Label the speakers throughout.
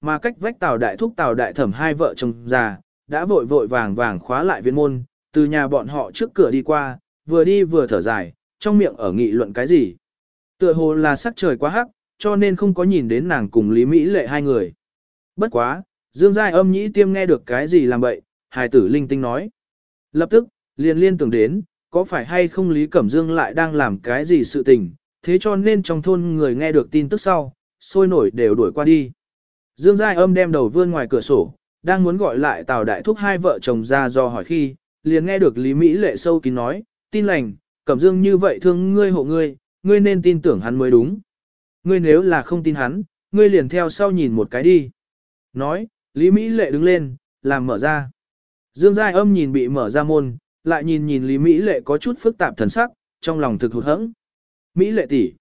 Speaker 1: mà cách vách Tào Đại Thúc Tào Đại Thẩm hai vợ chồng già, đã vội vội vàng vàng khóa lại viện môn, từ nhà bọn họ trước cửa đi qua, vừa đi vừa thở dài, trong miệng ở nghị luận cái gì. Tựa hồ là sắc trời quá hắc, cho nên không có nhìn đến nàng cùng Lý Mỹ lệ hai người. Bất quá, Dương Giai âm nhĩ tiêm nghe được cái gì làm bậy, hài tử linh tinh nói. Lập tức, liền liên tưởng đến, có phải hay không Lý Cẩm Dương lại đang làm cái gì sự tình, thế cho nên trong thôn người nghe được tin tức sau, sôi nổi đều đuổi qua đi. Dương Giai âm đem đầu vươn ngoài cửa sổ, đang muốn gọi lại Tào Đại Thúc hai vợ chồng ra do hỏi khi, liền nghe được Lý Mỹ lệ sâu kín nói, tin lành, Cẩm Dương như vậy thương ngươi hộ ngươi, ngươi nên tin tưởng hắn mới đúng. Ngươi nếu là không tin hắn, ngươi liền theo sau nhìn một cái đi. Nói, Lý Mỹ lệ đứng lên, làm mở ra. Dương Giai âm nhìn bị mở ra môn, lại nhìn nhìn Lý Mỹ lệ có chút phức tạp thần sắc, trong lòng thực hụt hẫng. Mỹ lệ tỷ,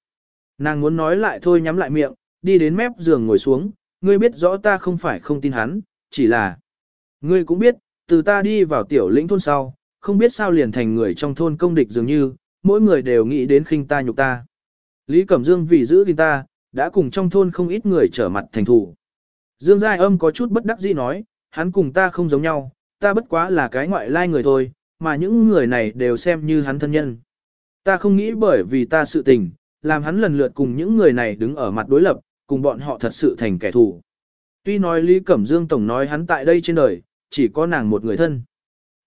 Speaker 1: Nàng muốn nói lại thôi nhắm lại miệng, đi đến mép giường ngồi xuống, ngươi biết rõ ta không phải không tin hắn, chỉ là... Ngươi cũng biết, từ ta đi vào tiểu lĩnh thôn sau, không biết sao liền thành người trong thôn công địch dường như, mỗi người đều nghĩ đến khinh ta nhục ta. Lý Cẩm Dương vì giữ gìn ta, đã cùng trong thôn không ít người trở mặt thành thủ. Dương Giai Âm có chút bất đắc dĩ nói, hắn cùng ta không giống nhau, ta bất quá là cái ngoại lai người thôi, mà những người này đều xem như hắn thân nhân. Ta không nghĩ bởi vì ta sự tình, làm hắn lần lượt cùng những người này đứng ở mặt đối lập, cùng bọn họ thật sự thành kẻ thù. Tuy nói Lý Cẩm Dương Tổng nói hắn tại đây trên đời, chỉ có nàng một người thân.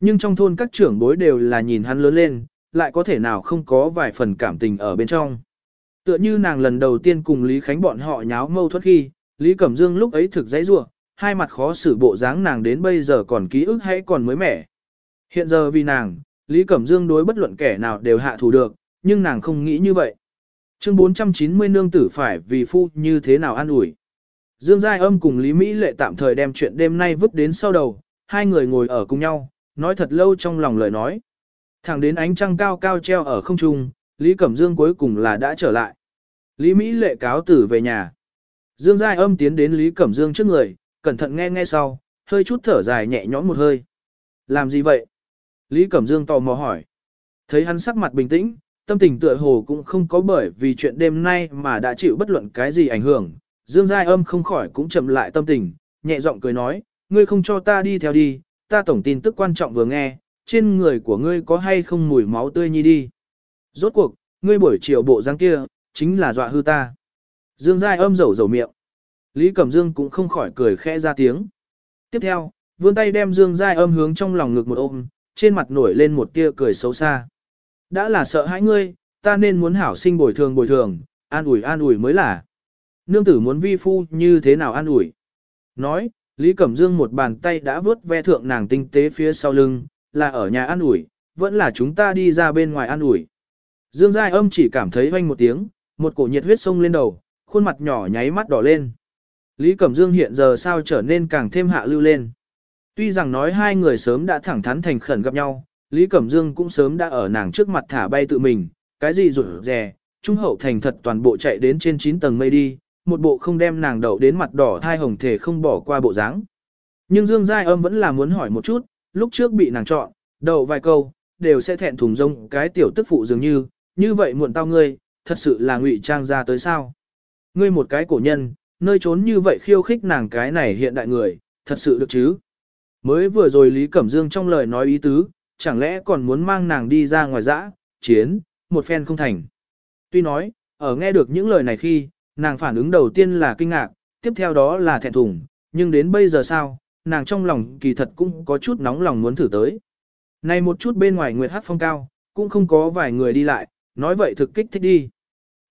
Speaker 1: Nhưng trong thôn các trưởng bối đều là nhìn hắn lớn lên, lại có thể nào không có vài phần cảm tình ở bên trong. Tựa như nàng lần đầu tiên cùng Lý Khánh bọn họ nháo mâu thuẫn khi, Lý Cẩm Dương lúc ấy thực dãy rủa, hai mặt khó xử bộ dáng nàng đến bây giờ còn ký ức hay còn mới mẻ. Hiện giờ vì nàng, Lý Cẩm Dương đối bất luận kẻ nào đều hạ thủ được, nhưng nàng không nghĩ như vậy. Chương 490 nương tử phải vì phu như thế nào an ủi. Dương Giai Âm cùng Lý Mỹ Lệ tạm thời đem chuyện đêm nay vứt đến sau đầu, hai người ngồi ở cùng nhau, nói thật lâu trong lòng lời nói. Thẳng đến ánh trăng cao cao treo ở không trung, Lý Cẩm Dương cuối cùng là đã trở lại. Lý Mỹ Lệ cáo tử về nhà. Dương Giai Âm tiến đến Lý Cẩm Dương trước người, cẩn thận nghe nghe sau, hơi chút thở dài nhẹ nhõm một hơi. Làm gì vậy? Lý Cẩm Dương tò mò hỏi. Thấy hắn sắc mặt bình tĩnh, tâm tình tựa hồ cũng không có bởi vì chuyện đêm nay mà đã chịu bất luận cái gì ảnh hưởng. Dương Giai âm không khỏi cũng chậm lại tâm tình, nhẹ giọng cười nói, ngươi không cho ta đi theo đi, ta tổng tin tức quan trọng vừa nghe, trên người của ngươi có hay không mùi máu tươi nhi đi. Rốt cuộc, ngươi buổi chiều bộ dáng kia, chính là dọa hư ta. Dương Giai âm rầu rầu miệng. Lý Cẩm Dương cũng không khỏi cười khẽ ra tiếng. Tiếp theo, vươn tay đem Dương Giai âm hướng trong lòng ngực một ôm, trên mặt nổi lên một tia cười xấu xa. Đã là sợ hãi ngươi, ta nên muốn hảo sinh bồi thường bồi thường, an ủi an ủi mới là. Nương tử muốn vi phu như thế nào an ủi. Nói, Lý Cẩm Dương một bàn tay đã vớt ve thượng nàng tinh tế phía sau lưng, là ở nhà an ủi, vẫn là chúng ta đi ra bên ngoài an ủi. Dương Giai âm chỉ cảm thấy hoanh một tiếng, một cổ nhiệt huyết sông lên đầu, khuôn mặt nhỏ nháy mắt đỏ lên. Lý Cẩm Dương hiện giờ sao trở nên càng thêm hạ lưu lên. Tuy rằng nói hai người sớm đã thẳng thắn thành khẩn gặp nhau, Lý Cẩm Dương cũng sớm đã ở nàng trước mặt thả bay tự mình, cái gì rủi rè, trung hậu thành thật toàn bộ chạy đến trên 9 tầng mây đi, một bộ không đem nàng đậu đến mặt đỏ thai hồng thể không bỏ qua bộ dáng. Nhưng Dương Giai âm vẫn là muốn hỏi một chút, lúc trước bị nàng chọn, đầu vài câu, đều sẽ thẹn thùng rông cái tiểu tức phụ dường như, như vậy muộn tao ngươi, thật sự là ngụy trang ra tới sao. Ngươi một cái cổ nhân, nơi trốn như vậy khiêu khích nàng cái này hiện đại người, thật sự được chứ. Mới vừa rồi Lý Cẩm Dương trong lời nói ý tứ, chẳng lẽ còn muốn mang nàng đi ra ngoài dã, chiến, một phen không thành. Tuy nói, ở nghe được những lời này khi, nàng phản ứng đầu tiên là kinh ngạc, tiếp theo đó là thẹn thùng, nhưng đến bây giờ sao, nàng trong lòng kỳ thật cũng có chút nóng lòng muốn thử tới. Này một chút bên ngoài nguyệt hát phong cao, cũng không có vài người đi lại, nói vậy thực kích thích đi.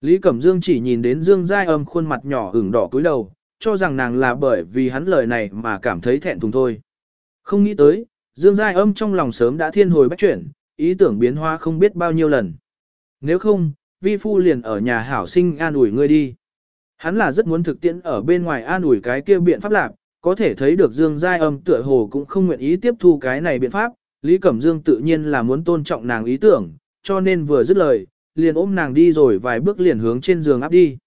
Speaker 1: Lý Cẩm Dương chỉ nhìn đến Dương Giai âm khuôn mặt nhỏ ửng đỏ cúi đầu, cho rằng nàng là bởi vì hắn lời này mà cảm thấy thẹn thùng thôi. Không nghĩ tới, Dương Giai âm trong lòng sớm đã thiên hồi bách chuyển, ý tưởng biến hóa không biết bao nhiêu lần. Nếu không, vi phu liền ở nhà hảo sinh an ủi ngươi đi. Hắn là rất muốn thực tiễn ở bên ngoài an ủi cái kia biện pháp lạc, có thể thấy được Dương Giai âm tựa hồ cũng không nguyện ý tiếp thu cái này biện pháp, Lý Cẩm Dương tự nhiên là muốn tôn trọng nàng ý tưởng, cho nên vừa dứt lời, liền ôm nàng đi rồi vài bước liền hướng trên giường áp đi.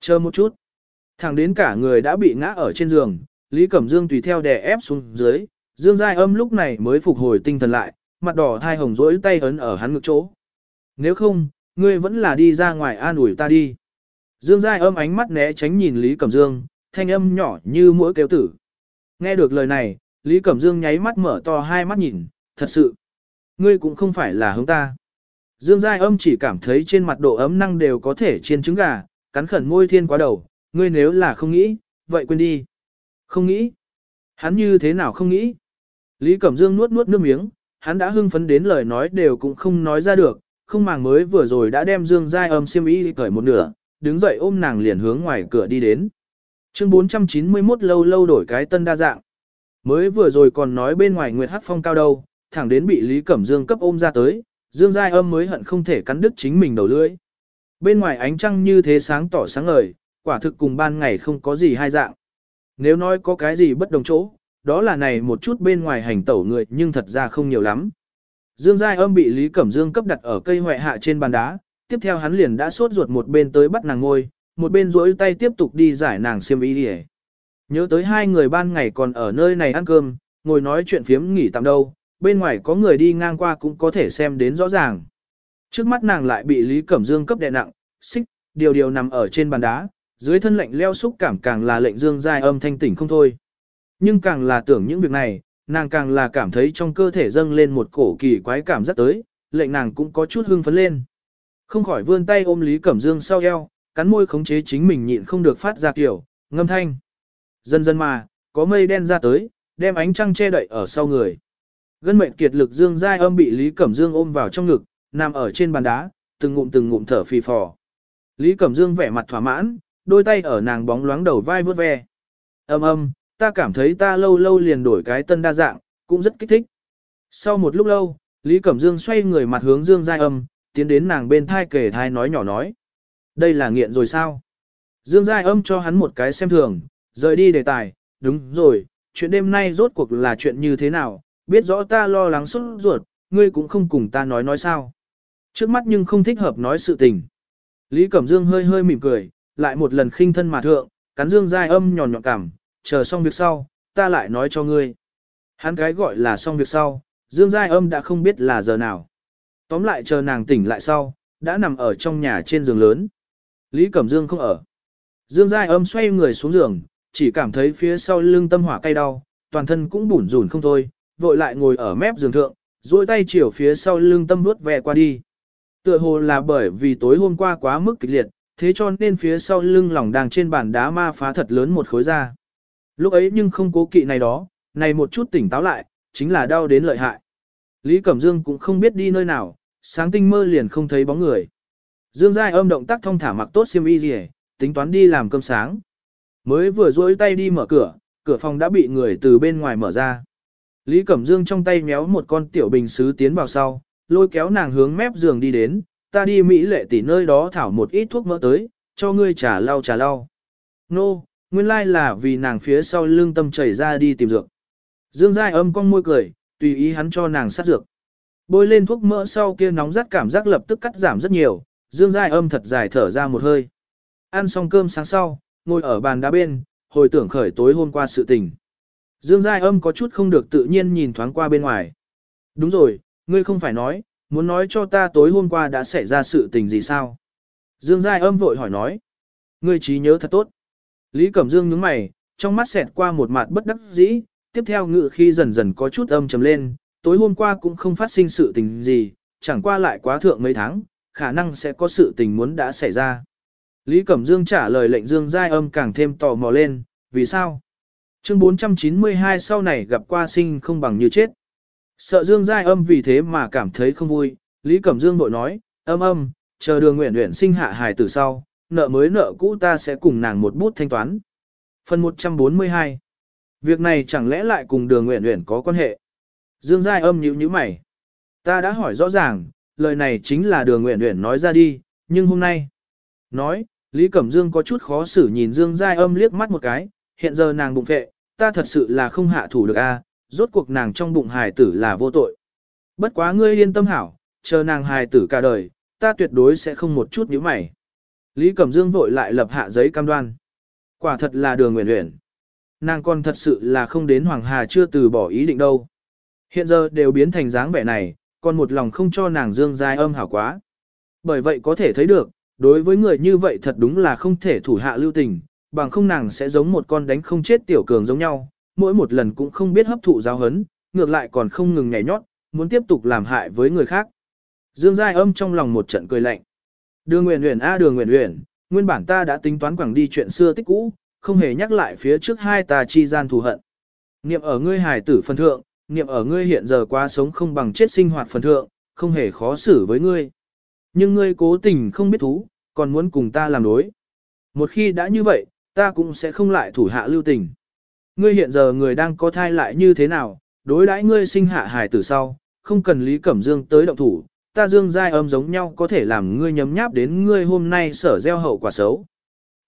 Speaker 1: Chờ một chút. Thẳng đến cả người đã bị ngã ở trên giường, Lý Cẩm Dương tùy theo đè ép xuống dưới, Dương Giai âm lúc này mới phục hồi tinh thần lại, mặt đỏ thai hồng rỗi tay ấn ở hắn ngực chỗ. Nếu không, ngươi vẫn là đi ra ngoài an ủi ta đi. Dương Giai âm ánh mắt né tránh nhìn Lý Cẩm Dương, thanh âm nhỏ như mũi kêu tử. Nghe được lời này, Lý Cẩm Dương nháy mắt mở to hai mắt nhìn, thật sự. Ngươi cũng không phải là hướng ta. Dương Giai âm chỉ cảm thấy trên mặt độ ấm năng đều có thể chiên trứng gà, cắn khẩn môi thiên quá đầu, ngươi nếu là không nghĩ, vậy quên đi. Không nghĩ. Hắn như thế nào không nghĩ. Lý Cẩm Dương nuốt nuốt nước miếng, hắn đã hưng phấn đến lời nói đều cũng không nói ra được, không màng mới vừa rồi đã đem Dương Giai âm xiêm y cởi một nửa, đứng dậy ôm nàng liền hướng ngoài cửa đi đến. Chương 491 lâu lâu đổi cái tân đa dạng. Mới vừa rồi còn nói bên ngoài Nguyệt Hắc Phong cao đâu, thẳng đến bị Lý Cẩm Dương cấp ôm ra tới, Dương Giai âm mới hận không thể cắn đứt chính mình đầu lưỡi. Bên ngoài ánh trăng như thế sáng tỏ sáng ngời, quả thực cùng ban ngày không có gì hai dạng. Nếu nói có cái gì bất đồng chỗ, đó là này một chút bên ngoài hành tẩu người nhưng thật ra không nhiều lắm. Dương Giai âm bị Lý Cẩm Dương cấp đặt ở cây hoại hạ trên bàn đá, tiếp theo hắn liền đã sốt ruột một bên tới bắt nàng ngôi, một bên rỗi tay tiếp tục đi giải nàng xiêm y đi Nhớ tới hai người ban ngày còn ở nơi này ăn cơm, ngồi nói chuyện phiếm nghỉ tạm đâu, bên ngoài có người đi ngang qua cũng có thể xem đến rõ ràng. Trước mắt nàng lại bị Lý Cẩm Dương cấp đè nặng, xích, điều điều nằm ở trên bàn đá, dưới thân lệnh leo xúc cảm càng là lệnh dương Giai âm thanh tỉnh không thôi. Nhưng càng là tưởng những việc này, nàng càng là cảm thấy trong cơ thể dâng lên một cổ kỳ quái cảm giác tới, lệnh nàng cũng có chút hưng phấn lên. Không khỏi vươn tay ôm Lý Cẩm Dương sau eo, cắn môi khống chế chính mình nhịn không được phát ra kiểu, ngâm thanh. Dần dần mà, có mây đen ra tới, đem ánh trăng che đậy ở sau người. Gân mệnh kiệt lực Dương dai âm bị Lý Cẩm Dương ôm vào trong ngực, nằm ở trên bàn đá, từng ngụm từng ngụm thở phì phò. Lý Cẩm Dương vẻ mặt thỏa mãn, đôi tay ở nàng bóng loáng đầu vai vướt ve. Âm âm, ta cảm thấy ta lâu lâu liền đổi cái tân đa dạng, cũng rất kích thích. Sau một lúc lâu, Lý Cẩm Dương xoay người mặt hướng Dương Giai âm, tiến đến nàng bên thai kể thai nói nhỏ nói. Đây là nghiện rồi sao? Dương Giai âm cho hắn một cái xem thường, rời đi đề tài, đúng rồi, chuyện đêm nay rốt cuộc là chuyện như thế nào, biết rõ ta lo lắng xuất ruột, ngươi cũng không cùng ta nói nói sao. Trước mắt nhưng không thích hợp nói sự tình. Lý Cẩm Dương hơi hơi mỉm cười, lại một lần khinh thân mà thượng, cắn Dương Giai âm nhòn nhọn cảm, chờ xong việc sau, ta lại nói cho ngươi. Hắn cái gọi là xong việc sau, Dương Giai âm đã không biết là giờ nào. Tóm lại chờ nàng tỉnh lại sau, đã nằm ở trong nhà trên giường lớn. Lý Cẩm Dương không ở. Dương Giai âm xoay người xuống giường, chỉ cảm thấy phía sau lưng tâm hỏa cay đau, toàn thân cũng bủn rủn không thôi, vội lại ngồi ở mép giường thượng, duỗi tay chiều phía sau lưng tâm vuốt ve qua đi. Tựa hồ là bởi vì tối hôm qua quá mức kịch liệt, thế cho nên phía sau lưng lòng đang trên bàn đá ma phá thật lớn một khối ra. Lúc ấy nhưng không cố kỵ này đó, này một chút tỉnh táo lại, chính là đau đến lợi hại. Lý Cẩm Dương cũng không biết đi nơi nào, sáng tinh mơ liền không thấy bóng người. Dương Giai âm động tác thông thả mặc tốt xiêm y gì tính toán đi làm cơm sáng. Mới vừa duỗi tay đi mở cửa, cửa phòng đã bị người từ bên ngoài mở ra. Lý Cẩm Dương trong tay méo một con tiểu bình sứ tiến vào sau, lôi kéo nàng hướng mép giường đi đến, ta đi Mỹ lệ tỷ nơi đó thảo một ít thuốc mỡ tới, cho ngươi trả lau trả lau. Nô, no, nguyên lai là vì nàng phía sau lưng tâm chảy ra đi tìm dược. Dương Giai âm con môi cười, tùy ý hắn cho nàng sát dược. Bôi lên thuốc mỡ sau kia nóng rát cảm giác lập tức cắt giảm rất nhiều, Dương Giai âm thật dài thở ra một hơi. Ăn xong cơm sáng sau, ngồi ở bàn đá bên, hồi tưởng khởi tối hôm qua sự tình. Dương Giai âm có chút không được tự nhiên nhìn thoáng qua bên ngoài. Đúng rồi, ngươi không phải nói, muốn nói cho ta tối hôm qua đã xảy ra sự tình gì sao? Dương Giai âm vội hỏi nói. Ngươi trí nhớ thật tốt. Lý Cẩm Dương nhướng mày, trong mắt xẹt qua một mặt bất đắc dĩ, tiếp theo ngự khi dần dần có chút âm trầm lên, tối hôm qua cũng không phát sinh sự tình gì, chẳng qua lại quá thượng mấy tháng, khả năng sẽ có sự tình muốn đã xảy ra. Lý Cẩm Dương trả lời lệnh Dương Giai âm càng thêm tò mò lên, vì sao? Chương 492 sau này gặp qua sinh không bằng như chết. Sợ Dương Giai âm vì thế mà cảm thấy không vui, Lý Cẩm Dương bội nói, âm âm, chờ đường nguyện nguyện sinh hạ hài từ sau, nợ mới nợ cũ ta sẽ cùng nàng một bút thanh toán. Phần 142 Việc này chẳng lẽ lại cùng đường nguyện nguyện có quan hệ? Dương Giai âm nhíu nhíu mày. Ta đã hỏi rõ ràng, lời này chính là đường nguyện nguyện nói ra đi, nhưng hôm nay. Nói, Lý Cẩm Dương có chút khó xử nhìn Dương Giai âm liếc mắt một cái, hiện giờ nàng bụng vệ, ta thật sự là không hạ thủ được a, rốt cuộc nàng trong bụng hài tử là vô tội. Bất quá ngươi yên tâm hảo, chờ nàng hài tử cả đời, ta tuyệt đối sẽ không một chút nhíu mày. Lý Cẩm Dương vội lại lập hạ giấy cam đoan. Quả thật là đường nguyện nguyện. Nàng còn thật sự là không đến Hoàng Hà chưa từ bỏ ý định đâu. Hiện giờ đều biến thành dáng vẻ này, còn một lòng không cho nàng dương giai âm hảo quá. Bởi vậy có thể thấy được, đối với người như vậy thật đúng là không thể thủ hạ lưu tình, bằng không nàng sẽ giống một con đánh không chết tiểu cường giống nhau, mỗi một lần cũng không biết hấp thụ giáo hấn, ngược lại còn không ngừng nhảy nhót, muốn tiếp tục làm hại với người khác. Dương Giai âm trong lòng một trận cười lạnh. Đường Nguyễn Uyển a Đường Nguyễn Uyển, nguyên bản ta đã tính toán quẳng đi chuyện xưa tích cũ, không hề nhắc lại phía trước hai ta chi gian thù hận. Niệm ở ngươi hài tử phần thượng, niệm ở ngươi hiện giờ quá sống không bằng chết sinh hoạt phần thượng, không hề khó xử với ngươi. Nhưng ngươi cố tình không biết thú, còn muốn cùng ta làm đối. Một khi đã như vậy, ta cũng sẽ không lại thủ hạ lưu tình. Ngươi hiện giờ người đang có thai lại như thế nào, đối đãi ngươi sinh hạ hài tử sau, không cần Lý Cẩm Dương tới động thủ, ta Dương Giai âm giống nhau có thể làm ngươi nhấm nháp đến ngươi hôm nay sở gieo hậu quả xấu.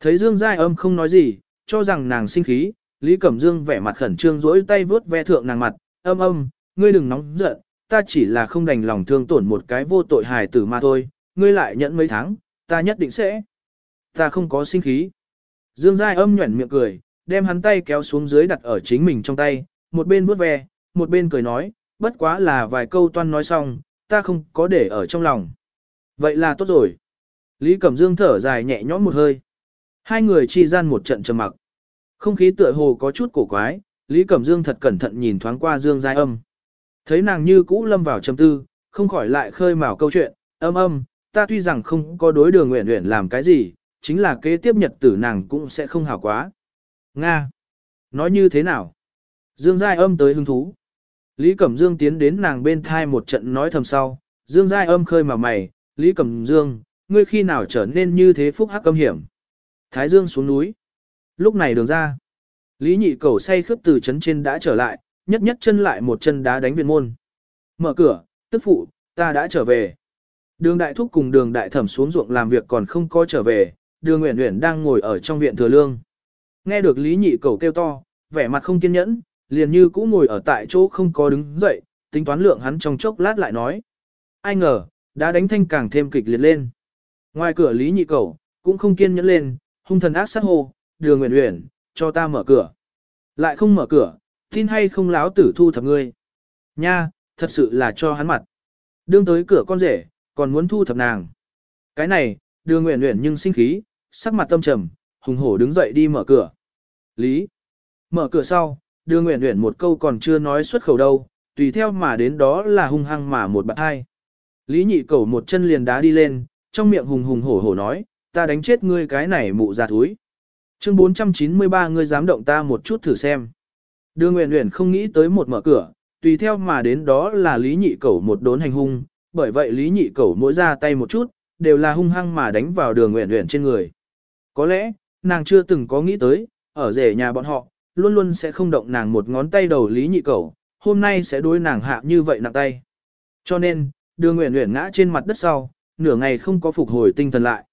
Speaker 1: Thấy Dương Giai âm không nói gì, cho rằng nàng sinh khí, Lý Cẩm Dương vẻ mặt khẩn trương rỗi tay vướt ve thượng nàng mặt, âm âm, ngươi đừng nóng giận, ta chỉ là không đành lòng thương tổn một cái vô tội hài tử mà thôi, ngươi lại nhận mấy tháng, ta nhất định sẽ. Ta không có sinh khí. Dương Giai âm nhuẩn miệng cười, đem hắn tay kéo xuống dưới đặt ở chính mình trong tay, một bên vuốt ve, một bên cười nói, bất quá là vài câu toan nói xong, ta không có để ở trong lòng. Vậy là tốt rồi. Lý Cẩm Dương thở dài nhẹ nhõm một hơi. Hai người chi gian một trận trầm mặc. Không khí tựa hồ có chút cổ quái, Lý Cẩm Dương thật cẩn thận nhìn thoáng qua Dương Giai âm. Thấy nàng như cũ lâm vào trầm tư, không khỏi lại khơi mào câu chuyện, âm âm, ta tuy rằng không có đối đường nguyện nguyện làm cái gì, chính là kế tiếp nhật tử nàng cũng sẽ không hảo quá. Nga! Nói như thế nào? Dương Giai âm tới hứng thú. Lý Cẩm Dương tiến đến nàng bên thai một trận nói thầm sau, Dương Giai âm khơi mà mày, Lý Cẩm Dương, ngươi khi nào trở nên như thế phúc hắc âm hiểm. Thái Dương xuống núi. Lúc này đường ra. Lý nhị cầu say khướp từ chấn trên đã trở lại, nhất nhất chân lại một chân đá đánh viện môn. Mở cửa, tức phụ, ta đã trở về. Đường đại thúc cùng đường đại thẩm xuống ruộng làm việc còn không có trở về, đường nguyện nguyện đang ngồi ở trong viện thừa lương. Nghe được Lý nhị cầu kêu to, vẻ mặt không kiên nhẫn, liền như cũ ngồi ở tại chỗ không có đứng dậy, tính toán lượng hắn trong chốc lát lại nói. Ai ngờ, đã đánh thanh càng thêm kịch liệt lên. Ngoài cửa Lý nhị cầu, cũng không kiên nhẫn lên, hung thần ác sát hô, đường nguyện nguyện, cho ta mở cửa. Lại không mở cửa, tin hay không láo tử thu thập ngươi. Nha, thật sự là cho hắn mặt. Đương tới cửa con rể, còn muốn thu thập nàng. Cái này, đường nguyện nguyện nhưng sinh khí, sắc mặt tâm trầm, hùng hổ đứng dậy đi mở cửa. Lý. Mở cửa sau, đường nguyện nguyện một câu còn chưa nói xuất khẩu đâu, tùy theo mà đến đó là hung hăng mà một bạn hai. Lý nhị cầu một chân liền đá đi lên, trong miệng hùng hùng hổ hổ nói, ta đánh chết ngươi cái này mụ già thúi. Chương 493 ngươi dám động ta một chút thử xem. Đường nguyện nguyện không nghĩ tới một mở cửa, tùy theo mà đến đó là Lý Nhị Cẩu một đốn hành hung, bởi vậy Lý Nhị Cẩu mỗi ra tay một chút, đều là hung hăng mà đánh vào đường nguyện nguyện trên người. Có lẽ, nàng chưa từng có nghĩ tới, ở rể nhà bọn họ, luôn luôn sẽ không động nàng một ngón tay đầu Lý Nhị Cẩu, hôm nay sẽ đối nàng hạ như vậy nặng tay. Cho nên, đường nguyện nguyện ngã trên mặt đất sau, nửa ngày không có phục hồi tinh thần lại.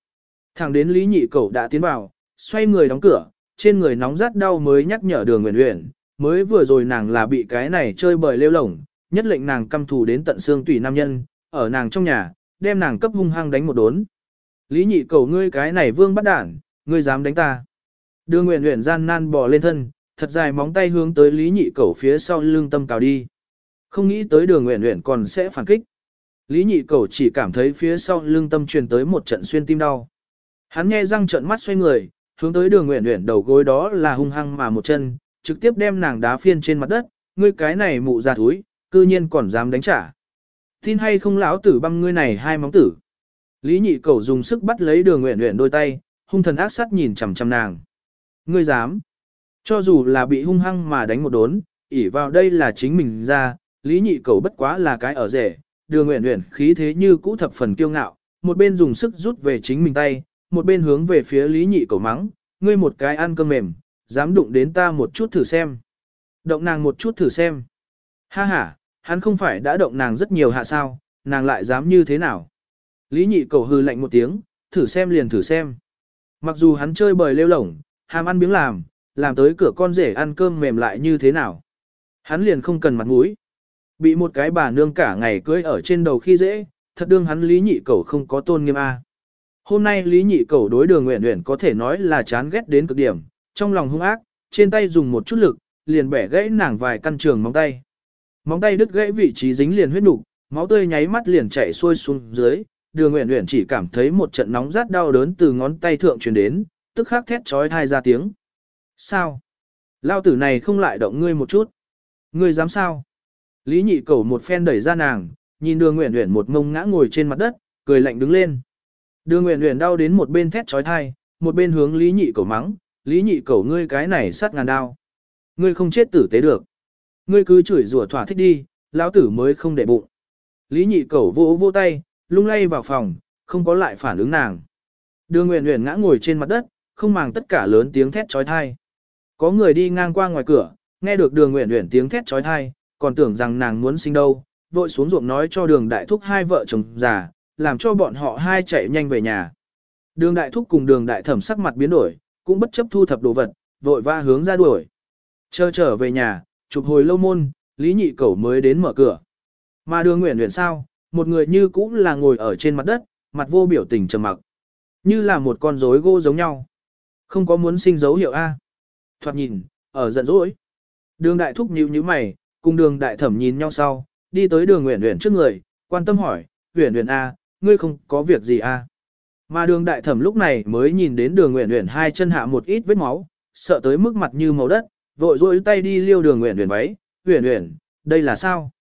Speaker 1: Thẳng đến Lý Nhị Cẩu đã tiến vào, xoay người đóng cửa, trên người nóng rát đau mới nhắc nhở đường nguyện nguyện, mới vừa rồi nàng là bị cái này chơi bời lêu lổng, nhất lệnh nàng căm thù đến tận xương tùy nam nhân, ở nàng trong nhà, đem nàng cấp hung hăng đánh một đốn. Lý nhị cầu ngươi cái này vương bắt đản, ngươi dám đánh ta. Đường nguyện nguyện gian nan bò lên thân, thật dài móng tay hướng tới Lý nhị cẩu phía sau lưng tâm cào đi. Không nghĩ tới đường nguyện nguyện còn sẽ phản kích. Lý nhị cẩu chỉ cảm thấy phía sau lưng tâm truyền tới một trận xuyên tim đau. Hắn nghe răng trợn mắt xoay người, hướng tới đường nguyện nguyện đầu gối đó là hung hăng mà một chân, trực tiếp đem nàng đá phiên trên mặt đất, ngươi cái này mụ già thúi, cư nhiên còn dám đánh trả. Tin hay không lão tử băm ngươi này hai móng tử. Lý nhị cẩu dùng sức bắt lấy đường nguyện nguyện đôi tay, hung thần ác sát nhìn chằm chằm nàng. Ngươi dám? Cho dù là bị hung hăng mà đánh một đốn, ỉ vào đây là chính mình ra, Lý nhị cầu bất quá là cái ở rể, đường nguyện nguyện khí thế như cũ thập phần kiêu ngạo, một bên dùng sức rút về chính mình tay, một bên hướng về phía Lý nhị cầu mắng, ngươi một cái ăn cơm mềm, dám đụng đến ta một chút thử xem. Động nàng một chút thử xem. Ha ha, hắn không phải đã động nàng rất nhiều hạ sao, nàng lại dám như thế nào. Lý nhị cầu hư lạnh một tiếng, thử xem liền thử xem. Mặc dù hắn chơi bời lêu lổng, hàm ăn miếng làm, làm tới cửa con rể ăn cơm mềm lại như thế nào. Hắn liền không cần mặt mũi. Bị một cái bà nương cả ngày cưới ở trên đầu khi dễ, thật đương hắn lý nhị cầu không có tôn nghiêm a. Hôm nay lý nhị cầu đối đường nguyện nguyện có thể nói là chán ghét đến cực điểm, trong lòng hung ác, trên tay dùng một chút lực, liền bẻ gãy nàng vài căn trường móng tay. Móng tay đứt gãy vị trí dính liền huyết nục, máu tươi nháy mắt liền chảy xuôi xuống dưới, Đường Uyển Uyển chỉ cảm thấy một trận nóng rát đau đớn từ ngón tay thượng truyền đến, tức khắc thét trói thai ra tiếng. Sao? Lao tử này không lại động ngươi một chút. Ngươi dám sao? Lý nhị cầu một phen đẩy ra nàng, nhìn đường nguyện nguyện một ngông ngã ngồi trên mặt đất, cười lạnh đứng lên. Đường nguyện nguyện đau đến một bên thét trói thai, một bên hướng lý nhị cầu mắng, lý nhị cầu ngươi cái này sát ngàn đao. Ngươi không chết tử tế được. Ngươi cứ chửi rủa thỏa thích đi, lão tử mới không để bụng. Lý nhị cầu vỗ vỗ tay, lung lay vào phòng, không có lại phản ứng nàng. Đường nguyện nguyện ngã ngồi trên mặt đất, không màng tất cả lớn tiếng thét trói thai. Có người đi ngang qua ngoài cửa, nghe được đường nguyện nguyện tiếng thét trói thai, còn tưởng rằng nàng muốn sinh đâu, vội xuống ruộng nói cho đường đại thúc hai vợ chồng già, làm cho bọn họ hai chạy nhanh về nhà. Đường đại thúc cùng đường đại thẩm sắc mặt biến đổi, cũng bất chấp thu thập đồ vật, vội va hướng ra đuổi. Chờ trở về nhà, chụp hồi lâu môn, Lý Nhị Cẩu mới đến mở cửa. Mà đường nguyện nguyện sao, một người như cũng là ngồi ở trên mặt đất, mặt vô biểu tình trầm mặc. Như là một con rối gỗ giống nhau. Không có muốn sinh dấu hiệu A. Thoạt nhìn, ở giận dỗi. Đường đại thúc nhíu nhíu mày, cùng đường đại thẩm nhìn nhau sau, đi tới đường nguyện nguyện trước người, quan tâm hỏi, nguyện nguyện A, à, ngươi không có việc gì A. Mà đường đại thẩm lúc này mới nhìn đến đường nguyện nguyện hai chân hạ một ít vết máu, sợ tới mức mặt như màu đất, vội rôi tay đi liêu đường nguyện nguyện váy, nguyện nguyện, đây là sao?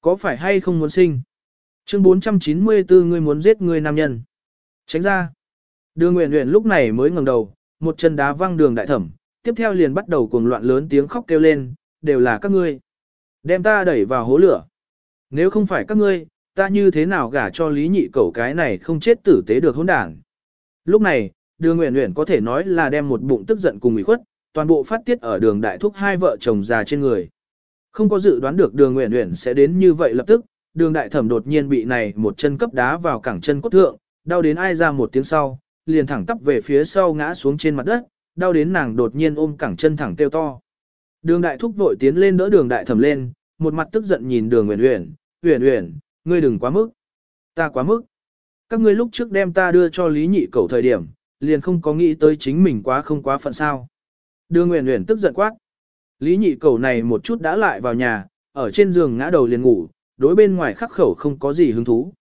Speaker 1: Có phải hay không muốn sinh? Chương 494 ngươi muốn giết người nam nhân. Tránh ra. Đường Nguyễn Nguyễn lúc này mới ngẩng đầu, một chân đá văng đường đại thẩm, tiếp theo liền bắt đầu cuồng loạn lớn tiếng khóc kêu lên, đều là các ngươi. Đem ta đẩy vào hố lửa. Nếu không phải các ngươi, ta như thế nào gả cho lý nhị cẩu cái này không chết tử tế được hỗn đảng. Lúc này, đường Nguyễn Nguyễn có thể nói là đem một bụng tức giận cùng ủy khuất, toàn bộ phát tiết ở đường đại thúc hai vợ chồng già trên người. Không có dự đoán được đường Nguyễn Nguyễn sẽ đến như vậy lập tức, đường đại thẩm đột nhiên bị này một chân cấp đá vào cẳng chân cốt thượng, đau đến ai ra một tiếng sau, liền thẳng tắp về phía sau ngã xuống trên mặt đất, đau đến nàng đột nhiên ôm cẳng chân thẳng kêu to. Đường đại thúc vội tiến lên đỡ đường đại thẩm lên, một mặt tức giận nhìn đường Uyển Uyển, "Uyển Uyển, ngươi đừng quá mức. Ta quá mức. Các ngươi lúc trước đem ta đưa cho Lý Nhị Cẩu thời điểm, liền không có nghĩ tới chính mình quá không quá phận sao?" Đường Uyển Uyển tức giận quát. Lý Nhị Cẩu này một chút đã lại vào nhà, ở trên giường ngã đầu liền ngủ, đối bên ngoài khắc khẩu không có gì hứng thú.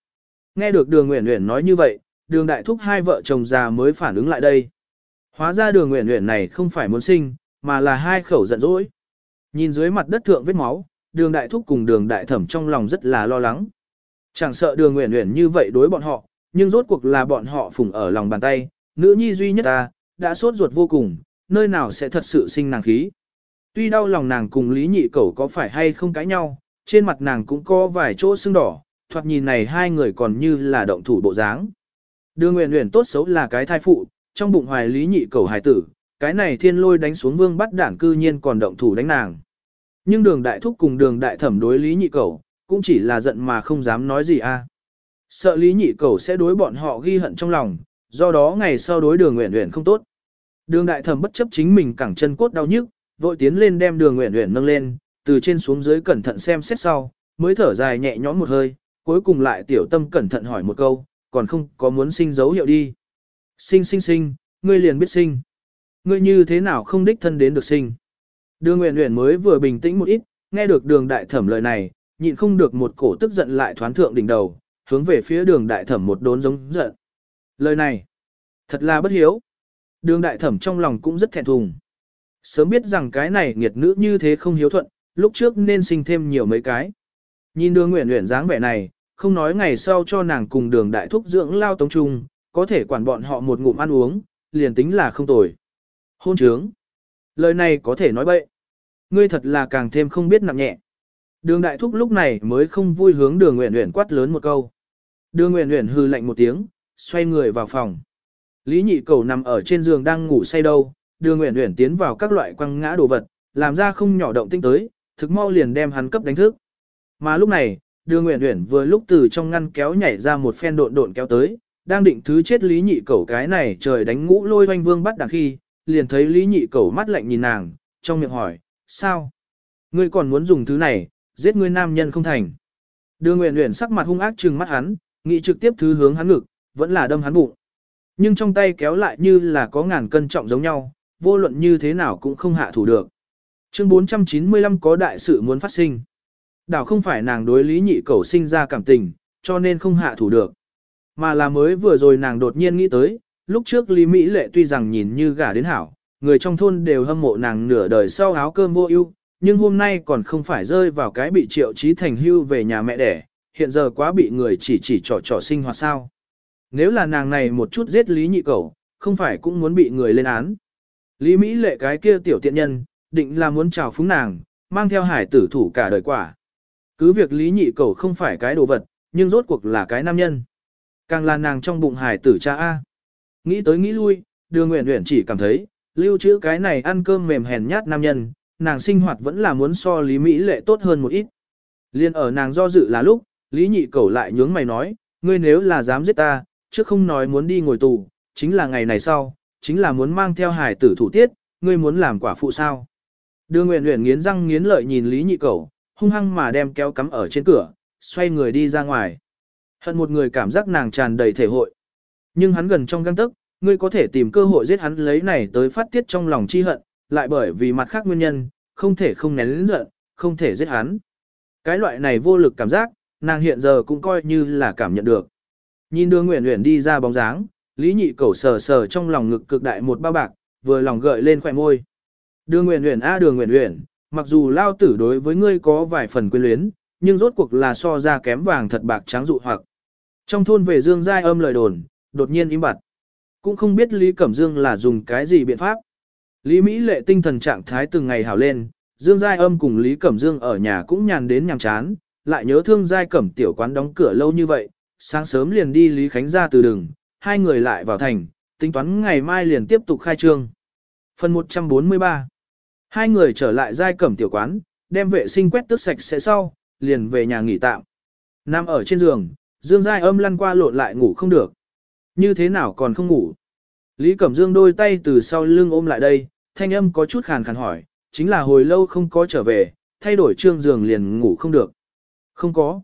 Speaker 1: Nghe được đường Uyển Uyển nói như vậy, đường đại thúc hai vợ chồng già mới phản ứng lại đây. Hóa ra đường nguyện nguyện này không phải muốn sinh, mà là hai khẩu giận dỗi. Nhìn dưới mặt đất thượng vết máu, đường đại thúc cùng đường đại thẩm trong lòng rất là lo lắng. Chẳng sợ đường nguyện nguyện như vậy đối bọn họ, nhưng rốt cuộc là bọn họ phùng ở lòng bàn tay, nữ nhi duy nhất ta, đã sốt ruột vô cùng, nơi nào sẽ thật sự sinh nàng khí. Tuy đau lòng nàng cùng lý nhị cẩu có phải hay không cãi nhau, trên mặt nàng cũng có vài chỗ sưng đỏ, thoạt nhìn này hai người còn như là động thủ bộ dáng. Đường nguyện nguyện tốt xấu là cái thai phụ, trong bụng hoài lý nhị cầu hài tử, cái này thiên lôi đánh xuống vương bắt đảng cư nhiên còn động thủ đánh nàng. Nhưng đường đại thúc cùng đường đại thẩm đối lý nhị cầu, cũng chỉ là giận mà không dám nói gì a. Sợ lý nhị cầu sẽ đối bọn họ ghi hận trong lòng, do đó ngày sau đối đường Nguyễn nguyện không tốt. Đường đại thẩm bất chấp chính mình cẳng chân cốt đau nhức, vội tiến lên đem đường Nguyễn nguyện nâng lên, từ trên xuống dưới cẩn thận xem xét sau, mới thở dài nhẹ nhõm một hơi, cuối cùng lại tiểu tâm cẩn thận hỏi một câu, còn không có muốn sinh dấu hiệu đi. Sinh sinh sinh, ngươi liền biết sinh. Ngươi như thế nào không đích thân đến được sinh. Đường Uyển Uyển mới vừa bình tĩnh một ít, nghe được đường đại thẩm lời này, nhịn không được một cổ tức giận lại thoán thượng đỉnh đầu, hướng về phía đường đại thẩm một đốn giống giận. Lời này, thật là bất hiếu. Đường đại thẩm trong lòng cũng rất thẹn thùng. Sớm biết rằng cái này nghiệt nữ như thế không hiếu thuận, lúc trước nên sinh thêm nhiều mấy cái. Nhìn đường Uyển Uyển dáng vẻ này, không nói ngày sau cho nàng cùng đường đại thúc dưỡng lao tống trung, có thể quản bọn họ một ngụm ăn uống, liền tính là không tồi. Hôn trướng. Lời này có thể nói bậy. Ngươi thật là càng thêm không biết nặng nhẹ. Đường đại thúc lúc này mới không vui hướng đường nguyện nguyện quát lớn một câu. Đường nguyện nguyện hư lạnh một tiếng, xoay người vào phòng. Lý nhị cầu nằm ở trên giường đang ngủ say đâu, đường nguyện nguyện tiến vào các loại quăng ngã đồ vật, làm ra không nhỏ động tinh tới, thực mau liền đem hắn cấp đánh thức. Mà lúc này, Đường Uyển Uyển vừa lúc từ trong ngăn kéo nhảy ra một phen độn độn kéo tới, đang định thứ chết Lý Nhị Cẩu cái này trời đánh ngũ lôi oanh vương bắt đằng khi, liền thấy Lý Nhị Cẩu mắt lạnh nhìn nàng, trong miệng hỏi, sao? Ngươi còn muốn dùng thứ này, giết ngươi nam nhân không thành. Đưa nguyện Uyển sắc mặt hung ác trừng mắt hắn, nghĩ trực tiếp thứ hướng hắn ngực, vẫn là đâm hắn bụng. Nhưng trong tay kéo lại như là có ngàn cân trọng giống nhau, vô luận như thế nào cũng không hạ thủ được. Chương 495 có đại sự muốn phát sinh. Đảo không phải nàng đối lý nhị cầu sinh ra cảm tình, cho nên không hạ thủ được. Mà là mới vừa rồi nàng đột nhiên nghĩ tới, Lúc trước Lý Mỹ Lệ tuy rằng nhìn như gả đến hảo, người trong thôn đều hâm mộ nàng nửa đời sau áo cơm vô ưu, nhưng hôm nay còn không phải rơi vào cái bị triệu trí thành hưu về nhà mẹ đẻ, hiện giờ quá bị người chỉ chỉ trò trò sinh hoạt sao. Nếu là nàng này một chút giết Lý nhị cẩu, không phải cũng muốn bị người lên án. Lý Mỹ lệ cái kia tiểu tiện nhân, định là muốn chào phúng nàng, mang theo hải tử thủ cả đời quả. Cứ việc Lý nhị cẩu không phải cái đồ vật, nhưng rốt cuộc là cái nam nhân. Càng là nàng trong bụng hải tử cha A. Nghĩ tới nghĩ lui, đường nguyện nguyện chỉ cảm thấy, lưu trữ cái này ăn cơm mềm hèn nhát nam nhân, nàng sinh hoạt vẫn là muốn so Lý Mỹ lệ tốt hơn một ít. Liên ở nàng do dự là lúc, Lý nhị cẩu lại nhướng mày nói, ngươi nếu là dám giết ta, chứ không nói muốn đi ngồi tù, chính là ngày này sau, chính là muốn mang theo hải tử thủ tiết, ngươi muốn làm quả phụ sao. Đưa Nguyện Nguyện nghiến răng nghiến lợi nhìn Lý Nhị Cẩu, hung hăng mà đem kéo cắm ở trên cửa, xoay người đi ra ngoài. Hận một người cảm giác nàng tràn đầy thể hội. Nhưng hắn gần trong găng tức, ngươi có thể tìm cơ hội giết hắn lấy này tới phát tiết trong lòng chi hận, lại bởi vì mặt khác nguyên nhân, không thể không nén lĩnh giận, không thể giết hắn. Cái loại này vô lực cảm giác, nàng hiện giờ cũng coi như là cảm nhận được. Nhìn đường Nguyễn Nguyễn đi ra bóng dáng, Lý Nhị Cẩu sờ sờ trong lòng ngực cực đại một bao bạc, vừa lòng gợi lên khỏe môi. Đường Nguyễn Nguyễn a Đường Nguyễn Nguyễn, mặc dù lao tử đối với ngươi có vài phần quyến luyến, nhưng rốt cuộc là so ra kém vàng thật bạc trắng dụ hoặc. Trong thôn về Dương Giai âm lời đồn, đột nhiên im bặt. Cũng không biết Lý Cẩm Dương là dùng cái gì biện pháp. Lý Mỹ lệ tinh thần trạng thái từng ngày hào lên, Dương Giai âm cùng Lý Cẩm Dương ở nhà cũng nhàn đến nhàm chán, lại nhớ thương Giai Cẩm tiểu quán đóng cửa lâu như vậy, sáng sớm liền đi Lý Khánh ra từ đường, hai người lại vào thành, tính toán ngày mai liền tiếp tục khai trương. Phần 143 Hai người trở lại Giai Cẩm tiểu quán, đem vệ sinh quét tước sạch sẽ sau, liền về nhà nghỉ tạm. Nằm ở trên giường, Dương Giai âm lăn qua lộn lại ngủ không được. Như thế nào còn không ngủ? Lý Cẩm Dương đôi tay từ sau lưng ôm lại đây, thanh âm có chút khàn khàn hỏi, chính là hồi lâu không có trở về, thay đổi trương giường liền ngủ không được. Không có.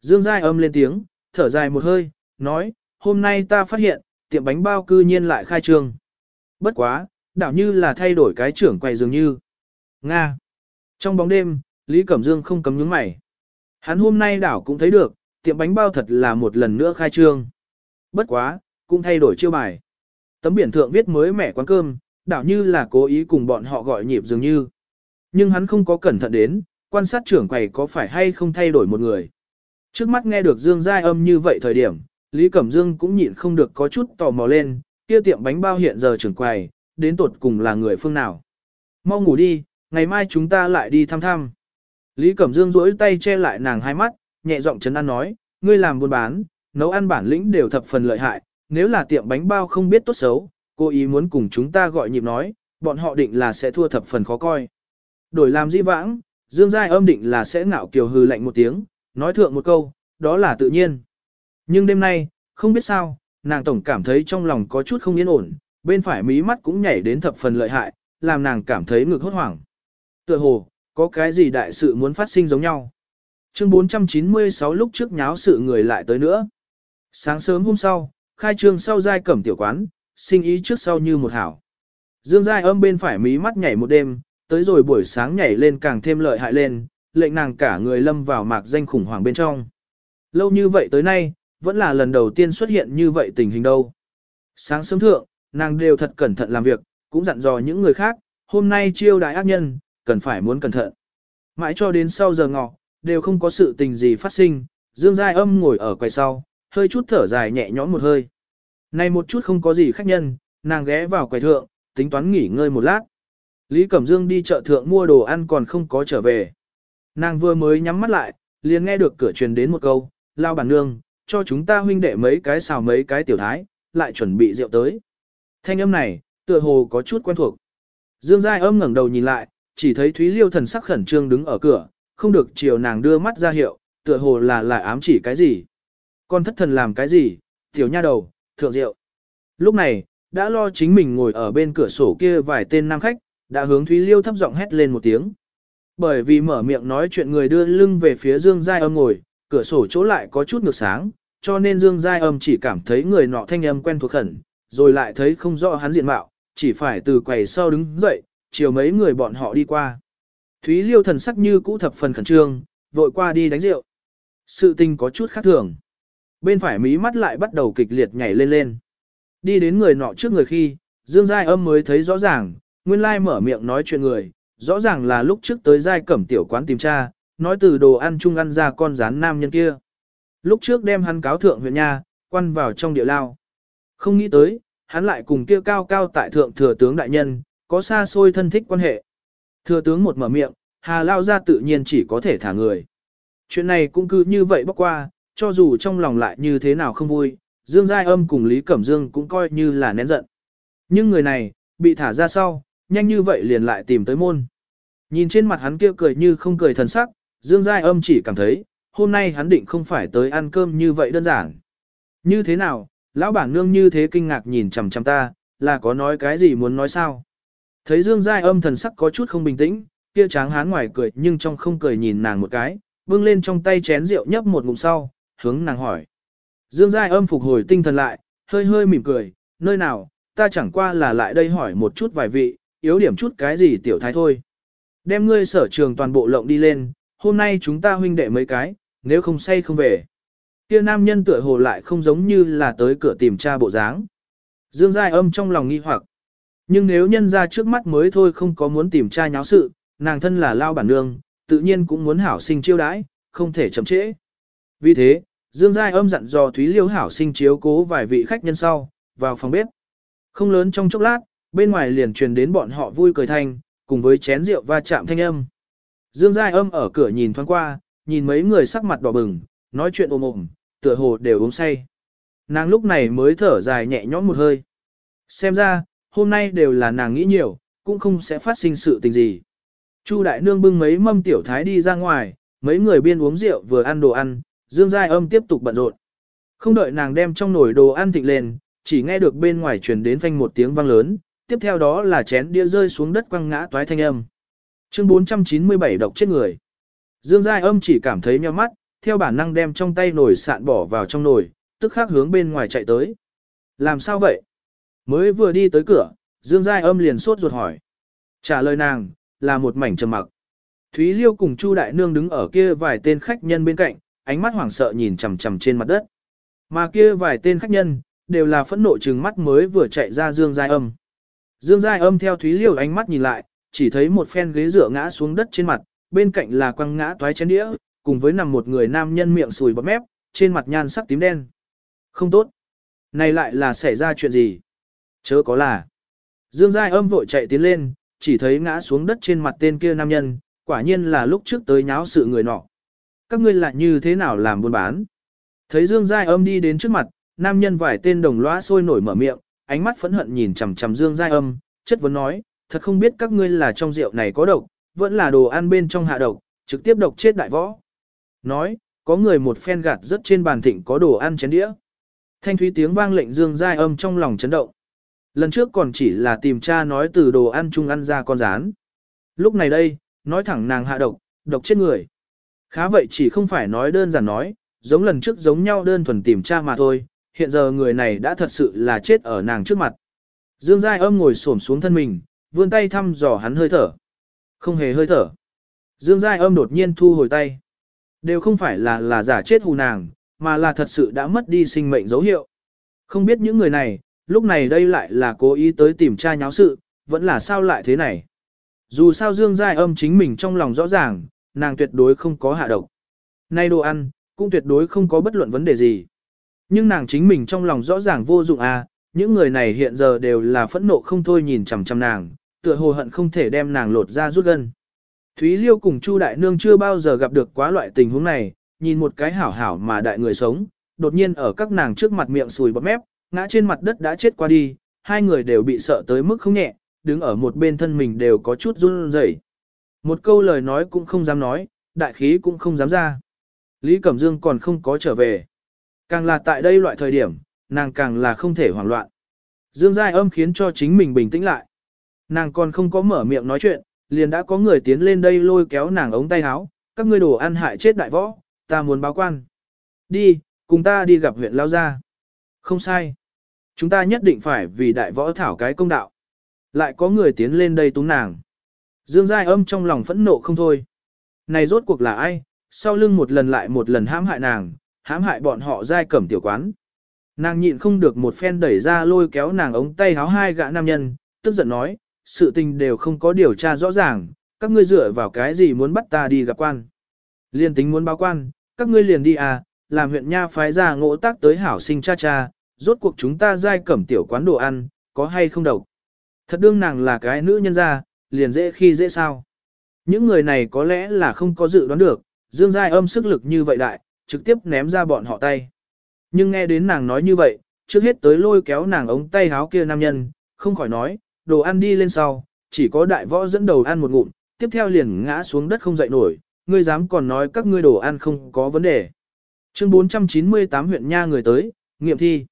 Speaker 1: Dương Giai âm lên tiếng, thở dài một hơi, nói, hôm nay ta phát hiện, tiệm bánh bao cư nhiên lại khai trương. Bất quá, đảo như là thay đổi cái trưởng quầy dường như. Nga. Trong bóng đêm, Lý Cẩm Dương không cấm nhướng mày. Hắn hôm nay đảo cũng thấy được, tiệm bánh bao thật là một lần nữa khai trương. Bất quá, cũng thay đổi chiêu bài. Tấm biển thượng viết mới mẻ quán cơm, đảo như là cố ý cùng bọn họ gọi nhịp dường như. Nhưng hắn không có cẩn thận đến, quan sát trưởng quầy có phải hay không thay đổi một người. Trước mắt nghe được Dương Giai âm như vậy thời điểm, Lý Cẩm Dương cũng nhịn không được có chút tò mò lên, kia tiệm bánh bao hiện giờ trưởng quầy, đến tột cùng là người phương nào. Mau ngủ đi, ngày mai chúng ta lại đi thăm thăm. Lý Cẩm Dương duỗi tay che lại nàng hai mắt, nhẹ giọng chấn an nói, ngươi làm buôn bán, nấu ăn bản lĩnh đều thập phần lợi hại, nếu là tiệm bánh bao không biết tốt xấu, cô ý muốn cùng chúng ta gọi nhịp nói, bọn họ định là sẽ thua thập phần khó coi. Đổi làm di vãng, Dương Giai âm định là sẽ ngạo kiều hư lạnh một tiếng, nói thượng một câu, đó là tự nhiên. Nhưng đêm nay, không biết sao, nàng tổng cảm thấy trong lòng có chút không yên ổn, bên phải mí mắt cũng nhảy đến thập phần lợi hại, làm nàng cảm thấy ngực hốt hoảng. Tựa hồ, có cái gì đại sự muốn phát sinh giống nhau. Chương 496 lúc trước nháo sự người lại tới nữa. Sáng sớm hôm sau, khai trương sau giai cẩm tiểu quán, sinh ý trước sau như một hảo. Dương giai âm bên phải mí mắt nhảy một đêm, tới rồi buổi sáng nhảy lên càng thêm lợi hại lên, lệnh nàng cả người lâm vào mạc danh khủng hoảng bên trong. Lâu như vậy tới nay, vẫn là lần đầu tiên xuất hiện như vậy tình hình đâu. Sáng sớm thượng, nàng đều thật cẩn thận làm việc, cũng dặn dò những người khác, hôm nay chiêu đại ác nhân, cần phải muốn cẩn thận. Mãi cho đến sau giờ ngọ, đều không có sự tình gì phát sinh, Dương Giai âm ngồi ở quầy sau, hơi chút thở dài nhẹ nhõm một hơi. Này một chút không có gì khách nhân, nàng ghé vào quầy thượng, tính toán nghỉ ngơi một lát. Lý Cẩm Dương đi chợ thượng mua đồ ăn còn không có trở về. Nàng vừa mới nhắm mắt lại, liền nghe được cửa truyền đến một câu, lao bản nương, cho chúng ta huynh đệ mấy cái xào mấy cái tiểu thái, lại chuẩn bị rượu tới. Thanh âm này, tựa hồ có chút quen thuộc. Dương Giai âm ngẩng đầu nhìn lại, chỉ thấy Thúy Liêu thần sắc khẩn trương đứng ở cửa, không được chiều nàng đưa mắt ra hiệu, tựa hồ là lại ám chỉ cái gì. Con thất thần làm cái gì, tiểu nha đầu, thượng rượu. Lúc này, đã lo chính mình ngồi ở bên cửa sổ kia vài tên nam khách, đã hướng Thúy Liêu thấp giọng hét lên một tiếng. Bởi vì mở miệng nói chuyện người đưa lưng về phía Dương Giai âm ngồi, cửa sổ chỗ lại có chút ngược sáng, cho nên Dương Giai âm chỉ cảm thấy người nọ thanh âm quen thuộc khẩn, rồi lại thấy không rõ hắn diện mạo, chỉ phải từ quầy sau đứng dậy, chiều mấy người bọn họ đi qua. Thúy Liêu thần sắc như cũ thập phần khẩn trương, vội qua đi đánh rượu. Sự tình có chút khác thường. Bên phải mí mắt lại bắt đầu kịch liệt nhảy lên lên. Đi đến người nọ trước người khi, Dương Giai âm mới thấy rõ ràng, nguyên lai mở miệng nói chuyện người, rõ ràng là lúc trước tới Giai cẩm tiểu quán tìm cha, nói từ đồ ăn chung ăn ra con rán nam nhân kia. Lúc trước đem hắn cáo thượng huyện nha, quan vào trong địa lao. Không nghĩ tới, hắn lại cùng kia cao cao tại thượng thừa tướng đại nhân, có xa xôi thân thích quan hệ. Thừa tướng một mở miệng, Hà Lao ra tự nhiên chỉ có thể thả người. Chuyện này cũng cứ như vậy bóc qua, cho dù trong lòng lại như thế nào không vui, Dương Giai Âm cùng Lý Cẩm Dương cũng coi như là nén giận. Nhưng người này, bị thả ra sau, nhanh như vậy liền lại tìm tới môn. Nhìn trên mặt hắn kia cười như không cười thần sắc, Dương Giai Âm chỉ cảm thấy, hôm nay hắn định không phải tới ăn cơm như vậy đơn giản. Như thế nào, lão bản nương như thế kinh ngạc nhìn chằm chằm ta, là có nói cái gì muốn nói sao? Thấy Dương Giai Âm thần sắc có chút không bình tĩnh, kia tráng hán ngoài cười nhưng trong không cười nhìn nàng một cái, bưng lên trong tay chén rượu nhấp một ngụm sau, hướng nàng hỏi. Dương Giai âm phục hồi tinh thần lại, hơi hơi mỉm cười, nơi nào, ta chẳng qua là lại đây hỏi một chút vài vị, yếu điểm chút cái gì tiểu thái thôi. Đem ngươi sở trường toàn bộ lộng đi lên, hôm nay chúng ta huynh đệ mấy cái, nếu không say không về. Kia nam nhân tựa hồ lại không giống như là tới cửa tìm cha bộ dáng. Dương Giai âm trong lòng nghi hoặc. Nhưng nếu nhân ra trước mắt mới thôi không có muốn tìm trai nháo sự, nàng thân là lao bản nương, tự nhiên cũng muốn hảo sinh chiêu đãi, không thể chậm trễ. Vì thế, Dương Giai âm dặn dò Thúy Liêu hảo sinh chiếu cố vài vị khách nhân sau, vào phòng bếp. Không lớn trong chốc lát, bên ngoài liền truyền đến bọn họ vui cười thanh, cùng với chén rượu va chạm thanh âm. Dương Giai âm ở cửa nhìn thoáng qua, nhìn mấy người sắc mặt đỏ bừng, nói chuyện ồm ồm, tựa hồ đều uống say. Nàng lúc này mới thở dài nhẹ nhõm một hơi. Xem ra, hôm nay đều là nàng nghĩ nhiều, cũng không sẽ phát sinh sự tình gì. Chu đại nương bưng mấy mâm tiểu thái đi ra ngoài, mấy người biên uống rượu vừa ăn đồ ăn, Dương Giai âm tiếp tục bận rộn. Không đợi nàng đem trong nồi đồ ăn thịnh lên, chỉ nghe được bên ngoài truyền đến phanh một tiếng vang lớn, tiếp theo đó là chén đĩa rơi xuống đất quăng ngã toái thanh âm. Chương 497 độc chết người. Dương Giai âm chỉ cảm thấy nheo mắt, theo bản năng đem trong tay nồi sạn bỏ vào trong nồi, tức khắc hướng bên ngoài chạy tới. Làm sao vậy? Mới vừa đi tới cửa, Dương Giai âm liền sốt ruột hỏi. Trả lời nàng, là một mảnh trầm mặc. Thúy Liêu cùng Chu Đại Nương đứng ở kia vài tên khách nhân bên cạnh, ánh mắt hoảng sợ nhìn chằm chằm trên mặt đất. Mà kia vài tên khách nhân, đều là phẫn nộ trừng mắt mới vừa chạy ra Dương Giai Âm. Dương Giai Âm theo Thúy Liêu ánh mắt nhìn lại, chỉ thấy một phen ghế dựa ngã xuống đất trên mặt, bên cạnh là quăng ngã toái chén đĩa, cùng với nằm một người nam nhân miệng sùi bọt mép, trên mặt nhan sắc tím đen. Không tốt. Này lại là xảy ra chuyện gì? Chớ có là. Dương Giai Âm vội chạy tiến lên, chỉ thấy ngã xuống đất trên mặt tên kia nam nhân, quả nhiên là lúc trước tới nháo sự người nọ. Các ngươi lại như thế nào làm buôn bán? Thấy Dương Giai Âm đi đến trước mặt, nam nhân vài tên đồng lõa sôi nổi mở miệng, ánh mắt phẫn hận nhìn chằm chằm Dương Giai Âm, chất vấn nói, thật không biết các ngươi là trong rượu này có độc, vẫn là đồ ăn bên trong hạ độc, trực tiếp độc chết đại võ. Nói, có người một phen gạt rất trên bàn thịnh có đồ ăn chén đĩa. Thanh thúy tiếng vang lệnh Dương Giai Âm trong lòng chấn động. Lần trước còn chỉ là tìm cha nói từ đồ ăn chung ăn ra con rán. Lúc này đây, nói thẳng nàng hạ độc, độc chết người. Khá vậy chỉ không phải nói đơn giản nói, giống lần trước giống nhau đơn thuần tìm cha mà thôi, hiện giờ người này đã thật sự là chết ở nàng trước mặt. Dương Giai âm ngồi xổm xuống thân mình, vươn tay thăm dò hắn hơi thở. Không hề hơi thở. Dương Giai âm đột nhiên thu hồi tay. Đều không phải là là giả chết hù nàng, mà là thật sự đã mất đi sinh mệnh dấu hiệu. Không biết những người này, lúc này đây lại là cố ý tới tìm cha nháo sự, vẫn là sao lại thế này. Dù sao Dương Giai âm chính mình trong lòng rõ ràng, nàng tuyệt đối không có hạ độc. Nay đồ ăn, cũng tuyệt đối không có bất luận vấn đề gì. Nhưng nàng chính mình trong lòng rõ ràng vô dụng à, những người này hiện giờ đều là phẫn nộ không thôi nhìn chằm chằm nàng, tựa hồ hận không thể đem nàng lột ra rút gân. Thúy Liêu cùng Chu Đại Nương chưa bao giờ gặp được quá loại tình huống này, nhìn một cái hảo hảo mà đại người sống, đột nhiên ở các nàng trước mặt miệng sùi bọt mép, ngã trên mặt đất đã chết qua đi, hai người đều bị sợ tới mức không nhẹ, đứng ở một bên thân mình đều có chút run rẩy. Một câu lời nói cũng không dám nói, đại khí cũng không dám ra. Lý Cẩm Dương còn không có trở về. Càng là tại đây loại thời điểm, nàng càng là không thể hoảng loạn. Dương Giai âm khiến cho chính mình bình tĩnh lại. Nàng còn không có mở miệng nói chuyện, liền đã có người tiến lên đây lôi kéo nàng ống tay áo, các ngươi đồ ăn hại chết đại võ, ta muốn báo quan. Đi, cùng ta đi gặp huyện Lao Gia. Không sai. Chúng ta nhất định phải vì đại võ thảo cái công đạo. Lại có người tiến lên đây túng nàng. Dương Giai âm trong lòng phẫn nộ không thôi. Này rốt cuộc là ai, sau lưng một lần lại một lần hãm hại nàng, hãm hại bọn họ Giai cẩm tiểu quán. Nàng nhịn không được một phen đẩy ra lôi kéo nàng ống tay háo hai gã nam nhân, tức giận nói, sự tình đều không có điều tra rõ ràng, các ngươi dựa vào cái gì muốn bắt ta đi gặp quan. Liên tính muốn báo quan, các ngươi liền đi à, làm huyện nha phái ra ngộ tác tới hảo sinh cha cha, rốt cuộc chúng ta giai cẩm tiểu quán đồ ăn, có hay không độc. Thật đương nàng là cái nữ nhân ra, liền dễ khi dễ sao. Những người này có lẽ là không có dự đoán được, Dương Giai âm sức lực như vậy đại, trực tiếp ném ra bọn họ tay. Nhưng nghe đến nàng nói như vậy, trước hết tới lôi kéo nàng ống tay háo kia nam nhân, không khỏi nói, đồ ăn đi lên sau, chỉ có đại võ dẫn đầu ăn một ngụm, tiếp theo liền ngã xuống đất không dậy nổi, ngươi dám còn nói các ngươi đồ ăn không có vấn đề. Chương 498 huyện Nha người tới, nghiệm thi.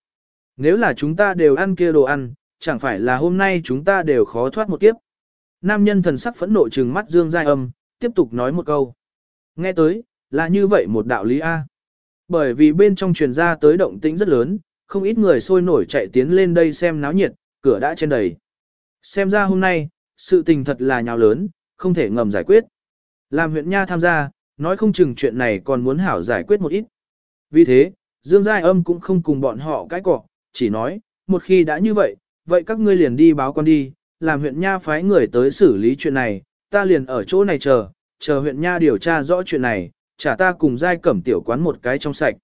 Speaker 1: Nếu là chúng ta đều ăn kia đồ ăn, chẳng phải là hôm nay chúng ta đều khó thoát một kiếp. Nam nhân thần sắc phẫn nộ trừng mắt Dương Giai Âm, tiếp tục nói một câu. Nghe tới, là như vậy một đạo lý A. Bởi vì bên trong truyền ra tới động tĩnh rất lớn, không ít người sôi nổi chạy tiến lên đây xem náo nhiệt, cửa đã trên đầy. Xem ra hôm nay, sự tình thật là nhào lớn, không thể ngầm giải quyết. Làm huyện nha tham gia, nói không chừng chuyện này còn muốn hảo giải quyết một ít. Vì thế, Dương Giai Âm cũng không cùng bọn họ cái cọ, chỉ nói, một khi đã như vậy, vậy các ngươi liền đi báo con đi, làm huyện nha phái người tới xử lý chuyện này, ta liền ở chỗ này chờ, chờ huyện nha điều tra rõ chuyện này, trả ta cùng Giai Cẩm tiểu quán một cái trong sạch.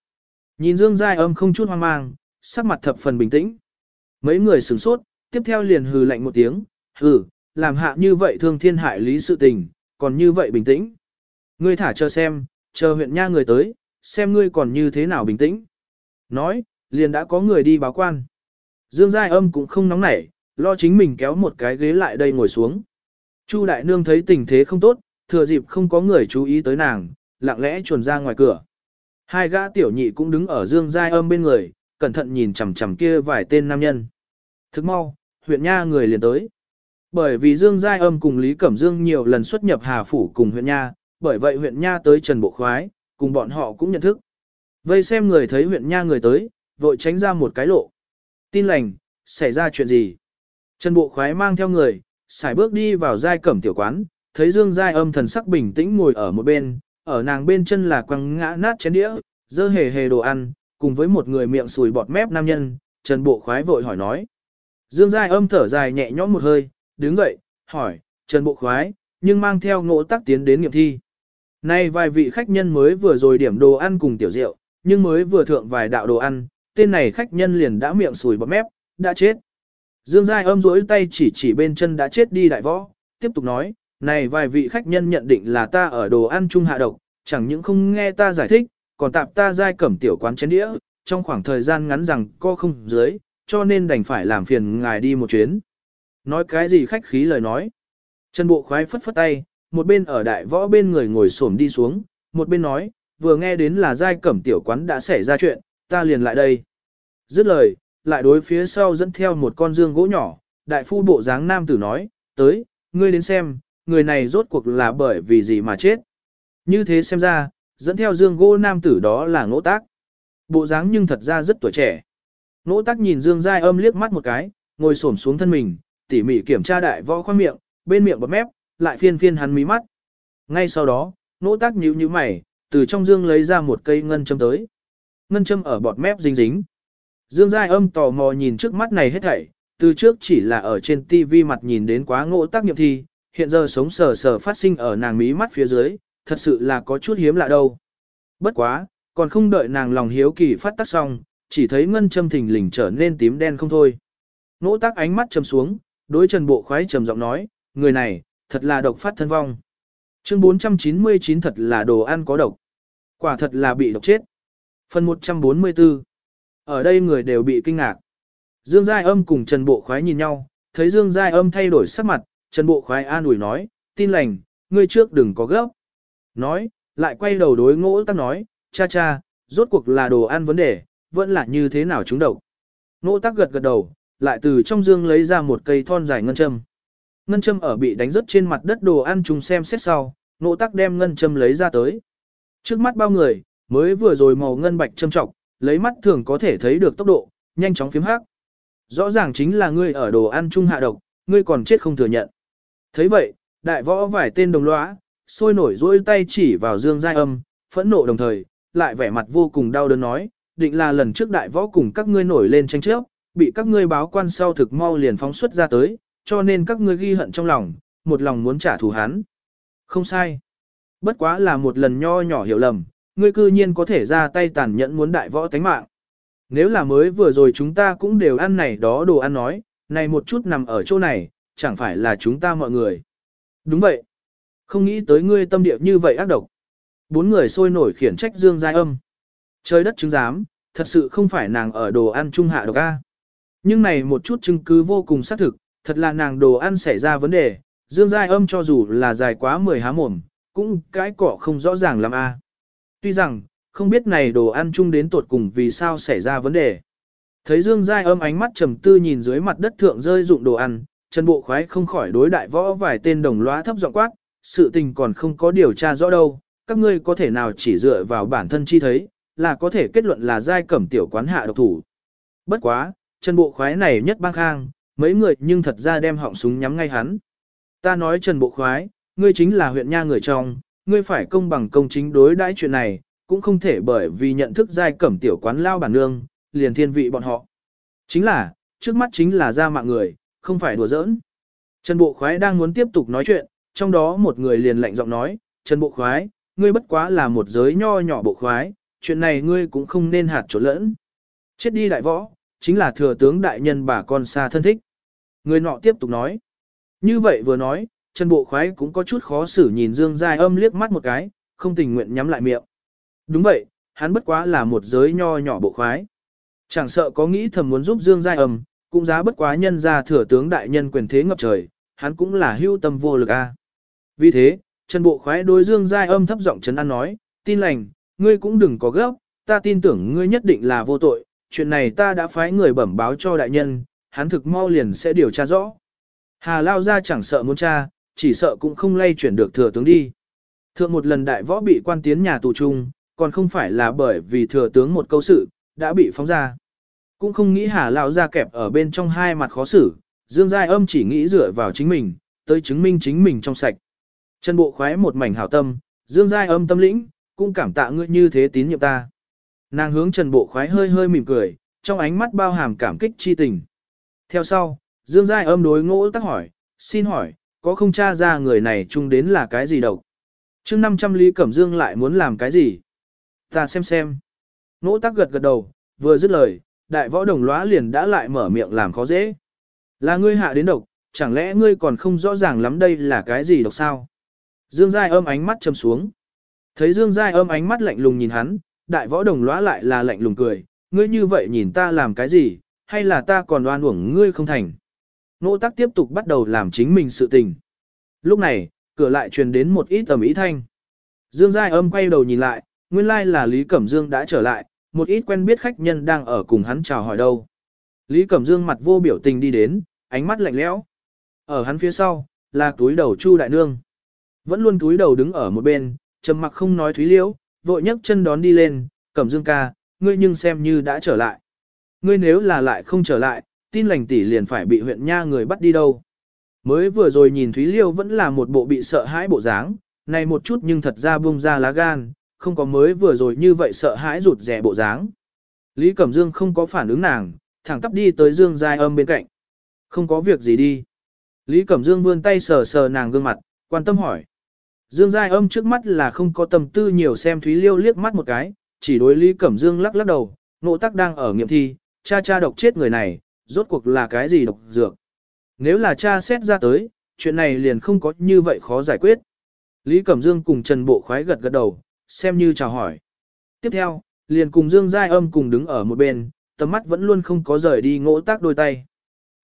Speaker 1: Nhìn Dương Giai Âm không chút hoang mang, sắc mặt thập phần bình tĩnh. Mấy người sửng sốt, tiếp theo liền hừ lạnh một tiếng, hừ, làm hạ như vậy thương thiên hại lý sự tình, còn như vậy bình tĩnh. Ngươi thả chờ xem, chờ huyện nha người tới, xem ngươi còn như thế nào bình tĩnh. Nói, liền đã có người đi báo quan. Dương Giai Âm cũng không nóng nảy, lo chính mình kéo một cái ghế lại đây ngồi xuống. Chu Đại Nương thấy tình thế không tốt, thừa dịp không có người chú ý tới nàng, lặng lẽ chuồn ra ngoài cửa. Hai gã tiểu nhị cũng đứng ở Dương Giai Âm bên người, cẩn thận nhìn chằm chằm kia vài tên nam nhân. Thức mau, huyện nha người liền tới. Bởi vì Dương Giai Âm cùng Lý Cẩm Dương nhiều lần xuất nhập Hà Phủ cùng huyện nha, bởi vậy huyện nha tới Trần Bộ Khoái, cùng bọn họ cũng nhận thức. Vây xem người thấy huyện nha người tới, vội tránh ra một cái lộ. Tin lành, xảy ra chuyện gì? Trần Bộ Khoái mang theo người, xài bước đi vào Giai Cẩm tiểu quán, thấy Dương Giai Âm thần sắc bình tĩnh ngồi ở một bên, ở nàng bên chân là quăng ngã nát chén đĩa, dơ hề hề đồ ăn, cùng với một người miệng sùi bọt mép nam nhân, Trần Bộ Khoái vội hỏi nói. Dương Giai âm thở dài nhẹ nhõm một hơi, đứng dậy, hỏi, Trần Bộ Khoái, nhưng mang theo ngộ tắc tiến đến nghiệm thi. Nay vài vị khách nhân mới vừa rồi điểm đồ ăn cùng tiểu rượu, nhưng mới vừa thượng vài đạo đồ ăn, tên này khách nhân liền đã miệng sùi bọt mép, đã chết. Dương Giai âm rỗi tay chỉ chỉ bên chân đã chết đi đại võ, tiếp tục nói, này vài vị khách nhân nhận định là ta ở đồ ăn chung hạ độc, chẳng những không nghe ta giải thích, còn tạp ta giai cẩm tiểu quán chén đĩa, trong khoảng thời gian ngắn rằng co không dưới, cho nên đành phải làm phiền ngài đi một chuyến. Nói cái gì khách khí lời nói. Trần Bộ khoái phất phất tay, một bên ở đại võ bên người ngồi xổm đi xuống, một bên nói, vừa nghe đến là giai cẩm tiểu quán đã xảy ra chuyện, ta liền lại đây. Dứt lời, lại đối phía sau dẫn theo một con dương gỗ nhỏ, đại phu bộ dáng nam tử nói, tới, ngươi đến xem, người này rốt cuộc là bởi vì gì mà chết. Như thế xem ra, dẫn theo dương gỗ nam tử đó là ngỗ tác. Bộ dáng nhưng thật ra rất tuổi trẻ. Ngỗ tác nhìn dương giai âm liếc mắt một cái, ngồi xổm xuống thân mình, tỉ mỉ kiểm tra đại võ khoang miệng, bên miệng bọt mép, lại phiên phiên hắn mí mắt. Ngay sau đó, ngỗ tác nhíu nhíu mày, từ trong dương lấy ra một cây ngân châm tới. Ngân châm ở bọt mép dính dính. Dương giai âm tò mò nhìn trước mắt này hết thảy, từ trước chỉ là ở trên tivi mặt nhìn đến quá ngộ tác nghiệp thi, hiện giờ sống sờ sờ phát sinh ở nàng mí mắt phía dưới, thật sự là có chút hiếm lạ đâu. Bất quá, còn không đợi nàng lòng hiếu kỳ phát tác xong, chỉ thấy ngân châm thình lình trở nên tím đen không thôi. Ngỗ tác ánh mắt trầm xuống, đối trần bộ khoái trầm giọng nói, người này, thật là độc phát thân vong. Chương 499 thật là đồ ăn có độc. Quả thật là bị độc chết. Phần 144 Ở đây người đều bị kinh ngạc. Dương Giai Âm cùng Trần Bộ Khoái nhìn nhau, thấy Dương Giai Âm thay đổi sắc mặt, Trần Bộ Khoái an ủi nói, tin lành, ngươi trước đừng có gấp. Nói, lại quay đầu đối ngỗ tắc nói, cha cha, rốt cuộc là đồ ăn vấn đề, vẫn là như thế nào chúng độc. Ngỗ tắc gật gật đầu, lại từ trong dương lấy ra một cây thon dài ngân châm. Ngân châm ở bị đánh rớt trên mặt đất đồ ăn trùng xem xét sau, ngỗ tắc đem ngân châm lấy ra tới. Trước mắt bao người, mới vừa rồi màu ngân bạch châm trọng, lấy mắt thường có thể thấy được tốc độ, nhanh chóng phím hắc. Rõ ràng chính là ngươi ở đồ ăn chung hạ độc, ngươi còn chết không thừa nhận. thấy vậy, đại võ vài tên đồng lõa, sôi nổi dỗi tay chỉ vào Dương Giai Âm, phẫn nộ đồng thời, lại vẻ mặt vô cùng đau đớn nói, định là lần trước đại võ cùng các ngươi nổi lên tranh chấp, bị các ngươi báo quan sau thực mau liền phóng xuất ra tới, cho nên các ngươi ghi hận trong lòng, một lòng muốn trả thù hắn. Không sai. Bất quá là một lần nho nhỏ hiểu lầm, ngươi cư nhiên có thể ra tay tàn nhẫn muốn đại võ tánh mạng. Nếu là mới vừa rồi chúng ta cũng đều ăn này đó đồ ăn nói, này một chút nằm ở chỗ này, chẳng phải là chúng ta mọi người. Đúng vậy. Không nghĩ tới ngươi tâm địa như vậy ác độc. Bốn người sôi nổi khiển trách Dương Giai Âm. Trời đất chứng giám, thật sự không phải nàng ở đồ ăn trung hạ độc A. Nhưng này một chút chứng cứ vô cùng xác thực, thật là nàng đồ ăn xảy ra vấn đề, Dương Giai Âm cho dù là dài quá 10 há mồm, cũng cái cỏ không rõ ràng lắm A. Tuy rằng, không biết này đồ ăn chung đến tột cùng vì sao xảy ra vấn đề. Thấy Dương Giai Âm ánh mắt trầm tư nhìn dưới mặt đất thượng rơi dụng đồ ăn, Trần Bộ Khoái không khỏi đối đại võ vài tên đồng lõa thấp giọng quát, sự tình còn không có điều tra rõ đâu, các ngươi có thể nào chỉ dựa vào bản thân chi thấy, là có thể kết luận là giai cẩm tiểu quán hạ độc thủ. Bất quá, Trần Bộ Khoái này nhất bang khang, mấy người nhưng thật ra đem họng súng nhắm ngay hắn. Ta nói Trần Bộ Khoái, ngươi chính là huyện nha người trong, ngươi phải công bằng công chính đối đãi chuyện này, cũng không thể bởi vì nhận thức giai cẩm tiểu quán lao bản nương, liền thiên vị bọn họ. Chính là, trước mắt chính là ra mạng người, không phải đùa giỡn. Trần Bộ Khoái đang muốn tiếp tục nói chuyện, trong đó một người liền lạnh giọng nói, Trần Bộ Khoái, ngươi bất quá là một giới nho nhỏ bộ khoái, chuyện này ngươi cũng không nên hạt trộn lẫn. Chết đi đại võ, chính là thừa tướng đại nhân bà con xa thân thích. Người nọ tiếp tục nói. Như vậy vừa nói, Trần Bộ Khoái cũng có chút khó xử nhìn Dương Giai âm liếc mắt một cái, không tình nguyện nhắm lại miệng. Đúng vậy, hắn bất quá là một giới nho nhỏ bộ khoái. Chẳng sợ có nghĩ thầm muốn giúp Dương Giai âm, cũng giá bất quá nhân ra thừa tướng đại nhân quyền thế ngập trời, hắn cũng là hưu tâm vô lực a. Vì thế, Trần Bộ Khoái đối Dương Giai âm thấp giọng trấn an nói, tin lành, ngươi cũng đừng có gấp, ta tin tưởng ngươi nhất định là vô tội, chuyện này ta đã phái người bẩm báo cho đại nhân, hắn thực mau liền sẽ điều tra rõ. Hà Lao ra chẳng sợ muốn tra, chỉ sợ cũng không lay chuyển được thừa tướng đi. Thượng một lần đại võ bị quan tiến nhà tù trung, còn không phải là bởi vì thừa tướng một câu sự, đã bị phóng ra. Cũng không nghĩ Hà lão ra kẹp ở bên trong hai mặt khó xử, Dương Giai âm chỉ nghĩ dựa vào chính mình, tới chứng minh chính mình trong sạch. Trần Bộ khoái một mảnh hảo tâm, Dương Giai âm tâm lĩnh, cũng cảm tạ ngươi như thế tín nhiệm ta. Nàng hướng Trần Bộ khoái hơi hơi mỉm cười, trong ánh mắt bao hàm cảm kích chi tình. Theo sau, Dương Giai âm đối ngỗ tắc hỏi, xin hỏi, có không tra ra người này chung đến là cái gì đâu? chương 500 Lý Cẩm Dương lại muốn làm cái gì? Ta xem xem. Nỗ tắc gật gật đầu, vừa dứt lời, đại võ đồng lõa liền đã lại mở miệng làm khó dễ. Là ngươi hạ đến độc, chẳng lẽ ngươi còn không rõ ràng lắm đây là cái gì độc sao? Dương Giai âm ánh mắt châm xuống. Thấy Dương Giai âm ánh mắt lạnh lùng nhìn hắn, đại võ đồng lõa lại là lạnh lùng cười, ngươi như vậy nhìn ta làm cái gì, hay là ta còn oan uổng ngươi không thành. Nỗ tắc tiếp tục bắt đầu làm chính mình sự tình. Lúc này, cửa lại truyền đến một ít tầm ý thanh. Dương Giai âm quay đầu nhìn lại, nguyên lai là Lý Cẩm Dương đã trở lại, một ít quen biết khách nhân đang ở cùng hắn chào hỏi đâu. Lý Cẩm Dương mặt vô biểu tình đi đến, ánh mắt lạnh lẽo. Ở hắn phía sau, là túi đầu Chu Đại Nương. Vẫn luôn túi đầu đứng ở một bên, trầm mặc không nói Thúy Liễu, vội nhấc chân đón đi lên, Cẩm Dương ca, ngươi nhưng xem như đã trở lại. Ngươi nếu là lại không trở lại, tin lành tỷ liền phải bị huyện nha người bắt đi đâu. Mới vừa rồi nhìn Thúy Liêu vẫn là một bộ bị sợ hãi bộ dáng, này một chút nhưng thật ra bung ra lá gan, không có mới vừa rồi như vậy sợ hãi rụt rè bộ dáng. Lý Cẩm Dương không có phản ứng nàng, thẳng tắp đi tới Dương Giai Âm bên cạnh. Không có việc gì đi. Lý Cẩm Dương vươn tay sờ sờ nàng gương mặt, quan tâm hỏi. Dương Giai Âm trước mắt là không có tâm tư nhiều xem Thúy Liêu liếc mắt một cái, chỉ đối Lý Cẩm Dương lắc lắc đầu, nộ tắc đang ở nghiệm thi, cha cha độc chết người này, rốt cuộc là cái gì độc dược. Nếu là cha xét ra tới, chuyện này liền không có như vậy khó giải quyết. Lý Cẩm Dương cùng Trần Bộ khoái gật gật đầu, xem như chào hỏi. Tiếp theo, liền cùng Dương Giai Âm cùng đứng ở một bên, tầm mắt vẫn luôn không có rời đi ngỗ tác đôi tay.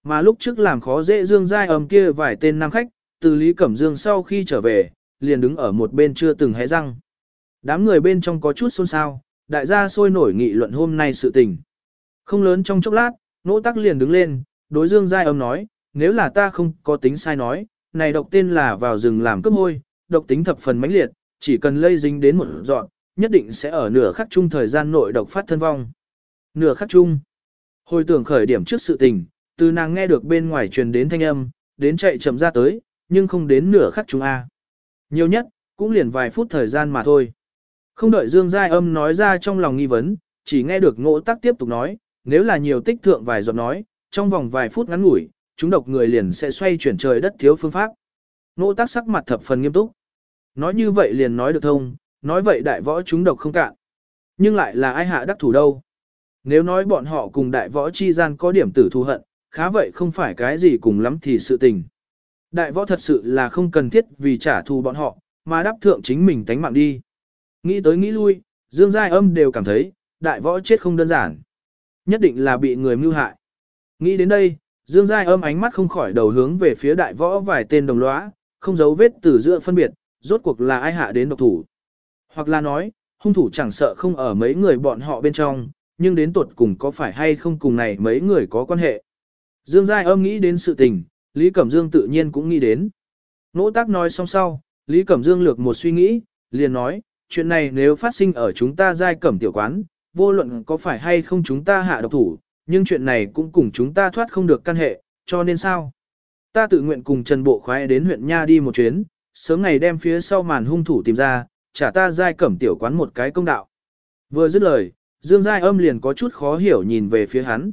Speaker 1: Mà lúc trước làm khó dễ Dương Giai Âm kia vài tên nam khách, từ Lý Cẩm Dương sau khi trở về, liền đứng ở một bên chưa từng hé răng. Đám người bên trong có chút xôn xao, đại gia sôi nổi nghị luận hôm nay sự tình. Không lớn trong chốc lát, nỗ tắc liền đứng lên, đối Dương Giai Âm nói, nếu là ta không có tính sai nói, này độc tên là vào rừng làm cướp hôi, độc tính thập phần mãnh liệt, chỉ cần lây dính đến một dọn, nhất định sẽ ở nửa khắc chung thời gian nội độc phát thân vong. Nửa khắc chung. Hồi tưởng khởi điểm trước sự tình, từ nàng nghe được bên ngoài truyền đến thanh âm, đến chạy chậm ra tới, nhưng không đến nửa khắc chung A. Nhiều nhất, cũng liền vài phút thời gian mà thôi. Không đợi Dương Giai âm nói ra trong lòng nghi vấn, chỉ nghe được ngộ tắc tiếp tục nói, nếu là nhiều tích thượng vài giọt nói, trong vòng vài phút ngắn ngủi, chúng độc người liền sẽ xoay chuyển trời đất thiếu phương pháp. nỗ tác sắc mặt thập phần nghiêm túc. Nói như vậy liền nói được thông, nói vậy đại võ chúng độc không cạn. Nhưng lại là ai hạ đắc thủ đâu. Nếu nói bọn họ cùng đại võ chi gian có điểm tử thù hận, khá vậy không phải cái gì cùng lắm thì sự tình. Đại võ thật sự là không cần thiết vì trả thù bọn họ, mà đáp thượng chính mình tánh mạng đi. Nghĩ tới nghĩ lui, Dương Giai âm đều cảm thấy, đại võ chết không đơn giản. Nhất định là bị người mưu hại. Nghĩ đến đây, Dương Giai âm ánh mắt không khỏi đầu hướng về phía đại võ vài tên đồng lõa, không giấu vết từ giữa phân biệt, rốt cuộc là ai hạ đến độc thủ. Hoặc là nói, hung thủ chẳng sợ không ở mấy người bọn họ bên trong, nhưng đến tuột cùng có phải hay không cùng này mấy người có quan hệ. Dương Giai âm nghĩ đến sự tình, Lý Cẩm Dương tự nhiên cũng nghĩ đến. Nỗ tác nói xong sau, Lý Cẩm Dương lược một suy nghĩ, liền nói, chuyện này nếu phát sinh ở chúng ta Giai Cẩm tiểu quán, vô luận có phải hay không chúng ta hạ độc thủ, nhưng chuyện này cũng cùng chúng ta thoát không được căn hệ, cho nên sao? Ta tự nguyện cùng Trần Bộ khoái đến huyện Nha đi một chuyến, sớm ngày đem phía sau màn hung thủ tìm ra, trả ta Giai Cẩm tiểu quán một cái công đạo. Vừa dứt lời, Dương Giai âm liền có chút khó hiểu nhìn về phía hắn.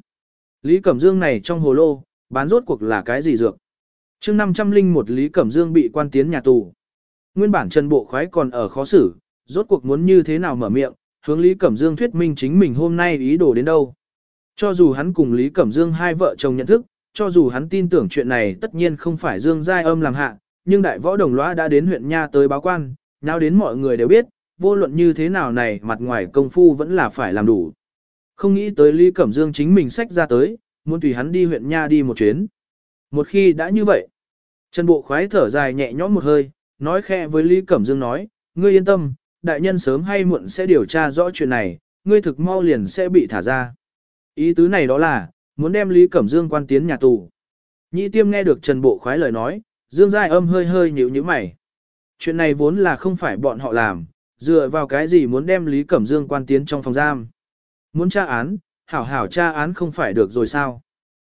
Speaker 1: Lý Cẩm Dương này trong hồ lô, bán rốt cuộc là cái gì dược? chương 501 Lý Cẩm Dương bị quan tiến nhà tù. Nguyên bản Trần Bộ Khoái còn ở khó xử, rốt cuộc muốn như thế nào mở miệng, hướng Lý Cẩm Dương thuyết minh chính mình hôm nay ý đồ đến đâu. Cho dù hắn cùng Lý Cẩm Dương hai vợ chồng nhận thức, cho dù hắn tin tưởng chuyện này tất nhiên không phải Dương Giai âm làm hạ, nhưng đại võ đồng lõa đã đến huyện Nha tới báo quan, nào đến mọi người đều biết, vô luận như thế nào này mặt ngoài công phu vẫn là phải làm đủ. Không nghĩ tới Lý Cẩm Dương chính mình sách ra tới, muốn tùy hắn đi huyện Nha đi một chuyến. Một khi đã như vậy, Trần Bộ khoái thở dài nhẹ nhõm một hơi, nói khẽ với Lý Cẩm Dương nói, ngươi yên tâm, đại nhân sớm hay muộn sẽ điều tra rõ chuyện này, ngươi thực mau liền sẽ bị thả ra. Ý tứ này đó là, muốn đem Lý Cẩm Dương quan tiến nhà tù. Nhĩ tiêm nghe được Trần Bộ khoái lời nói, Dương Giai âm hơi hơi nhíu như mày. Chuyện này vốn là không phải bọn họ làm, dựa vào cái gì muốn đem Lý Cẩm Dương quan tiến trong phòng giam. Muốn tra án, hảo hảo tra án không phải được rồi sao.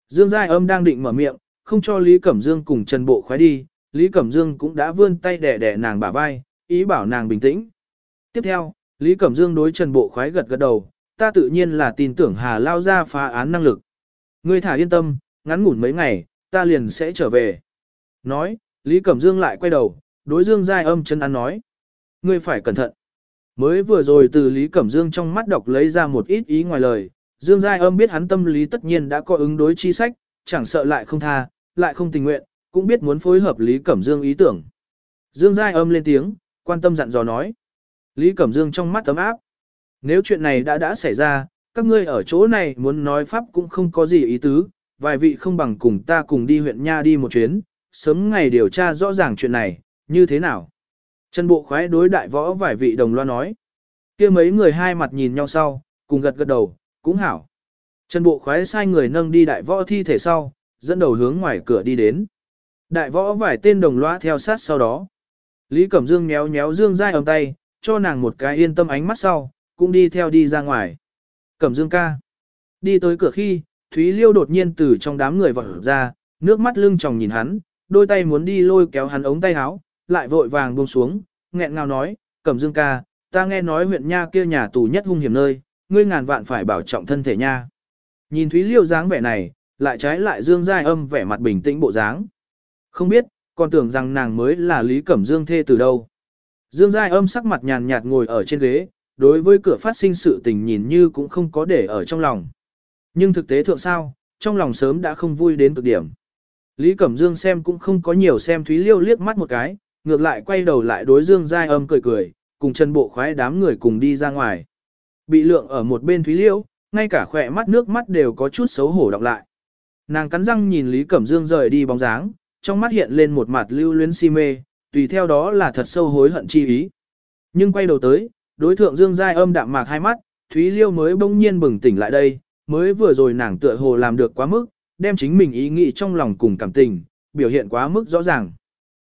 Speaker 1: Dương Giai âm đang định mở miệng, không cho Lý Cẩm Dương cùng Trần Bộ khoái đi, Lý Cẩm Dương cũng đã vươn tay đẻ đẻ nàng bả vai, ý bảo nàng bình tĩnh. Tiếp theo, Lý Cẩm Dương đối Trần Bộ khoái gật gật đầu, ta tự nhiên là tin tưởng Hà Lao ra phá án năng lực. Ngươi thả yên tâm, ngắn ngủn mấy ngày, ta liền sẽ trở về. Nói, Lý Cẩm Dương lại quay đầu, đối Dương Giai âm chân ăn nói. Ngươi phải cẩn thận. Mới vừa rồi từ Lý Cẩm Dương trong mắt đọc lấy ra một ít ý ngoài lời, Dương Giai âm biết hắn tâm lý tất nhiên đã có ứng đối chi sách, chẳng sợ lại không tha, lại không tình nguyện, cũng biết muốn phối hợp Lý Cẩm Dương ý tưởng. Dương Giai âm lên tiếng, quan tâm dặn dò nói. Lý Cẩm Dương trong mắt ấm áp. Nếu chuyện này đã đã xảy ra, các ngươi ở chỗ này muốn nói pháp cũng không có gì ý tứ, vài vị không bằng cùng ta cùng đi huyện Nha đi một chuyến, sớm ngày điều tra rõ ràng chuyện này, như thế nào. Trần Bộ khoái đối đại võ vài vị đồng loa nói. kia mấy người hai mặt nhìn nhau sau, cùng gật gật đầu, cũng hảo. Trần Bộ khoái sai người nâng đi đại võ thi thể sau, dẫn đầu hướng ngoài cửa đi đến. Đại võ vài tên đồng loa theo sát sau đó. Lý Cẩm Dương méo méo Dương dai ống tay, cho nàng một cái yên tâm ánh mắt sau, cũng đi theo đi ra ngoài. Cẩm Dương ca. Đi tới cửa khi, Thúy Liêu đột nhiên từ trong đám người vọt ra, nước mắt lưng tròng nhìn hắn, đôi tay muốn đi lôi kéo hắn ống tay áo, lại vội vàng buông xuống, nghẹn ngào nói, Cẩm Dương ca, ta nghe nói huyện nha kia nhà tù nhất hung hiểm nơi, ngươi ngàn vạn phải bảo trọng thân thể nha. Nhìn Thúy Liêu dáng vẻ này, lại trái lại Dương Giai âm vẻ mặt bình tĩnh bộ dáng. Không biết, còn tưởng rằng nàng mới là Lý Cẩm Dương thê từ đâu. Dương Giai âm sắc mặt nhàn nhạt ngồi ở trên ghế, đối với cửa phát sinh sự tình nhìn như cũng không có để ở trong lòng. Nhưng thực tế thượng sao, trong lòng sớm đã không vui đến cực điểm. Lý Cẩm Dương xem cũng không có nhiều xem Thúy Liêu liếc mắt một cái, ngược lại quay đầu lại đối Dương Giai âm cười cười, cùng chân bộ khoái đám người cùng đi ra ngoài. Bị lượng ở một bên Thúy Liêu, ngay cả khỏe mắt nước mắt đều có chút xấu hổ đọc lại. Nàng cắn răng nhìn Lý Cẩm Dương rời đi bóng dáng, trong mắt hiện lên một mặt lưu luyến si mê, tùy theo đó là thật sâu hối hận chi ý. Nhưng quay đầu tới, đối thượng Dương Giai âm đạm mạc hai mắt, Thúy Liêu mới bỗng nhiên bừng tỉnh lại đây, mới vừa rồi nàng tựa hồ làm được quá mức, đem chính mình ý nghĩ trong lòng cùng cảm tình, biểu hiện quá mức rõ ràng.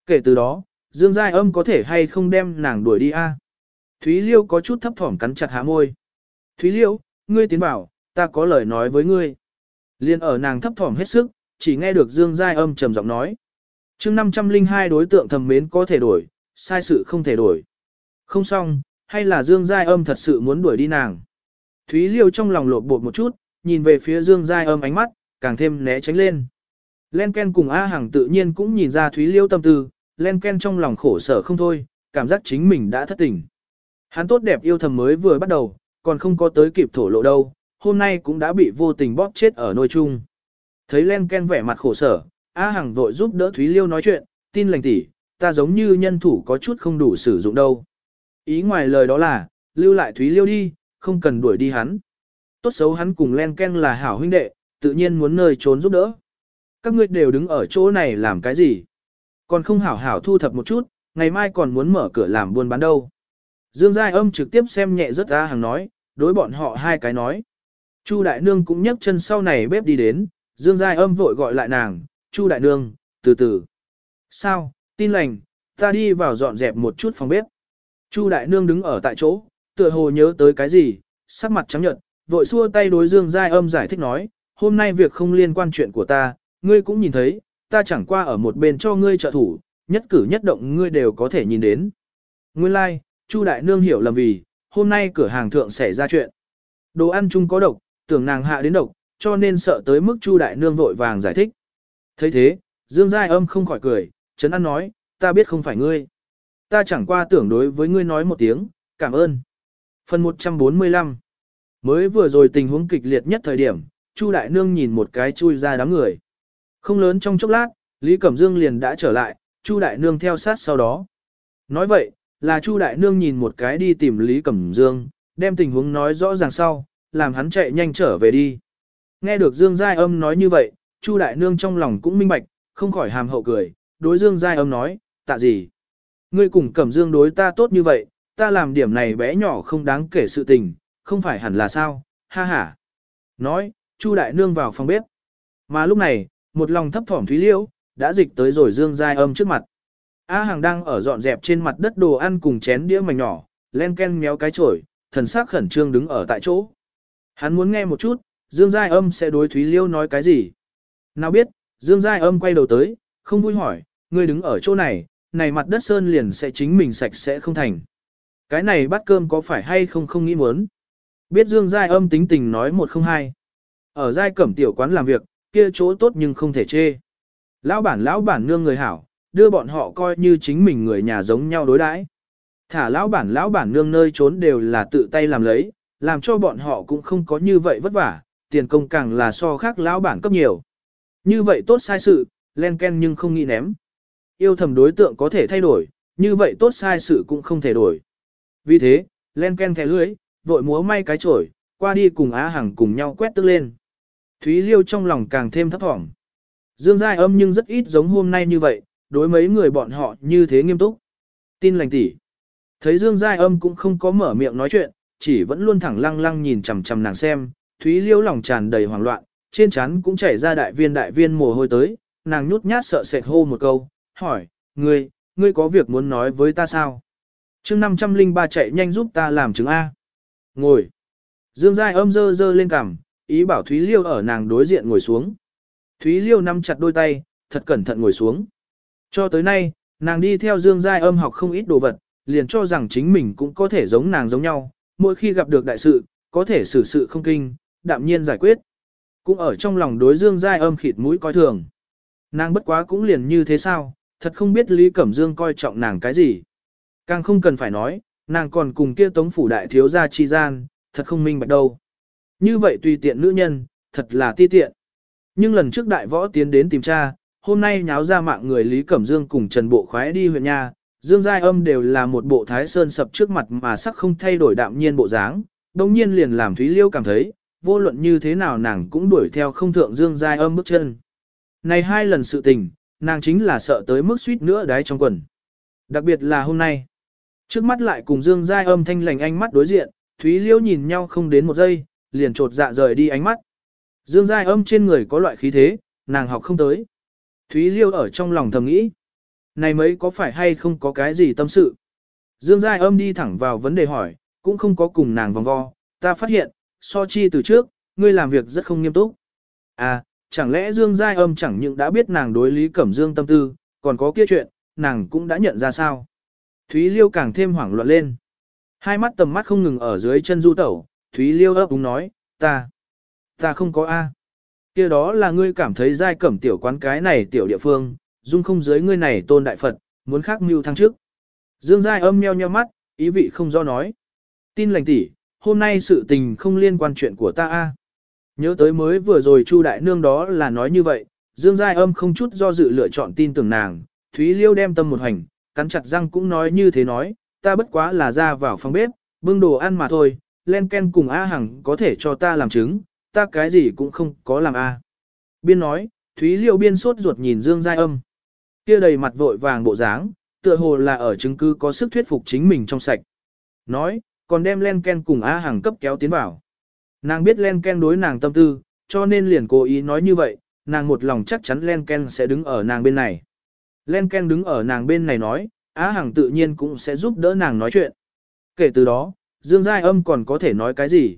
Speaker 1: Kể từ đó, Dương Giai âm có thể hay không đem nàng đuổi đi a Thúy Liêu có chút thấp thỏm cắn chặt há môi. Thúy Liêu, ngươi tiến bảo, ta có lời nói với ngươi. Liên ở nàng thấp thỏm hết sức, chỉ nghe được Dương Giai âm trầm giọng nói chương 502 đối tượng thầm mến có thể đổi, sai sự không thể đổi. Không xong, hay là Dương Giai âm thật sự muốn đuổi đi nàng. Thúy Liêu trong lòng lột bột một chút, nhìn về phía Dương Giai âm ánh mắt, càng thêm né tránh lên. Len Ken cùng A Hằng tự nhiên cũng nhìn ra Thúy Liêu tâm tư, Len Ken trong lòng khổ sở không thôi, cảm giác chính mình đã thất tình. Hắn tốt đẹp yêu thầm mới vừa bắt đầu, còn không có tới kịp thổ lộ đâu, hôm nay cũng đã bị vô tình bóp chết ở nôi chung. Thấy Len Ken vẻ mặt khổ sở, A Hằng vội giúp đỡ Thúy Liêu nói chuyện, tin lành tỷ, ta giống như nhân thủ có chút không đủ sử dụng đâu. Ý ngoài lời đó là, lưu lại Thúy Liêu đi, không cần đuổi đi hắn. Tốt xấu hắn cùng Len Ken là hảo huynh đệ, tự nhiên muốn nơi trốn giúp đỡ. Các ngươi đều đứng ở chỗ này làm cái gì? Còn không hảo hảo thu thập một chút, ngày mai còn muốn mở cửa làm buôn bán đâu. Dương Giai âm trực tiếp xem nhẹ rất ra hàng nói, đối bọn họ hai cái nói. Chu Đại Nương cũng nhấc chân sau này bếp đi đến, Dương Giai âm vội gọi lại nàng, Chu Đại Nương, từ từ. Sao, tin lành, ta đi vào dọn dẹp một chút phòng bếp. Chu Đại Nương đứng ở tại chỗ, tựa hồ nhớ tới cái gì, sắc mặt trắng nhợt, vội xua tay đối Dương Giai âm giải thích nói, hôm nay việc không liên quan chuyện của ta, ngươi cũng nhìn thấy, ta chẳng qua ở một bên cho ngươi trợ thủ, nhất cử nhất động ngươi đều có thể nhìn đến. Nguyên lai, like, Chu Đại Nương hiểu lầm vì, hôm nay cửa hàng thượng xảy ra chuyện. Đồ ăn chung có độc, tưởng nàng hạ đến độc, cho nên sợ tới mức Chu Đại Nương vội vàng giải thích thấy thế, Dương Giai âm không khỏi cười, Trấn An nói, ta biết không phải ngươi. Ta chẳng qua tưởng đối với ngươi nói một tiếng, cảm ơn. Phần 145 Mới vừa rồi tình huống kịch liệt nhất thời điểm, Chu Đại Nương nhìn một cái chui ra đám người. Không lớn trong chốc lát, Lý Cẩm Dương liền đã trở lại, Chu Đại Nương theo sát sau đó. Nói vậy, là Chu Đại Nương nhìn một cái đi tìm Lý Cẩm Dương, đem tình huống nói rõ ràng sau, làm hắn chạy nhanh trở về đi. Nghe được Dương Giai Âm nói như vậy, Chu Đại Nương trong lòng cũng minh bạch, không khỏi hàm hậu cười, đối Dương Giai Âm nói, tạ gì? Ngươi cùng Cẩm Dương đối ta tốt như vậy, ta làm điểm này bé nhỏ không đáng kể sự tình, không phải hẳn là sao, ha ha. Nói, Chu Đại Nương vào phòng bếp. Mà lúc này, một lòng thấp thỏm Thúy Liễu, đã dịch tới rồi Dương Giai Âm trước mặt. A Hàng đang ở dọn dẹp trên mặt đất đồ ăn cùng chén đĩa mảnh nhỏ, len ken méo cái chổi, thần sắc khẩn trương đứng ở tại chỗ. Hắn muốn nghe một chút, Dương Giai Âm sẽ đối Thúy Liêu nói cái gì. Nào biết, Dương Giai Âm quay đầu tới, không vui hỏi, ngươi đứng ở chỗ này, này mặt đất sơn liền sẽ chính mình sạch sẽ không thành. Cái này bát cơm có phải hay không không nghĩ muốn. Biết Dương Giai Âm tính tình nói một không hai. Ở Giai Cẩm tiểu quán làm việc, kia chỗ tốt nhưng không thể chê. Lão bản lão bản nương người hảo, đưa bọn họ coi như chính mình người nhà giống nhau đối đãi. Thả lão bản lão bản nương nơi trốn đều là tự tay làm lấy, làm cho bọn họ cũng không có như vậy vất vả, tiền công càng là so khác lão bản cấp nhiều. Như vậy tốt sai sự, len ken nhưng không nghĩ ném. Yêu thầm đối tượng có thể thay đổi, như vậy tốt sai sự cũng không thể đổi. Vì thế, len ken thẻ lưới, vội múa may cái chổi, qua đi cùng Á Hằng cùng nhau quét tức lên. Thúy Liêu trong lòng càng thêm thấp thỏm. Dương Giai âm nhưng rất ít giống hôm nay như vậy, đối mấy người bọn họ như thế nghiêm túc. Tin lành tỷ. Thấy Dương Giai âm cũng không có mở miệng nói chuyện, chỉ vẫn luôn thẳng lăng lăng nhìn chằm chằm nàng xem, Thúy Liêu lòng tràn đầy hoảng loạn, trên trán cũng chảy ra đại viên đại viên mồ hôi tới, nàng nhút nhát sợ sệt hô một câu, hỏi, ngươi, ngươi có việc muốn nói với ta sao? chương 503 chạy nhanh giúp ta làm chứng A. Ngồi. Dương Giai âm dơ dơ lên cằm, ý bảo Thúy Liêu ở nàng đối diện ngồi xuống. Thúy Liêu nắm chặt đôi tay, thật cẩn thận ngồi xuống. Cho tới nay, nàng đi theo Dương Giai âm học không ít đồ vật, liền cho rằng chính mình cũng có thể giống nàng giống nhau, mỗi khi gặp được đại sự, có thể xử sự không kinh, đạm nhiên giải quyết. Cũng ở trong lòng đối Dương Giai âm khịt mũi coi thường. Nàng bất quá cũng liền như thế sao, thật không biết Lý Cẩm Dương coi trọng nàng cái gì. Càng không cần phải nói, nàng còn cùng kia tống phủ đại thiếu gia chi gian, thật không minh bạch đâu. Như vậy tùy tiện nữ nhân, thật là ti tiện. Nhưng lần trước đại võ tiến đến tìm cha, hôm nay nháo ra mạng người Lý Cẩm Dương cùng Trần Bộ khoái đi huyện nhà Dương Giai Âm đều là một bộ thái sơn sập trước mặt mà sắc không thay đổi đạm nhiên bộ dáng, đồng nhiên liền làm Thúy Liêu cảm thấy, vô luận như thế nào nàng cũng đuổi theo không thượng Dương Giai Âm bước chân. Này hai lần sự tình, nàng chính là sợ tới mức suýt nữa đáy trong quần. Đặc biệt là hôm nay. Trước mắt lại cùng Dương Giai Âm thanh lành ánh mắt đối diện, Thúy Liêu nhìn nhau không đến một giây, liền trột dạ rời đi ánh mắt. Dương Giai Âm trên người có loại khí thế, nàng học không tới. Thúy Liêu ở trong lòng thầm nghĩ. Này mấy có phải hay không có cái gì tâm sự? Dương Giai âm đi thẳng vào vấn đề hỏi, cũng không có cùng nàng vòng vo. Ta phát hiện, so chi từ trước, ngươi làm việc rất không nghiêm túc. À, chẳng lẽ Dương Giai âm chẳng những đã biết nàng đối lý cẩm Dương tâm tư, còn có kia chuyện, nàng cũng đã nhận ra sao? Thúy Liêu càng thêm hoảng loạn lên. Hai mắt tầm mắt không ngừng ở dưới chân du tẩu, Thúy Liêu ấp úng nói, ta, ta không có A. kia đó là ngươi cảm thấy giai cẩm tiểu quán cái này tiểu địa phương, dung không dưới ngươi này tôn đại Phật, muốn khác mưu thăng trước. Dương giai âm nheo nheo mắt, ý vị không do nói. Tin lành tỷ, hôm nay sự tình không liên quan chuyện của ta A. Nhớ tới mới vừa rồi Chu Đại Nương đó là nói như vậy, Dương Giai âm không chút do dự lựa chọn tin tưởng nàng, Thúy Liêu đem tâm một hành, cắn chặt răng cũng nói như thế nói, ta bất quá là ra vào phòng bếp, bưng đồ ăn mà thôi, len ken cùng A Hằng có thể cho ta làm chứng, ta cái gì cũng không có làm A. Biên nói, Thúy Liêu biên sốt ruột nhìn Dương Giai âm. kia đầy mặt vội vàng bộ dáng, tựa hồ là ở chứng cứ có sức thuyết phục chính mình trong sạch. Nói, còn đem len ken cùng A Hằng cấp kéo tiến vào. Nàng biết len ken đối nàng tâm tư, cho nên liền cố ý nói như vậy, nàng một lòng chắc chắn len ken sẽ đứng ở nàng bên này. Len ken đứng ở nàng bên này nói, Á Hằng tự nhiên cũng sẽ giúp đỡ nàng nói chuyện. Kể từ đó, Dương Giai Âm còn có thể nói cái gì?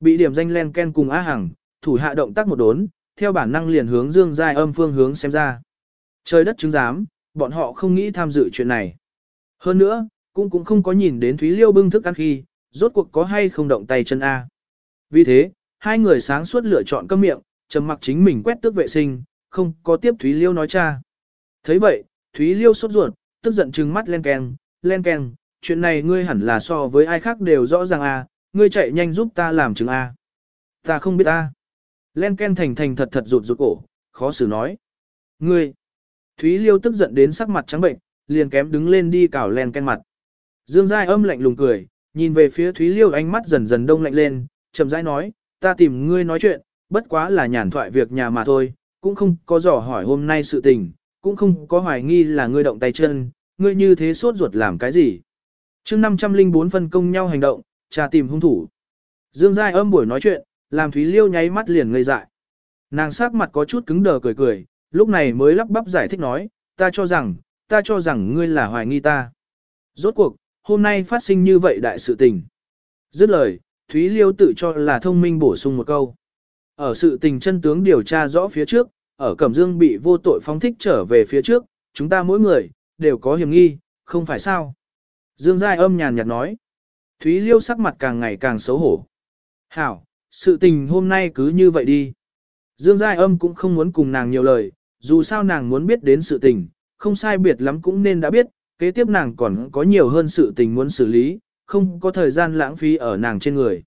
Speaker 1: Bị điểm danh len ken cùng Á Hằng, thủ hạ động tác một đốn, theo bản năng liền hướng Dương Giai Âm phương hướng xem ra. Trời đất chứng giám, bọn họ không nghĩ tham dự chuyện này. Hơn nữa, cũng cũng không có nhìn đến Thúy Liêu bưng thức ăn khi, rốt cuộc có hay không động tay chân A. Vì thế, hai người sáng suốt lựa chọn câm miệng, trầm mặc chính mình quét tước vệ sinh, không có tiếp Thúy Liêu nói cha. thấy vậy, Thúy Liêu sốt ruột, tức giận trừng mắt len keng, len keng, chuyện này ngươi hẳn là so với ai khác đều rõ ràng a, ngươi chạy nhanh giúp ta làm chứng a. Ta không biết a. Len ken thành thành thật thật rụt rụt cổ, khó xử nói. Ngươi. Thúy Liêu tức giận đến sắc mặt trắng bệnh, liền kém đứng lên đi cào len ken mặt. Dương Giai âm lạnh lùng cười, nhìn về phía Thúy Liêu ánh mắt dần dần đông lạnh lên, chậm rãi nói, ta tìm ngươi nói chuyện, bất quá là nhàn thoại việc nhà mà thôi, cũng không có dò hỏi hôm nay sự tình, cũng không có hoài nghi là ngươi động tay chân, ngươi như thế sốt ruột làm cái gì. chương 504 phân công nhau hành động, trà tìm hung thủ. Dương Giai âm buổi nói chuyện, làm Thúy Liêu nháy mắt liền ngây dại. Nàng sắc mặt có chút cứng đờ cười cười, lúc này mới lắp bắp giải thích nói, ta cho rằng, ta cho rằng ngươi là hoài nghi ta. Rốt cuộc, hôm nay phát sinh như vậy đại sự tình. Dứt lời, Thúy Liêu tự cho là thông minh bổ sung một câu. Ở sự tình chân tướng điều tra rõ phía trước, ở Cẩm Dương bị vô tội phóng thích trở về phía trước, chúng ta mỗi người, đều có hiểm nghi, không phải sao. Dương Giai âm nhàn nhạt nói. Thúy Liêu sắc mặt càng ngày càng xấu hổ. Hảo, sự tình hôm nay cứ như vậy đi. Dương Giai âm cũng không muốn cùng nàng nhiều lời, dù sao nàng muốn biết đến sự tình, không sai biệt lắm cũng nên đã biết, kế tiếp nàng còn có nhiều hơn sự tình muốn xử lý, không có thời gian lãng phí ở nàng trên người.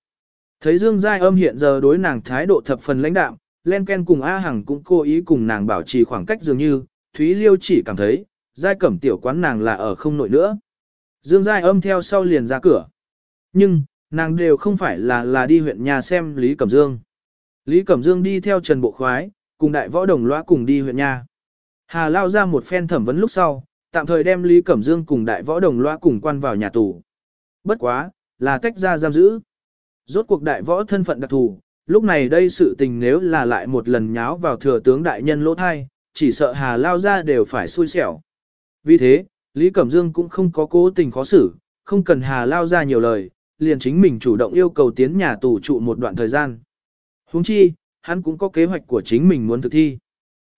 Speaker 1: Thấy Dương Giai âm hiện giờ đối nàng thái độ thập phần lãnh đạm, Len Ken cùng A Hằng cũng cố ý cùng nàng bảo trì khoảng cách dường như, Thúy Liêu chỉ cảm thấy, Giai cẩm tiểu quán nàng là ở không nội nữa. Dương Giai âm theo sau liền ra cửa. Nhưng, nàng đều không phải là là đi huyện nhà xem Lý Cẩm Dương. Lý Cẩm Dương đi theo Trần Bộ Khoái, cùng đại võ đồng loa cùng đi huyện nhà. Hà lao ra một phen thẩm vấn lúc sau, tạm thời đem Lý Cẩm Dương cùng đại võ đồng loa cùng quan vào nhà tù. Bất quá, là tách ra giam giữ. Rốt cuộc đại võ thân phận đặc thù, lúc này đây sự tình nếu là lại một lần nháo vào thừa tướng đại nhân lỗ thai, chỉ sợ Hà lao ra đều phải xui xẻo. Vì thế, Lý Cẩm Dương cũng không có cố tình khó xử, không cần Hà lao ra nhiều lời, liền chính mình chủ động yêu cầu tiến nhà tù trụ một đoạn thời gian. Huống chi, hắn cũng có kế hoạch của chính mình muốn thực thi.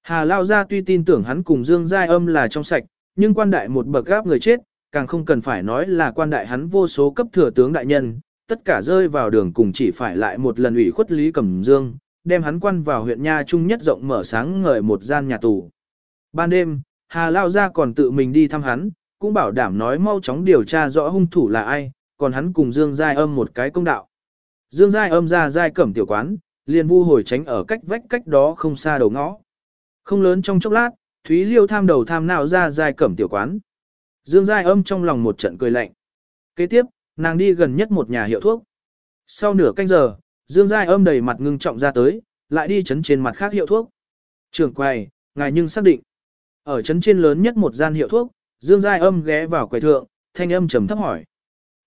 Speaker 1: Hà lao ra tuy tin tưởng hắn cùng Dương Giai âm là trong sạch, nhưng quan đại một bậc gáp người chết, càng không cần phải nói là quan đại hắn vô số cấp thừa tướng đại nhân, tất cả rơi vào đường cùng chỉ phải lại một lần ủy khuất Lý Cẩm Dương, đem hắn quan vào huyện Nha Trung nhất rộng mở sáng ngời một gian nhà tù. Ban đêm, Hà Lao ra còn tự mình đi thăm hắn, cũng bảo đảm nói mau chóng điều tra rõ hung thủ là ai, còn hắn cùng Dương Giai âm một cái công đạo. Dương Giai âm ra Giai cẩm tiểu quán, liền vu hồi tránh ở cách vách cách đó không xa đầu ngõ. Không lớn trong chốc lát, Thúy Liêu tham đầu tham nào ra Giai cẩm tiểu quán. Dương Giai âm trong lòng một trận cười lạnh. Kế tiếp, nàng đi gần nhất một nhà hiệu thuốc. Sau nửa canh giờ, Dương Giai âm đầy mặt ngưng trọng ra tới, lại đi chấn trên mặt khác hiệu thuốc. Trưởng quầy, ngài nhưng xác định. Ở chấn trên lớn nhất một gian hiệu thuốc, Dương Giai âm ghé vào quầy thượng, thanh âm trầm thấp hỏi.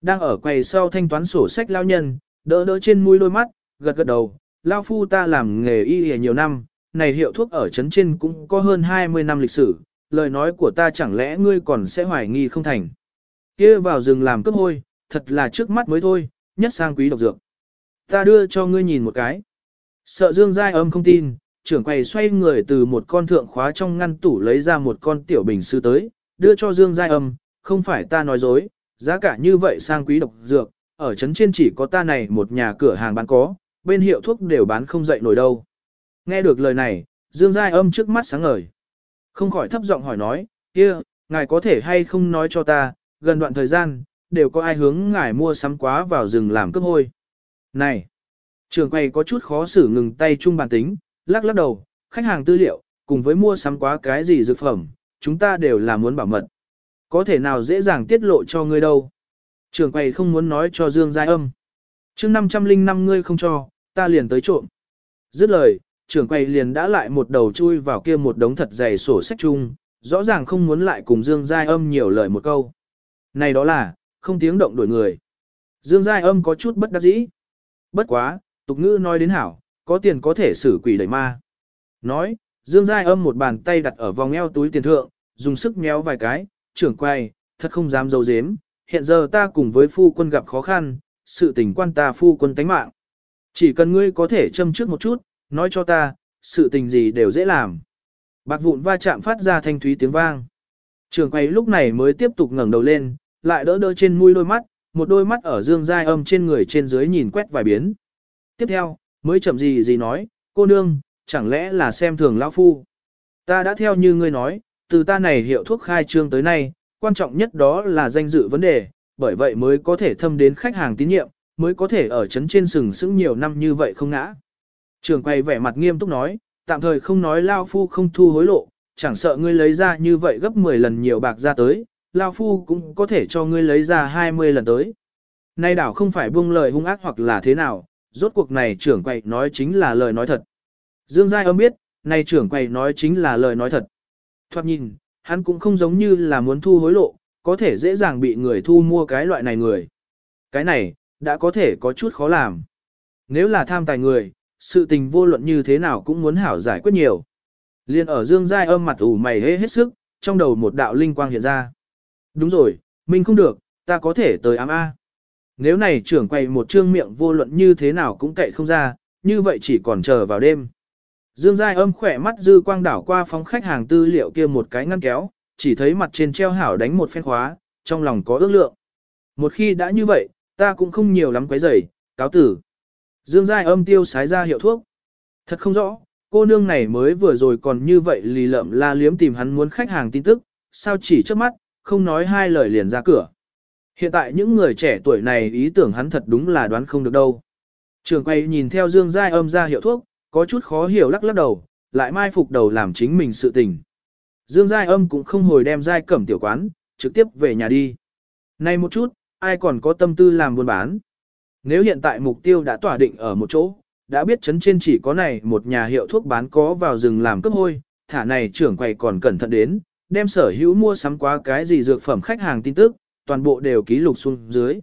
Speaker 1: Đang ở quầy sau thanh toán sổ sách lao nhân, đỡ đỡ trên mũi đôi mắt, gật gật đầu, lao phu ta làm nghề y y nhiều năm, này hiệu thuốc ở trấn trên cũng có hơn 20 năm lịch sử, lời nói của ta chẳng lẽ ngươi còn sẽ hoài nghi không thành. kia vào rừng làm cấp hôi, thật là trước mắt mới thôi, nhất sang quý độc dược. Ta đưa cho ngươi nhìn một cái. Sợ Dương Giai âm không tin, trưởng quầy xoay người từ một con thượng khóa trong ngăn tủ lấy ra một con tiểu bình sư tới, đưa cho Dương Giai âm, không phải ta nói dối, giá cả như vậy sang quý độc dược, ở trấn trên chỉ có ta này một nhà cửa hàng bán có, bên hiệu thuốc đều bán không dậy nổi đâu. Nghe được lời này, Dương Giai âm trước mắt sáng ngời. Không khỏi thấp giọng hỏi nói, kia, ngài có thể hay không nói cho ta, gần đoạn thời gian, đều có ai hướng ngài mua sắm quá vào rừng làm cướp hôi. Này, trường quay có chút khó xử ngừng tay chung bàn tính, lắc lắc đầu, khách hàng tư liệu, cùng với mua sắm quá cái gì dược phẩm, chúng ta đều là muốn bảo mật. Có thể nào dễ dàng tiết lộ cho ngươi đâu. Trường quay không muốn nói cho Dương Giai âm. chương 505 ngươi không cho, ta liền tới trộm. Dứt lời, trưởng quầy liền đã lại một đầu chui vào kia một đống thật dày sổ sách chung, rõ ràng không muốn lại cùng Dương Giai âm nhiều lời một câu. Này đó là, không tiếng động đổi người. Dương Giai âm có chút bất đắc dĩ. Bất quá, tục ngữ nói đến hảo, có tiền có thể xử quỷ đẩy ma. Nói, Dương Giai âm một bàn tay đặt ở vòng eo túi tiền thượng, dùng sức méo vài cái, trưởng quay, thật không dám dấu dếm. Hiện giờ ta cùng với phu quân gặp khó khăn, sự tình quan ta phu quân tánh mạng. Chỉ cần ngươi có thể châm trước một chút, nói cho ta, sự tình gì đều dễ làm. Bạc vụn va chạm phát ra thanh thúy tiếng vang. Trường quay lúc này mới tiếp tục ngẩng đầu lên, lại đỡ đỡ trên mũi đôi mắt, một đôi mắt ở dương dai âm trên người trên dưới nhìn quét vài biến. Tiếp theo, mới chậm gì gì nói, cô nương, chẳng lẽ là xem thường lão phu. Ta đã theo như ngươi nói, từ ta này hiệu thuốc khai trương tới nay, quan trọng nhất đó là danh dự vấn đề, bởi vậy mới có thể thâm đến khách hàng tín nhiệm, mới có thể ở chấn trên sừng sững nhiều năm như vậy không ngã. Trường quay vẻ mặt nghiêm túc nói, tạm thời không nói Lao Phu không thu hối lộ, chẳng sợ ngươi lấy ra như vậy gấp 10 lần nhiều bạc ra tới, Lao Phu cũng có thể cho ngươi lấy ra 20 lần tới. Nay đảo không phải buông lời hung ác hoặc là thế nào, rốt cuộc này trưởng quầy nói chính là lời nói thật. Dương Giai âm biết, nay trưởng quầy nói chính là lời nói thật. Thoát nhìn, hắn cũng không giống như là muốn thu hối lộ, có thể dễ dàng bị người thu mua cái loại này người. Cái này, đã có thể có chút khó làm. Nếu là tham tài người, sự tình vô luận như thế nào cũng muốn hảo giải quyết nhiều. Liên ở Dương Giai âm mặt ủ mày hế hết sức, trong đầu một đạo linh quang hiện ra. Đúng rồi, mình không được, ta có thể tới ám A. Nếu này trưởng quay một trương miệng vô luận như thế nào cũng cậy không ra, như vậy chỉ còn chờ vào đêm. Dương Giai âm khỏe mắt dư quang đảo qua phóng khách hàng tư liệu kia một cái ngăn kéo, chỉ thấy mặt trên treo hảo đánh một phen khóa, trong lòng có ước lượng. Một khi đã như vậy, ta cũng không nhiều lắm quấy rầy, cáo tử. Dương Giai âm tiêu sái ra hiệu thuốc. Thật không rõ, cô nương này mới vừa rồi còn như vậy lì lợm la liếm tìm hắn muốn khách hàng tin tức, sao chỉ trước mắt, không nói hai lời liền ra cửa. Hiện tại những người trẻ tuổi này ý tưởng hắn thật đúng là đoán không được đâu. Trường quay nhìn theo Dương Giai âm ra hiệu thuốc, có chút khó hiểu lắc lắc đầu, lại mai phục đầu làm chính mình sự tình. Dương Giai âm cũng không hồi đem Giai cẩm tiểu quán, trực tiếp về nhà đi. Này một chút, ai còn có tâm tư làm buôn bán. Nếu hiện tại mục tiêu đã tỏa định ở một chỗ, đã biết chấn trên chỉ có này một nhà hiệu thuốc bán có vào rừng làm cấp hôi, thả này trưởng quầy còn cẩn thận đến, đem sở hữu mua sắm quá cái gì dược phẩm khách hàng tin tức, toàn bộ đều ký lục xuống dưới.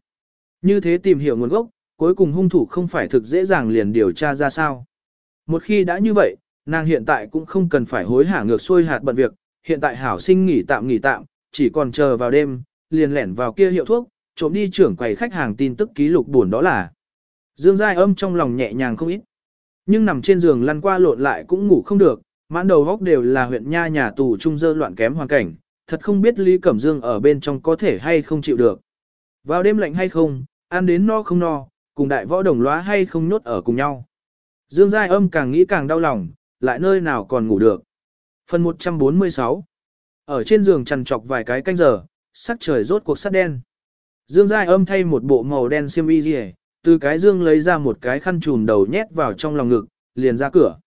Speaker 1: Như thế tìm hiểu nguồn gốc, cuối cùng hung thủ không phải thực dễ dàng liền điều tra ra sao. Một khi đã như vậy, nàng hiện tại cũng không cần phải hối hả ngược xuôi hạt bận việc, hiện tại hảo sinh nghỉ tạm nghỉ tạm, chỉ còn chờ vào đêm, liền lẻn vào kia hiệu thuốc, trộm đi trưởng quầy khách hàng tin tức ký lục buồn đó là. Dương Giai âm trong lòng nhẹ nhàng không ít. Nhưng nằm trên giường lăn qua lộn lại cũng ngủ không được, mãn đầu góc đều là huyện nha nhà tù trung dơ loạn kém hoàn cảnh, thật không biết Lý Cẩm Dương ở bên trong có thể hay không chịu được. Vào đêm lạnh hay không, ăn đến no không no, cùng đại võ đồng lóa hay không nhốt ở cùng nhau. Dương Giai âm càng nghĩ càng đau lòng, lại nơi nào còn ngủ được. Phần 146 Ở trên giường chằn trọc vài cái canh giờ, sắc trời rốt cuộc sắt đen. Dương Giai âm thay một bộ màu đen xiêm y rìa, từ cái dương lấy ra một cái khăn trùm đầu nhét vào trong lòng ngực, liền ra cửa.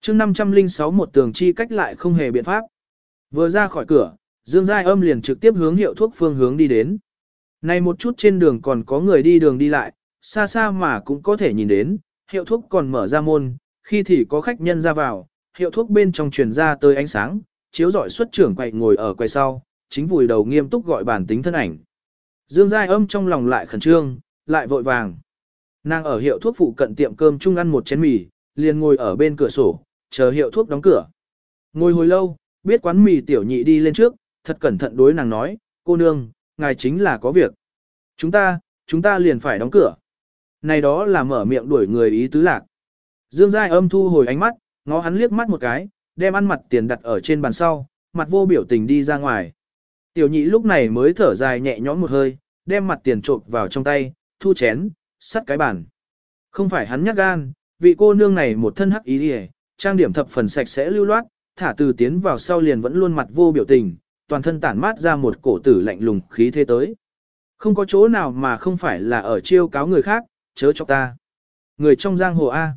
Speaker 1: chương 506 một tường chi cách lại không hề biện pháp. Vừa ra khỏi cửa, Dương Giai âm liền trực tiếp hướng hiệu thuốc phương hướng đi đến. Này một chút trên đường còn có người đi đường đi lại, xa xa mà cũng có thể nhìn đến, hiệu thuốc còn mở ra môn, khi thì có khách nhân ra vào, hiệu thuốc bên trong truyền ra tới ánh sáng, chiếu rọi xuất trưởng quậy ngồi ở quầy sau, chính vùi đầu nghiêm túc gọi bản tính thân ảnh. Dương Giai âm trong lòng lại khẩn trương, lại vội vàng. Nàng ở hiệu thuốc phụ cận tiệm cơm chung ăn một chén mì, liền ngồi ở bên cửa sổ, chờ hiệu thuốc đóng cửa. Ngồi hồi lâu, biết quán mì tiểu nhị đi lên trước, thật cẩn thận đối nàng nói, cô nương, ngài chính là có việc. Chúng ta, chúng ta liền phải đóng cửa. Này đó là mở miệng đuổi người ý tứ lạc. Dương Giai âm thu hồi ánh mắt, ngó hắn liếc mắt một cái, đem ăn mặt tiền đặt ở trên bàn sau, mặt vô biểu tình đi ra ngoài. Tiểu nhị lúc này mới thở dài nhẹ nhõm một hơi, đem mặt tiền trộn vào trong tay, thu chén, sắt cái bàn. Không phải hắn nhắc gan, vị cô nương này một thân hắc ý đi trang điểm thập phần sạch sẽ lưu loát, thả từ tiến vào sau liền vẫn luôn mặt vô biểu tình, toàn thân tản mát ra một cổ tử lạnh lùng khí thế tới. Không có chỗ nào mà không phải là ở chiêu cáo người khác, chớ cho ta. Người trong giang hồ A.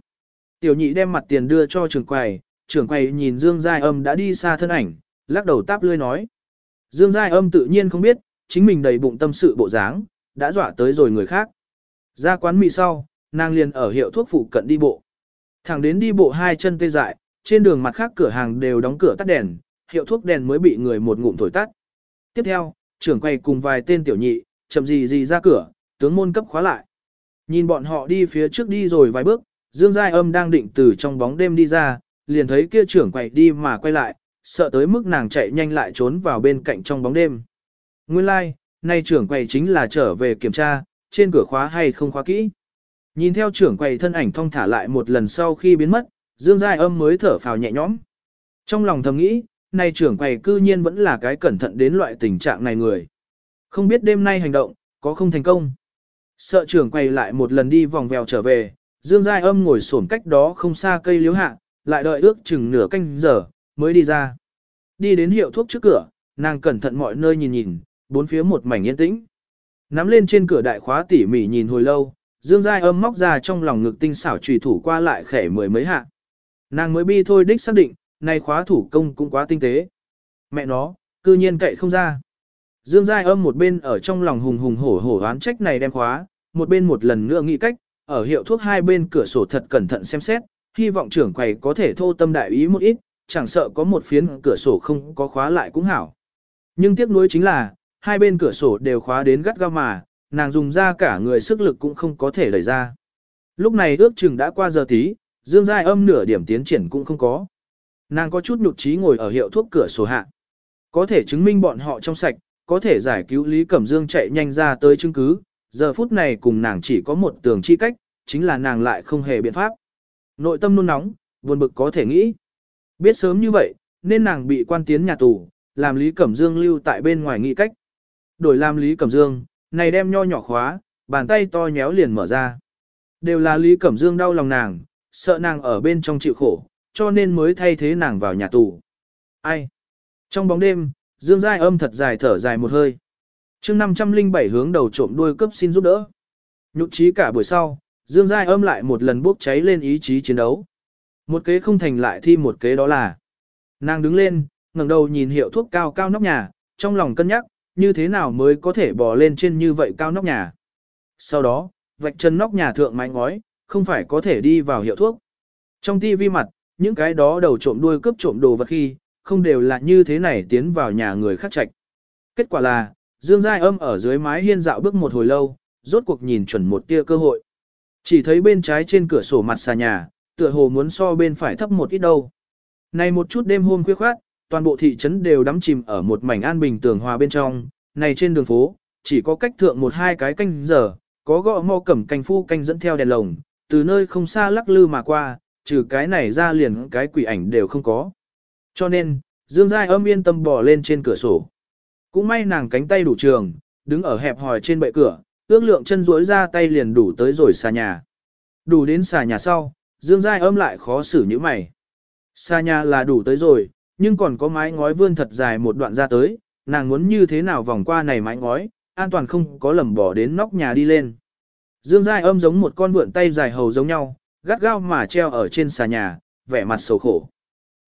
Speaker 1: Tiểu nhị đem mặt tiền đưa cho trưởng quầy, trưởng quầy nhìn Dương Giai Âm đã đi xa thân ảnh, lắc đầu táp lươi nói. Dương Giai Âm tự nhiên không biết, chính mình đầy bụng tâm sự bộ dáng, đã dọa tới rồi người khác. Ra quán mì sau, nàng liền ở hiệu thuốc phụ cận đi bộ. Thẳng đến đi bộ hai chân tê dại, trên đường mặt khác cửa hàng đều đóng cửa tắt đèn, hiệu thuốc đèn mới bị người một ngụm thổi tắt. Tiếp theo, trưởng quầy cùng vài tên tiểu nhị, chậm gì gì ra cửa, tướng môn cấp khóa lại. Nhìn bọn họ đi phía trước đi rồi vài bước, Dương Giai Âm đang định từ trong bóng đêm đi ra, liền thấy kia trưởng quầy đi mà quay lại, sợ tới mức nàng chạy nhanh lại trốn vào bên cạnh trong bóng đêm. Nguyên lai, like, nay trưởng quầy chính là trở về kiểm tra, trên cửa khóa hay không khóa kỹ. Nhìn theo trưởng quầy thân ảnh thong thả lại một lần sau khi biến mất, Dương Giai Âm mới thở phào nhẹ nhõm. Trong lòng thầm nghĩ, nay trưởng quầy cư nhiên vẫn là cái cẩn thận đến loại tình trạng này người. Không biết đêm nay hành động, có không thành công. Sợ trưởng quầy lại một lần đi vòng vèo trở về, Dương Giai Âm ngồi xổm cách đó không xa cây liếu hạ, lại đợi ước chừng nửa canh giờ, mới đi ra. Đi đến hiệu thuốc trước cửa, nàng cẩn thận mọi nơi nhìn nhìn, bốn phía một mảnh yên tĩnh. Nắm lên trên cửa đại khóa tỉ mỉ nhìn hồi lâu, Dương Giai âm móc ra trong lòng ngực tinh xảo trùy thủ qua lại khẻ mười mấy hạ. Nàng mới bi thôi đích xác định, này khóa thủ công cũng quá tinh tế. Mẹ nó, cư nhiên cậy không ra. Dương Giai âm một bên ở trong lòng hùng hùng hổ hổ oán trách này đem khóa, một bên một lần nữa nghĩ cách, ở hiệu thuốc hai bên cửa sổ thật cẩn thận xem xét, hy vọng trưởng quầy có thể thô tâm đại ý một ít, chẳng sợ có một phiến cửa sổ không có khóa lại cũng hảo. Nhưng tiếc nuối chính là, hai bên cửa sổ đều khóa đến gắt gao mà, nàng dùng ra cả người sức lực cũng không có thể đẩy ra. Lúc này ước chừng đã qua giờ tí, dương giai âm nửa điểm tiến triển cũng không có. Nàng có chút nhụt chí ngồi ở hiệu thuốc cửa sổ hạ. Có thể chứng minh bọn họ trong sạch, có thể giải cứu Lý Cẩm Dương chạy nhanh ra tới chứng cứ, giờ phút này cùng nàng chỉ có một tường chi cách, chính là nàng lại không hề biện pháp. Nội tâm nôn nóng, buồn bực có thể nghĩ. Biết sớm như vậy, nên nàng bị quan tiến nhà tù, làm Lý Cẩm Dương lưu tại bên ngoài nghị cách. Đổi làm Lý Cẩm Dương, này đem nho nhỏ khóa, bàn tay to nhéo liền mở ra. Đều là Lý Cẩm Dương đau lòng nàng, sợ nàng ở bên trong chịu khổ, cho nên mới thay thế nàng vào nhà tù. Ai? Trong bóng đêm, Dương Giai âm thật dài thở dài một hơi. chương 507 hướng đầu trộm đuôi cấp xin giúp đỡ. Nhục trí cả buổi sau, Dương Giai âm lại một lần bốc cháy lên ý chí chiến đấu. Một kế không thành lại thi một kế đó là. Nàng đứng lên, ngẩng đầu nhìn hiệu thuốc cao cao nóc nhà, trong lòng cân nhắc, như thế nào mới có thể bò lên trên như vậy cao nóc nhà. Sau đó, vạch chân nóc nhà thượng mái ngói, không phải có thể đi vào hiệu thuốc. Trong tivi mặt, những cái đó đầu trộm đuôi cướp trộm đồ vật khi, không đều là như thế này tiến vào nhà người khác trạch. Kết quả là, Dương Giai âm ở dưới mái hiên dạo bước một hồi lâu, rốt cuộc nhìn chuẩn một tia cơ hội. Chỉ thấy bên trái trên cửa sổ mặt xà nhà, tựa hồ muốn so bên phải thấp một ít đâu. Này một chút đêm hôm khuya khoát, toàn bộ thị trấn đều đắm chìm ở một mảnh an bình tường hòa bên trong, này trên đường phố, chỉ có cách thượng một hai cái canh giờ, có gõ mò cẩm canh phu canh dẫn theo đèn lồng, từ nơi không xa lắc lư mà qua, trừ cái này ra liền cái quỷ ảnh đều không có. Cho nên, Dương Giai âm yên tâm bò lên trên cửa sổ. Cũng may nàng cánh tay đủ trường, đứng ở hẹp hòi trên bệ cửa, ước lượng chân duỗi ra tay liền đủ tới rồi xà nhà. Đủ đến xà nhà sau, Dương Giai âm lại khó xử như mày. Xà nhà là đủ tới rồi, nhưng còn có mái ngói vươn thật dài một đoạn ra tới, nàng muốn như thế nào vòng qua này mái ngói, an toàn không có lầm bỏ đến nóc nhà đi lên. Dương Giai âm giống một con vượn tay dài hầu giống nhau, gắt gao mà treo ở trên xà nhà, vẻ mặt sầu khổ.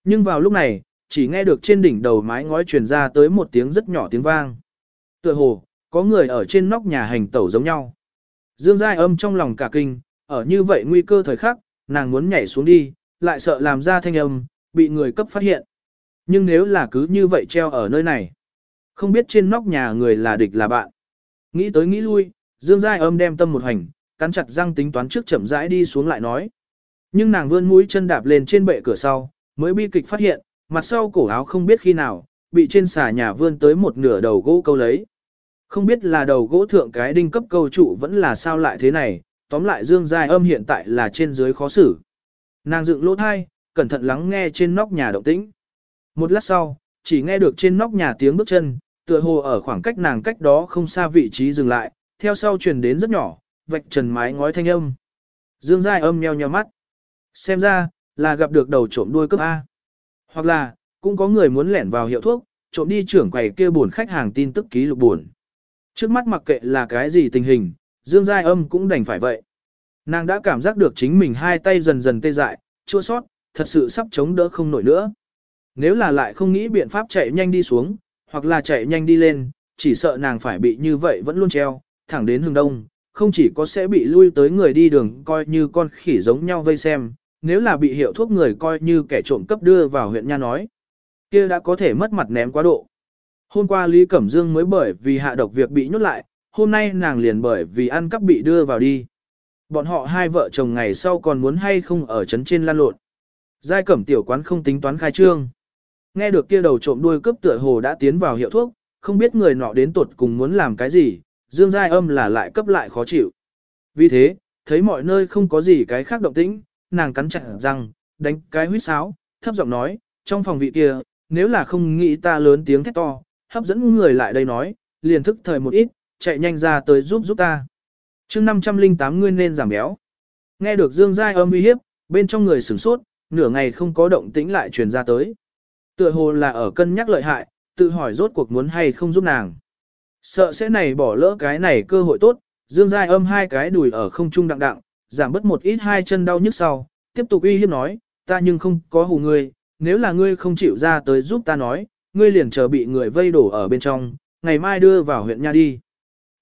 Speaker 1: Nhưng vào lúc này, chỉ nghe được trên đỉnh đầu mái ngói truyền ra tới một tiếng rất nhỏ tiếng vang. Tựa hồ, có người ở trên nóc nhà hành tẩu giống nhau. Dương Giai âm trong lòng cả kinh, ở như vậy nguy cơ thời khắc, nàng muốn nhảy xuống đi, lại sợ làm ra thanh âm, bị người cấp phát hiện. Nhưng nếu là cứ như vậy treo ở nơi này, không biết trên nóc nhà người là địch là bạn. Nghĩ tới nghĩ lui, Dương Giai âm đem tâm một hành, cắn chặt răng tính toán trước chậm rãi đi xuống lại nói. Nhưng nàng vươn mũi chân đạp lên trên bệ cửa sau, mới bi kịch phát hiện, mặt sau cổ áo không biết khi nào, bị trên xà nhà vươn tới một nửa đầu gỗ câu lấy. Không biết là đầu gỗ thượng cái đinh cấp câu trụ vẫn là sao lại thế này, tóm lại Dương Giai âm hiện tại là trên dưới khó xử. Nàng dựng lỗ thai, cẩn thận lắng nghe trên nóc nhà động tĩnh. Một lát sau, chỉ nghe được trên nóc nhà tiếng bước chân, tựa hồ ở khoảng cách nàng cách đó không xa vị trí dừng lại, theo sau truyền đến rất nhỏ, vạch trần mái ngói thanh âm. Dương Giai âm nheo nheo mắt. Xem ra, là gặp được đầu trộm đuôi cấp A. Hoặc là, cũng có người muốn lẻn vào hiệu thuốc, trộm đi trưởng quầy kia buồn khách hàng tin tức ký lục buồn. Trước mắt mặc kệ là cái gì tình hình, Dương Giai âm cũng đành phải vậy. Nàng đã cảm giác được chính mình hai tay dần dần tê dại, chua sót, thật sự sắp chống đỡ không nổi nữa. Nếu là lại không nghĩ biện pháp chạy nhanh đi xuống, hoặc là chạy nhanh đi lên, chỉ sợ nàng phải bị như vậy vẫn luôn treo, thẳng đến hướng đông, không chỉ có sẽ bị lui tới người đi đường coi như con khỉ giống nhau vây xem, nếu là bị hiệu thuốc người coi như kẻ trộm cấp đưa vào huyện nha nói. kia đã có thể mất mặt ném quá độ. Hôm qua Lý Cẩm Dương mới bởi vì hạ độc việc bị nhốt lại, hôm nay nàng liền bởi vì ăn cắp bị đưa vào đi. Bọn họ hai vợ chồng ngày sau còn muốn hay không ở trấn trên lan lộn. Giai cẩm tiểu quán không tính toán khai trương. Nghe được kia đầu trộm đuôi cướp tựa hồ đã tiến vào hiệu thuốc, không biết người nọ đến tuột cùng muốn làm cái gì, dương giai âm là lại cấp lại khó chịu. Vì thế, thấy mọi nơi không có gì cái khác động tĩnh, nàng cắn chặt răng, đánh cái huýt sáo, thấp giọng nói, trong phòng vị kia, nếu là không nghĩ ta lớn tiếng thét to, hấp dẫn người lại đây nói, liền thức thời một ít, chạy nhanh ra tới giúp giúp ta. chương 508 ngươi nên giảm béo. Nghe được Dương Giai âm uy hiếp, bên trong người sửng sốt, nửa ngày không có động tĩnh lại truyền ra tới. Tựa hồ là ở cân nhắc lợi hại, tự hỏi rốt cuộc muốn hay không giúp nàng. Sợ sẽ này bỏ lỡ cái này cơ hội tốt, Dương Giai âm hai cái đùi ở không trung đặng đặng, giảm bớt một ít hai chân đau nhức sau, tiếp tục uy hiếp nói, ta nhưng không có hù ngươi, nếu là ngươi không chịu ra tới giúp ta nói, ngươi liền chờ bị người vây đổ ở bên trong, ngày mai đưa vào huyện nha đi.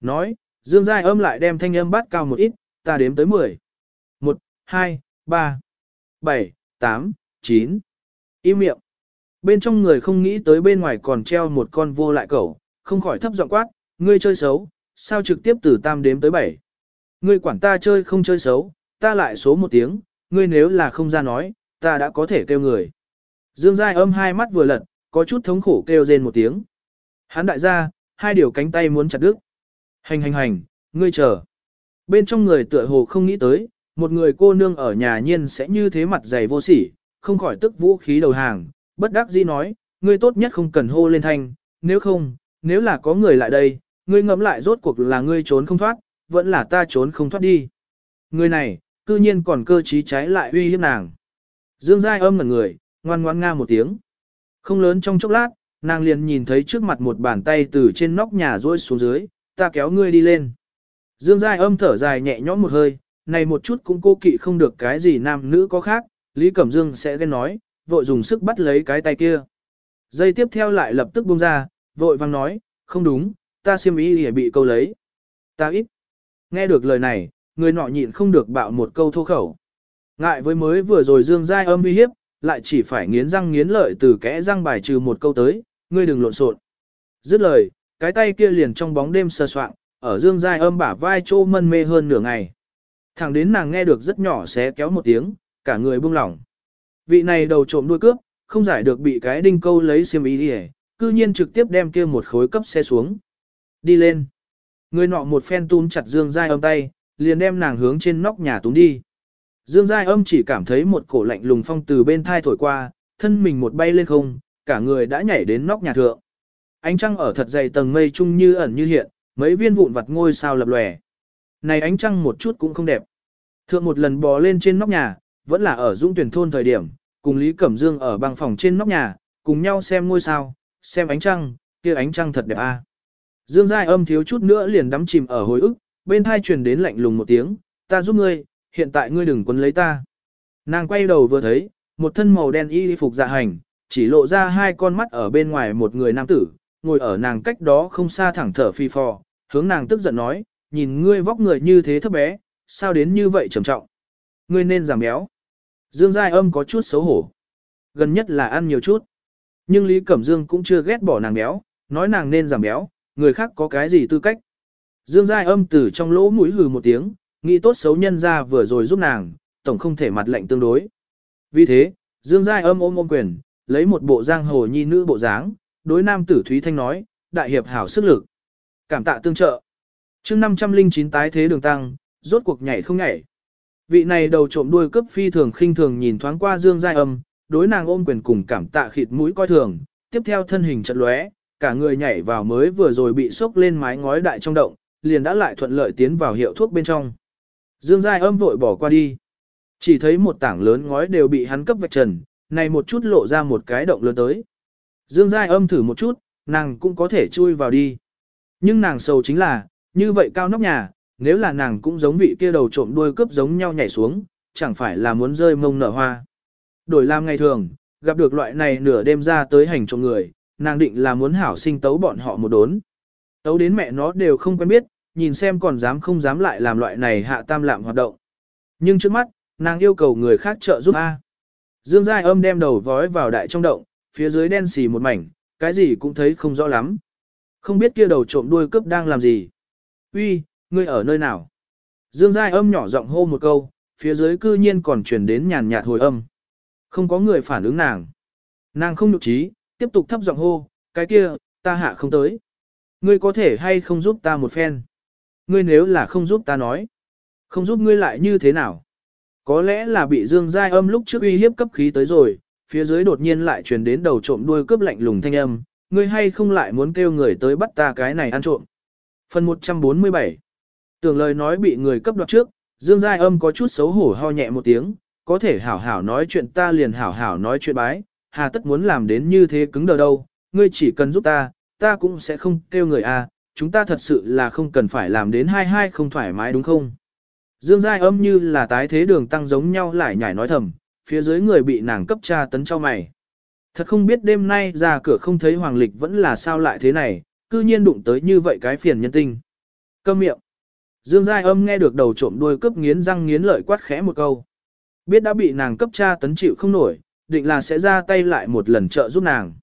Speaker 1: Nói, Dương Giai âm lại đem thanh âm bắt cao một ít, ta đếm tới 10. 1, 2, 3, 7, 8, 9. Im miệng. Bên trong người không nghĩ tới bên ngoài còn treo một con vô lại cẩu, không khỏi thấp giọng quát, ngươi chơi xấu, sao trực tiếp từ tam đếm tới bảy? Ngươi quản ta chơi không chơi xấu, ta lại số một tiếng, ngươi nếu là không ra nói, ta đã có thể kêu người. Dương Giai âm hai mắt vừa lật, có chút thống khổ kêu rên một tiếng. Hắn đại gia, hai điều cánh tay muốn chặt đứt. Hành hành hành, ngươi chờ. Bên trong người tựa hồ không nghĩ tới, một người cô nương ở nhà nhiên sẽ như thế mặt dày vô sỉ, không khỏi tức vũ khí đầu hàng, bất đắc dĩ nói, ngươi tốt nhất không cần hô lên thanh, nếu không, nếu là có người lại đây, ngươi ngẫm lại rốt cuộc là ngươi trốn không thoát, vẫn là ta trốn không thoát đi. Người này, cư nhiên còn cơ trí trái lại uy hiếp nàng. Dương Giai âm ngẩn người, ngoan ngoan nga một tiếng. Không lớn trong chốc lát, nàng liền nhìn thấy trước mặt một bàn tay từ trên nóc nhà rôi xuống dưới, ta kéo ngươi đi lên. Dương Giai âm thở dài nhẹ nhõm một hơi, này một chút cũng cô kỵ không được cái gì nam nữ có khác, Lý Cẩm Dương sẽ ghen nói, vội dùng sức bắt lấy cái tay kia. Dây tiếp theo lại lập tức buông ra, vội vang nói, không đúng, ta siêm ý để bị câu lấy. Ta ít. Nghe được lời này, người nọ nhịn không được bạo một câu thô khẩu. Ngại với mới vừa rồi Dương Giai âm uy hiếp, lại chỉ phải nghiến răng nghiến lợi từ kẽ răng bài trừ một câu tới, ngươi đừng lộn xộn. Dứt lời, cái tay kia liền trong bóng đêm sờ soạng, ở Dương Giai âm bả vai trô mân mê hơn nửa ngày. Thẳng đến nàng nghe được rất nhỏ xé kéo một tiếng, cả người buông lỏng. Vị này đầu trộm đuôi cướp, không giải được bị cái đinh câu lấy xiêm ý đi cư nhiên trực tiếp đem kia một khối cấp xe xuống. Đi lên. Người nọ một phen túm chặt Dương Giai âm tay, liền đem nàng hướng trên nóc nhà túm đi. Dương Giai âm chỉ cảm thấy một cổ lạnh lùng phong từ bên thai thổi qua, thân mình một bay lên không, cả người đã nhảy đến nóc nhà thượng. Ánh trăng ở thật dày tầng mây chung như ẩn như hiện, mấy viên vụn vặt ngôi sao lập lòe. Này ánh trăng một chút cũng không đẹp. Thượng một lần bò lên trên nóc nhà, vẫn là ở Dung Tuyển thôn thời điểm, cùng Lý Cẩm Dương ở băng phòng trên nóc nhà, cùng nhau xem ngôi sao, xem ánh trăng, kia ánh trăng thật đẹp a. Dương Giai âm thiếu chút nữa liền đắm chìm ở hồi ức, bên thai truyền đến lạnh lùng một tiếng, ta giúp ngươi, hiện tại ngươi đừng quấn lấy ta. Nàng quay đầu vừa thấy, một thân màu đen y phục dạ hành, chỉ lộ ra hai con mắt ở bên ngoài một người nam tử, ngồi ở nàng cách đó không xa thẳng thở phi phò, hướng nàng tức giận nói, nhìn ngươi vóc người như thế thấp bé, sao đến như vậy trầm trọng. Ngươi nên giảm béo. Dương Giai âm có chút xấu hổ. Gần nhất là ăn nhiều chút. Nhưng Lý Cẩm Dương cũng chưa ghét bỏ nàng béo, nói nàng nên giảm béo, người khác có cái gì tư cách. Dương Giai âm từ trong lỗ mũi hừ một tiếng, nghĩ tốt xấu nhân ra vừa rồi giúp nàng, tổng không thể mặt lệnh tương đối. Vì thế, Dương Giai âm ôm ôm quyền, lấy một bộ giang hồ nhi nữ bộ dáng, đối nam tử Thúy Thanh nói, đại hiệp hảo sức lực. Cảm tạ tương trợ. chương 509 tái thế đường tăng, rốt cuộc nhảy không nhảy. Vị này đầu trộm đuôi cấp phi thường khinh thường nhìn thoáng qua Dương Giai âm, đối nàng ôm quyền cùng cảm tạ khịt mũi coi thường, tiếp theo thân hình chật lóe, cả người nhảy vào mới vừa rồi bị sốc lên mái ngói đại trong động, liền đã lại thuận lợi tiến vào hiệu thuốc bên trong. Dương Giai âm vội bỏ qua đi. Chỉ thấy một tảng lớn ngói đều bị hắn cấp vạch trần, này một chút lộ ra một cái động lớn tới. Dương Giai âm thử một chút, nàng cũng có thể chui vào đi. Nhưng nàng sầu chính là, như vậy cao nóc nhà, nếu là nàng cũng giống vị kia đầu trộm đuôi cướp giống nhau nhảy xuống, chẳng phải là muốn rơi mông nở hoa. Đổi làm ngày thường, gặp được loại này nửa đêm ra tới hành trộm người, nàng định là muốn hảo sinh tấu bọn họ một đốn. Tấu đến mẹ nó đều không quen biết, nhìn xem còn dám không dám lại làm loại này hạ tam lạm hoạt động. Nhưng trước mắt, nàng yêu cầu người khác trợ giúp A. Dương Giai âm đem đầu vói vào đại trong động, phía dưới đen xì một mảnh, cái gì cũng thấy không rõ lắm. Không biết kia đầu trộm đuôi cướp đang làm gì. Uy, ngươi ở nơi nào? Dương Giai âm nhỏ giọng hô một câu, phía dưới cư nhiên còn truyền đến nhàn nhạt hồi âm. Không có người phản ứng nàng. Nàng không nhục trí, tiếp tục thấp giọng hô, cái kia, ta hạ không tới. Ngươi có thể hay không giúp ta một phen? Ngươi nếu là không giúp ta nói. Không giúp ngươi lại như thế nào? Có lẽ là bị Dương Giai âm lúc trước uy hiếp cấp khí tới rồi, phía dưới đột nhiên lại truyền đến đầu trộm đuôi cướp lạnh lùng thanh âm, ngươi hay không lại muốn kêu người tới bắt ta cái này ăn trộm. Phần 147 Tưởng lời nói bị người cấp đoạt trước, Dương Giai âm có chút xấu hổ ho nhẹ một tiếng, có thể hảo hảo nói chuyện ta liền hảo hảo nói chuyện bái, hà tất muốn làm đến như thế cứng đờ đâu, ngươi chỉ cần giúp ta, ta cũng sẽ không kêu người a, à, chúng ta thật sự là không cần phải làm đến hai hai không thoải mái đúng không? Dương Giai âm như là tái thế đường tăng giống nhau lại nhảy nói thầm, phía dưới người bị nàng cấp tra tấn cho mày. Thật không biết đêm nay ra cửa không thấy hoàng lịch vẫn là sao lại thế này, cư nhiên đụng tới như vậy cái phiền nhân tinh. Câm miệng. Dương Giai âm nghe được đầu trộm đuôi cướp nghiến răng nghiến lợi quát khẽ một câu. Biết đã bị nàng cấp tra tấn chịu không nổi, định là sẽ ra tay lại một lần trợ giúp nàng.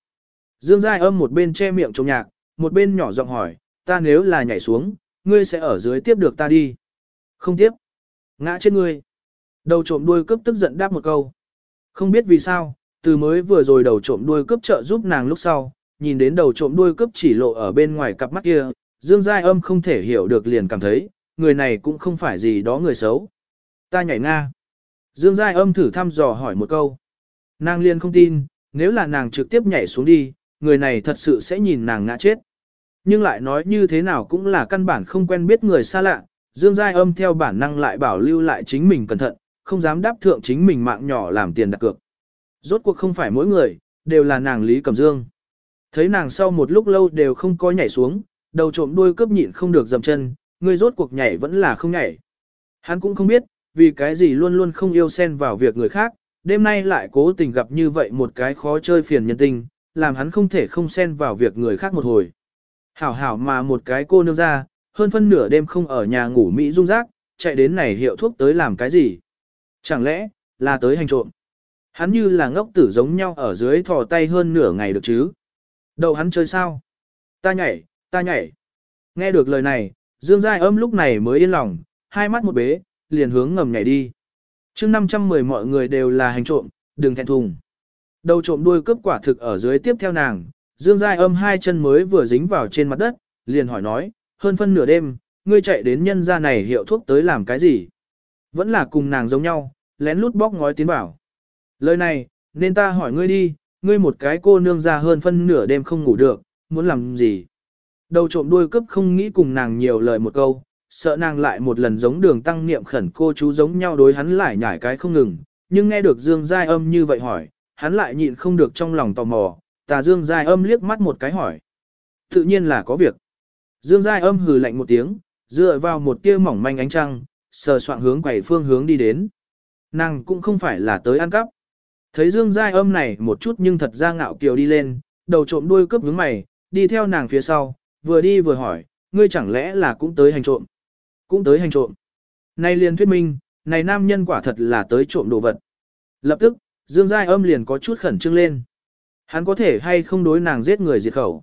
Speaker 1: Dương Giai âm một bên che miệng trông nhạc, một bên nhỏ giọng hỏi, ta nếu là nhảy xuống, ngươi sẽ ở dưới tiếp được ta đi. Không tiếp. Ngã chết ngươi. Đầu trộm đuôi cướp tức giận đáp một câu. Không biết vì sao, từ mới vừa rồi đầu trộm đuôi cướp trợ giúp nàng lúc sau, nhìn đến đầu trộm đuôi cướp chỉ lộ ở bên ngoài cặp mắt kia, Dương Giai âm không thể hiểu được liền cảm thấy, người này cũng không phải gì đó người xấu. Ta nhảy nga. Dương Giai âm thử thăm dò hỏi một câu. Nàng liền không tin, nếu là nàng trực tiếp nhảy xuống đi, người này thật sự sẽ nhìn nàng ngã chết. Nhưng lại nói như thế nào cũng là căn bản không quen biết người xa lạ, Dương Giai âm theo bản năng lại bảo lưu lại chính mình cẩn thận, không dám đáp thượng chính mình mạng nhỏ làm tiền đặt cược. Rốt cuộc không phải mỗi người, đều là nàng Lý Cẩm Dương. Thấy nàng sau một lúc lâu đều không có nhảy xuống, đầu trộm đuôi cướp nhịn không được dầm chân, Ngươi rốt cuộc nhảy vẫn là không nhảy. Hắn cũng không biết, vì cái gì luôn luôn không yêu xen vào việc người khác, đêm nay lại cố tình gặp như vậy một cái khó chơi phiền nhân tình, làm hắn không thể không xen vào việc người khác một hồi. Hảo hảo mà một cái cô nương ra, hơn phân nửa đêm không ở nhà ngủ Mỹ dung rác, chạy đến này hiệu thuốc tới làm cái gì? Chẳng lẽ, là tới hành trộm? Hắn như là ngốc tử giống nhau ở dưới thò tay hơn nửa ngày được chứ? Đầu hắn chơi sao? Ta nhảy, ta nhảy. Nghe được lời này, Dương Giai âm lúc này mới yên lòng, hai mắt một bế, liền hướng ngầm nhảy đi. chương 510 mọi người đều là hành trộm, đừng thẹn thùng. Đầu trộm đuôi cướp quả thực ở dưới tiếp theo nàng, Dương Giai âm hai chân mới vừa dính vào trên mặt đất, liền hỏi nói, hơn phân nửa đêm, ngươi chạy đến nhân gia này hiệu thuốc tới làm cái gì? Vẫn là cùng nàng giống nhau, lén lút bóc ngói tiến bảo. Lời này, nên ta hỏi ngươi đi, ngươi một cái cô nương ra hơn phân nửa đêm không ngủ được, muốn làm gì? Đầu trộm đuôi cướp không nghĩ cùng nàng nhiều lời một câu, sợ nàng lại một lần giống đường tăng niệm khẩn cô chú giống nhau đối hắn lại nhảy cái không ngừng, nhưng nghe được Dương Giai âm như vậy hỏi, hắn lại nhịn không được trong lòng tò mò, tà Dương Giai âm liếc mắt một cái hỏi. Tự nhiên là có việc. Dương Giai âm hừ lạnh một tiếng, dựa vào một tia mỏng manh ánh trăng, sờ soạn hướng quầy phương hướng đi đến. Nàng cũng không phải là tới ăn cắp. Thấy Dương Giai âm này một chút nhưng thật ra ngạo kiều đi lên, đầu trộm đuôi cướp hướng mày, đi theo nàng phía sau, vừa đi vừa hỏi, ngươi chẳng lẽ là cũng tới hành trộm? Cũng tới hành trộm. Này liền thuyết minh, này nam nhân quả thật là tới trộm đồ vật. Lập tức, Dương Giai âm liền có chút khẩn trương lên. Hắn có thể hay không đối nàng giết người diệt khẩu.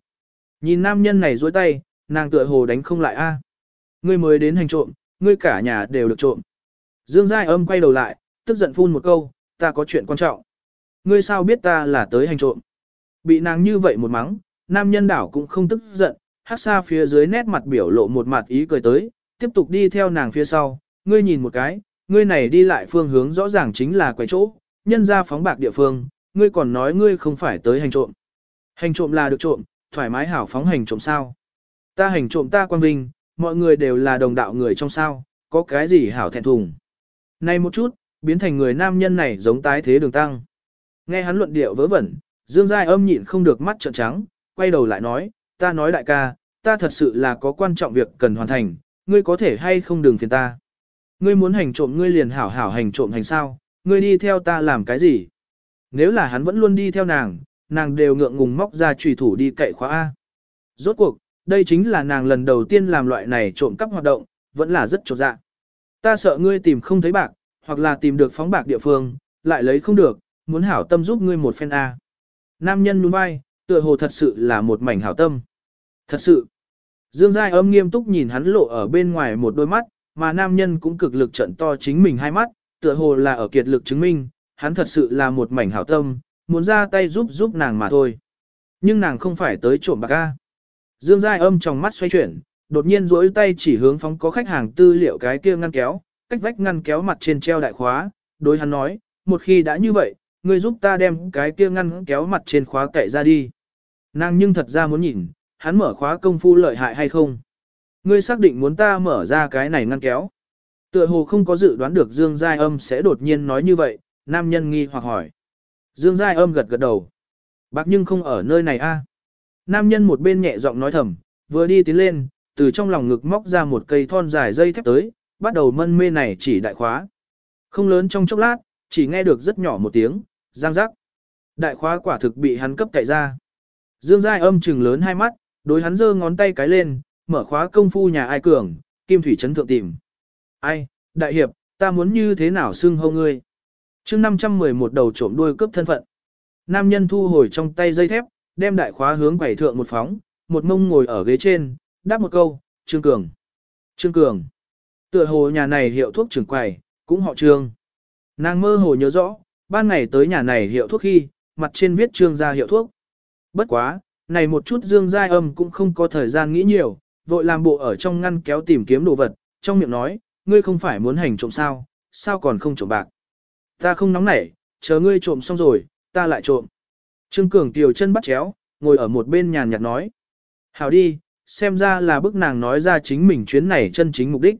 Speaker 1: Nhìn nam nhân này dối tay, nàng tựa hồ đánh không lại a. Ngươi mới đến hành trộm, ngươi cả nhà đều được trộm. Dương Giai âm quay đầu lại, tức giận phun một câu, ta có chuyện quan trọng. Ngươi sao biết ta là tới hành trộm? Bị nàng như vậy một mắng, nam nhân đảo cũng không tức giận, hát xa phía dưới nét mặt biểu lộ một mặt ý cười tới, tiếp tục đi theo nàng phía sau, ngươi nhìn một cái, ngươi này đi lại phương hướng rõ ràng chính là quay chỗ, nhân ra phóng bạc địa phương, ngươi còn nói ngươi không phải tới hành trộm. Hành trộm là được trộm, thoải mái hảo phóng hành trộm sao. Ta hành trộm ta quan vinh, mọi người đều là đồng đạo người trong sao, có cái gì hảo thẹn thùng. Này một chút, biến thành người nam nhân này giống tái thế đường tăng. Nghe hắn luận điệu vớ vẩn, Dương Giai âm nhịn không được mắt trợn trắng, quay đầu lại nói, ta nói đại ca, ta thật sự là có quan trọng việc cần hoàn thành, ngươi có thể hay không đừng phiền ta. Ngươi muốn hành trộm ngươi liền hảo hảo hành trộm hành sao, ngươi đi theo ta làm cái gì? Nếu là hắn vẫn luôn đi theo nàng, nàng đều ngượng ngùng móc ra trùy thủ đi cậy khóa A. Rốt cuộc, đây chính là nàng lần đầu tiên làm loại này trộm cắp hoạt động, vẫn là rất trột dạ. Ta sợ ngươi tìm không thấy bạc, hoặc là tìm được phóng bạc địa phương, lại lấy không được, muốn hảo tâm giúp ngươi một phen A. Nam nhân nhún vai, tựa hồ thật sự là một mảnh hảo tâm. Thật sự. Dương Giai âm nghiêm túc nhìn hắn lộ ở bên ngoài một đôi mắt, mà nam nhân cũng cực lực trận to chính mình hai mắt, tựa hồ là ở kiệt lực chứng minh, hắn thật sự là một mảnh hảo tâm, muốn ra tay giúp giúp nàng mà thôi. Nhưng nàng không phải tới trộm bạc A. Dương Giai âm trong mắt xoay chuyển, đột nhiên duỗi tay chỉ hướng phóng có khách hàng tư liệu cái kia ngăn kéo, cách vách ngăn kéo mặt trên treo đại khóa, đối hắn nói, một khi đã như vậy, ngươi giúp ta đem cái kia ngăn kéo mặt trên khóa cậy ra đi. Nàng nhưng thật ra muốn nhìn, hắn mở khóa công phu lợi hại hay không. Ngươi xác định muốn ta mở ra cái này ngăn kéo. Tựa hồ không có dự đoán được Dương Giai Âm sẽ đột nhiên nói như vậy, nam nhân nghi hoặc hỏi. Dương Giai Âm gật gật đầu. Bác nhưng không ở nơi này a. Nam nhân một bên nhẹ giọng nói thầm, vừa đi tiến lên, từ trong lòng ngực móc ra một cây thon dài dây thép tới, bắt đầu mân mê này chỉ đại khóa. Không lớn trong chốc lát, chỉ nghe được rất nhỏ một tiếng, giang rắc. Đại khóa quả thực bị hắn cấp cậy ra. Dương Giai âm trừng lớn hai mắt, đối hắn giơ ngón tay cái lên, mở khóa công phu nhà ai cường, kim thủy trấn thượng tìm. Ai, đại hiệp, ta muốn như thế nào xưng hô ngươi? chương 511 đầu trộm đuôi cướp thân phận. Nam nhân thu hồi trong tay dây thép, đem đại khóa hướng quẩy thượng một phóng, một mông ngồi ở ghế trên, đáp một câu, Trương Cường. Trương Cường. Tựa hồ nhà này hiệu thuốc trưởng quầy, cũng họ Trương. Nàng mơ hồ nhớ rõ, ban ngày tới nhà này hiệu thuốc khi, mặt trên viết Trương ra hiệu thuốc. Bất quá, này một chút Dương Giai Âm cũng không có thời gian nghĩ nhiều, vội làm bộ ở trong ngăn kéo tìm kiếm đồ vật, trong miệng nói, ngươi không phải muốn hành trộm sao, sao còn không trộm bạc. Ta không nóng nảy, chờ ngươi trộm xong rồi, ta lại trộm. Trương Cường tiểu chân bắt chéo, ngồi ở một bên nhàn nhạt nói. Hảo đi, xem ra là bức nàng nói ra chính mình chuyến này chân chính mục đích.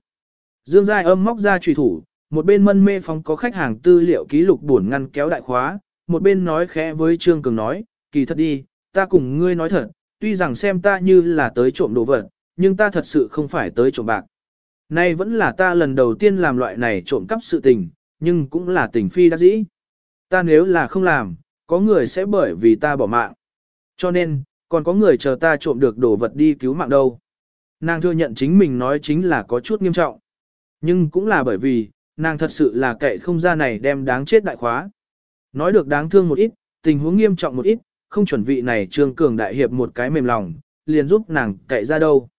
Speaker 1: Dương Giai âm móc ra trùy thủ, một bên mân mê phóng có khách hàng tư liệu ký lục buồn ngăn kéo đại khóa, một bên nói khẽ với Trương Cường nói, kỳ thật đi, ta cùng ngươi nói thật, tuy rằng xem ta như là tới trộm đồ vật, nhưng ta thật sự không phải tới trộm bạc. Nay vẫn là ta lần đầu tiên làm loại này trộm cắp sự tình, nhưng cũng là tình phi đắc dĩ. Ta nếu là không làm, có người sẽ bởi vì ta bỏ mạng. Cho nên, còn có người chờ ta trộm được đồ vật đi cứu mạng đâu. Nàng thừa nhận chính mình nói chính là có chút nghiêm trọng. Nhưng cũng là bởi vì, nàng thật sự là kệ không ra này đem đáng chết đại khóa. Nói được đáng thương một ít, tình huống nghiêm trọng một ít, không chuẩn vị này trương cường đại hiệp một cái mềm lòng, liền giúp nàng cậy ra đâu.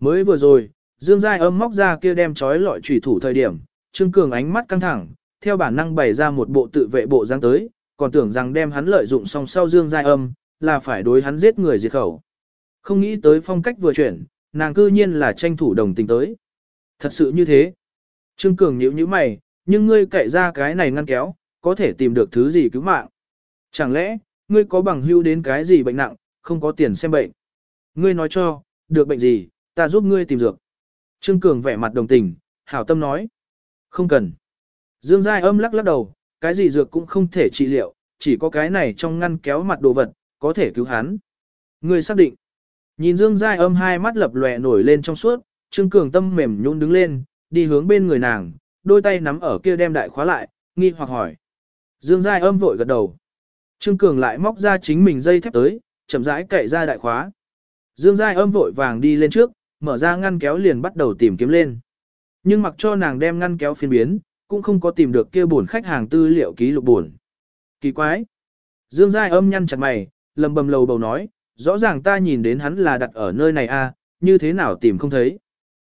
Speaker 1: Mới vừa rồi, Dương Giai âm móc ra kia đem chói lọi trùy thủ thời điểm, trương cường ánh mắt căng thẳng, theo bản năng bày ra một bộ tự vệ bộ dáng tới, còn tưởng rằng đem hắn lợi dụng xong sau Dương Giai âm, là phải đối hắn giết người diệt khẩu. Không nghĩ tới phong cách vừa chuyển, nàng cư nhiên là tranh thủ đồng tình tới. Thật sự như thế. Trương Cường nhíu nhíu mày, nhưng ngươi cậy ra cái này ngăn kéo, có thể tìm được thứ gì cứu mạng. Chẳng lẽ, ngươi có bằng hưu đến cái gì bệnh nặng, không có tiền xem bệnh. Ngươi nói cho, được bệnh gì, ta giúp ngươi tìm dược. Trương Cường vẻ mặt đồng tình, hảo tâm nói. Không cần. Dương Giai âm lắc lắc đầu, cái gì dược cũng không thể trị liệu, chỉ có cái này trong ngăn kéo mặt đồ vật, có thể cứu hắn. Ngươi xác định. Nhìn Dương Giai âm hai mắt lập lòe nổi lên trong suốt, Trương Cường tâm mềm nhún đứng lên, đi hướng bên người nàng, đôi tay nắm ở kia đem đại khóa lại, nghi hoặc hỏi. Dương Giai âm vội gật đầu. Trương Cường lại móc ra chính mình dây thép tới, chậm rãi cậy ra đại khóa. Dương Giai âm vội vàng đi lên trước, mở ra ngăn kéo liền bắt đầu tìm kiếm lên. Nhưng mặc cho nàng đem ngăn kéo phiên biến, cũng không có tìm được kia buồn khách hàng tư liệu ký lục buồn. Kỳ quái. Dương Giai âm nhăn chặt mày, lầm bầm lầu bầu nói, rõ ràng ta nhìn đến hắn là đặt ở nơi này a, à, như thế nào tìm không thấy.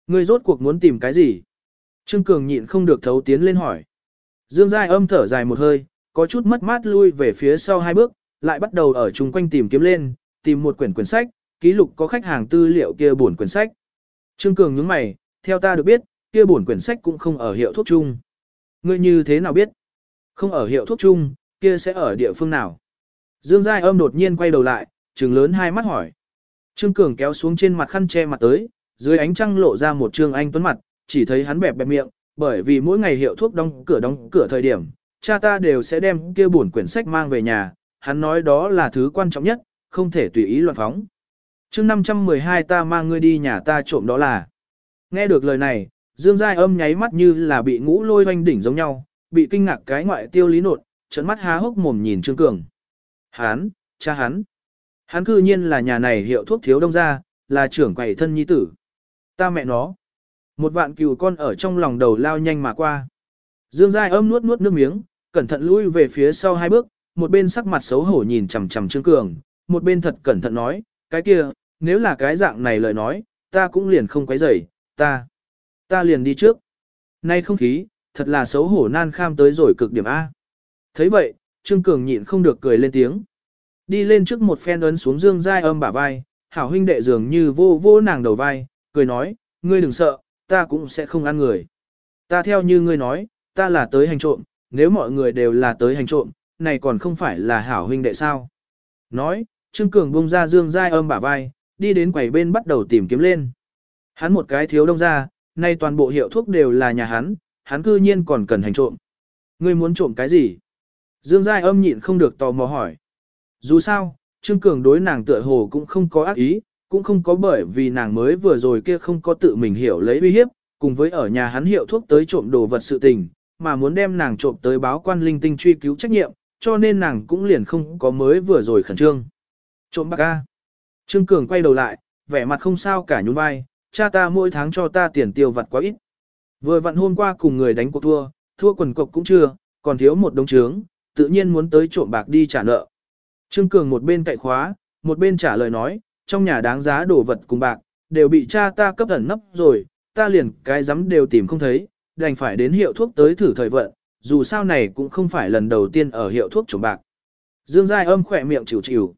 Speaker 1: Ngươi rốt cuộc muốn tìm cái gì? Trương Cường nhịn không được thấu tiến lên hỏi. Dương Giai âm thở dài một hơi, có chút mất mát lui về phía sau hai bước, lại bắt đầu ở chung quanh tìm kiếm lên, tìm một quyển quyển sách, ký lục có khách hàng tư liệu kia buồn quyển sách. Trương Cường nhướng mày, theo ta được biết, kia buồn quyển sách cũng không ở hiệu thuốc chung. Ngươi như thế nào biết? Không ở hiệu thuốc chung, kia sẽ ở địa phương nào? Dương Giai âm đột nhiên quay đầu lại, trừng lớn hai mắt hỏi. Trương Cường kéo xuống trên mặt khăn che mặt tới, dưới ánh trăng lộ ra một trương anh tuấn mặt, chỉ thấy hắn bẹp bẹp miệng, bởi vì mỗi ngày hiệu thuốc đóng cửa đóng cửa thời điểm, cha ta đều sẽ đem kia buồn quyển sách mang về nhà, hắn nói đó là thứ quan trọng nhất, không thể tùy ý loạn phóng. chương 512 ta mang ngươi đi nhà ta trộm đó là. Nghe được lời này, Dương Giai âm nháy mắt như là bị ngũ lôi hoanh đỉnh giống nhau, bị kinh ngạc cái ngoại tiêu lý nột, trận mắt há hốc mồm nhìn Trương Cường. Hán, cha hắn. Hắn cư nhiên là nhà này hiệu thuốc thiếu đông gia, là trưởng quầy thân nhi tử. Ta mẹ nó. Một vạn cừu con ở trong lòng đầu lao nhanh mà qua. Dương Giai âm nuốt nuốt nước miếng, cẩn thận lui về phía sau hai bước, một bên sắc mặt xấu hổ nhìn chằm chằm Trương Cường, một bên thật cẩn thận nói, cái kia, nếu là cái dạng này lời nói, ta cũng liền không quấy rầy, ta, ta liền đi trước. Nay không khí, thật là xấu hổ nan kham tới rồi cực điểm A. thấy vậy, Trương Cường nhịn không được cười lên tiếng. Đi lên trước một phen ấn xuống Dương Giai âm bả vai, hảo huynh đệ dường như vô vô nàng đầu vai, cười nói, ngươi đừng sợ, ta cũng sẽ không ăn người. Ta theo như ngươi nói, ta là tới hành trộm, nếu mọi người đều là tới hành trộm, này còn không phải là hảo huynh đệ sao. Nói, Trương Cường bung ra Dương Giai âm bả vai, đi đến quầy bên bắt đầu tìm kiếm lên. Hắn một cái thiếu đông ra, nay toàn bộ hiệu thuốc đều là nhà hắn, hắn cư nhiên còn cần hành trộm. Ngươi muốn trộm cái gì? Dương Giai âm nhịn không được tò mò hỏi. Dù sao, Trương Cường đối nàng tựa hồ cũng không có ác ý, cũng không có bởi vì nàng mới vừa rồi kia không có tự mình hiểu lấy uy hiếp, cùng với ở nhà hắn hiệu thuốc tới trộm đồ vật sự tình, mà muốn đem nàng trộm tới báo quan linh tinh truy cứu trách nhiệm, cho nên nàng cũng liền không có mới vừa rồi khẩn trương. Trộm bạc ca. Trương Cường quay đầu lại, vẻ mặt không sao cả nhún vai, cha ta mỗi tháng cho ta tiền tiêu vặt quá ít. Vừa vặn hôm qua cùng người đánh cuộc thua, thua quần cục cũng chưa, còn thiếu một đống trướng, tự nhiên muốn tới trộm bạc đi trả nợ. Trương Cường một bên cậy khóa, một bên trả lời nói, trong nhà đáng giá đồ vật cùng bạc, đều bị cha ta cấp ẩn nấp rồi, ta liền cái giấm đều tìm không thấy, đành phải đến hiệu thuốc tới thử thời vận, dù sao này cũng không phải lần đầu tiên ở hiệu thuốc trộm bạc. Dương Giai âm khỏe miệng chịu chịu.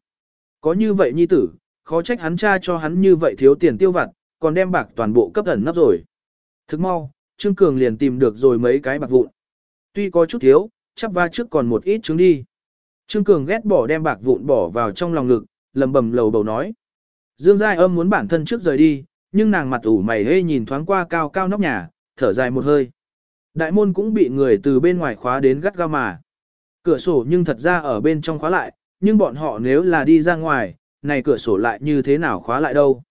Speaker 1: Có như vậy nhi tử, khó trách hắn cha cho hắn như vậy thiếu tiền tiêu vặt, còn đem bạc toàn bộ cấp ẩn nấp rồi. Thức mau, Trương Cường liền tìm được rồi mấy cái bạc vụn. Tuy có chút thiếu, chắp va trước còn một ít trứng đi. Trương Cường ghét bỏ đem bạc vụn bỏ vào trong lòng ngực, lầm bầm lầu bầu nói. Dương Giai âm muốn bản thân trước rời đi, nhưng nàng mặt ủ mày hê nhìn thoáng qua cao cao nóc nhà, thở dài một hơi. Đại môn cũng bị người từ bên ngoài khóa đến gắt ga mà. Cửa sổ nhưng thật ra ở bên trong khóa lại, nhưng bọn họ nếu là đi ra ngoài, này cửa sổ lại như thế nào khóa lại đâu.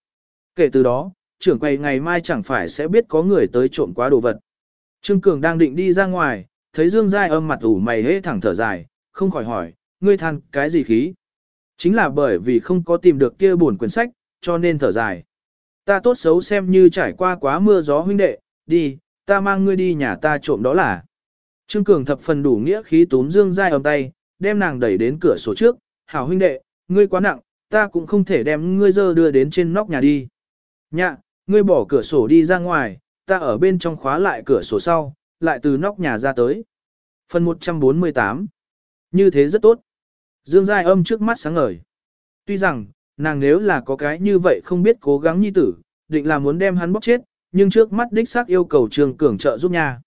Speaker 1: Kể từ đó, trưởng quầy ngày mai chẳng phải sẽ biết có người tới trộm quá đồ vật. Trương Cường đang định đi ra ngoài, thấy Dương Giai âm mặt ủ mày hế thẳng thở dài, không khỏi hỏi, ngươi than cái gì khí? Chính là bởi vì không có tìm được kia buồn quyển sách, cho nên thở dài. Ta tốt xấu xem như trải qua quá mưa gió huynh đệ, đi, ta mang ngươi đi nhà ta trộm đó là. Trương Cường thập phần đủ nghĩa khí túm Dương Giai ôm tay, đem nàng đẩy đến cửa sổ trước, hảo huynh đệ, ngươi quá nặng, ta cũng không thể đem ngươi dơ đưa đến trên nóc nhà đi. Nhạ, ngươi bỏ cửa sổ đi ra ngoài, ta ở bên trong khóa lại cửa sổ sau, lại từ nóc nhà ra tới. Phần 148 Như thế rất tốt. Dương Giai âm trước mắt sáng ngời. Tuy rằng, nàng nếu là có cái như vậy không biết cố gắng nhi tử, định là muốn đem hắn bóc chết, nhưng trước mắt đích xác yêu cầu Trương Cường trợ giúp nha.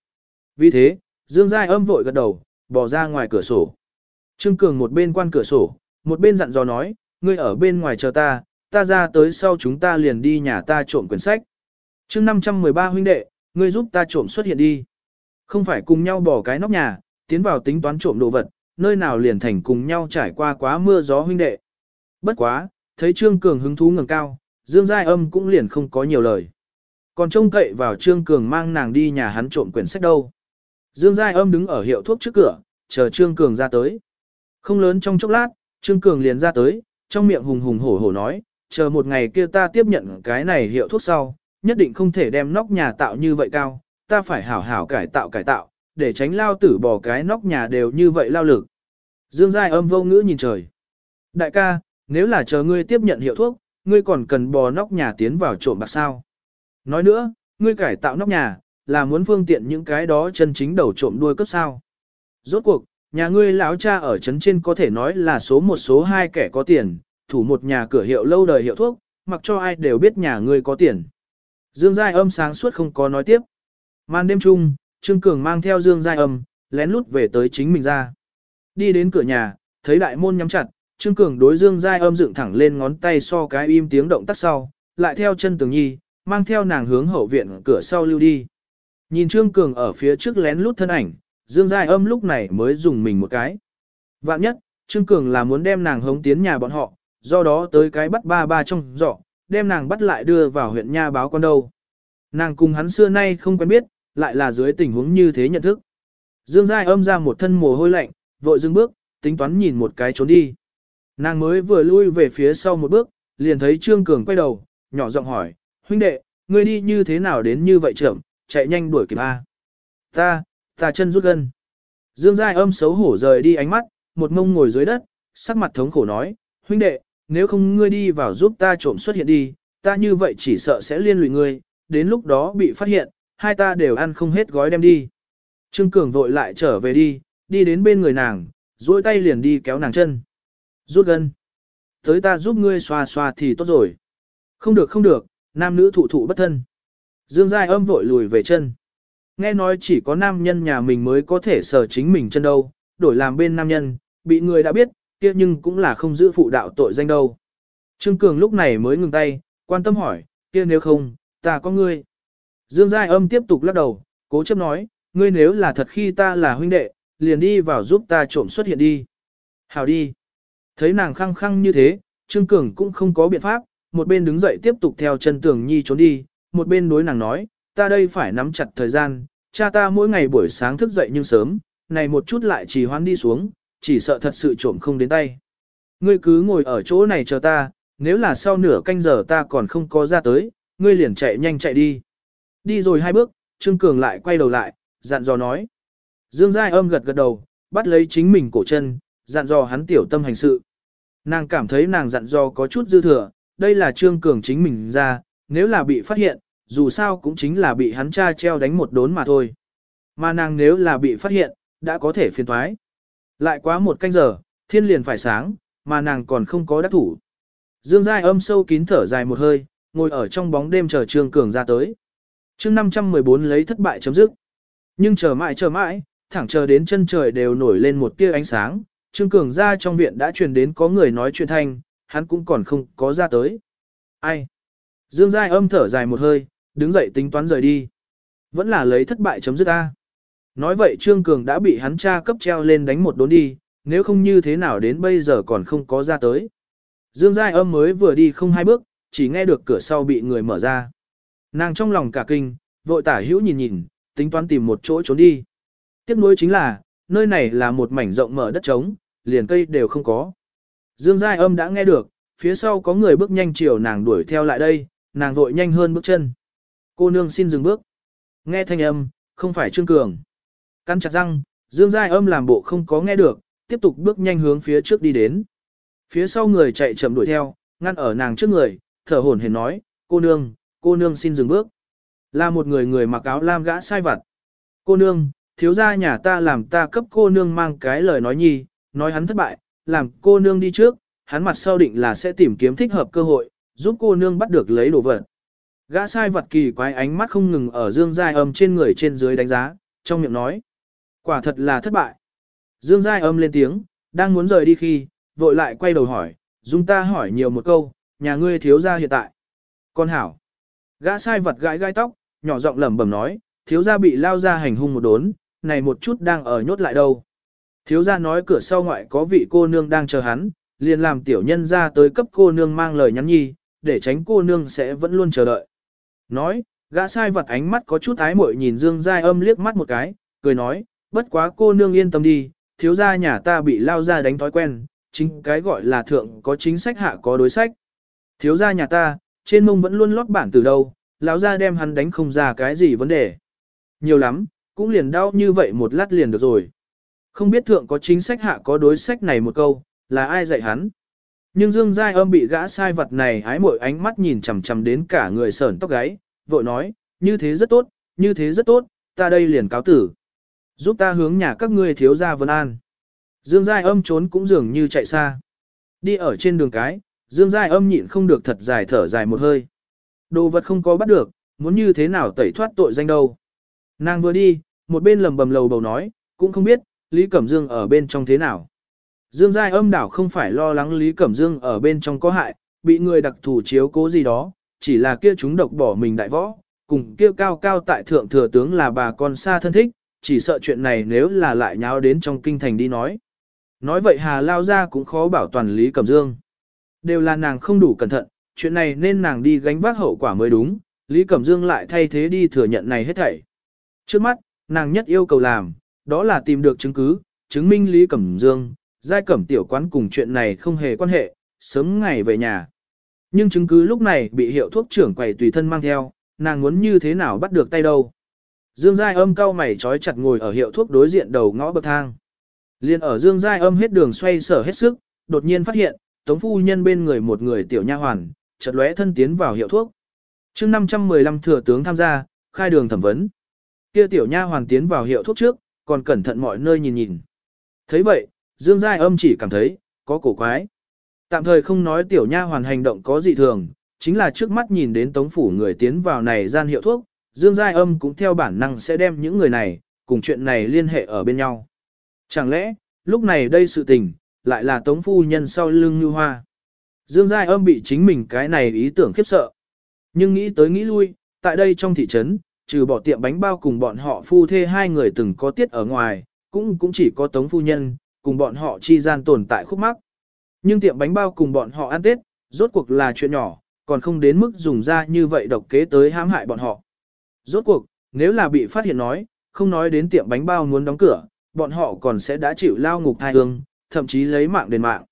Speaker 1: Vì thế, Dương Giai âm vội gật đầu, bỏ ra ngoài cửa sổ. Trương Cường một bên quan cửa sổ, một bên dặn dò nói, ngươi ở bên ngoài chờ ta, ta ra tới sau chúng ta liền đi nhà ta trộm quyển sách. chương 513 huynh đệ, ngươi giúp ta trộm xuất hiện đi. Không phải cùng nhau bỏ cái nóc nhà, tiến vào tính toán trộm đồ vật, nơi nào liền thành cùng nhau trải qua quá mưa gió huynh đệ. Bất quá, thấy Trương Cường hứng thú ngẩng cao, Dương Giai Âm cũng liền không có nhiều lời. Còn trông cậy vào Trương Cường mang nàng đi nhà hắn trộm quyển sách đâu. Dương Giai Âm đứng ở hiệu thuốc trước cửa, chờ Trương Cường ra tới. Không lớn trong chốc lát, Trương Cường liền ra tới, trong miệng hùng hùng hổ hổ nói, chờ một ngày kia ta tiếp nhận cái này hiệu thuốc sau, nhất định không thể đem nóc nhà tạo như vậy cao, ta phải hảo hảo cải tạo cải tạo, để tránh lao tử bỏ cái nóc nhà đều như vậy lao lực. Dương Giai âm vô ngữ nhìn trời. Đại ca, nếu là chờ ngươi tiếp nhận hiệu thuốc, ngươi còn cần bò nóc nhà tiến vào trộm bạc sao. Nói nữa, ngươi cải tạo nóc nhà, là muốn phương tiện những cái đó chân chính đầu trộm đuôi cấp sao. Rốt cuộc, nhà ngươi lão cha ở trấn trên có thể nói là số một số hai kẻ có tiền, thủ một nhà cửa hiệu lâu đời hiệu thuốc, mặc cho ai đều biết nhà ngươi có tiền. Dương Giai âm sáng suốt không có nói tiếp. Màn đêm chung, Trương Cường mang theo Dương Giai âm, lén lút về tới chính mình ra. Đi đến cửa nhà, thấy đại môn nhắm chặt, Trương Cường đối Dương Giai âm dựng thẳng lên ngón tay so cái im tiếng động tắt sau, lại theo chân tường nhi, mang theo nàng hướng hậu viện cửa sau lưu đi. Nhìn Trương Cường ở phía trước lén lút thân ảnh, Dương Giai âm lúc này mới dùng mình một cái. Vạn nhất, Trương Cường là muốn đem nàng hống tiến nhà bọn họ, do đó tới cái bắt ba ba trong giỏ, đem nàng bắt lại đưa vào huyện nha báo con đâu. Nàng cùng hắn xưa nay không quen biết, lại là dưới tình huống như thế nhận thức. Dương Giai âm ra một thân mồ hôi lạnh, vội dừng bước, tính toán nhìn một cái trốn đi. Nàng mới vừa lui về phía sau một bước, liền thấy Trương Cường quay đầu, nhỏ giọng hỏi, huynh đệ, ngươi đi như thế nào đến như vậy trưởng, chạy nhanh đuổi kịp A. Ta, ta chân rút gân. Dương Giai âm xấu hổ rời đi ánh mắt, một mông ngồi dưới đất, sắc mặt thống khổ nói, huynh đệ, nếu không ngươi đi vào giúp ta trộm xuất hiện đi, ta như vậy chỉ sợ sẽ liên lụy ngươi, đến lúc đó bị phát hiện, hai ta đều ăn không hết gói đem đi. Trương Cường vội lại trở về đi, đi đến bên người nàng, duỗi tay liền đi kéo nàng chân. Rút gân. Tới ta giúp ngươi xoa xoa thì tốt rồi. Không được không được, nam nữ thụ thụ bất thân. Dương Giai âm vội lùi về chân. Nghe nói chỉ có nam nhân nhà mình mới có thể sờ chính mình chân đâu, đổi làm bên nam nhân, bị người đã biết, kia nhưng cũng là không giữ phụ đạo tội danh đâu. Trương Cường lúc này mới ngừng tay, quan tâm hỏi, kia nếu không, ta có ngươi. Dương Giai âm tiếp tục lắc đầu, cố chấp nói, ngươi nếu là thật khi ta là huynh đệ, liền đi vào giúp ta trộm xuất hiện đi. Hào đi. Thấy nàng khăng khăng như thế, Trương Cường cũng không có biện pháp, một bên đứng dậy tiếp tục theo chân tường nhi trốn đi, một bên đối nàng nói, ta đây phải nắm chặt thời gian, cha ta mỗi ngày buổi sáng thức dậy nhưng sớm, này một chút lại trì hoãn đi xuống, chỉ sợ thật sự trộm không đến tay. Ngươi cứ ngồi ở chỗ này chờ ta, nếu là sau nửa canh giờ ta còn không có ra tới, ngươi liền chạy nhanh chạy đi. Đi rồi hai bước, Trương Cường lại quay đầu lại, dặn dò nói. Dương Giai âm gật gật đầu, bắt lấy chính mình cổ chân, dặn dò hắn tiểu tâm hành sự. Nàng cảm thấy nàng dặn dò có chút dư thừa, đây là Trương Cường chính mình ra, nếu là bị phát hiện, dù sao cũng chính là bị hắn cha treo đánh một đốn mà thôi. Mà nàng nếu là bị phát hiện, đã có thể phiền thoái. Lại quá một canh giờ, thiên liền phải sáng, mà nàng còn không có đắc thủ. Dương Giai âm sâu kín thở dài một hơi, ngồi ở trong bóng đêm chờ Trương Cường ra tới. chương 514 lấy thất bại chấm dứt. Nhưng chờ mãi chờ mãi, thẳng chờ đến chân trời đều nổi lên một tia ánh sáng, Trương Cường ra trong viện đã truyền đến có người nói chuyện thanh, hắn cũng còn không có ra tới. Ai? Dương Giai âm thở dài một hơi, đứng dậy tính toán rời đi. Vẫn là lấy thất bại chấm dứt A. Nói vậy Trương Cường đã bị hắn cha cấp treo lên đánh một đốn đi, nếu không như thế nào đến bây giờ còn không có ra tới. Dương Giai âm mới vừa đi không hai bước, chỉ nghe được cửa sau bị người mở ra. Nàng trong lòng cả kinh, vội tả hữu nhìn nhìn, tính toán tìm một chỗ trốn đi. Tiếc nuối chính là, nơi này là một mảnh rộng mở đất trống, liền cây đều không có. Dương Giai âm đã nghe được, phía sau có người bước nhanh chiều nàng đuổi theo lại đây, nàng vội nhanh hơn bước chân. Cô nương xin dừng bước. Nghe thanh âm, không phải Trương Cường. Căn chặt răng, Dương Giai âm làm bộ không có nghe được, tiếp tục bước nhanh hướng phía trước đi đến. Phía sau người chạy chậm đuổi theo, ngăn ở nàng trước người, thở hổn hển nói, cô nương, cô nương xin dừng bước. Là một người người mặc áo lam gã sai vặt. Cô nương, thiếu gia nhà ta làm ta cấp cô nương mang cái lời nói nhi, nói hắn thất bại, làm cô nương đi trước, hắn mặt sau định là sẽ tìm kiếm thích hợp cơ hội, giúp cô nương bắt được lấy đồ vật. Gã sai vật kỳ quái ánh mắt không ngừng ở dương giai âm trên người trên dưới đánh giá, trong miệng nói. Quả thật là thất bại. Dương giai âm lên tiếng, đang muốn rời đi khi, vội lại quay đầu hỏi, dung ta hỏi nhiều một câu, nhà ngươi thiếu gia hiện tại. Con hảo. Gã sai vật gãi gai tóc, nhỏ giọng lẩm bẩm nói, thiếu gia bị lao ra hành hung một đốn, này một chút đang ở nhốt lại đâu. Thiếu gia nói cửa sau ngoại có vị cô nương đang chờ hắn, liền làm tiểu nhân ra tới cấp cô nương mang lời nhắn nhi, để tránh cô nương sẽ vẫn luôn chờ đợi. Nói, gã sai vật ánh mắt có chút ái muội nhìn Dương Giai âm liếc mắt một cái, cười nói, bất quá cô nương yên tâm đi, thiếu gia nhà ta bị lao ra đánh thói quen, chính cái gọi là thượng có chính sách hạ có đối sách. Thiếu gia nhà ta, trên mông vẫn luôn lót bản từ đâu, lão gia đem hắn đánh không ra cái gì vấn đề. Nhiều lắm, cũng liền đau như vậy một lát liền được rồi. Không biết thượng có chính sách hạ có đối sách này một câu, là ai dạy hắn. Nhưng Dương Giai âm bị gã sai vật này hái mội ánh mắt nhìn chằm chằm đến cả người sởn tóc gáy, vội nói, như thế rất tốt, như thế rất tốt, ta đây liền cáo tử. Giúp ta hướng nhà các ngươi thiếu gia Vân An. Dương Giai âm trốn cũng dường như chạy xa. Đi ở trên đường cái, Dương Giai âm nhịn không được thật dài thở dài một hơi. Đồ vật không có bắt được, muốn như thế nào tẩy thoát tội danh đâu. Nàng vừa đi, một bên lầm bầm lầu bầu nói, cũng không biết, Lý Cẩm Dương ở bên trong thế nào. Dương Giai âm đảo không phải lo lắng Lý Cẩm Dương ở bên trong có hại, bị người đặc thủ chiếu cố gì đó, chỉ là kia chúng độc bỏ mình đại võ, cùng kia cao cao tại thượng thừa tướng là bà con xa thân thích, chỉ sợ chuyện này nếu là lại nháo đến trong kinh thành đi nói. Nói vậy Hà Lao ra cũng khó bảo toàn Lý Cẩm Dương. Đều là nàng không đủ cẩn thận, chuyện này nên nàng đi gánh vác hậu quả mới đúng, Lý Cẩm Dương lại thay thế đi thừa nhận này hết thảy. Trước mắt, nàng nhất yêu cầu làm, đó là tìm được chứng cứ, chứng minh Lý Cẩm Dương, giai cẩm tiểu quán cùng chuyện này không hề quan hệ, sớm ngày về nhà. Nhưng chứng cứ lúc này bị hiệu thuốc trưởng quầy tùy thân mang theo, nàng muốn như thế nào bắt được tay đâu. Dương Giai âm cao mày trói chặt ngồi ở hiệu thuốc đối diện đầu ngõ bậc thang. Liên ở Dương Giai âm hết đường xoay sở hết sức, đột nhiên phát hiện, Tống phu nhân bên người một người tiểu nha hoàn, chợt lóe thân tiến vào hiệu thuốc. Chương 515 thừa tướng tham gia, khai đường thẩm vấn. Kia tiểu nha hoàn tiến vào hiệu thuốc trước, còn cẩn thận mọi nơi nhìn nhìn. Thấy vậy, Dương Giai âm chỉ cảm thấy, có cổ quái. Tạm thời không nói tiểu nha hoàn hành động có gì thường, chính là trước mắt nhìn đến tống phủ người tiến vào này gian hiệu thuốc, Dương Giai âm cũng theo bản năng sẽ đem những người này, cùng chuyện này liên hệ ở bên nhau. Chẳng lẽ, lúc này đây sự tình, lại là tống phu nhân sau lưng như hoa. Dương Giai âm bị chính mình cái này ý tưởng khiếp sợ. Nhưng nghĩ tới nghĩ lui, tại đây trong thị trấn, trừ bỏ tiệm bánh bao cùng bọn họ phu thê hai người từng có tiết ở ngoài, cũng cũng chỉ có tống phu nhân, cùng bọn họ chi gian tồn tại khúc mắc. Nhưng tiệm bánh bao cùng bọn họ ăn tết, rốt cuộc là chuyện nhỏ, còn không đến mức dùng ra như vậy độc kế tới hãm hại bọn họ. Rốt cuộc, nếu là bị phát hiện nói, không nói đến tiệm bánh bao muốn đóng cửa, bọn họ còn sẽ đã chịu lao ngục thai hương, thậm chí lấy mạng đền mạng.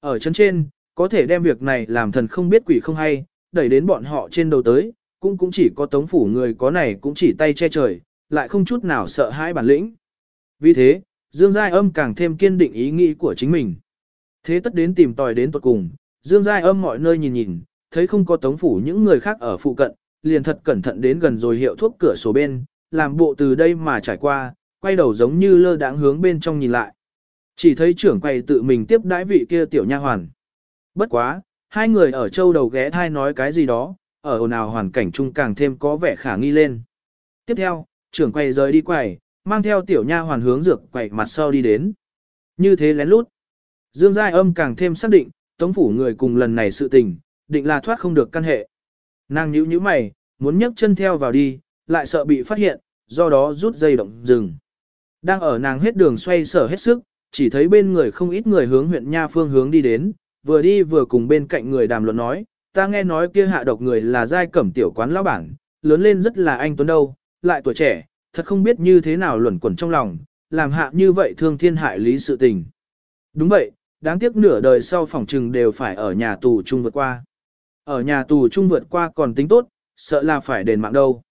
Speaker 1: Ở chân trên, có thể đem việc này làm thần không biết quỷ không hay, đẩy đến bọn họ trên đầu tới, cũng cũng chỉ có tống phủ người có này cũng chỉ tay che trời, lại không chút nào sợ hãi bản lĩnh. Vì thế, Dương Giai âm càng thêm kiên định ý nghĩ của chính mình. Thế tất đến tìm tòi đến tuật cùng, Dương Giai âm mọi nơi nhìn nhìn, thấy không có tống phủ những người khác ở phụ cận, liền thật cẩn thận đến gần rồi hiệu thuốc cửa sổ bên, làm bộ từ đây mà trải qua, quay đầu giống như lơ đãng hướng bên trong nhìn lại. Chỉ thấy trưởng quầy tự mình tiếp đãi vị kia tiểu nha hoàn. Bất quá, hai người ở châu đầu ghé thai nói cái gì đó, ở ồn ào hoàn cảnh chung càng thêm có vẻ khả nghi lên. Tiếp theo, trưởng quầy rời đi quầy, mang theo tiểu nha hoàn hướng dược quầy mặt sau đi đến. Như thế lén lút. Dương Giai âm càng thêm xác định, tống phủ người cùng lần này sự tình, định là thoát không được căn hệ. Nàng nhíu nhíu mày, muốn nhấc chân theo vào đi, lại sợ bị phát hiện, do đó rút dây động dừng. Đang ở nàng hết đường xoay sở hết sức, chỉ thấy bên người không ít người hướng huyện Nha phương hướng đi đến, vừa đi vừa cùng bên cạnh người đàm luận nói, ta nghe nói kia hạ độc người là giai cẩm tiểu quán lão bản, lớn lên rất là anh tuấn đâu, lại tuổi trẻ, thật không biết như thế nào luẩn quẩn trong lòng, làm hạ như vậy thương thiên hại lý sự tình. Đúng vậy, đáng tiếc nửa đời sau phòng trừng đều phải ở nhà tù chung vượt qua. Ở nhà tù chung vượt qua còn tính tốt, sợ là phải đền mạng đâu.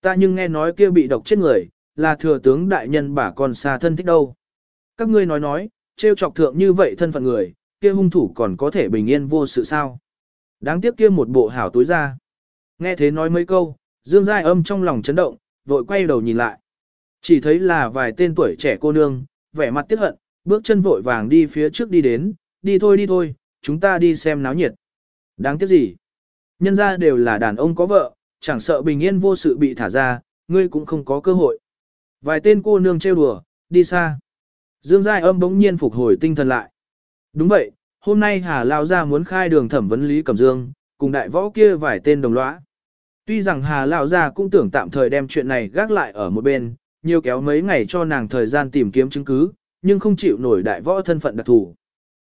Speaker 1: Ta nhưng nghe nói kia bị độc chết người, là thừa tướng đại nhân bà con xa thân thích đâu. Các ngươi nói nói, trêu chọc thượng như vậy thân phận người, kia hung thủ còn có thể bình yên vô sự sao. Đáng tiếc kia một bộ hảo túi ra. Nghe thế nói mấy câu, Dương Giai âm trong lòng chấn động, vội quay đầu nhìn lại. Chỉ thấy là vài tên tuổi trẻ cô nương, vẻ mặt tiếc hận, bước chân vội vàng đi phía trước đi đến, đi thôi đi thôi, chúng ta đi xem náo nhiệt. Đáng tiếc gì? Nhân ra đều là đàn ông có vợ, chẳng sợ bình yên vô sự bị thả ra, ngươi cũng không có cơ hội. Vài tên cô nương trêu đùa, đi xa. Dương Giai âm bỗng nhiên phục hồi tinh thần lại. Đúng vậy, hôm nay Hà Lao ra muốn khai đường thẩm vấn Lý Cẩm Dương, cùng đại võ kia vài tên đồng lõa. Tuy rằng Hà Lao ra cũng tưởng tạm thời đem chuyện này gác lại ở một bên, nhiều kéo mấy ngày cho nàng thời gian tìm kiếm chứng cứ, nhưng không chịu nổi đại võ thân phận đặc thù.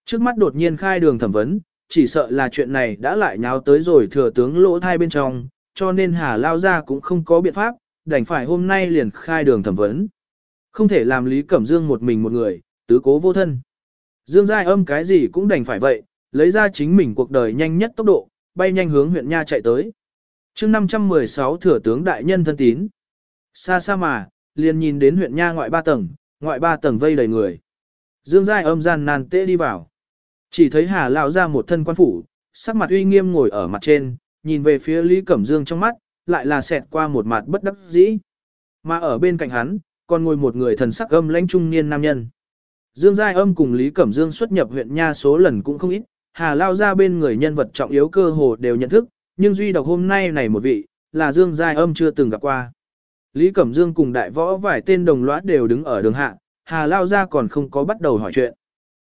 Speaker 1: Trước mắt đột nhiên khai đường thẩm vấn, chỉ sợ là chuyện này đã lại nháo tới rồi thừa tướng lỗ thai bên trong, cho nên Hà Lao ra cũng không có biện pháp, đành phải hôm nay liền khai đường thẩm vấn. Không thể làm Lý Cẩm Dương một mình một người, tứ cố vô thân. Dương Giai âm cái gì cũng đành phải vậy, lấy ra chính mình cuộc đời nhanh nhất tốc độ, bay nhanh hướng huyện Nha chạy tới. chương 516 thừa tướng đại nhân thân tín. Xa xa mà, liền nhìn đến huyện Nha ngoại ba tầng, ngoại ba tầng vây đầy người. Dương Giai âm gian nan tê đi vào. Chỉ thấy Hà Lão ra một thân quan phủ, sắc mặt uy nghiêm ngồi ở mặt trên, nhìn về phía Lý Cẩm Dương trong mắt, lại là xẹt qua một mặt bất đắc dĩ. Mà ở bên cạnh hắn, còn ngồi một người thần sắc âm lãnh trung niên nam nhân. Dương Giai Âm cùng Lý Cẩm Dương xuất nhập huyện Nha số lần cũng không ít, Hà Lao ra bên người nhân vật trọng yếu cơ hồ đều nhận thức, nhưng duy độc hôm nay này một vị, là Dương Giai Âm chưa từng gặp qua. Lý Cẩm Dương cùng đại võ vài tên đồng lõa đều đứng ở đường hạ, Hà Lao ra còn không có bắt đầu hỏi chuyện.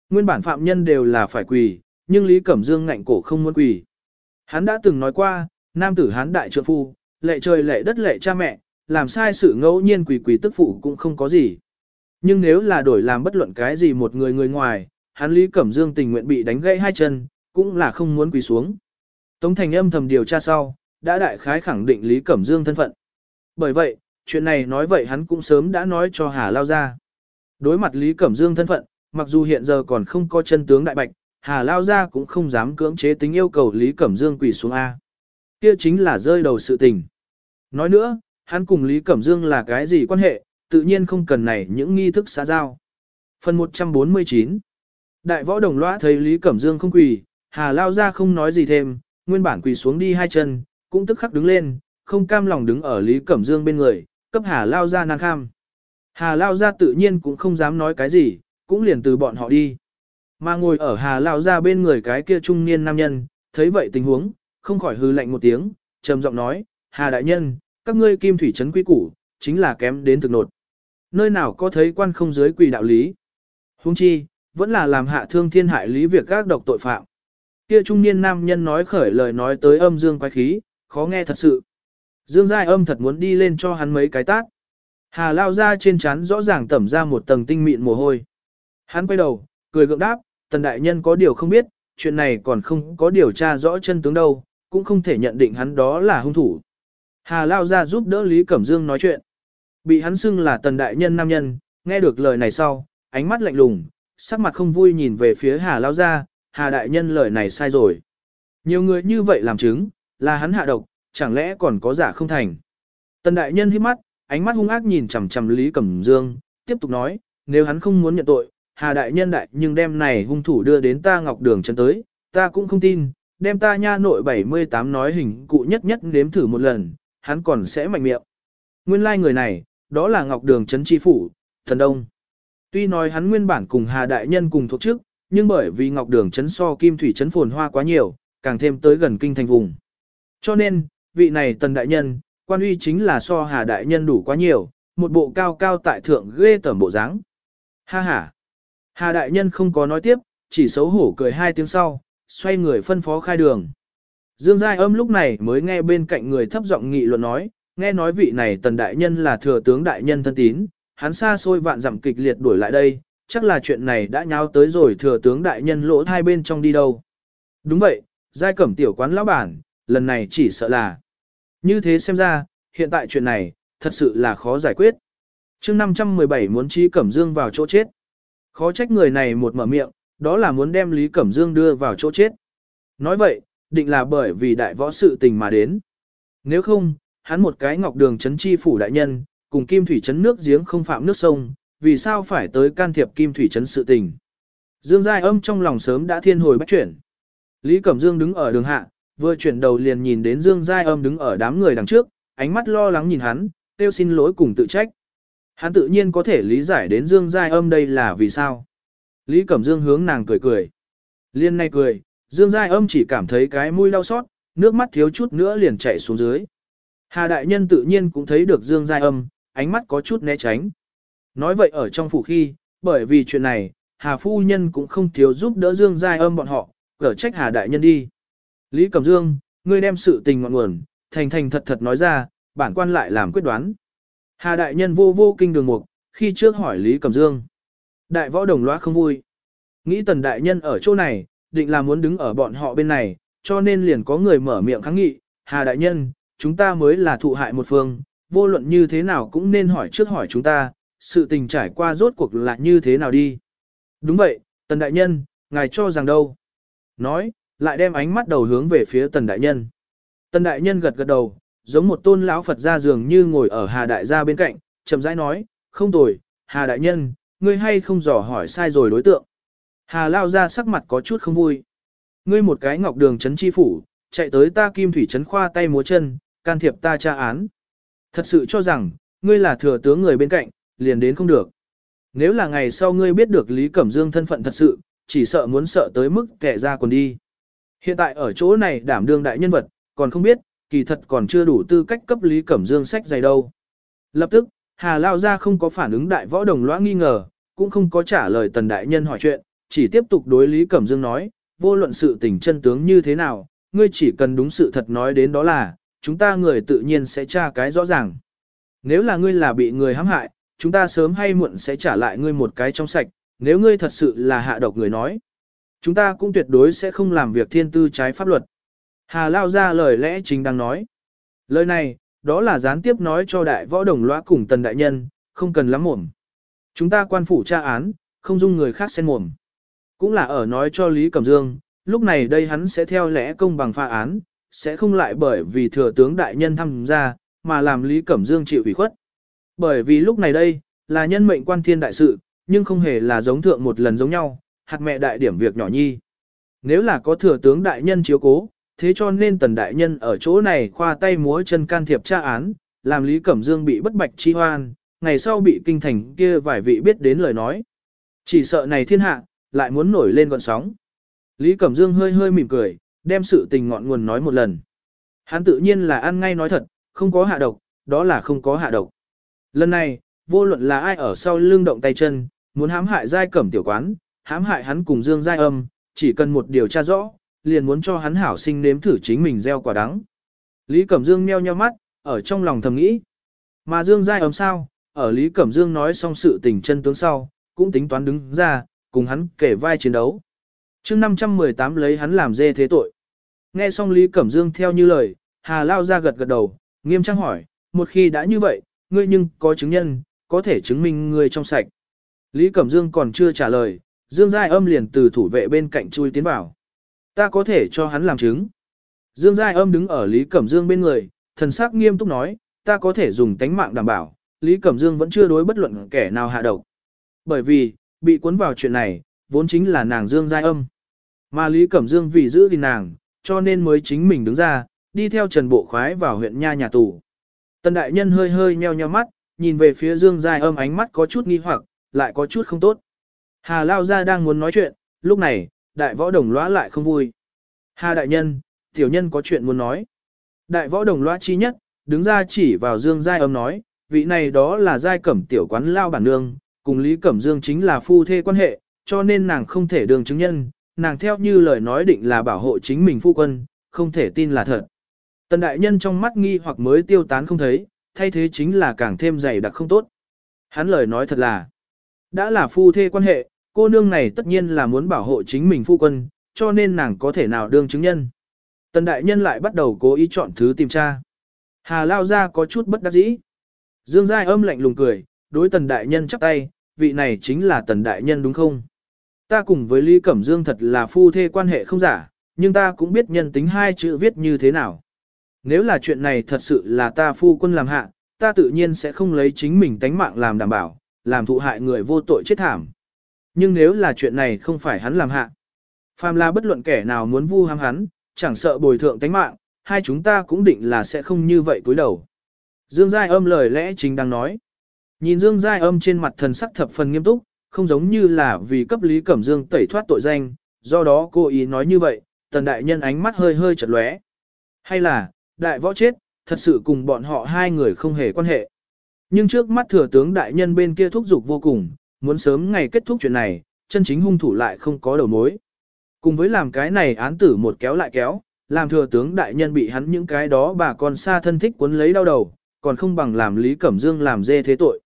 Speaker 1: Nguyên bản phạm nhân đều là phải quỳ, nhưng Lý Cẩm Dương ngạnh cổ không muốn quỳ. Hắn đã từng nói qua, nam tử hán đại trượng phu, lệ trời lệ đất lệ cha mẹ, làm sai sự ngẫu nhiên quỳ quỳ tức phụ cũng không có gì. Nhưng nếu là đổi làm bất luận cái gì một người người ngoài, hắn Lý Cẩm Dương tình nguyện bị đánh gãy hai chân, cũng là không muốn quỳ xuống. Tống Thành âm thầm điều tra sau, đã đại khái khẳng định Lý Cẩm Dương thân phận. Bởi vậy, chuyện này nói vậy hắn cũng sớm đã nói cho Hà Lao ra. Đối mặt Lý Cẩm Dương thân phận, mặc dù hiện giờ còn không có chân tướng đại bạch, Hà Lao ra cũng không dám cưỡng chế tính yêu cầu Lý Cẩm Dương quỳ xuống A. Kia chính là rơi đầu sự tình. Nói nữa, hắn cùng Lý Cẩm Dương là cái gì quan hệ, tự nhiên không cần này những nghi thức xã giao. Phần 149 Đại võ đồng loa thấy Lý Cẩm Dương không quỳ, Hà Lao ra không nói gì thêm, nguyên bản quỳ xuống đi hai chân, cũng tức khắc đứng lên, không cam lòng đứng ở Lý Cẩm Dương bên người, cấp Hà Lao ra nàng kham. Hà Lao ra tự nhiên cũng không dám nói cái gì, cũng liền từ bọn họ đi. Mà ngồi ở Hà Lao ra bên người cái kia trung niên nam nhân, thấy vậy tình huống, không khỏi hư lạnh một tiếng, trầm giọng nói, Hà Đại Nhân, các ngươi kim thủy trấn quý củ, chính là kém đến thực nột. Nơi nào có thấy quan không giới quỳ đạo lý. Huống chi, vẫn là làm hạ thương thiên hại lý việc các độc tội phạm. Kia trung niên nam nhân nói khởi lời nói tới âm dương quái khí, khó nghe thật sự. Dương Giai âm thật muốn đi lên cho hắn mấy cái tát. Hà lao ra trên trán rõ ràng tẩm ra một tầng tinh mịn mồ hôi. Hắn quay đầu, cười gượng đáp, tần đại nhân có điều không biết, chuyện này còn không có điều tra rõ chân tướng đâu, cũng không thể nhận định hắn đó là hung thủ. Hà lao ra giúp đỡ Lý Cẩm Dương nói chuyện. Bị hắn xưng là tần đại nhân nam nhân, nghe được lời này sau, ánh mắt lạnh lùng, sắc mặt không vui nhìn về phía Hà lao ra, Hà đại nhân lời này sai rồi. Nhiều người như vậy làm chứng, là hắn hạ độc, chẳng lẽ còn có giả không thành. Tần đại nhân hít mắt, ánh mắt hung ác nhìn chằm chằm Lý Cẩm Dương, tiếp tục nói, nếu hắn không muốn nhận tội, Hà đại nhân đại nhưng đem này hung thủ đưa đến ta ngọc đường chân tới, ta cũng không tin, đem ta nha nội 78 nói hình cụ nhất nhất nếm thử một lần, hắn còn sẽ mạnh miệng. Nguyên lai like người này, đó là ngọc đường chấn chi phủ, thần đông. Tuy nói hắn nguyên bản cùng Hà đại nhân cùng thuộc trước, nhưng bởi vì ngọc đường chấn so kim thủy chấn phồn hoa quá nhiều, càng thêm tới gần kinh thành vùng. Cho nên, vị này tần đại nhân, quan uy chính là so hà đại nhân đủ quá nhiều, một bộ cao cao tại thượng ghê tởm bộ dáng. Ha ha. Hà đại nhân không có nói tiếp, chỉ xấu hổ cười hai tiếng sau, xoay người phân phó khai đường. Dương Giai âm lúc này mới nghe bên cạnh người thấp giọng nghị luận nói, nghe nói vị này tần đại nhân là thừa tướng đại nhân thân tín, hắn xa xôi vạn dặm kịch liệt đuổi lại đây, chắc là chuyện này đã nháo tới rồi thừa tướng đại nhân lỗ hai bên trong đi đâu. Đúng vậy, giai cẩm tiểu quán lão bản, lần này chỉ sợ là. Như thế xem ra, hiện tại chuyện này, thật sự là khó giải quyết. chương 517 muốn Trí Cẩm Dương vào chỗ chết. Khó trách người này một mở miệng, đó là muốn đem Lý Cẩm Dương đưa vào chỗ chết. Nói vậy, định là bởi vì đại võ sự tình mà đến. Nếu không, hắn một cái ngọc đường chấn chi phủ đại nhân, cùng kim thủy chấn nước giếng không phạm nước sông, vì sao phải tới can thiệp kim thủy chấn sự tình. Dương Giai âm trong lòng sớm đã thiên hồi bắt chuyển. Lý Cẩm Dương đứng ở đường hạ, vừa chuyển đầu liền nhìn đến Dương Giai âm đứng ở đám người đằng trước, ánh mắt lo lắng nhìn hắn, kêu xin lỗi cùng tự trách. Hắn tự nhiên có thể lý giải đến Dương Giai âm đây là vì sao. Lý Cẩm Dương hướng nàng cười cười. Liên nay cười, Dương Giai âm chỉ cảm thấy cái mũi đau xót, nước mắt thiếu chút nữa liền chảy xuống dưới. Hà Đại Nhân tự nhiên cũng thấy được Dương Giai âm, ánh mắt có chút né tránh. Nói vậy ở trong phủ khi, bởi vì chuyện này, Hà Phu Nhân cũng không thiếu giúp đỡ Dương Giai âm bọn họ, cở trách Hà Đại Nhân đi. Lý Cẩm Dương, ngươi đem sự tình ngọn nguồn, thành thành thật thật nói ra, bản quan lại làm quyết đoán. Hà Đại Nhân vô vô kinh đường mục, khi trước hỏi Lý Cẩm Dương. Đại võ đồng loa không vui. Nghĩ tần đại nhân ở chỗ này, định là muốn đứng ở bọn họ bên này, cho nên liền có người mở miệng kháng nghị. Hà Đại Nhân, chúng ta mới là thụ hại một phương, vô luận như thế nào cũng nên hỏi trước hỏi chúng ta, sự tình trải qua rốt cuộc là như thế nào đi. Đúng vậy, tần đại nhân, ngài cho rằng đâu. Nói, lại đem ánh mắt đầu hướng về phía tần đại nhân. Tần đại nhân gật gật đầu, giống một tôn lão Phật ra dường như ngồi ở Hà đại gia bên cạnh, chậm rãi nói, không tồi, Hà đại nhân, ngươi hay không dò hỏi sai rồi đối tượng. Hà lao ra sắc mặt có chút không vui. Ngươi một cái ngọc đường chấn chi phủ, chạy tới ta kim thủy chấn khoa tay múa chân, can thiệp ta tra án. Thật sự cho rằng, ngươi là thừa tướng người bên cạnh, liền đến không được. Nếu là ngày sau ngươi biết được Lý Cẩm Dương thân phận thật sự, chỉ sợ muốn sợ tới mức kẻ ra còn đi. Hiện tại ở chỗ này đảm đương đại nhân vật, còn không biết, kỳ thật còn chưa đủ tư cách cấp Lý Cẩm Dương sách dày đâu. Lập tức, Hà Lao ra không có phản ứng đại võ đồng loa nghi ngờ, cũng không có trả lời tần đại nhân hỏi chuyện, chỉ tiếp tục đối Lý Cẩm Dương nói, vô luận sự tình chân tướng như thế nào, ngươi chỉ cần đúng sự thật nói đến đó là, chúng ta người tự nhiên sẽ tra cái rõ ràng. Nếu là ngươi là bị người hãm hại, chúng ta sớm hay muộn sẽ trả lại ngươi một cái trong sạch, nếu ngươi thật sự là hạ độc người nói. Chúng ta cũng tuyệt đối sẽ không làm việc thiên tư trái pháp luật. Hà Lao ra lời lẽ chính đang nói. Lời này, đó là gián tiếp nói cho đại võ đồng lõa cùng tần đại nhân, không cần lắm mồm. Chúng ta quan phủ tra án, không dung người khác xen mồm. Cũng là ở nói cho Lý Cẩm Dương, lúc này đây hắn sẽ theo lẽ công bằng pha án, sẽ không lại bởi vì thừa tướng đại nhân tham gia, mà làm Lý Cẩm Dương chịu ủy khuất. Bởi vì lúc này đây, là nhân mệnh quan thiên đại sự, nhưng không hề là giống thượng một lần giống nhau, hạt mẹ đại điểm việc nhỏ nhi. Nếu là có thừa tướng đại nhân chiếu cố, thế cho nên tần đại nhân ở chỗ này khoa tay múa chân can thiệp tra án, làm Lý Cẩm Dương bị bất bạch chi hoan, ngày sau bị kinh thành kia vài vị biết đến lời nói. Chỉ sợ này thiên hạ, lại muốn nổi lên gọn sóng. Lý Cẩm Dương hơi hơi mỉm cười, đem sự tình ngọn nguồn nói một lần. Hắn tự nhiên là ăn ngay nói thật, không có hạ độc, đó là không có hạ độc. Lần này, vô luận là ai ở sau lưng động tay chân, muốn hãm hại giai cẩm tiểu quán, hãm hại hắn cùng Dương giai âm, chỉ cần một điều tra rõ, liền muốn cho hắn hảo sinh nếm thử chính mình gieo quả đắng. Lý Cẩm Dương meo nheo mắt, ở trong lòng thầm nghĩ. Mà Dương giai âm sao, ở Lý Cẩm Dương nói xong sự tình chân tướng sau, cũng tính toán đứng ra, cùng hắn kể vai chiến đấu. chương 518 lấy hắn làm dê thế tội. Nghe xong Lý Cẩm Dương theo như lời, Hà Lao ra gật gật đầu, nghiêm trang hỏi, một khi đã như vậy, ngươi nhưng có chứng nhân, có thể chứng minh ngươi trong sạch. Lý Cẩm Dương còn chưa trả lời, Dương Giai âm liền từ thủ vệ bên cạnh chui tiến vào. Ta có thể cho hắn làm chứng. Dương Giai âm đứng ở Lý Cẩm Dương bên người, thần sắc nghiêm túc nói, ta có thể dùng tánh mạng đảm bảo, Lý Cẩm Dương vẫn chưa đối bất luận kẻ nào hạ độc. Bởi vì, bị cuốn vào chuyện này, vốn chính là nàng Dương Giai âm. Mà Lý Cẩm Dương vì giữ gìn nàng, cho nên mới chính mình đứng ra, đi theo Trần Bộ Khoái vào huyện Nha nhà tù. Tần đại nhân hơi hơi nheo nheo mắt, nhìn về phía Dương Giai âm ánh mắt có chút nghi hoặc, lại có chút không tốt. Hà Lao Gia đang muốn nói chuyện, lúc này, đại võ đồng lõa lại không vui. Hà đại nhân, tiểu nhân có chuyện muốn nói. Đại võ đồng lõa chi nhất, đứng ra chỉ vào Dương Giai âm nói, vị này đó là Giai Cẩm tiểu quán Lao bản nương, cùng Lý Cẩm Dương chính là phu thê quan hệ, cho nên nàng không thể đường chứng nhân, nàng theo như lời nói định là bảo hộ chính mình phu quân, không thể tin là thật. Tần đại nhân trong mắt nghi hoặc mới tiêu tán không thấy, thay thế chính là càng thêm dày đặc không tốt. Hắn lời nói thật là, đã là phu thê quan hệ, cô nương này tất nhiên là muốn bảo hộ chính mình phu quân, cho nên nàng có thể nào đương chứng nhân. Tần đại nhân lại bắt đầu cố ý chọn thứ tìm tra. Hà lao ra có chút bất đắc dĩ. Dương Giai âm lạnh lùng cười, đối tần đại nhân chắp tay, vị này chính là tần đại nhân đúng không? Ta cùng với Lý Cẩm Dương thật là phu thê quan hệ không giả, nhưng ta cũng biết nhân tính hai chữ viết như thế nào. Nếu là chuyện này thật sự là ta phu quân làm hạ, ta tự nhiên sẽ không lấy chính mình tánh mạng làm đảm bảo, làm thụ hại người vô tội chết thảm. Nhưng nếu là chuyện này không phải hắn làm hạ, phàm là bất luận kẻ nào muốn vu ham hắn, chẳng sợ bồi thượng tánh mạng, hai chúng ta cũng định là sẽ không như vậy cúi đầu. Dương Giai âm lời lẽ chính đang nói. Nhìn Dương Giai âm trên mặt thần sắc thập phần nghiêm túc, không giống như là vì cấp Lý Cẩm Dương tẩy thoát tội danh, do đó cô ý nói như vậy, tần đại nhân ánh mắt hơi hơi chật lóe. Hay là, đại võ chết, thật sự cùng bọn họ hai người không hề quan hệ. Nhưng trước mắt thừa tướng đại nhân bên kia thúc giục vô cùng, muốn sớm ngày kết thúc chuyện này, chân chính hung thủ lại không có đầu mối. Cùng với làm cái này án tử một kéo lại kéo, làm thừa tướng đại nhân bị hắn những cái đó bà con xa thân thích cuốn lấy đau đầu, còn không bằng làm Lý Cẩm Dương làm dê thế tội.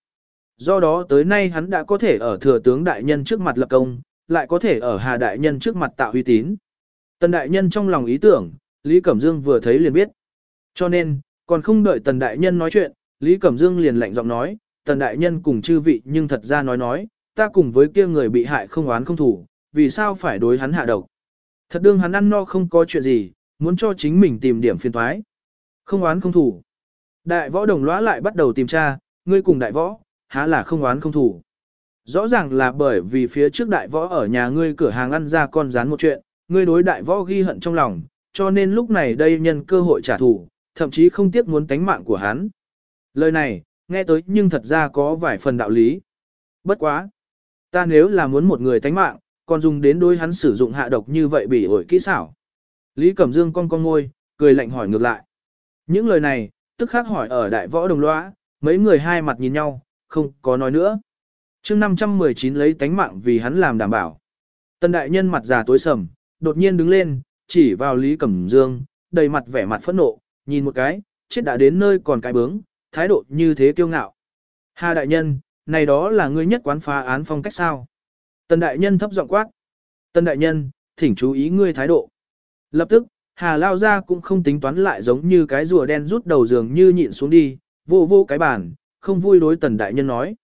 Speaker 1: Do đó tới nay hắn đã có thể ở thừa tướng đại nhân trước mặt lập công, lại có thể ở hà đại nhân trước mặt tạo uy tín. Tần đại nhân trong lòng ý tưởng, Lý Cẩm Dương vừa thấy liền biết. Cho nên, còn không đợi tần đại nhân nói chuyện, Lý Cẩm Dương liền lạnh giọng nói, tần đại nhân cùng chư vị nhưng thật ra nói nói, ta cùng với kia người bị hại không oán không thủ, vì sao phải đối hắn hạ độc. Thật đương hắn ăn no không có chuyện gì, muốn cho chính mình tìm điểm phiền thoái. Không oán không thủ. Đại võ đồng lõa lại bắt đầu tìm tra, ngươi cùng đại võ, há là không oán không thủ. Rõ ràng là bởi vì phía trước đại võ ở nhà ngươi cửa hàng ăn ra con rán một chuyện, ngươi đối đại võ ghi hận trong lòng, cho nên lúc này đây nhân cơ hội trả thù, thậm chí không tiếc muốn tánh mạng của hắn. Lời này, nghe tới nhưng thật ra có vài phần đạo lý. Bất quá. Ta nếu là muốn một người tánh mạng, còn dùng đến đối hắn sử dụng hạ độc như vậy bị ổi kỹ xảo. Lý Cẩm Dương con con ngôi, cười lạnh hỏi ngược lại. Những lời này, tức khắc hỏi ở đại võ đồng loa, mấy người hai mặt nhìn nhau, không có nói nữa. chương 519 lấy tánh mạng vì hắn làm đảm bảo. Tần đại nhân mặt già tối sầm, đột nhiên đứng lên, chỉ vào Lý Cẩm Dương, đầy mặt vẻ mặt phẫn nộ, nhìn một cái, chết đã đến nơi còn cái bướng, thái độ như thế kiêu ngạo. Hà đại nhân, này đó là ngươi nhất quán phá án phong cách sao? Tần đại nhân thấp giọng quát. Tần đại nhân, thỉnh chú ý ngươi thái độ. Lập tức, Hà lao ra cũng không tính toán lại giống như cái rùa đen rút đầu giường như nhịn xuống đi, vô vô cái bàn, không vui đối tần đại nhân nói.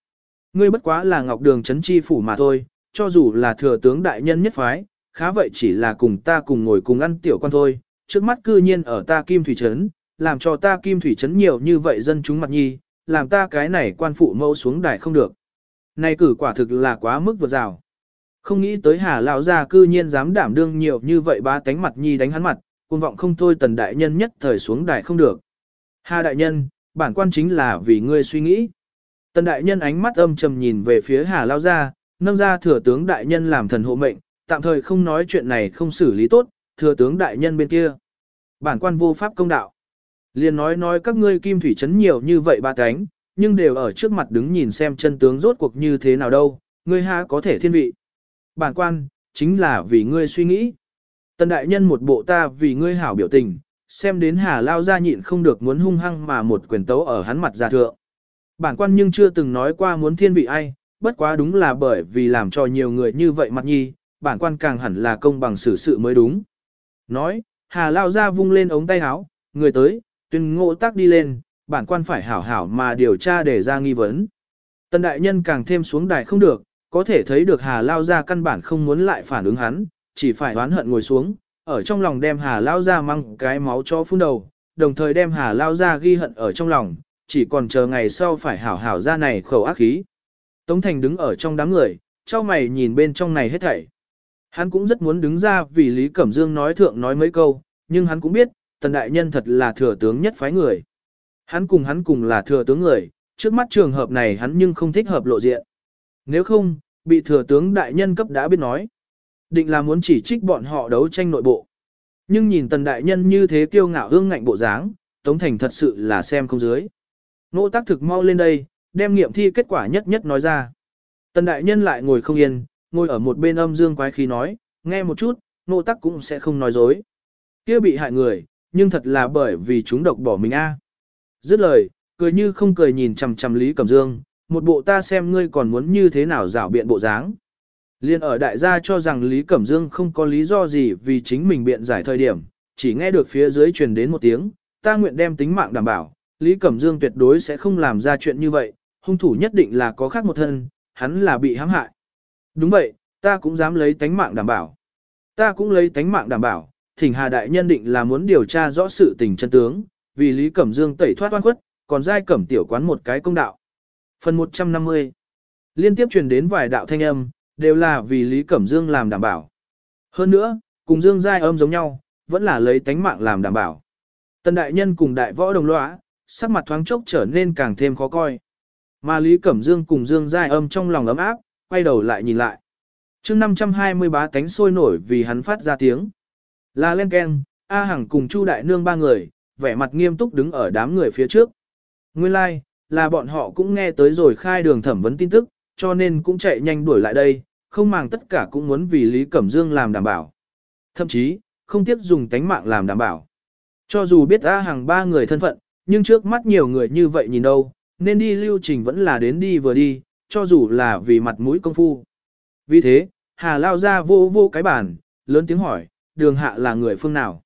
Speaker 1: Ngươi bất quá là ngọc đường chấn chi phủ mà thôi, cho dù là thừa tướng đại nhân nhất phái, khá vậy chỉ là cùng ta cùng ngồi cùng ăn tiểu quan thôi, trước mắt cư nhiên ở ta kim thủy trấn, làm cho ta kim thủy trấn nhiều như vậy dân chúng mặt nhi, làm ta cái này quan phụ mẫu xuống đài không được. Này cử quả thực là quá mức vượt rào. Không nghĩ tới Hà lão gia cư nhiên dám đảm đương nhiều như vậy ba tánh mặt nhi đánh hắn mặt, cuồng vọng không thôi tần đại nhân nhất thời xuống đài không được. Hà đại nhân, bản quan chính là vì ngươi suy nghĩ. Tần đại nhân ánh mắt âm trầm nhìn về phía Hà lao gia, nâng ra thừa tướng đại nhân làm thần hộ mệnh, tạm thời không nói chuyện này không xử lý tốt, thừa tướng đại nhân bên kia. Bản quan vô pháp công đạo. Liền nói nói các ngươi kim thủy chấn nhiều như vậy ba cánh, nhưng đều ở trước mặt đứng nhìn xem chân tướng rốt cuộc như thế nào đâu, ngươi ha có thể thiên vị. Bản quan, chính là vì ngươi suy nghĩ. Tần đại nhân một bộ ta vì ngươi hảo biểu tình, xem đến hà lao ra nhịn không được muốn hung hăng mà một quyền tấu ở hắn mặt giả thượng. Bản quan nhưng chưa từng nói qua muốn thiên vị ai, bất quá đúng là bởi vì làm cho nhiều người như vậy mặt nhi, bản quan càng hẳn là công bằng xử sự mới đúng. Nói, hà lao ra vung lên ống tay áo, người tới, tuyên ngộ tác đi lên, bản quan phải hảo hảo mà điều tra để ra nghi vấn. Tần đại nhân càng thêm xuống đài không được, có thể thấy được Hà Lao ra căn bản không muốn lại phản ứng hắn, chỉ phải oán hận ngồi xuống, ở trong lòng đem Hà Lao ra mang cái máu cho phun đầu, đồng thời đem Hà Lao ra ghi hận ở trong lòng, chỉ còn chờ ngày sau phải hảo hảo ra này khẩu ác khí. Tống Thành đứng ở trong đám người, cho mày nhìn bên trong này hết thảy. Hắn cũng rất muốn đứng ra vì Lý Cẩm Dương nói thượng nói mấy câu, nhưng hắn cũng biết, tần đại nhân thật là thừa tướng nhất phái người. Hắn cùng hắn cùng là thừa tướng người, trước mắt trường hợp này hắn nhưng không thích hợp lộ diện. Nếu không, bị thừa tướng đại nhân cấp đã biết nói. Định là muốn chỉ trích bọn họ đấu tranh nội bộ. Nhưng nhìn tần đại nhân như thế kiêu ngạo hương ngạnh bộ dáng, Tống Thành thật sự là xem không dưới. Nỗ tác thực mau lên đây, đem nghiệm thi kết quả nhất nhất nói ra. Tần đại nhân lại ngồi không yên, ngồi ở một bên âm dương quái khí nói, nghe một chút, nỗ tác cũng sẽ không nói dối. kia bị hại người, nhưng thật là bởi vì chúng độc bỏ mình a. Dứt lời, cười như không cười nhìn chằm chằm Lý Cẩm Dương, một bộ ta xem ngươi còn muốn như thế nào rảo biện bộ dáng. Liên ở đại gia cho rằng Lý Cẩm Dương không có lý do gì vì chính mình biện giải thời điểm, chỉ nghe được phía dưới truyền đến một tiếng, ta nguyện đem tính mạng đảm bảo, Lý Cẩm Dương tuyệt đối sẽ không làm ra chuyện như vậy, hung thủ nhất định là có khác một thân, hắn là bị hãm hại. Đúng vậy, ta cũng dám lấy tánh mạng đảm bảo. Ta cũng lấy tánh mạng đảm bảo, thỉnh Hà Đại Nhân định là muốn điều tra rõ sự tình chân tướng, vì Lý Cẩm Dương tẩy thoát oan khuất, còn giai cẩm tiểu quán một cái công đạo. Phần 150 Liên tiếp truyền đến vài đạo thanh âm, đều là vì Lý Cẩm Dương làm đảm bảo. Hơn nữa, cùng Dương giai âm giống nhau, vẫn là lấy tánh mạng làm đảm bảo. Tân đại nhân cùng đại võ đồng lõa, sắc mặt thoáng chốc trở nên càng thêm khó coi. Mà Lý Cẩm Dương cùng Dương giai âm trong lòng ấm áp, quay đầu lại nhìn lại. chương 520 bá tánh sôi nổi vì hắn phát ra tiếng. Là Len keng. A Hằng cùng Chu Đại Nương ba người, vẻ mặt nghiêm túc đứng ở đám người phía trước. Nguyên lai, like, là bọn họ cũng nghe tới rồi khai đường thẩm vấn tin tức, cho nên cũng chạy nhanh đuổi lại đây, không màng tất cả cũng muốn vì Lý Cẩm Dương làm đảm bảo. Thậm chí, không tiếc dùng tánh mạng làm đảm bảo. Cho dù biết A hàng ba người thân phận, nhưng trước mắt nhiều người như vậy nhìn đâu, nên đi lưu trình vẫn là đến đi vừa đi, cho dù là vì mặt mũi công phu. Vì thế, Hà lao ra vô vô cái bàn, lớn tiếng hỏi, đường hạ là người phương nào?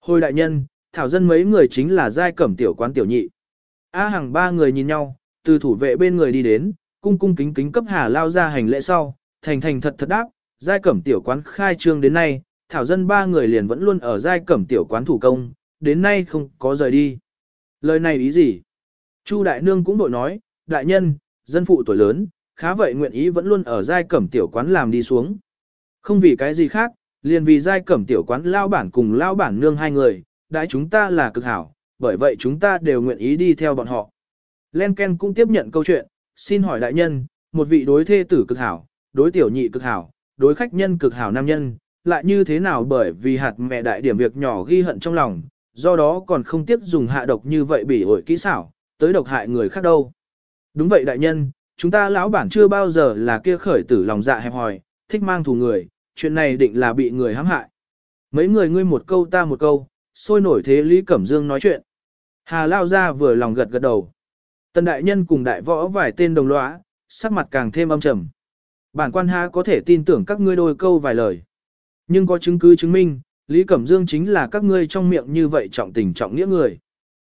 Speaker 1: Hồi đại nhân, thảo dân mấy người chính là giai cẩm tiểu quán tiểu nhị. A hàng ba người nhìn nhau, từ thủ vệ bên người đi đến, cung cung kính kính cấp hà lao ra hành lễ sau, thành thành thật thật đáp, giai cẩm tiểu quán khai trương đến nay, thảo dân ba người liền vẫn luôn ở giai cẩm tiểu quán thủ công, đến nay không có rời đi. Lời này ý gì? Chu đại nương cũng đội nói, đại nhân, dân phụ tuổi lớn, khá vậy nguyện ý vẫn luôn ở giai cẩm tiểu quán làm đi xuống. Không vì cái gì khác, liền vì giai cẩm tiểu quán lao bản cùng lao bản nương hai người, đại chúng ta là cực hảo, bởi vậy chúng ta đều nguyện ý đi theo bọn họ. Len Ken cũng tiếp nhận câu chuyện, xin hỏi đại nhân, một vị đối thê tử cực hảo, đối tiểu nhị cực hảo, đối khách nhân cực hảo nam nhân, lại như thế nào bởi vì hạt mẹ đại điểm việc nhỏ ghi hận trong lòng, do đó còn không tiếp dùng hạ độc như vậy bị ổi kỹ xảo, tới độc hại người khác đâu. Đúng vậy đại nhân, chúng ta lão bản chưa bao giờ là kia khởi tử lòng dạ hẹp hòi, thích mang thù người, chuyện này định là bị người hãm hại. mấy người ngươi một câu ta một câu, sôi nổi thế Lý Cẩm Dương nói chuyện. Hà lao ra vừa lòng gật gật đầu. Tần đại nhân cùng đại võ vài tên đồng lõa, sắc mặt càng thêm âm trầm. Bản quan ha có thể tin tưởng các ngươi đôi câu vài lời. Nhưng có chứng cứ chứng minh, Lý Cẩm Dương chính là các ngươi trong miệng như vậy trọng tình trọng nghĩa người.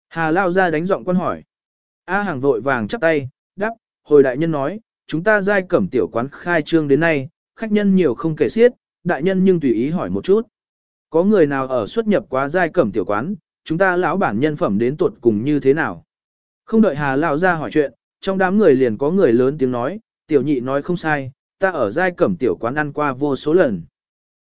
Speaker 1: Hà lao ra đánh giọng quan hỏi. A hàng vội vàng chắp tay, đáp, hồi đại nhân nói, chúng ta giai cẩm tiểu quán khai trương đến nay, khách nhân nhiều không kể xiết, đại nhân nhưng tùy ý hỏi một chút. Có người nào ở xuất nhập quá giai cẩm tiểu quán, chúng ta lão bản nhân phẩm đến tuột cùng như thế nào? Không đợi Hà lão ra hỏi chuyện, trong đám người liền có người lớn tiếng nói, tiểu nhị nói không sai, ta ở giai cẩm tiểu quán ăn qua vô số lần.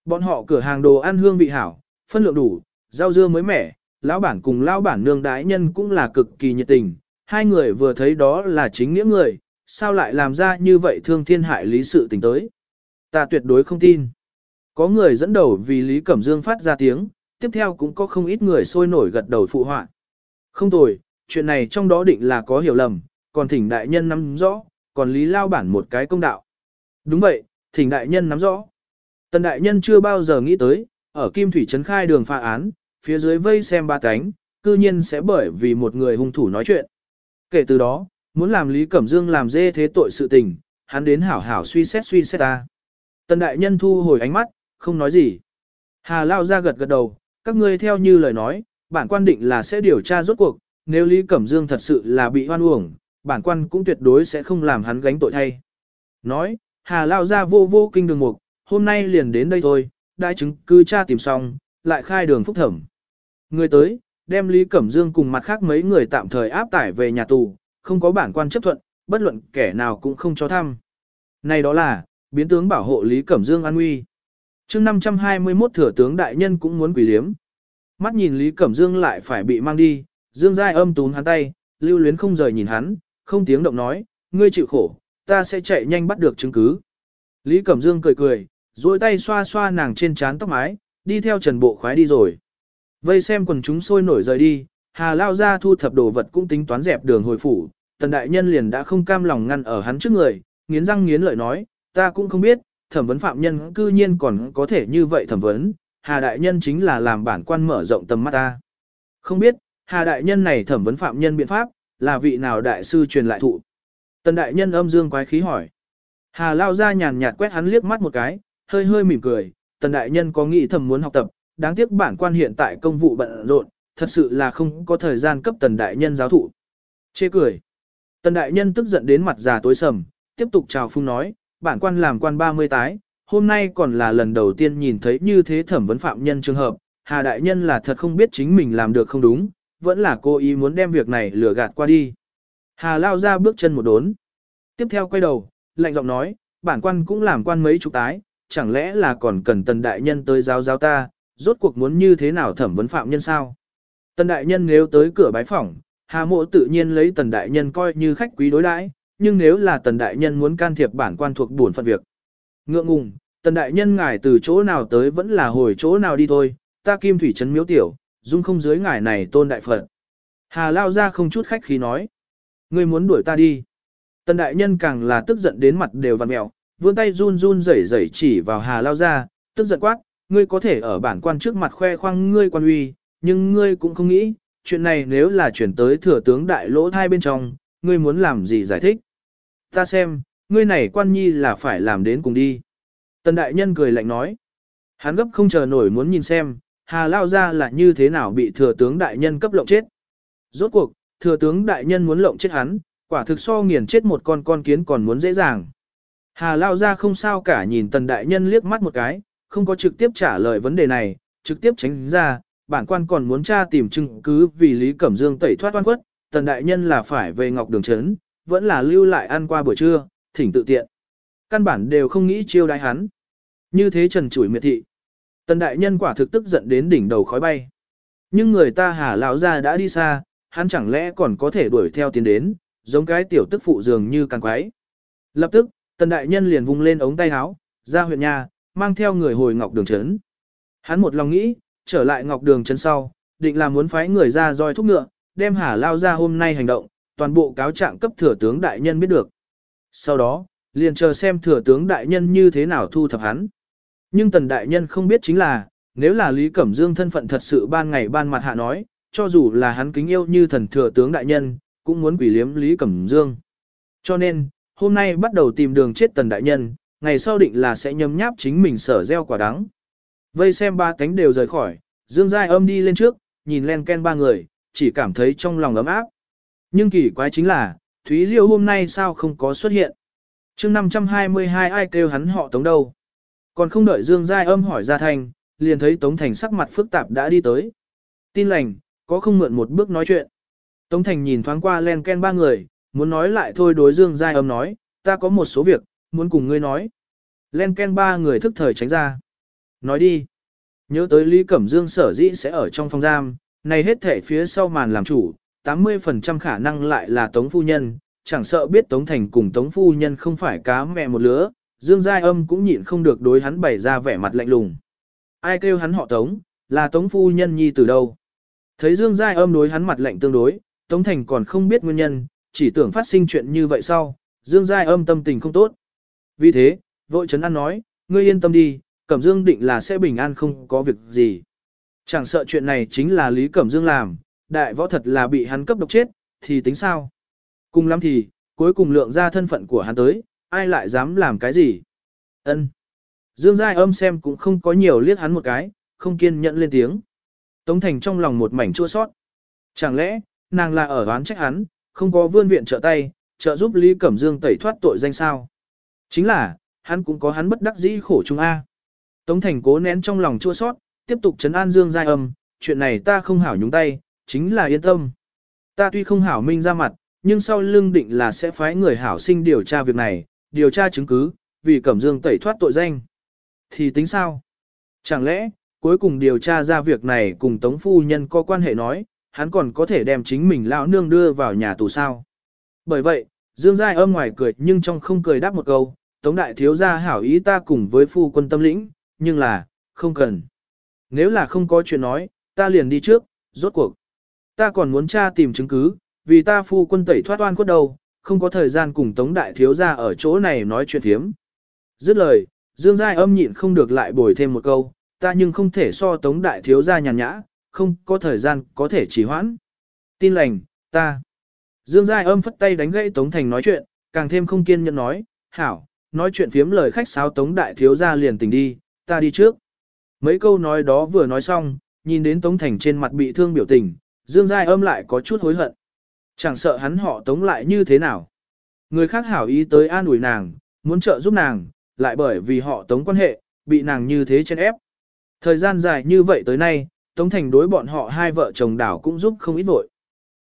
Speaker 1: Bọn họ cửa hàng đồ ăn hương vị hảo, phân lượng đủ, rau dưa mới mẻ, lão bản cùng lão bản nương đái nhân cũng là cực kỳ nhiệt tình, hai người vừa thấy đó là chính nghĩa người, sao lại làm ra như vậy thương thiên hại lý sự tình tới. Ta tuyệt đối không tin. Có người dẫn đầu vì Lý Cẩm Dương phát ra tiếng, tiếp theo cũng có không ít người sôi nổi gật đầu phụ họa. Không tồi, chuyện này trong đó định là có hiểu lầm, còn thỉnh đại nhân nắm rõ, còn Lý Lao bản một cái công đạo. Đúng vậy, thỉnh đại nhân nắm rõ. Tần đại nhân chưa bao giờ nghĩ tới, ở Kim Thủy Trấn khai đường pha án, phía dưới vây xem ba cánh, cư nhiên sẽ bởi vì một người hung thủ nói chuyện. Kể từ đó, muốn làm Lý Cẩm Dương làm dê thế tội sự tình, hắn đến hảo hảo suy xét suy xét ta. Tần đại nhân thu hồi ánh mắt, không nói gì. Hà Lao ra gật gật đầu, các ngươi theo như lời nói, bản quan định là sẽ điều tra rốt cuộc, nếu Lý Cẩm Dương thật sự là bị hoan uổng, bản quan cũng tuyệt đối sẽ không làm hắn gánh tội thay. Nói, Hà Lao ra vô vô kinh đường mục, hôm nay liền đến đây thôi, đại chứng cứ tra tìm xong, lại khai đường phúc thẩm. Người tới, đem Lý Cẩm Dương cùng mặt khác mấy người tạm thời áp tải về nhà tù, không có bản quan chấp thuận, bất luận kẻ nào cũng không cho thăm. Này đó là, biến tướng bảo hộ Lý Cẩm Dương an nguy. chương 521 thừa tướng đại nhân cũng muốn quỷ liếm. Mắt nhìn Lý Cẩm Dương lại phải bị mang đi, Dương Giai âm tún hắn tay, lưu luyến không rời nhìn hắn, không tiếng động nói, ngươi chịu khổ, ta sẽ chạy nhanh bắt được chứng cứ. Lý Cẩm Dương cười cười, duỗi tay xoa xoa nàng trên trán tóc mái, đi theo Trần Bộ khoái đi rồi. Vây xem quần chúng sôi nổi rời đi, Hà Lao ra thu thập đồ vật cũng tính toán dẹp đường hồi phủ, tần đại nhân liền đã không cam lòng ngăn ở hắn trước người, nghiến răng nghiến lợi nói, ta cũng không biết, thẩm vấn phạm nhân cư nhiên còn có thể như vậy thẩm vấn, Hà đại nhân chính là làm bản quan mở rộng tầm mắt ta. Không biết, Hà đại nhân này thẩm vấn phạm nhân biện pháp, là vị nào đại sư truyền lại thụ. Tần đại nhân âm dương quái khí hỏi. Hà lao ra nhàn nhạt quét hắn liếc mắt một cái, hơi hơi mỉm cười, tần đại nhân có nghĩ thầm muốn học tập, đáng tiếc bản quan hiện tại công vụ bận rộn, thật sự là không có thời gian cấp tần đại nhân giáo thụ. Chê cười. Tần đại nhân tức giận đến mặt già tối sầm, tiếp tục chào phung nói, bản quan làm quan 30 tái, hôm nay còn là lần đầu tiên nhìn thấy như thế thẩm vấn phạm nhân trường hợp, Hà đại nhân là thật không biết chính mình làm được không đúng, vẫn là cô ý muốn đem việc này lừa gạt qua đi. Hà lao ra bước chân một đốn. Tiếp theo quay đầu, lạnh giọng nói, bản quan cũng làm quan mấy chục tái, chẳng lẽ là còn cần tần đại nhân tới giáo giáo ta, rốt cuộc muốn như thế nào thẩm vấn phạm nhân sao? Tần đại nhân nếu tới cửa bái phỏng, Hà mộ tự nhiên lấy tần đại nhân coi như khách quý đối đãi, nhưng nếu là tần đại nhân muốn can thiệp bản quan thuộc buồn phận việc. Ngượng ngùng, tần đại nhân ngài từ chỗ nào tới vẫn là hồi chỗ nào đi thôi, ta kim thủy trấn miếu tiểu, dung không dưới ngài này tôn đại phật. Hà lao ra không chút khách khí nói. Ngươi muốn đuổi ta đi. Tần đại nhân càng là tức giận đến mặt đều vằn mẹo, vươn tay run run rẩy rẩy chỉ vào hà lao ra, tức giận quát, ngươi có thể ở bản quan trước mặt khoe khoang ngươi quan uy, nhưng ngươi cũng không nghĩ, chuyện này nếu là chuyển tới thừa tướng đại lỗ thai bên trong, ngươi muốn làm gì giải thích. Ta xem, ngươi này quan nhi là phải làm đến cùng đi. Tần đại nhân cười lạnh nói. Hắn gấp không chờ nổi muốn nhìn xem, hà lao Gia là như thế nào bị thừa tướng đại nhân cấp lộng chết. Rốt cuộc, thừa tướng đại nhân muốn lộng chết hắn, quả thực so nghiền chết một con con kiến còn muốn dễ dàng. Hà lao Gia không sao cả nhìn tần đại nhân liếc mắt một cái, không có trực tiếp trả lời vấn đề này, trực tiếp tránh ra, bản quan còn muốn tra tìm chứng cứ vì Lý Cẩm Dương tẩy thoát oan khuất, tần đại nhân là phải về ngọc đường trấn, vẫn là lưu lại ăn qua buổi trưa, thỉnh tự tiện. Căn bản đều không nghĩ chiêu đái hắn. Như thế trần chủi miệt thị. Tần đại nhân quả thực tức giận đến đỉnh đầu khói bay. Nhưng người ta hà lão ra đã đi xa, hắn chẳng lẽ còn có thể đuổi theo tiến đến, giống cái tiểu tức phụ dường như càng quái. Lập tức, tần đại nhân liền vung lên ống tay áo, ra huyện nhà, mang theo người hồi ngọc đường trấn. Hắn một lòng nghĩ, trở lại ngọc đường trấn sau, định là muốn phái người ra roi thúc ngựa, đem hà lao ra hôm nay hành động, toàn bộ cáo trạng cấp thừa tướng đại nhân biết được. Sau đó, liền chờ xem thừa tướng đại nhân như thế nào thu thập hắn. Nhưng tần đại nhân không biết chính là, nếu là Lý Cẩm Dương thân phận thật sự ban ngày ban mặt hạ nói, cho dù là hắn kính yêu như thần thừa tướng đại nhân, cũng muốn quỷ liếm Lý Cẩm Dương. Cho nên, hôm nay bắt đầu tìm đường chết tần đại nhân, ngày sau định là sẽ nhấm nháp chính mình sở gieo quả đắng. Vây xem ba cánh đều rời khỏi, Dương Giai âm đi lên trước, nhìn len ken ba người, chỉ cảm thấy trong lòng ấm áp. Nhưng kỳ quái chính là, Thúy Liêu hôm nay sao không có xuất hiện. chương 522 ai kêu hắn họ tống đâu. Còn không đợi Dương Giai âm hỏi ra thành, liền thấy Tống Thành sắc mặt phức tạp đã đi tới. Tin lành, có không mượn một bước nói chuyện. Tống Thành nhìn thoáng qua len ken ba người, muốn nói lại thôi đối Dương Giai âm nói, ta có một số việc, muốn cùng ngươi nói. Len ken ba người thức thời tránh ra. Nói đi. Nhớ tới Lý Cẩm Dương sở dĩ sẽ ở trong phòng giam, này hết thể phía sau màn làm chủ, 80% khả năng lại là Tống Phu Nhân, chẳng sợ biết Tống Thành cùng Tống Phu Nhân không phải cá mẹ một lứa, Dương Giai Âm cũng nhịn không được đối hắn bày ra vẻ mặt lạnh lùng. Ai kêu hắn họ Tống, là Tống Phu Nhân nhi từ đâu. Thấy Dương Giai Âm đối hắn mặt lạnh tương đối, Tống Thành còn không biết nguyên nhân, chỉ tưởng phát sinh chuyện như vậy sau, Dương Giai Âm tâm tình không tốt. Vì thế, vội chấn an nói, ngươi yên tâm đi, Cẩm Dương định là sẽ bình an không có việc gì. Chẳng sợ chuyện này chính là Lý Cẩm Dương làm, đại võ thật là bị hắn cấp độc chết, thì tính sao? Cùng lắm thì, cuối cùng lượng ra thân phận của hắn tới, ai lại dám làm cái gì? Ân. Dương Giai âm xem cũng không có nhiều liếc hắn một cái, không kiên nhẫn lên tiếng. Tống Thành trong lòng một mảnh chua sót. Chẳng lẽ, nàng là ở oán trách hắn, không có vươn viện trợ tay, trợ giúp Lý Cẩm Dương tẩy thoát tội danh sao? Chính là, hắn cũng có hắn bất đắc dĩ khổ chung A. Tống Thành cố nén trong lòng chua sót, tiếp tục chấn an Dương Giai âm, chuyện này ta không hảo nhúng tay, chính là yên tâm. Ta tuy không hảo minh ra mặt, nhưng sau lưng định là sẽ phái người hảo sinh điều tra việc này, điều tra chứng cứ, vì Cẩm Dương tẩy thoát tội danh. Thì tính sao? Chẳng lẽ, cuối cùng điều tra ra việc này cùng Tống Phu Nhân có quan hệ nói, hắn còn có thể đem chính mình lão nương đưa vào nhà tù sao? Bởi vậy, Dương Giai âm ngoài cười nhưng trong không cười đáp một câu, Tống Đại Thiếu gia hảo ý ta cùng với phu quân tâm lĩnh, nhưng là, không cần. Nếu là không có chuyện nói, ta liền đi trước, rốt cuộc. Ta còn muốn tra tìm chứng cứ, vì ta phu quân tẩy thoát oan khuất đầu, không có thời gian cùng Tống Đại Thiếu gia ở chỗ này nói chuyện thiếm. Dứt lời, Dương Giai âm nhịn không được lại bồi thêm một câu, ta nhưng không thể so Tống Đại Thiếu gia nhàn nhã, không có thời gian có thể trì hoãn. Tin lành, ta. Dương Giai âm phất tay đánh gãy Tống Thành nói chuyện, càng thêm không kiên nhẫn nói, hảo, nói chuyện phiếm lời khách sáo Tống Đại Thiếu gia liền tỉnh đi, ta đi trước. Mấy câu nói đó vừa nói xong, nhìn đến Tống Thành trên mặt bị thương biểu tình, Dương Giai âm lại có chút hối hận. Chẳng sợ hắn họ Tống lại như thế nào. Người khác hảo ý tới an ủi nàng, muốn trợ giúp nàng, lại bởi vì họ Tống quan hệ, bị nàng như thế chen ép. Thời gian dài như vậy tới nay, Tống Thành đối bọn họ hai vợ chồng đảo cũng giúp không ít vội.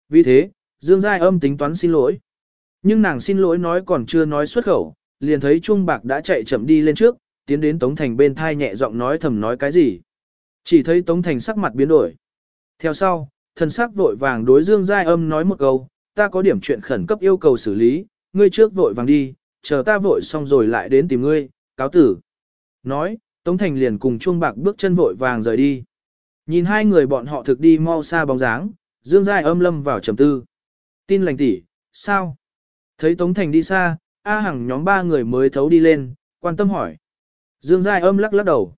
Speaker 1: Vì thế, Dương Giai âm tính toán xin lỗi. Nhưng nàng xin lỗi nói còn chưa nói xuất khẩu, liền thấy Trung Bạc đã chạy chậm đi lên trước, tiến đến Tống Thành bên thai nhẹ giọng nói thầm nói cái gì. Chỉ thấy Tống Thành sắc mặt biến đổi. Theo sau, thần sắc vội vàng đối Dương Giai âm nói một câu, ta có điểm chuyện khẩn cấp yêu cầu xử lý, ngươi trước vội vàng đi, chờ ta vội xong rồi lại đến tìm ngươi, cáo tử. Nói, Tống Thành liền cùng chuông Bạc bước chân vội vàng rời đi. Nhìn hai người bọn họ thực đi mau xa bóng dáng, Dương Giai âm lâm vào trầm tư. Tin lành tỷ, sao? Thấy Tống Thành đi xa, A Hằng nhóm ba người mới thấu đi lên, quan tâm hỏi. Dương Giai âm lắc lắc đầu.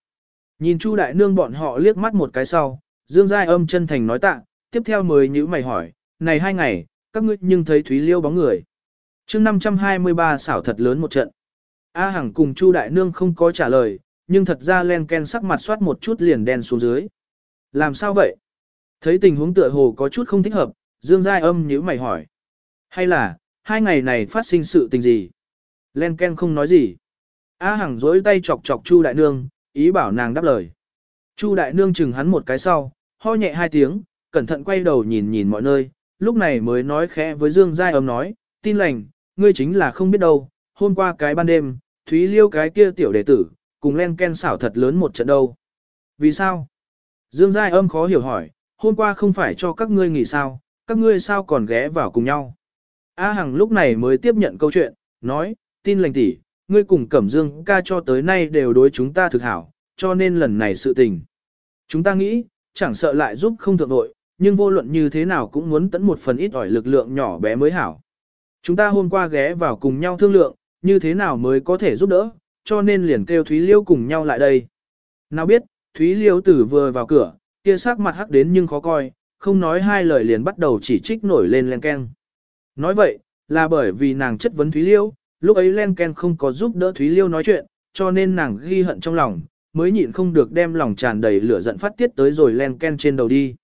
Speaker 1: Nhìn Chu Đại Nương bọn họ liếc mắt một cái sau, Dương Giai âm chân thành nói tạ, tiếp theo mới nhữ mày hỏi, này hai ngày, các ngươi nhưng thấy Thúy Liêu bóng người. chương 523 xảo thật lớn một trận. A Hằng cùng Chu Đại Nương không có trả lời, nhưng thật ra len ken sắc mặt soát một chút liền đen xuống dưới. Làm sao vậy? Thấy tình huống tựa hồ có chút không thích hợp, Dương Giai âm nhữ mày hỏi. Hay là, hai ngày này phát sinh sự tình gì? Len ken không nói gì. A Hằng dối tay chọc chọc Chu Đại Nương, ý bảo nàng đáp lời. Chu Đại Nương chừng hắn một cái sau, ho nhẹ hai tiếng, cẩn thận quay đầu nhìn nhìn mọi nơi, lúc này mới nói khẽ với Dương Giai ấm nói, tin lành, ngươi chính là không biết đâu, hôm qua cái ban đêm, Thúy Liêu cái kia tiểu đệ tử, cùng len ken xảo thật lớn một trận đâu. Vì sao? Dương Giai âm khó hiểu hỏi, hôm qua không phải cho các ngươi nghỉ sao, các ngươi sao còn ghé vào cùng nhau. A Hằng lúc này mới tiếp nhận câu chuyện, nói, tin lành tỷ, ngươi cùng Cẩm Dương ca cho tới nay đều đối chúng ta thực hảo, cho nên lần này sự tình. Chúng ta nghĩ, chẳng sợ lại giúp không thượng đội, nhưng vô luận như thế nào cũng muốn tẫn một phần ít ỏi lực lượng nhỏ bé mới hảo. Chúng ta hôm qua ghé vào cùng nhau thương lượng, như thế nào mới có thể giúp đỡ, cho nên liền kêu Thúy Liêu cùng nhau lại đây. Nào biết, Thúy Liêu tử vừa vào cửa, kia sắc mặt hắc đến nhưng khó coi, không nói hai lời liền bắt đầu chỉ trích nổi lên len ken. Nói vậy, là bởi vì nàng chất vấn Thúy Liêu, lúc ấy len ken không có giúp đỡ Thúy Liêu nói chuyện, cho nên nàng ghi hận trong lòng, mới nhịn không được đem lòng tràn đầy lửa giận phát tiết tới rồi len ken trên đầu đi.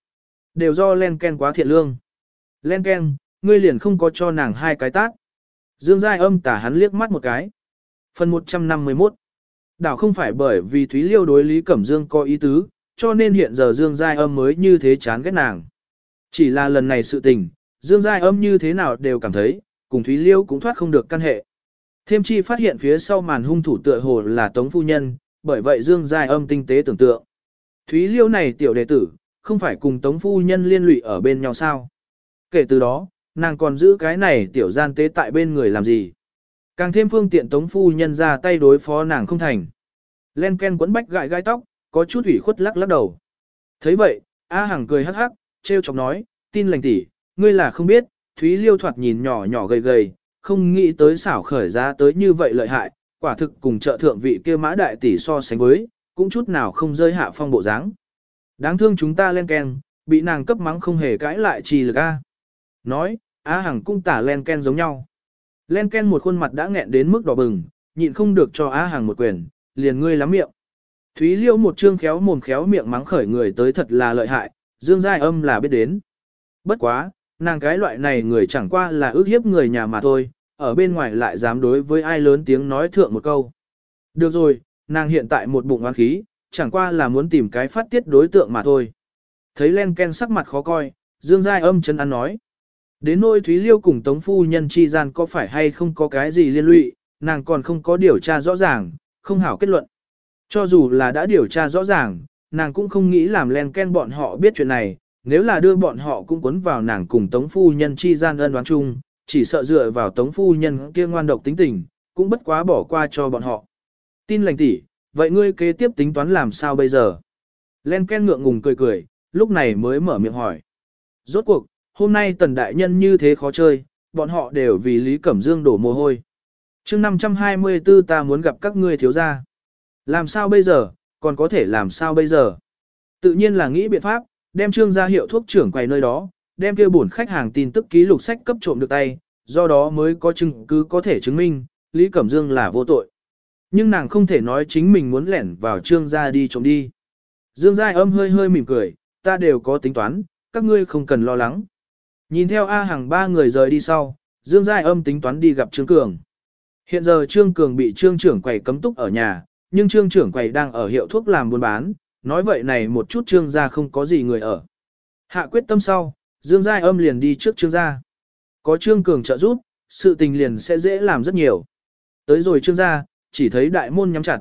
Speaker 1: Đều do len ken quá thiện lương. Len ken, ngươi liền không có cho nàng hai cái tát. Dương Giai âm tả hắn liếc mắt một cái. Phần 151 Đảo không phải bởi vì Thúy Liêu đối Lý Cẩm Dương có ý tứ, cho nên hiện giờ Dương Giai âm mới như thế chán ghét nàng. Chỉ là lần này sự tình, Dương Giai âm như thế nào đều cảm thấy, cùng Thúy Liêu cũng thoát không được căn hệ. Thêm chi phát hiện phía sau màn hung thủ tựa hồ là Tống Phu Nhân, bởi vậy Dương Giai âm tinh tế tưởng tượng. Thúy Liêu này tiểu đệ tử, không phải cùng Tống Phu Nhân liên lụy ở bên nhau sao. Kể từ đó, nàng còn giữ cái này tiểu gian tế tại bên người làm gì. Càng thêm phương tiện Tống Phu Nhân ra tay đối phó nàng không thành. Len Ken quấn bách gại gai tóc, có chút ủy khuất lắc lắc đầu. thấy vậy, A Hằng cười hắc hắc, treo chọc nói, tin lành tỷ, ngươi là không biết, Thúy Liêu thoạt nhìn nhỏ nhỏ gầy gầy, không nghĩ tới xảo khởi ra tới như vậy lợi hại, quả thực cùng trợ thượng vị kia mã đại tỷ so sánh với, cũng chút nào không rơi hạ phong bộ dáng. Đáng thương chúng ta len ken, bị nàng cấp mắng không hề cãi lại trì lực A. Nói, Á Hằng cũng tả len ken giống nhau. Len ken một khuôn mặt đã nghẹn đến mức đỏ bừng, nhịn không được cho Á Hằng một quyền, liền ngươi lắm miệng. Thúy Liêu một trương khéo mồm khéo miệng mắng khởi người tới thật là lợi hại, Dương Giai âm là biết đến. Bất quá, nàng cái loại này người chẳng qua là ước hiếp người nhà mà thôi, ở bên ngoài lại dám đối với ai lớn tiếng nói thượng một câu. Được rồi, nàng hiện tại một bụng oán khí, chẳng qua là muốn tìm cái phát tiết đối tượng mà thôi. Thấy Len Ken sắc mặt khó coi, Dương Giai âm chân ăn nói. Đến nôi Thúy Liêu cùng Tống Phu Nhân chi gian có phải hay không có cái gì liên lụy, nàng còn không có điều tra rõ ràng, không hảo kết luận. Cho dù là đã điều tra rõ ràng, nàng cũng không nghĩ làm len ken bọn họ biết chuyện này, nếu là đưa bọn họ cũng cuốn vào nàng cùng Tống Phu Nhân chi gian ân đoán chung, chỉ sợ dựa vào Tống Phu Nhân kia ngoan độc tính tình, cũng bất quá bỏ qua cho bọn họ. Tin lành tỷ, vậy ngươi kế tiếp tính toán làm sao bây giờ? Len ken ngượng ngùng cười cười, lúc này mới mở miệng hỏi. Rốt cuộc, hôm nay tần đại nhân như thế khó chơi, bọn họ đều vì Lý Cẩm Dương đổ mồ hôi. chương 524 ta muốn gặp các ngươi thiếu gia. Làm sao bây giờ, còn có thể làm sao bây giờ? Tự nhiên là nghĩ biện pháp, đem trương gia hiệu thuốc trưởng quầy nơi đó, đem kia bổn khách hàng tin tức ký lục sách cấp trộm được tay, do đó mới có chứng cứ có thể chứng minh, Lý Cẩm Dương là vô tội. Nhưng nàng không thể nói chính mình muốn lẻn vào trương gia đi trộm đi. Dương Giai âm hơi hơi mỉm cười, ta đều có tính toán, các ngươi không cần lo lắng. Nhìn theo A hàng ba người rời đi sau, Dương Giai âm tính toán đi gặp Trương Cường. Hiện giờ Trương Cường bị Trương trưởng quầy cấm túc ở nhà, nhưng trương trưởng quầy đang ở hiệu thuốc làm buôn bán, nói vậy này một chút trương gia không có gì người ở. Hạ quyết tâm sau, Dương Giai âm liền đi trước trương gia. Có trương cường trợ giúp, sự tình liền sẽ dễ làm rất nhiều. Tới rồi trương gia, chỉ thấy đại môn nhắm chặt.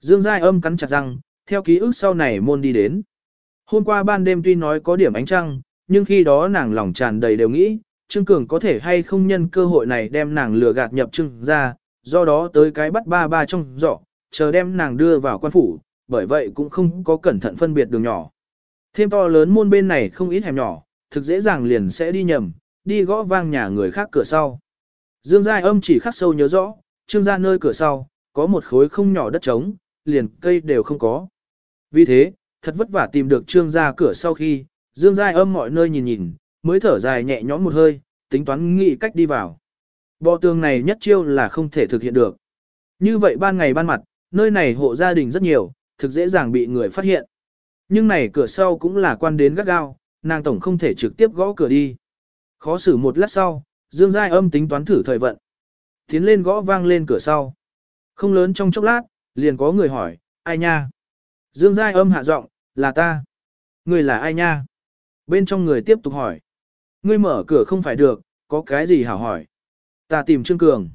Speaker 1: Dương Giai âm cắn chặt răng, theo ký ức sau này môn đi đến. Hôm qua ban đêm tuy nói có điểm ánh trăng, nhưng khi đó nàng lòng tràn đầy đều nghĩ, Trương Cường có thể hay không nhân cơ hội này đem nàng lừa gạt nhập trương gia, do đó tới cái bắt ba ba trong giỏ, chờ đem nàng đưa vào quan phủ, bởi vậy cũng không có cẩn thận phân biệt đường nhỏ. Thêm to lớn môn bên này không ít hẻm nhỏ, thực dễ dàng liền sẽ đi nhầm, đi gõ vang nhà người khác cửa sau. Dương Giai âm chỉ khắc sâu nhớ rõ, trương ra nơi cửa sau, có một khối không nhỏ đất trống, liền cây đều không có. Vì thế, thật vất vả tìm được trương ra cửa sau khi, Dương Giai âm mọi nơi nhìn nhìn, mới thở dài nhẹ nhõm một hơi, tính toán nghĩ cách đi vào. Bò tường này nhất chiêu là không thể thực hiện được. Như vậy ban ngày ban mặt, nơi này hộ gia đình rất nhiều, thực dễ dàng bị người phát hiện. Nhưng này cửa sau cũng là quan đến gắt gao, nàng tổng không thể trực tiếp gõ cửa đi. Khó xử một lát sau, Dương Giai âm tính toán thử thời vận. Tiến lên gõ vang lên cửa sau. Không lớn trong chốc lát, liền có người hỏi, ai nha? Dương Giai âm hạ giọng, là ta. Người là ai nha? Bên trong người tiếp tục hỏi. Ngươi mở cửa không phải được, có cái gì hảo hỏi? Ta tìm Trương Cường.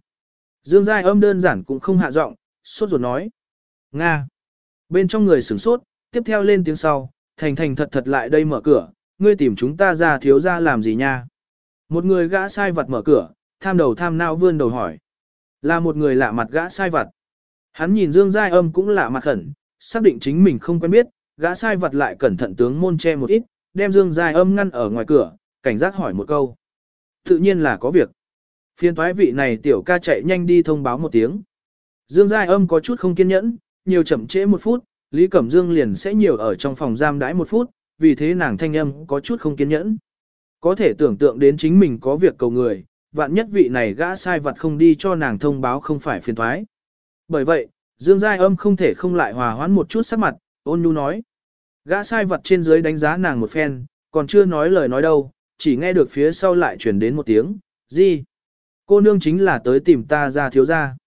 Speaker 1: Dương Giai âm đơn giản cũng không hạ giọng, sốt ruột nói. Nga. Bên trong người sửng sốt, tiếp theo lên tiếng sau, thành thành thật thật lại đây mở cửa, ngươi tìm chúng ta ra thiếu ra làm gì nha. Một người gã sai vật mở cửa, tham đầu tham não vươn đầu hỏi. Là một người lạ mặt gã sai vật. Hắn nhìn Dương Giai âm cũng lạ mặt khẩn, xác định chính mình không quen biết, gã sai vật lại cẩn thận tướng môn che một ít, đem Dương Giai âm ngăn ở ngoài cửa, cảnh giác hỏi một câu. Tự nhiên là có việc. Phiên thoái vị này tiểu ca chạy nhanh đi thông báo một tiếng. Dương Giai âm có chút không kiên nhẫn, nhiều chậm trễ một phút, Lý Cẩm Dương liền sẽ nhiều ở trong phòng giam đãi một phút, vì thế nàng thanh âm có chút không kiên nhẫn. Có thể tưởng tượng đến chính mình có việc cầu người, vạn nhất vị này gã sai vật không đi cho nàng thông báo không phải phiền thoái. Bởi vậy, Dương Giai âm không thể không lại hòa hoãn một chút sắc mặt, ôn nhu nói. Gã sai vật trên dưới đánh giá nàng một phen, còn chưa nói lời nói đâu, chỉ nghe được phía sau lại chuyển đến một tiếng, gì? Cô nương chính là tới tìm ta ra thiếu ra.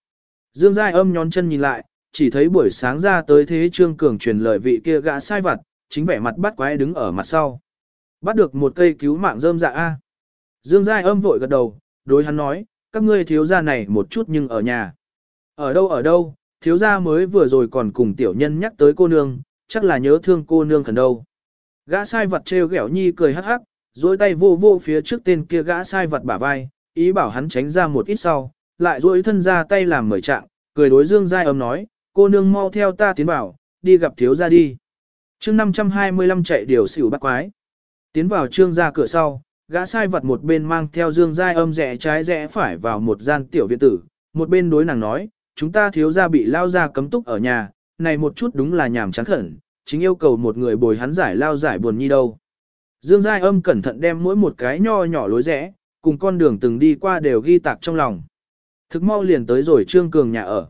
Speaker 1: Dương Giai âm nhón chân nhìn lại, chỉ thấy buổi sáng ra tới thế Trương Cường truyền lời vị kia gã sai vật, chính vẻ mặt bắt quái đứng ở mặt sau. Bắt được một cây cứu mạng rơm dạ A. Dương Giai âm vội gật đầu, đối hắn nói, các ngươi thiếu gia này một chút nhưng ở nhà. Ở đâu ở đâu, thiếu gia mới vừa rồi còn cùng tiểu nhân nhắc tới cô nương, chắc là nhớ thương cô nương khẩn đâu. Gã sai vật trêu ghẹo nhi cười hắc hắc, dối tay vô vô phía trước tên kia gã sai vật bả vai, ý bảo hắn tránh ra một ít sau, lại dối thân ra tay làm mời trạng, cười đối Dương Giai âm nói, cô nương mau theo ta tiến vào, đi gặp thiếu gia đi. chương 525 chạy điều xỉu bắt quái. Tiến vào trương ra cửa sau, gã sai vật một bên mang theo Dương Giai âm rẽ trái rẽ phải vào một gian tiểu viện tử, một bên đối nàng nói, chúng ta thiếu gia bị lao ra cấm túc ở nhà, này một chút đúng là nhàm chán khẩn, chính yêu cầu một người bồi hắn giải lao giải buồn nhi đâu. Dương Giai âm cẩn thận đem mỗi một cái nho nhỏ lối rẽ, cùng con đường từng đi qua đều ghi tạc trong lòng. Thực mau liền tới rồi Trương Cường nhà ở.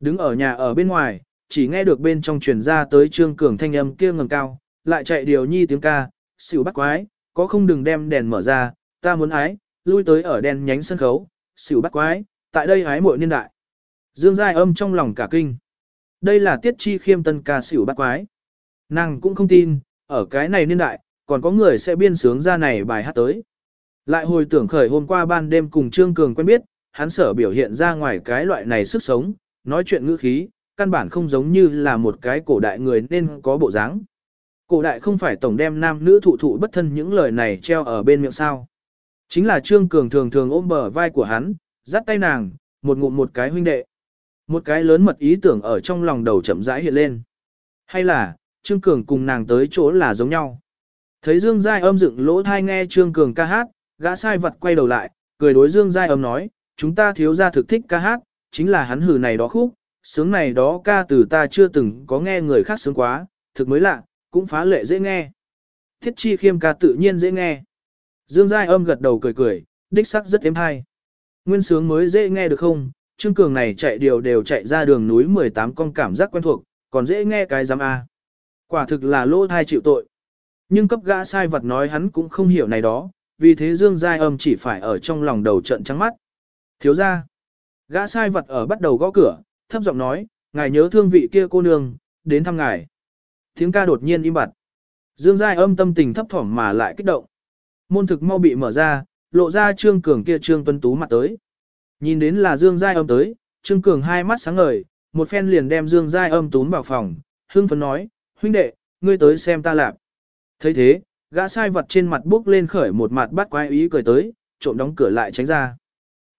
Speaker 1: Đứng ở nhà ở bên ngoài, chỉ nghe được bên trong truyền ra tới Trương Cường thanh âm kia ngầm cao, lại chạy điều nhi tiếng ca, xỉu bắt quái, có không đừng đem đèn mở ra, ta muốn ái, lui tới ở đèn nhánh sân khấu, xỉu bắt quái, tại đây ái muội niên đại. Dương Giai âm trong lòng cả kinh. Đây là tiết chi khiêm tân ca xỉu bắt quái. Nàng cũng không tin, ở cái này niên đại, còn có người sẽ biên sướng ra này bài hát tới. Lại hồi tưởng khởi hôm qua ban đêm cùng Trương Cường quen biết, hắn sở biểu hiện ra ngoài cái loại này sức sống, nói chuyện ngữ khí, căn bản không giống như là một cái cổ đại người nên có bộ dáng. Cổ đại không phải tổng đem nam nữ thụ thụ bất thân những lời này treo ở bên miệng sao. Chính là Trương Cường thường thường ôm bờ vai của hắn, dắt tay nàng, một ngụm một cái huynh đệ. Một cái lớn mật ý tưởng ở trong lòng đầu chậm rãi hiện lên. Hay là, Trương Cường cùng nàng tới chỗ là giống nhau. Thấy Dương Giai âm dựng lỗ thai nghe Trương Cường ca hát, gã sai vật quay đầu lại, cười đối Dương Giai âm nói, chúng ta thiếu ra thực thích ca hát, chính là hắn hử này đó khúc, sướng này đó ca từ ta chưa từng có nghe người khác sướng quá, thực mới lạ, cũng phá lệ dễ nghe. Thiết chi khiêm ca tự nhiên dễ nghe. Dương Giai âm gật đầu cười cười, đích sắc rất êm hay. Nguyên sướng mới dễ nghe được không? Trương Cường này chạy điều đều chạy ra đường núi 18 con cảm giác quen thuộc, còn dễ nghe cái giám A. Quả thực là lỗ thai chịu tội. Nhưng cấp gã sai vật nói hắn cũng không hiểu này đó, vì thế Dương Giai âm chỉ phải ở trong lòng đầu trận trắng mắt. Thiếu ra. Gã sai vật ở bắt đầu gõ cửa, thấp giọng nói, ngài nhớ thương vị kia cô nương, đến thăm ngài. Tiếng ca đột nhiên im bặt. Dương Giai âm tâm tình thấp thỏm mà lại kích động. Môn thực mau bị mở ra, lộ ra Trương Cường kia Trương Tuấn Tú mặt tới. Nhìn đến là Dương Giai âm tới, Trương Cường hai mắt sáng ngời, một phen liền đem Dương Giai âm tún vào phòng, hưng phấn nói, huynh đệ, ngươi tới xem ta lạp. thấy thế, gã sai vật trên mặt bước lên khởi một mặt bắt quái ý cười tới, trộm đóng cửa lại tránh ra.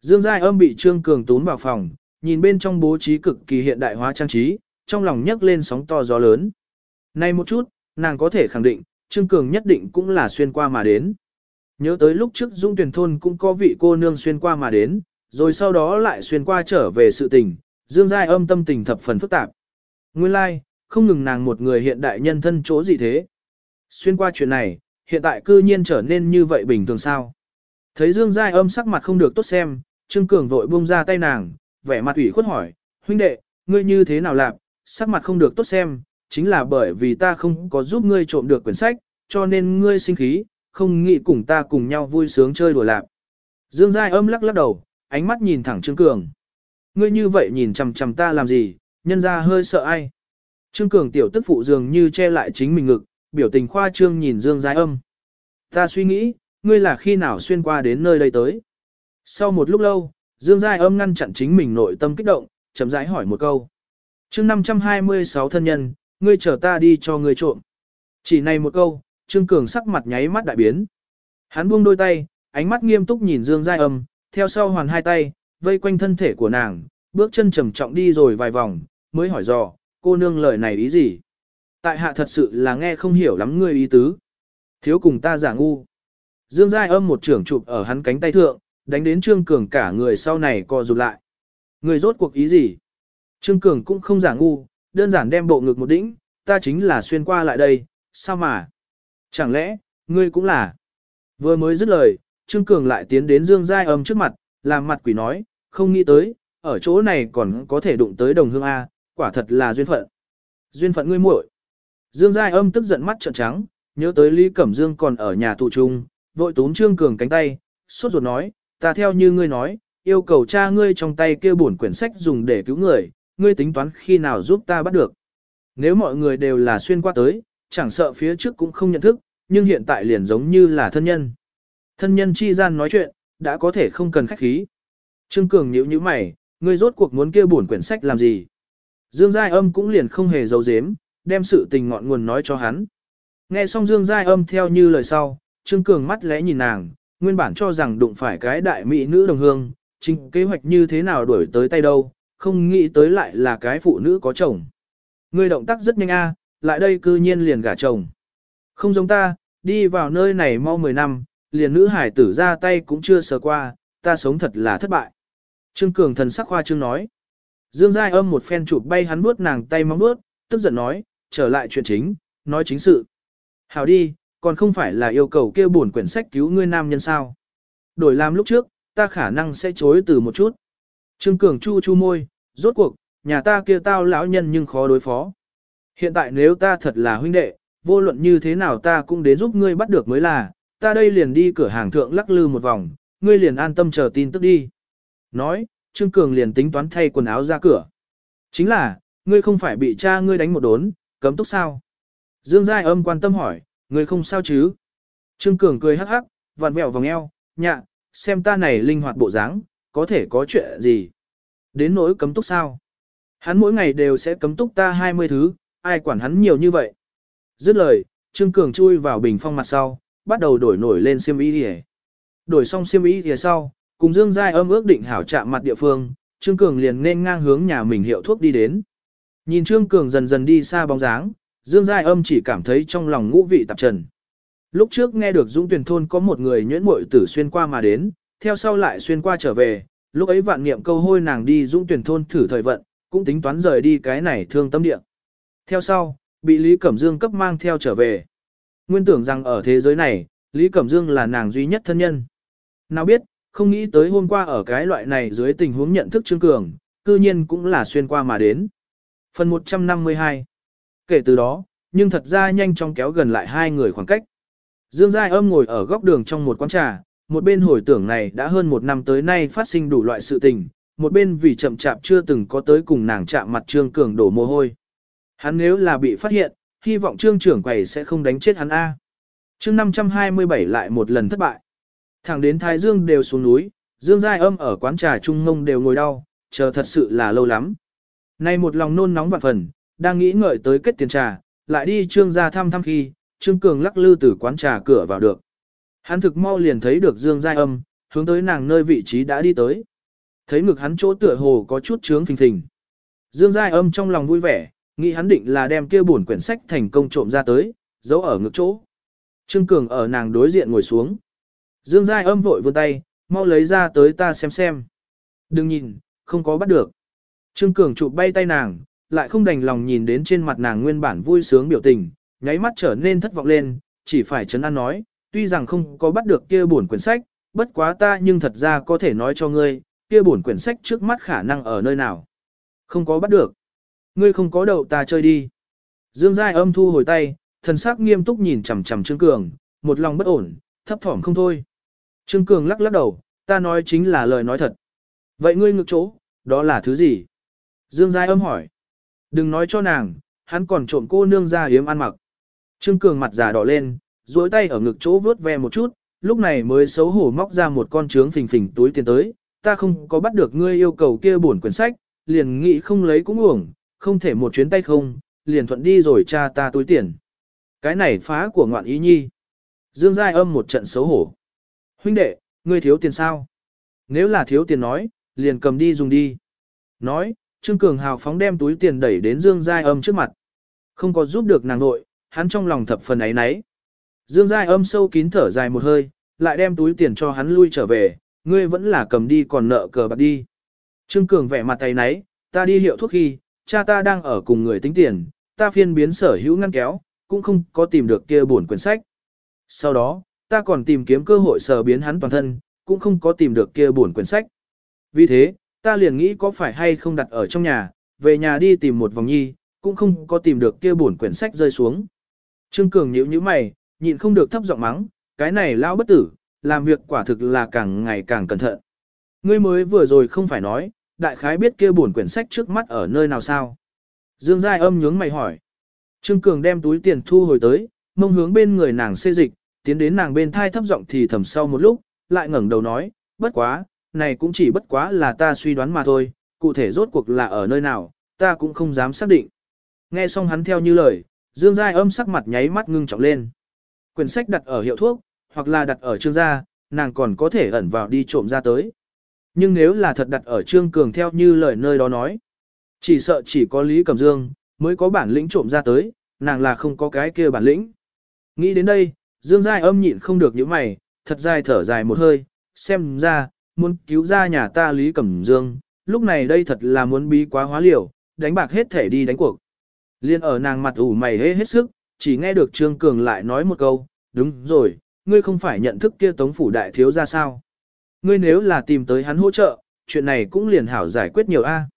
Speaker 1: Dương Giai âm bị Trương Cường tún vào phòng, nhìn bên trong bố trí cực kỳ hiện đại hóa trang trí, trong lòng nhấc lên sóng to gió lớn. Nay một chút, nàng có thể khẳng định, Trương Cường nhất định cũng là xuyên qua mà đến. Nhớ tới lúc trước Dung Tuyển Thôn cũng có vị cô nương xuyên qua mà đến, rồi sau đó lại xuyên qua trở về sự tình, Dương Giai âm tâm tình thập phần phức tạp. Nguyên lai, like, không ngừng nàng một người hiện đại nhân thân chỗ gì thế. Xuyên qua chuyện này, hiện tại cư nhiên trở nên như vậy bình thường sao. Thấy Dương Giai âm sắc mặt không được tốt xem, Trương Cường vội buông ra tay nàng, vẻ mặt ủy khuất hỏi, huynh đệ, ngươi như thế nào làm, sắc mặt không được tốt xem, chính là bởi vì ta không có giúp ngươi trộm được quyển sách, cho nên ngươi sinh khí, không nghĩ cùng ta cùng nhau vui sướng chơi đùa lạc. Dương Giai âm lắc lắc đầu, ánh mắt nhìn thẳng Trương Cường. Ngươi như vậy nhìn chằm chằm ta làm gì, nhân ra hơi sợ ai. Trương Cường tiểu tức phụ dường như che lại chính mình ngực, biểu tình khoa trương nhìn Dương Giai âm. Ta suy nghĩ, ngươi là khi nào xuyên qua đến nơi đây tới. Sau một lúc lâu, Dương Giai âm ngăn chặn chính mình nội tâm kích động, chậm rãi hỏi một câu. chương 526 thân nhân, ngươi chờ ta đi cho ngươi trộm. Chỉ này một câu, Trương Cường sắc mặt nháy mắt đại biến. Hắn buông đôi tay, ánh mắt nghiêm túc nhìn Dương Giai âm, theo sau hoàn hai tay, vây quanh thân thể của nàng, bước chân trầm trọng đi rồi vài vòng, mới hỏi dò, cô nương lời này ý gì? Tại hạ thật sự là nghe không hiểu lắm ngươi ý tứ. Thiếu cùng ta giả ngu. Dương Giai âm một trưởng chụp ở hắn cánh tay thượng, đánh đến Trương Cường cả người sau này co rụt lại. Người rốt cuộc ý gì? Trương Cường cũng không giả ngu, đơn giản đem bộ ngực một đĩnh, ta chính là xuyên qua lại đây, sao mà? Chẳng lẽ, ngươi cũng là? Vừa mới dứt lời, Trương Cường lại tiến đến Dương Giai Âm trước mặt, làm mặt quỷ nói, không nghĩ tới, ở chỗ này còn có thể đụng tới đồng hương A, quả thật là duyên phận. Duyên phận ngươi muội. Dương Giai Âm tức giận mắt trợn trắng, nhớ tới Lý Cẩm Dương còn ở nhà tù trung, vội túm Trương Cường cánh tay, sốt ruột nói, ta theo như ngươi nói, yêu cầu cha ngươi trong tay kia bổn quyển sách dùng để cứu người, ngươi tính toán khi nào giúp ta bắt được. Nếu mọi người đều là xuyên qua tới, chẳng sợ phía trước cũng không nhận thức, nhưng hiện tại liền giống như là thân nhân. Thân nhân chi gian nói chuyện, đã có thể không cần khách khí. Trương Cường nhíu nhíu mày, ngươi rốt cuộc muốn kia bổn quyển sách làm gì? Dương Giai Âm cũng liền không hề giấu giếm, đem sự tình ngọn nguồn nói cho hắn. Nghe xong Dương Giai Âm theo như lời sau, Trương Cường mắt lẽ nhìn nàng, nguyên bản cho rằng đụng phải cái đại mỹ nữ đồng hương, chính kế hoạch như thế nào đuổi tới tay đâu, không nghĩ tới lại là cái phụ nữ có chồng. Ngươi động tác rất nhanh a, lại đây cư nhiên liền gả chồng. Không giống ta, đi vào nơi này mau 10 năm, liền nữ hải tử ra tay cũng chưa sờ qua, ta sống thật là thất bại. Trương Cường thần sắc khoa trương nói. Dương Giai âm một phen chụp bay hắn bước nàng tay móng bước, tức giận nói, trở lại chuyện chính, nói chính sự. Hảo đi, còn không phải là yêu cầu kêu buồn quyển sách cứu ngươi nam nhân sao. Đổi làm lúc trước, ta khả năng sẽ chối từ một chút. Trương Cường chu chu môi, rốt cuộc, nhà ta kia tao lão nhân nhưng khó đối phó. Hiện tại nếu ta thật là huynh đệ, vô luận như thế nào ta cũng đến giúp ngươi bắt được mới là, ta đây liền đi cửa hàng thượng lắc lư một vòng, ngươi liền an tâm chờ tin tức đi. Nói, Trương Cường liền tính toán thay quần áo ra cửa. Chính là, ngươi không phải bị cha ngươi đánh một đốn, cấm túc sao? Dương Giai âm quan tâm hỏi, ngươi không sao chứ? Trương Cường cười hắc hắc, vặn vẹo vòng eo, nhạ, xem ta này linh hoạt bộ dáng, có thể có chuyện gì? Đến nỗi cấm túc sao? Hắn mỗi ngày đều sẽ cấm túc ta 20 thứ, ai quản hắn nhiều như vậy? Dứt lời, Trương Cường chui vào bình phong mặt sau, bắt đầu đổi nổi lên xiêm y hề. Đổi xong xiêm y thì sau, cùng Dương Giai âm ước định hảo chạm mặt địa phương, Trương Cường liền nên ngang hướng nhà mình hiệu thuốc đi đến. Nhìn Trương Cường dần dần đi xa bóng dáng, Dương Giai âm chỉ cảm thấy trong lòng ngũ vị tạp trần. Lúc trước nghe được Dũng Tuyền Thôn có một người nhuyễn muội tử xuyên qua mà đến, theo sau lại xuyên qua trở về, lúc ấy vạn niệm câu hôi nàng đi Dũng tuyển Thôn thử thời vận, cũng tính toán rời đi cái này thương tâm địa. Theo sau, bị Lý Cẩm Dương cấp mang theo trở về. Nguyên tưởng rằng ở thế giới này, Lý Cẩm Dương là nàng duy nhất thân nhân. Nào biết, không nghĩ tới hôm qua ở cái loại này dưới tình huống nhận thức Trương Cường, cư nhiên cũng là xuyên qua mà đến. Phần 152 Kể từ đó, nhưng thật ra nhanh chóng kéo gần lại hai người khoảng cách. Dương Giai âm ngồi ở góc đường trong một quán trà, một bên hồi tưởng này đã hơn một năm tới nay phát sinh đủ loại sự tình, một bên vì chậm chạp chưa từng có tới cùng nàng chạm mặt Trương Cường đổ mồ hôi. Hắn nếu là bị phát hiện, hy vọng Trương trưởng quầy sẽ không đánh chết hắn A. chương 527 lại một lần thất bại. Thẳng đến Thái Dương đều xuống núi, Dương Giai âm ở quán trà trung ngông đều ngồi đau, chờ thật sự là lâu lắm. Nay một lòng nôn nóng vạn phần, đang nghĩ ngợi tới kết tiền trà, lại đi trương ra thăm thăm khi, trương cường lắc lư từ quán trà cửa vào được. Hắn thực mau liền thấy được Dương Giai âm, hướng tới nàng nơi vị trí đã đi tới. Thấy ngực hắn chỗ tựa hồ có chút trướng phình phình. Dương Giai âm trong lòng vui vẻ, nghĩ hắn định là đem kia bổn quyển sách thành công trộm ra tới, giấu ở ngực chỗ. Trương Cường ở nàng đối diện ngồi xuống. Dương Giai âm vội vươn tay, mau lấy ra tới ta xem xem. Đừng nhìn, không có bắt được. Trương Cường chụp bay tay nàng, lại không đành lòng nhìn đến trên mặt nàng nguyên bản vui sướng biểu tình, nháy mắt trở nên thất vọng lên, chỉ phải chấn an nói, tuy rằng không có bắt được kia bổn quyển sách, bất quá ta nhưng thật ra có thể nói cho ngươi, kia bổn quyển sách trước mắt khả năng ở nơi nào. Không có bắt được. Ngươi không có đậu ta chơi đi. Dương Giai âm thu hồi tay, thần sắc nghiêm túc nhìn chằm chằm Trương Cường, một lòng bất ổn, thấp thỏm không thôi. Trương Cường lắc lắc đầu, ta nói chính là lời nói thật. Vậy ngươi ngược chỗ, đó là thứ gì? Dương Giai âm hỏi. Đừng nói cho nàng, hắn còn trộm cô nương ra hiếm ăn mặc. Trương Cường mặt già đỏ lên, duỗi tay ở ngực chỗ vớt ve một chút, lúc này mới xấu hổ móc ra một con trướng phình phình túi tiền tới. Ta không có bắt được ngươi yêu cầu kia bổn quyển sách, liền nghĩ không lấy cũng uổng, không thể một chuyến tay không, liền thuận đi rồi cha ta túi tiền. Cái này phá của ngoạn ý nhi. Dương Giai âm một trận xấu hổ. Huynh đệ, ngươi thiếu tiền sao? Nếu là thiếu tiền nói, liền cầm đi dùng đi. Nói, Trương Cường hào phóng đem túi tiền đẩy đến Dương Giai âm trước mặt. Không có giúp được nàng nội, hắn trong lòng thập phần ấy nấy. Dương Giai âm sâu kín thở dài một hơi, lại đem túi tiền cho hắn lui trở về, ngươi vẫn là cầm đi còn nợ cờ bạc đi. Trương Cường vẻ mặt tay nấy, ta đi hiệu thuốc khi, cha ta đang ở cùng người tính tiền, ta phiên biến sở hữu ngăn kéo, cũng không có tìm được kia buồn quyển sách. Sau đó, ta còn tìm kiếm cơ hội sở biến hắn toàn thân, cũng không có tìm được kia buồn quyển sách. Vì thế, ta liền nghĩ có phải hay không đặt ở trong nhà, về nhà đi tìm một vòng nhi, cũng không có tìm được kia buồn quyển sách rơi xuống. Trương Cường nhíu nhíu mày, nhịn không được thấp giọng mắng, cái này lao bất tử, làm việc quả thực là càng ngày càng cẩn thận. Ngươi mới vừa rồi không phải nói, đại khái biết kia buồn quyển sách trước mắt ở nơi nào sao? Dương Giai âm nhướng mày hỏi. Trương Cường đem túi tiền thu hồi tới, mông hướng bên người nàng xê dịch, tiến đến nàng bên thai thấp giọng thì thầm sau một lúc, lại ngẩng đầu nói, bất quá, này cũng chỉ bất quá là ta suy đoán mà thôi, cụ thể rốt cuộc là ở nơi nào, ta cũng không dám xác định. Nghe xong hắn theo như lời, Dương Giai âm sắc mặt nháy mắt ngưng trọng lên. Quyển sách đặt ở hiệu thuốc, hoặc là đặt ở trương gia, nàng còn có thể ẩn vào đi trộm ra tới. Nhưng nếu là thật đặt ở trương cường theo như lời nơi đó nói, chỉ sợ chỉ có Lý Cẩm Dương, mới có bản lĩnh trộm ra tới, nàng là không có cái kia bản lĩnh. Nghĩ đến đây, Dương Giai âm nhịn không được những mày, thật dài thở dài một hơi, xem ra, muốn cứu ra nhà ta Lý Cẩm Dương, lúc này đây thật là muốn bí quá hóa liều, đánh bạc hết thể đi đánh cuộc. Liên ở nàng mặt ủ mày hế hết sức, chỉ nghe được Trương Cường lại nói một câu, đúng rồi, ngươi không phải nhận thức kia tống phủ đại thiếu ra sao. Ngươi nếu là tìm tới hắn hỗ trợ, chuyện này cũng liền hảo giải quyết nhiều A.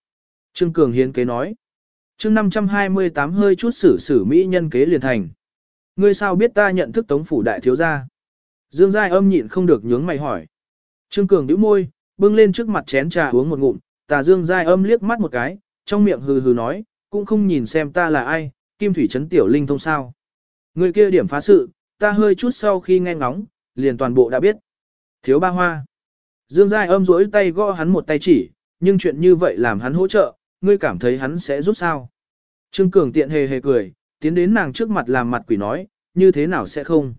Speaker 1: Trương Cường hiến kế nói. chương 528 hơi chút xử xử Mỹ nhân kế liền thành. Ngươi sao biết ta nhận thức tống phủ đại thiếu gia? Dương Giai âm nhịn không được nhướng mày hỏi. Trương Cường nhíu môi, bưng lên trước mặt chén trà uống một ngụm, tà Dương Giai âm liếc mắt một cái, trong miệng hừ hừ nói, cũng không nhìn xem ta là ai, kim thủy trấn tiểu linh thông sao. Người kia điểm phá sự, ta hơi chút sau khi nghe ngóng, liền toàn bộ đã biết. Thiếu ba hoa. Dương Giai âm rỗi tay gõ hắn một tay chỉ, nhưng chuyện như vậy làm hắn hỗ trợ, ngươi cảm thấy hắn sẽ giúp sao. Trương Cường tiện hề hề cười, tiến đến nàng trước mặt làm mặt quỷ nói, như thế nào sẽ không.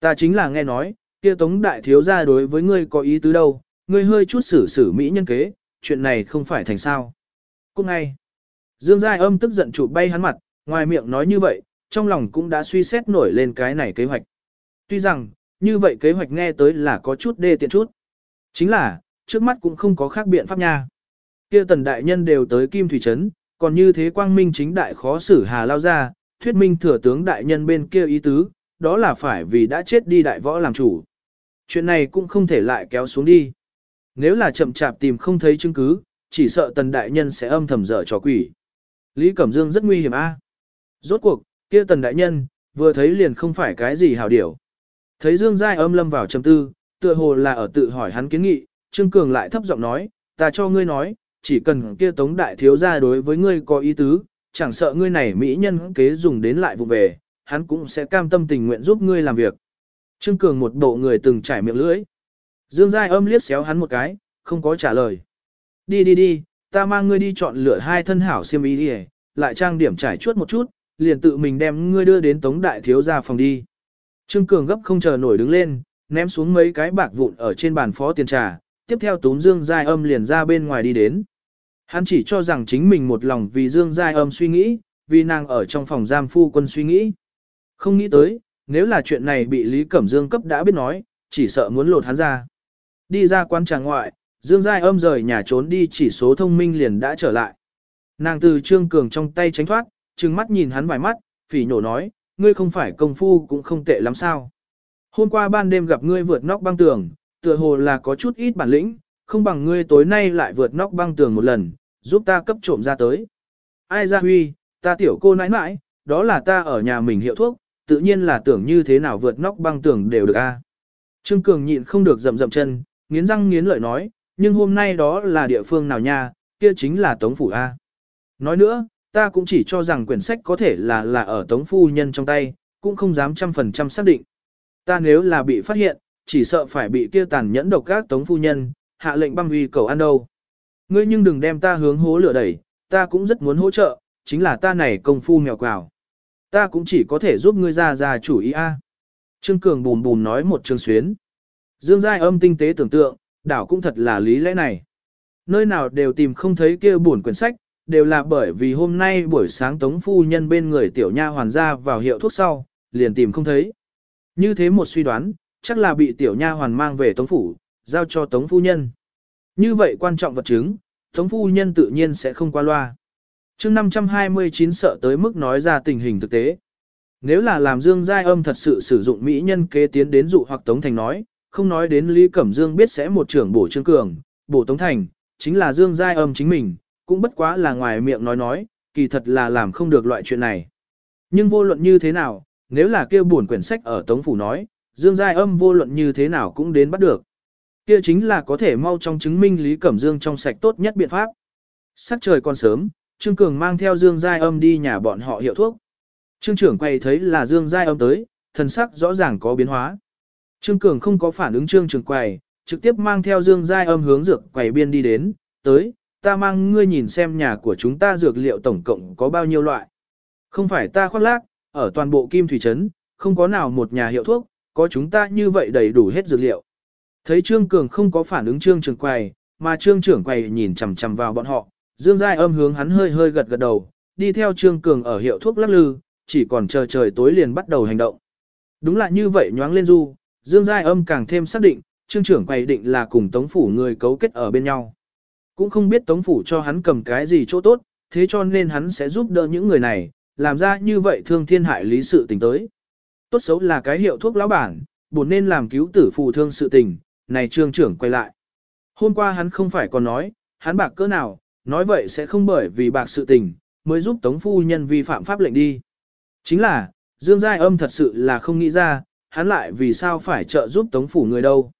Speaker 1: Ta chính là nghe nói, kia tống đại thiếu gia đối với ngươi có ý tứ đâu, ngươi hơi chút xử xử mỹ nhân kế, chuyện này không phải thành sao. Cũng ngay, Dương Giai âm tức giận chụp bay hắn mặt, ngoài miệng nói như vậy, trong lòng cũng đã suy xét nổi lên cái này kế hoạch. Tuy rằng, như vậy kế hoạch nghe tới là có chút đê tiện chút. Chính là, trước mắt cũng không có khác biện pháp nha. Kia tần đại nhân đều tới Kim Thủy Trấn, còn như thế quang minh chính đại khó xử hà lao ra, thuyết minh thừa tướng đại nhân bên kia ý tứ, đó là phải vì đã chết đi đại võ làm chủ. Chuyện này cũng không thể lại kéo xuống đi. Nếu là chậm chạp tìm không thấy chứng cứ, chỉ sợ tần đại nhân sẽ âm thầm dở trò quỷ. Lý Cẩm Dương rất nguy hiểm a. Rốt cuộc, kia tần đại nhân, vừa thấy liền không phải cái gì hảo điểu. Thấy Dương Giai âm lâm vào trầm tư, tựa hồ là ở tự hỏi hắn kiến nghị, Trương Cường lại thấp giọng nói, ta cho ngươi nói, chỉ cần kia tống đại thiếu gia đối với ngươi có ý tứ, chẳng sợ ngươi này mỹ nhân kế dùng đến lại vụ về, hắn cũng sẽ cam tâm tình nguyện giúp ngươi làm việc. Trương Cường một bộ người từng trải miệng lưỡi. Dương Giai âm liếc xéo hắn một cái, không có trả lời. Đi đi đi, ta mang ngươi đi chọn lựa hai thân hảo xiêm y đi lại trang điểm trải chuốt một chút, liền tự mình đem ngươi đưa đến tống đại thiếu gia phòng đi. Trương Cường gấp không chờ nổi đứng lên, ném xuống mấy cái bạc vụn ở trên bàn phó tiền trà, tiếp theo túm Dương Giai âm liền ra bên ngoài đi đến. Hắn chỉ cho rằng chính mình một lòng vì Dương Giai âm suy nghĩ, vì nàng ở trong phòng giam phu quân suy nghĩ. Không nghĩ tới, nếu là chuyện này bị Lý Cẩm Dương cấp đã biết nói, chỉ sợ muốn lột hắn ra. Đi ra quan tràng ngoại, Dương Giai âm rời nhà trốn đi chỉ số thông minh liền đã trở lại. Nàng từ Trương Cường trong tay tránh thoát, trừng mắt nhìn hắn vài mắt, phỉ nhổ nói, ngươi không phải công phu cũng không tệ lắm sao. Hôm qua ban đêm gặp ngươi vượt nóc băng tường, tựa hồ là có chút ít bản lĩnh, không bằng ngươi tối nay lại vượt nóc băng tường một lần, giúp ta cấp trộm ra tới. Ai ra huy, ta tiểu cô nãi nãi, đó là ta ở nhà mình hiệu thuốc, tự nhiên là tưởng như thế nào vượt nóc băng tường đều được a. Trương Cường nhịn không được rậm rậm chân, nghiến răng nghiến lợi nói, nhưng hôm nay đó là địa phương nào nha, kia chính là Tống Phủ A. Nói nữa, ta cũng chỉ cho rằng quyển sách có thể là là ở Tống Phu Nhân trong tay, cũng không dám trăm phần trăm xác định. Ta nếu là bị phát hiện, chỉ sợ phải bị kia tàn nhẫn độc các Tống Phu Nhân, hạ lệnh băm uy cầu ăn đâu. Ngươi nhưng đừng đem ta hướng hố lửa đẩy, ta cũng rất muốn hỗ trợ, chính là ta này công phu mèo quào. Ta cũng chỉ có thể giúp ngươi ra ra chủ ý A. Trương Cường bùn bùn nói một trường xuyến. Dương Giai âm tinh tế tưởng tượng, đảo cũng thật là lý lẽ này. Nơi nào đều tìm không thấy kia buồn quyển sách, đều là bởi vì hôm nay buổi sáng tống phu nhân bên người tiểu nha hoàn ra vào hiệu thuốc sau, liền tìm không thấy. Như thế một suy đoán, chắc là bị tiểu nha hoàn mang về tống phủ, giao cho tống phu nhân. Như vậy quan trọng vật chứng, tống phu nhân tự nhiên sẽ không qua loa. chương 529 sợ tới mức nói ra tình hình thực tế. Nếu là làm Dương Giai Âm thật sự sử dụng mỹ nhân kế tiến đến dụ hoặc Tống Thành nói, không nói đến Lý Cẩm Dương biết sẽ một trưởng bổ Trương Cường, bổ Tống Thành, chính là Dương Giai Âm chính mình, cũng bất quá là ngoài miệng nói nói, kỳ thật là làm không được loại chuyện này. Nhưng vô luận như thế nào, nếu là kêu buồn quyển sách ở Tống Phủ nói, Dương Giai Âm vô luận như thế nào cũng đến bắt được. Kia chính là có thể mau trong chứng minh Lý Cẩm Dương trong sạch tốt nhất biện pháp. Sắc trời còn sớm, Trương Cường mang theo Dương Giai Âm đi nhà bọn họ hiệu thuốc. Trương trưởng quay thấy là Dương Giai Âm tới, thần sắc rõ ràng có biến hóa. Trương Cường không có phản ứng Trương trưởng quầy, trực tiếp mang theo Dương Giai Âm hướng dược quầy biên đi đến, tới, ta mang ngươi nhìn xem nhà của chúng ta dược liệu tổng cộng có bao nhiêu loại. Không phải ta khoác lác, ở toàn bộ Kim Thủy Trấn, không có nào một nhà hiệu thuốc, có chúng ta như vậy đầy đủ hết dược liệu. Thấy Trương Cường không có phản ứng Trương trưởng quầy, mà Trương trưởng quầy nhìn chằm chằm vào bọn họ, Dương Giai âm hướng hắn hơi hơi gật gật đầu, đi theo Trương Cường ở hiệu thuốc lắc lư, chỉ còn chờ trời tối liền bắt đầu hành động. Đúng là như vậy nhoáng lên du, Dương Giai âm càng thêm xác định, Trương trưởng quầy định là cùng Tống Phủ người cấu kết ở bên nhau. Cũng không biết Tống Phủ cho hắn cầm cái gì chỗ tốt, thế cho nên hắn sẽ giúp đỡ những người này, làm ra như vậy thương thiên hại lý sự tình tới. Tốt xấu là cái hiệu thuốc lão bản, buồn nên làm cứu tử phù thương sự tình, này trương trưởng quay lại. Hôm qua hắn không phải còn nói, hắn bạc cỡ nào, nói vậy sẽ không bởi vì bạc sự tình, mới giúp Tống Phu Nhân vi phạm pháp lệnh đi. Chính là, Dương Giai âm thật sự là không nghĩ ra, hắn lại vì sao phải trợ giúp Tống Phủ người đâu.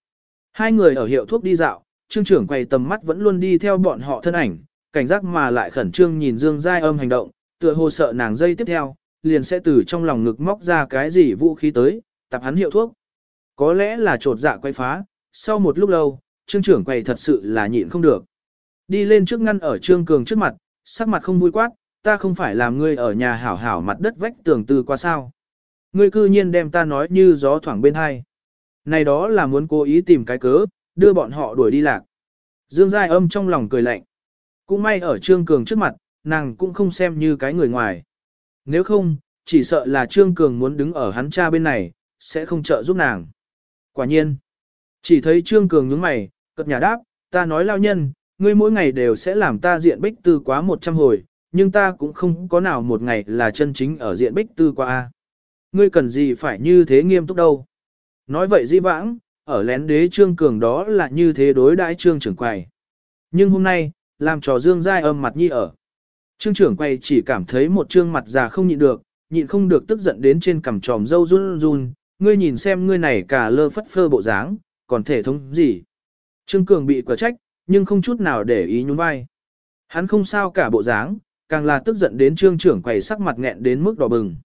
Speaker 1: Hai người ở hiệu thuốc đi dạo, trương trưởng quay tầm mắt vẫn luôn đi theo bọn họ thân ảnh, cảnh giác mà lại khẩn trương nhìn Dương Giai âm hành động, tựa hồ sợ nàng dây tiếp theo, liền sẽ từ trong lòng ngực móc ra cái gì vũ khí tới, tập hắn hiệu thuốc. Có lẽ là trột dạ quay phá, sau một lúc lâu, trương trưởng quay thật sự là nhịn không được. Đi lên trước ngăn ở trương cường trước mặt, sắc mặt không vui quát, ta không phải làm ngươi ở nhà hảo hảo mặt đất vách tường từ qua sao. Ngươi cư nhiên đem ta nói như gió thoảng bên hai. Này đó là muốn cố ý tìm cái cớ, đưa bọn họ đuổi đi lạc. Dương Giai âm trong lòng cười lạnh. Cũng may ở Trương Cường trước mặt, nàng cũng không xem như cái người ngoài. Nếu không, chỉ sợ là Trương Cường muốn đứng ở hắn cha bên này, sẽ không trợ giúp nàng. Quả nhiên, chỉ thấy Trương Cường nhướng mày, cất nhà đáp, ta nói lao nhân, ngươi mỗi ngày đều sẽ làm ta diện bích tư quá 100 hồi, nhưng ta cũng không có nào một ngày là chân chính ở diện bích tư qua. Ngươi cần gì phải như thế nghiêm túc đâu. Nói vậy di vãng, ở lén đế Trương Cường đó là như thế đối đãi Trương trưởng quầy. Nhưng hôm nay, làm trò dương dai âm mặt nhi ở. Trương trưởng quầy chỉ cảm thấy một trương mặt già không nhịn được, nhịn không được tức giận đến trên cằm tròm dâu run run, ngươi nhìn xem ngươi này cả lơ phất phơ bộ dáng, còn thể thống gì. Trương Cường bị quả trách, nhưng không chút nào để ý nhún vai. Hắn không sao cả bộ dáng, càng là tức giận đến trương trưởng quầy sắc mặt nghẹn đến mức đỏ bừng.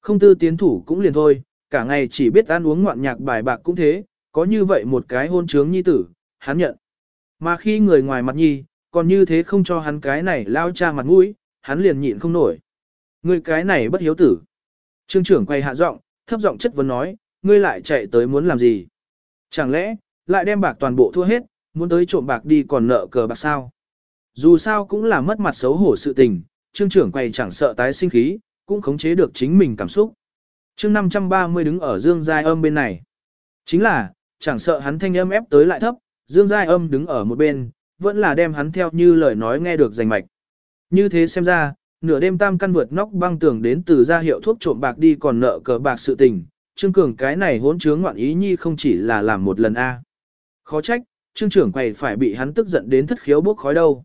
Speaker 1: Không tư tiến thủ cũng liền thôi, cả ngày chỉ biết ăn uống ngoạn nhạc bài bạc cũng thế, có như vậy một cái hôn trướng nhi tử, hắn nhận. Mà khi người ngoài mặt nhi, còn như thế không cho hắn cái này lao cha mặt mũi, hắn liền nhịn không nổi. Ngươi cái này bất hiếu tử. Trương trưởng quay hạ giọng, thấp giọng chất vấn nói, ngươi lại chạy tới muốn làm gì? Chẳng lẽ, lại đem bạc toàn bộ thua hết, muốn tới trộm bạc đi còn nợ cờ bạc sao? Dù sao cũng là mất mặt xấu hổ sự tình, trương trưởng quay chẳng sợ tái sinh khí, cũng khống chế được chính mình cảm xúc. Chương 530 đứng ở Dương Giai Âm bên này. Chính là, chẳng sợ hắn thanh âm ép tới lại thấp, Dương Giai Âm đứng ở một bên, vẫn là đem hắn theo như lời nói nghe được rành mạch. Như thế xem ra, nửa đêm tam căn vượt nóc băng tường đến từ gia hiệu thuốc trộm bạc đi còn nợ cờ bạc sự tình, Trương Cường cái này hỗn chướng ngoạn ý nhi không chỉ là làm một lần a. À. Khó trách, Trương trưởng quầy phải bị hắn tức giận đến thất khiếu bốc khói đâu.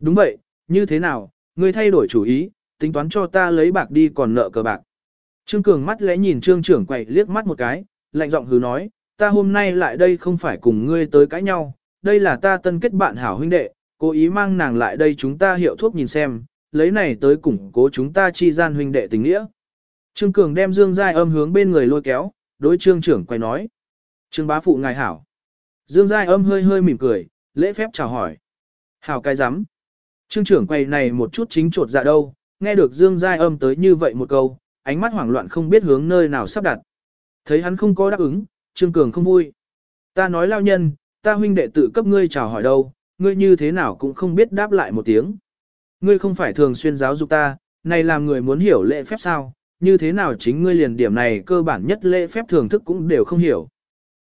Speaker 1: Đúng vậy, như thế nào, ngươi thay đổi chủ ý, tính toán cho ta lấy bạc đi còn nợ cờ bạc. Trương Cường mắt lẽ nhìn Trương trưởng quầy liếc mắt một cái, lạnh giọng hứ nói, ta hôm nay lại đây không phải cùng ngươi tới cãi nhau, đây là ta tân kết bạn hảo huynh đệ, cố ý mang nàng lại đây chúng ta hiệu thuốc nhìn xem, lấy này tới củng cố chúng ta chi gian huynh đệ tình nghĩa. Trương Cường đem Dương Giai âm hướng bên người lôi kéo, đối trương trưởng quay nói. Trương bá phụ ngài hảo. Dương Giai âm hơi hơi mỉm cười, lễ phép chào hỏi. Hảo cái rắm Trương trưởng quay này một chút chính trột dạ đâu, nghe được Dương Giai âm tới như vậy một câu, ánh mắt hoảng loạn không biết hướng nơi nào sắp đặt. Thấy hắn không có đáp ứng, Trương Cường không vui. Ta nói lao nhân, ta huynh đệ tự cấp ngươi chào hỏi đâu, ngươi như thế nào cũng không biết đáp lại một tiếng. Ngươi không phải thường xuyên giáo dục ta, này làm người muốn hiểu lễ phép sao, như thế nào chính ngươi liền điểm này cơ bản nhất lễ phép thường thức cũng đều không hiểu.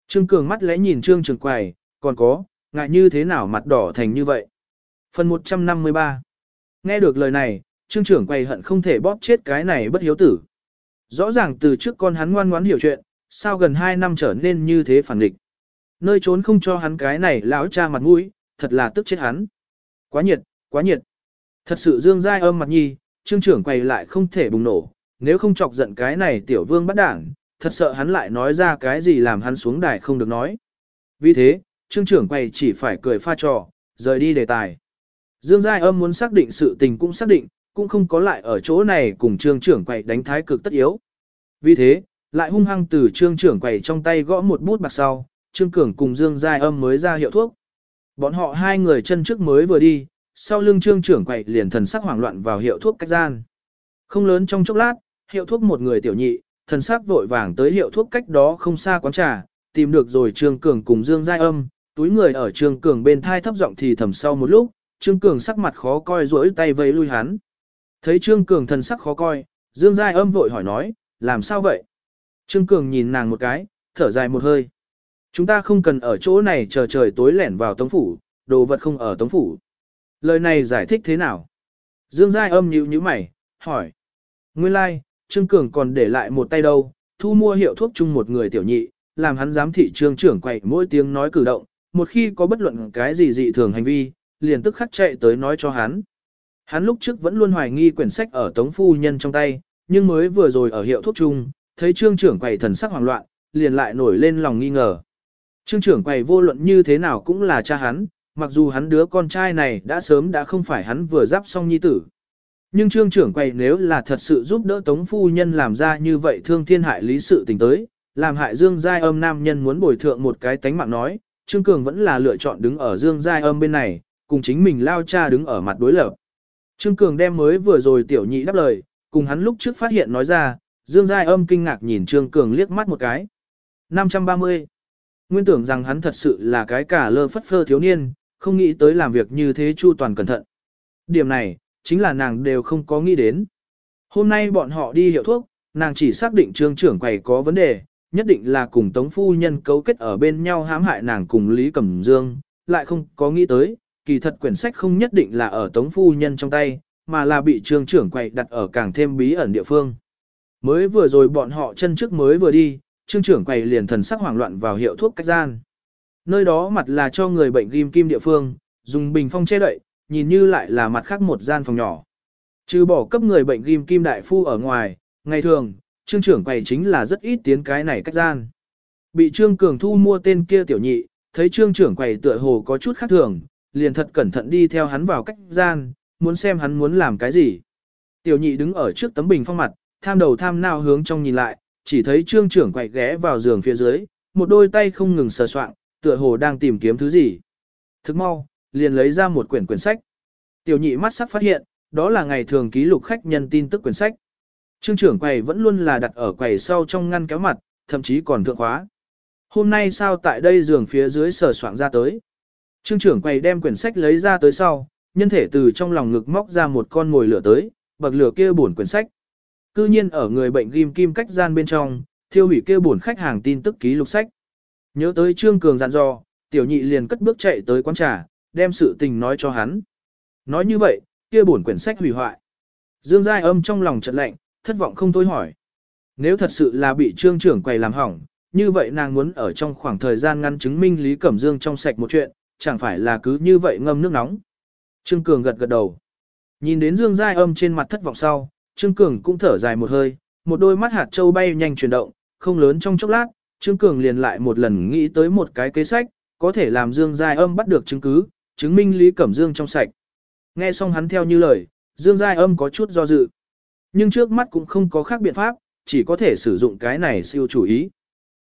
Speaker 1: Trương Cường mắt lẽ nhìn Trương Trường Quầy, còn có, ngại như thế nào mặt đỏ thành như vậy. Phần 153 Nghe được lời này, trương trưởng quầy hận không thể bóp chết cái này bất hiếu tử. Rõ ràng từ trước con hắn ngoan ngoãn hiểu chuyện, sao gần 2 năm trở nên như thế phản địch. Nơi trốn không cho hắn cái này lão cha mặt mũi, thật là tức chết hắn. Quá nhiệt, quá nhiệt. Thật sự dương dai âm mặt nhi, trương trưởng quầy lại không thể bùng nổ, nếu không chọc giận cái này tiểu vương bắt đảng, thật sợ hắn lại nói ra cái gì làm hắn xuống đài không được nói. Vì thế, trương trưởng quầy chỉ phải cười pha trò, rời đi đề tài. Dương Giai âm muốn xác định sự tình cũng xác định, cũng không có lại ở chỗ này cùng trương trưởng quầy đánh thái cực tất yếu. Vì thế, lại hung hăng từ trương trưởng quầy trong tay gõ một bút bạc sau, trương cường cùng Dương Giai âm mới ra hiệu thuốc. Bọn họ hai người chân trước mới vừa đi, sau lưng trương trưởng quầy liền thần sắc hoảng loạn vào hiệu thuốc cách gian. Không lớn trong chốc lát, hiệu thuốc một người tiểu nhị, thần sắc vội vàng tới hiệu thuốc cách đó không xa quán trà, tìm được rồi trương cường cùng Dương Giai âm, túi người ở trương cường bên thai thấp giọng thì thầm sau một lúc, trương cường sắc mặt khó coi rỗi tay vây lui hắn. Thấy trương cường thần sắc khó coi, Dương Giai âm vội hỏi nói, làm sao vậy? Trương cường nhìn nàng một cái, thở dài một hơi. Chúng ta không cần ở chỗ này chờ trời tối lẻn vào tống phủ, đồ vật không ở tống phủ. Lời này giải thích thế nào? Dương Giai âm nhíu nhíu mày, hỏi. Nguyên lai, like, Trương Cường còn để lại một tay đâu, thu mua hiệu thuốc chung một người tiểu nhị, làm hắn giám thị trương trưởng quậy mỗi tiếng nói cử động, một khi có bất luận cái gì dị thường hành vi, liền tức khắc chạy tới nói cho hắn. Hắn lúc trước vẫn luôn hoài nghi quyển sách ở tống phu nhân trong tay, nhưng mới vừa rồi ở hiệu thuốc chung, thấy trương trưởng quầy thần sắc hoảng loạn, liền lại nổi lên lòng nghi ngờ. Trương trưởng quầy vô luận như thế nào cũng là cha hắn, mặc dù hắn đứa con trai này đã sớm đã không phải hắn vừa giáp xong nhi tử. Nhưng trương trưởng quầy nếu là thật sự giúp đỡ tống phu nhân làm ra như vậy thương thiên hại lý sự tình tới, làm hại dương giai âm nam nhân muốn bồi thượng một cái tánh mạng nói, trương cường vẫn là lựa chọn đứng ở dương giai âm bên này, cùng chính mình lao cha đứng ở mặt đối lập. Trương cường đem mới vừa rồi tiểu nhị đáp lời, cùng hắn lúc trước phát hiện nói ra, dương giai âm kinh ngạc nhìn trương cường liếc mắt một cái. 530. Nguyên tưởng rằng hắn thật sự là cái cả lơ phất phơ thiếu niên, không nghĩ tới làm việc như thế chu toàn cẩn thận. Điểm này, chính là nàng đều không có nghĩ đến. Hôm nay bọn họ đi hiệu thuốc, nàng chỉ xác định trương trưởng quầy có vấn đề, nhất định là cùng Tống Phu Nhân cấu kết ở bên nhau hãm hại nàng cùng Lý Cẩm Dương, lại không có nghĩ tới, kỳ thật quyển sách không nhất định là ở Tống Phu Nhân trong tay, mà là bị trương trưởng quầy đặt ở càng thêm bí ẩn địa phương. Mới vừa rồi bọn họ chân trước mới vừa đi, trương trưởng quầy liền thần sắc hoảng loạn vào hiệu thuốc cách gian. Nơi đó mặt là cho người bệnh ghim kim địa phương, dùng bình phong che đậy, nhìn như lại là mặt khác một gian phòng nhỏ. Trừ bỏ cấp người bệnh ghim kim đại phu ở ngoài, ngày thường, trương trưởng quầy chính là rất ít tiến cái này cách gian. Bị trương cường thu mua tên kia tiểu nhị, thấy trương trưởng quầy tựa hồ có chút khác thường, liền thật cẩn thận đi theo hắn vào cách gian, muốn xem hắn muốn làm cái gì. Tiểu nhị đứng ở trước tấm bình phong mặt, tham đầu tham nào hướng trong nhìn lại, chỉ thấy trương trưởng quầy ghé vào giường phía dưới, một đôi tay không ngừng sờ soạng, tựa hồ đang tìm kiếm thứ gì. Thức mau, liền lấy ra một quyển quyển sách. Tiểu nhị mắt sắc phát hiện, đó là ngày thường ký lục khách nhân tin tức quyển sách. Trương trưởng quầy vẫn luôn là đặt ở quầy sau trong ngăn kéo mặt, thậm chí còn thượng khóa. Hôm nay sao tại đây giường phía dưới sờ soạn ra tới. Trương trưởng quầy đem quyển sách lấy ra tới sau, nhân thể từ trong lòng ngực móc ra một con ngồi lửa tới, bậc lửa kia buồn quyển sách. Cư nhiên ở người bệnh ghim kim cách gian bên trong, thiêu hủy kia buồn khách hàng tin tức ký lục sách. Nhớ tới Trương Cường dặn dò, tiểu nhị liền cất bước chạy tới quán trà, đem sự tình nói cho hắn. Nói như vậy, kia buồn quyển sách hủy hoại. Dương Giai âm trong lòng chợt lạnh, thất vọng không thôi hỏi. Nếu thật sự là bị trương trưởng quầy làm hỏng, như vậy nàng muốn ở trong khoảng thời gian ngăn chứng minh Lý Cẩm Dương trong sạch một chuyện, chẳng phải là cứ như vậy ngâm nước nóng. Trương Cường gật gật đầu. Nhìn đến Dương Giai âm trên mặt thất vọng sau, Trương Cường cũng thở dài một hơi, một đôi mắt hạt châu bay nhanh chuyển động, không lớn trong chốc lát, Trương Cường liền lại một lần nghĩ tới một cái kế sách, có thể làm Dương Giai âm bắt được chứng cứ, chứng minh Lý Cẩm Dương trong sạch. Nghe xong hắn theo như lời, Dương Giai âm có chút do dự. Nhưng trước mắt cũng không có khác biện pháp, chỉ có thể sử dụng cái này siêu chủ ý.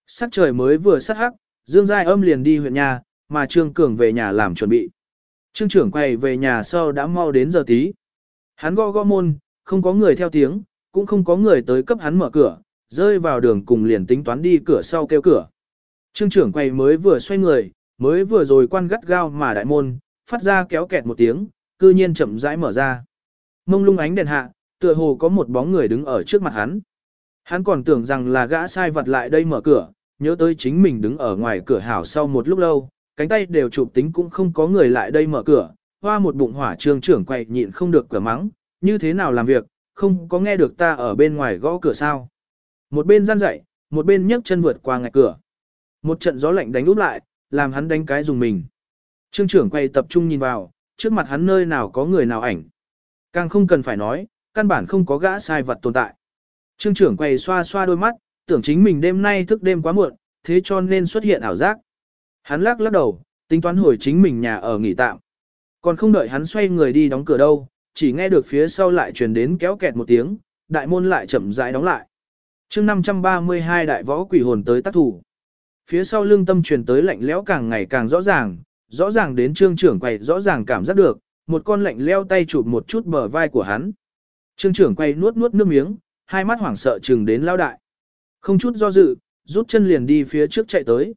Speaker 1: Sắc trời mới vừa sắt hắc, Dương Giai âm liền đi huyện nhà, mà Trương Cường về nhà làm chuẩn bị. Trương trưởng quay về nhà sau đã mau đến giờ tí. Hắn gõ gõ môn, không có người theo tiếng, cũng không có người tới cấp hắn mở cửa, rơi vào đường cùng liền tính toán đi cửa sau kêu cửa. Trương trưởng quầy mới vừa xoay người, mới vừa rồi quan gắt gao mà đại môn, phát ra kéo kẹt một tiếng, cư nhiên chậm rãi mở ra. Mông lung ánh đèn hạ, tựa hồ có một bóng người đứng ở trước mặt hắn. Hắn còn tưởng rằng là gã sai vật lại đây mở cửa, nhớ tới chính mình đứng ở ngoài cửa hảo sau một lúc lâu, cánh tay đều chụp tính cũng không có người lại đây mở cửa, hoa một bụng hỏa trương trưởng quầy nhịn không được cửa mắng, như thế nào làm việc, không có nghe được ta ở bên ngoài gõ cửa sao. Một bên gian dậy, một bên nhấc chân vượt qua ngạch cửa. Một trận gió lạnh đánh úp lại, làm hắn đánh cái dùng mình. Trương trưởng quay tập trung nhìn vào, trước mặt hắn nơi nào có người nào ảnh. Càng không cần phải nói, căn bản không có gã sai vật tồn tại. Trương trưởng quay xoa xoa đôi mắt, tưởng chính mình đêm nay thức đêm quá muộn, thế cho nên xuất hiện ảo giác. Hắn lắc lắc đầu, tính toán hồi chính mình nhà ở nghỉ tạm. Còn không đợi hắn xoay người đi đóng cửa đâu, chỉ nghe được phía sau lại truyền đến kéo kẹt một tiếng, đại môn lại chậm rãi đóng lại. chương 532 đại võ quỷ hồn tới tác thủ. Phía sau lưng tâm truyền tới lạnh lẽo càng ngày càng rõ ràng, rõ ràng đến trương trưởng quay rõ ràng cảm giác được, một con lạnh leo tay chụp một chút bờ vai của hắn. Trương trưởng quay nuốt nuốt nước miếng, hai mắt hoảng sợ chừng đến lao đại. Không chút do dự, rút chân liền đi phía trước chạy tới.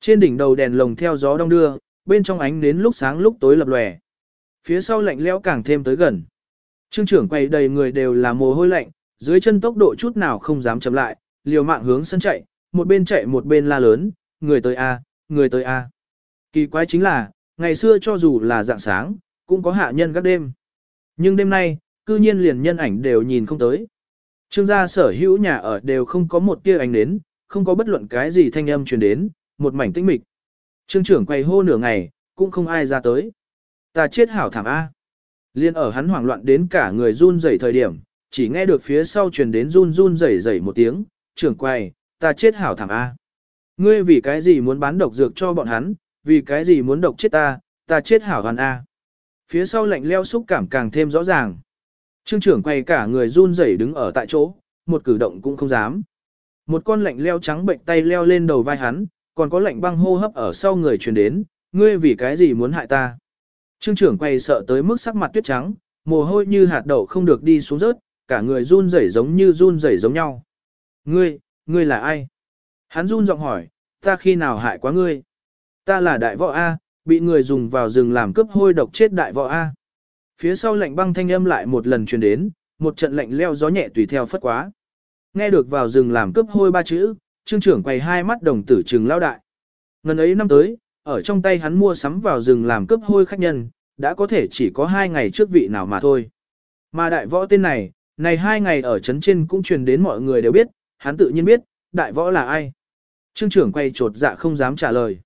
Speaker 1: Trên đỉnh đầu đèn lồng theo gió đông đưa, bên trong ánh đến lúc sáng lúc tối lập lòe. Phía sau lạnh lẽo càng thêm tới gần. Trương trưởng quay đầy người đều là mồ hôi lạnh, dưới chân tốc độ chút nào không dám chậm lại, liều mạng hướng sân chạy, một bên chạy một bên la lớn, người tới a, người tới a. Kỳ quái chính là, ngày xưa cho dù là dạng sáng, cũng có hạ nhân các đêm. Nhưng đêm nay, cư nhiên liền nhân ảnh đều nhìn không tới. Trương gia sở hữu nhà ở đều không có một tia ánh đến, không có bất luận cái gì thanh âm truyền đến, một mảnh tĩnh mịch. Trương trưởng quay hô nửa ngày, cũng không ai ra tới. Ta chết hảo thảm A. Liên ở hắn hoảng loạn đến cả người run rẩy thời điểm, chỉ nghe được phía sau truyền đến run run rẩy rẩy một tiếng, trưởng quầy, ta chết hảo thảm A. Ngươi vì cái gì muốn bán độc dược cho bọn hắn, vì cái gì muốn độc chết ta, ta chết hảo hoàn A. Phía sau lạnh leo xúc cảm càng thêm rõ ràng. Trương trưởng quay cả người run rẩy đứng ở tại chỗ, một cử động cũng không dám. Một con lạnh leo trắng bệnh tay leo lên đầu vai hắn, còn có lạnh băng hô hấp ở sau người truyền đến, ngươi vì cái gì muốn hại ta. Trương trưởng quay sợ tới mức sắc mặt tuyết trắng, mồ hôi như hạt đậu không được đi xuống rớt, cả người run rẩy giống như run rẩy giống nhau. Ngươi, ngươi là ai? Hắn run giọng hỏi, ta khi nào hại quá ngươi? Ta là đại võ A, bị người dùng vào rừng làm cướp hôi độc chết đại võ A. Phía sau lạnh băng thanh âm lại một lần truyền đến, một trận lạnh leo gió nhẹ tùy theo phất quá. Nghe được vào rừng làm cướp hôi ba chữ, trương trưởng quay hai mắt đồng tử trừng lao đại. Ngần ấy năm tới, ở trong tay hắn mua sắm vào rừng làm cướp hôi khách nhân, đã có thể chỉ có hai ngày trước vị nào mà thôi. Mà đại võ tên này, này hai ngày ở trấn trên cũng truyền đến mọi người đều biết, hắn tự nhiên biết, đại võ là ai. Trương trưởng quay trột dạ không dám trả lời.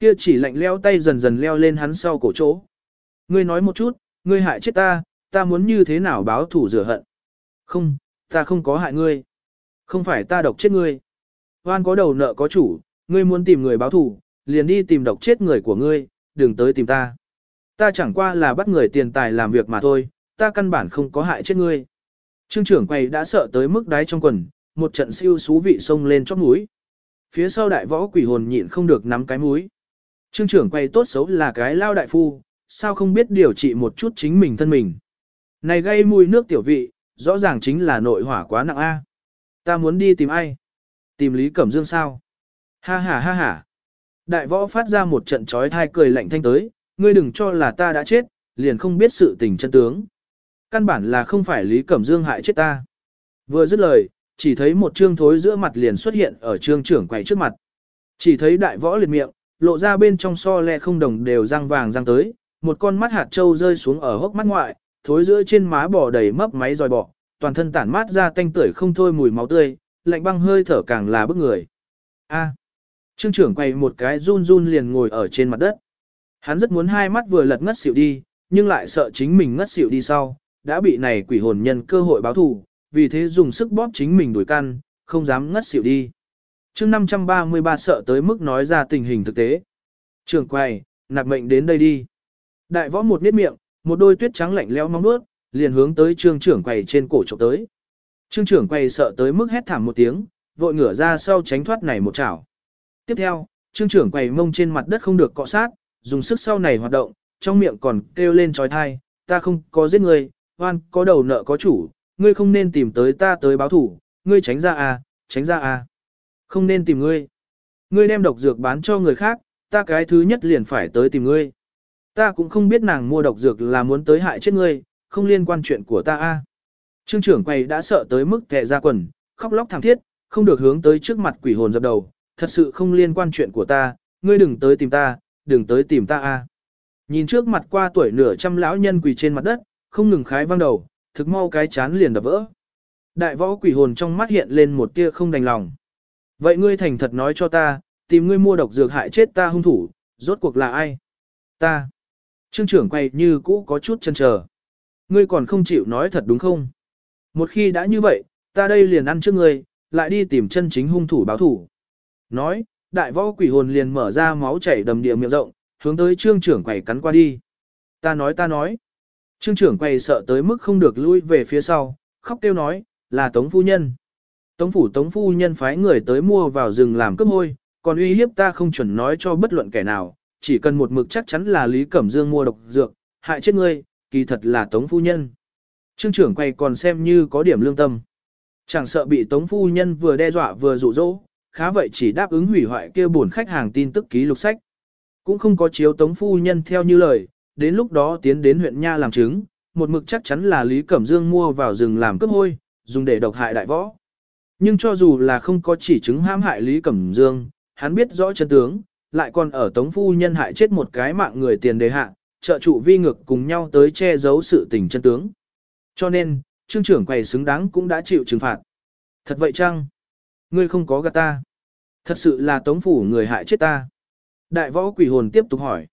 Speaker 1: Kia chỉ lạnh leo tay dần dần leo lên hắn sau cổ chỗ. Ngươi nói một chút, ngươi hại chết ta, ta muốn như thế nào báo thủ rửa hận. Không, ta không có hại ngươi. Không phải ta độc chết ngươi. Hoan có đầu nợ có chủ, ngươi muốn tìm người báo thủ, liền đi tìm độc chết người của ngươi, đừng tới tìm ta. Ta chẳng qua là bắt người tiền tài làm việc mà thôi, ta căn bản không có hại chết ngươi. Trương trưởng quầy đã sợ tới mức đáy trong quần, một trận siêu xú vị xông lên chóp mũi. Phía sau đại võ quỷ hồn nhịn không được nắm cái mũi. Trương trưởng quầy tốt xấu là cái lao đại phu, sao không biết điều trị một chút chính mình thân mình. Này gây mùi nước tiểu vị, rõ ràng chính là nội hỏa quá nặng A. Ta muốn đi tìm ai? Tìm Lý Cẩm Dương sao? Ha ha ha ha. Đại võ phát ra một trận trói thai cười lạnh thanh tới, ngươi đừng cho là ta đã chết, liền không biết sự tình chân tướng. Căn bản là không phải Lý Cẩm Dương hại chết ta. Vừa dứt lời, chỉ thấy một trương thối giữa mặt liền xuất hiện ở trương trưởng quầy trước mặt. Chỉ thấy đại võ liệt miệng, lộ ra bên trong so le không đồng đều răng vàng răng tới, một con mắt hạt trâu rơi xuống ở hốc mắt ngoại, thối giữa trên má bò đầy mấp máy dòi bọ, toàn thân tản mát ra tanh tưởi không thôi mùi máu tươi, lạnh băng hơi thở càng là bức người. A. Trương trưởng quay một cái run run liền ngồi ở trên mặt đất. Hắn rất muốn hai mắt vừa lật ngất xỉu đi, nhưng lại sợ chính mình ngất xỉu đi sau, đã bị này quỷ hồn nhân cơ hội báo thù, vì thế dùng sức bóp chính mình đuổi căn, không dám ngất xỉu đi. chương 533 sợ tới mức nói ra tình hình thực tế. Trường quay, nạp mệnh đến đây đi. Đại võ một niết miệng, một đôi tuyết trắng lạnh lẽo mong nuốt, liền hướng tới trương trưởng quầy trên cổ chụp tới. Trương trưởng quầy sợ tới mức hét thảm một tiếng, vội ngửa ra sau tránh thoát này một chảo. Tiếp theo, trương trưởng quầy mông trên mặt đất không được cọ sát, dùng sức sau này hoạt động, trong miệng còn kêu lên trói thai, ta không có giết người, hoan có đầu nợ có chủ, ngươi không nên tìm tới ta tới báo thủ, ngươi tránh ra à, tránh ra à. Không nên tìm ngươi. Ngươi đem độc dược bán cho người khác, ta cái thứ nhất liền phải tới tìm ngươi. Ta cũng không biết nàng mua độc dược là muốn tới hại chết ngươi, không liên quan chuyện của ta a. Trương trưởng quầy đã sợ tới mức kệ ra quần, khóc lóc thảm thiết, không được hướng tới trước mặt quỷ hồn dập đầu, thật sự không liên quan chuyện của ta, ngươi đừng tới tìm ta, đừng tới tìm ta a. Nhìn trước mặt qua tuổi nửa trăm lão nhân quỳ trên mặt đất, không ngừng khái vang đầu, thực mau cái chán liền đập vỡ. Đại võ quỷ hồn trong mắt hiện lên một tia không đành lòng. Vậy ngươi thành thật nói cho ta, tìm ngươi mua độc dược hại chết ta hung thủ, rốt cuộc là ai? Ta. Trương trưởng quay như cũ có chút chân chờ. Ngươi còn không chịu nói thật đúng không? Một khi đã như vậy, ta đây liền ăn trước ngươi, lại đi tìm chân chính hung thủ báo thủ. Nói, đại võ quỷ hồn liền mở ra máu chảy đầm địa miệng rộng, hướng tới trương trưởng quầy cắn qua đi. Ta nói ta nói. Trương trưởng quầy sợ tới mức không được lui về phía sau, khóc kêu nói, là tống phu nhân. Tống phủ tống phu nhân phái người tới mua vào rừng làm cướp hôi, còn uy hiếp ta không chuẩn nói cho bất luận kẻ nào, chỉ cần một mực chắc chắn là Lý Cẩm Dương mua độc dược, hại chết ngươi, kỳ thật là tống phu nhân. Trương trưởng quầy còn xem như có điểm lương tâm. Chẳng sợ bị tống phu nhân vừa đe dọa vừa dụ dỗ, khá vậy chỉ đáp ứng hủy hoại kia buồn khách hàng tin tức ký lục sách. Cũng không có chiếu tống phu nhân theo như lời, đến lúc đó tiến đến huyện Nha làm chứng, một mực chắc chắn là Lý Cẩm Dương mua vào rừng làm cướp hôi, dùng để độc hại đại võ. Nhưng cho dù là không có chỉ chứng hãm hại Lý Cẩm Dương, hắn biết rõ chân tướng, lại còn ở tống phu nhân hại chết một cái mạng người tiền đề hạ, trợ trụ vi ngược cùng nhau tới che giấu sự tình chân tướng. Cho nên, trương trưởng quầy xứng đáng cũng đã chịu trừng phạt. Thật vậy chăng? Ngươi không có gạt ta. Thật sự là tống phủ người hại chết ta. Đại võ quỷ hồn tiếp tục hỏi.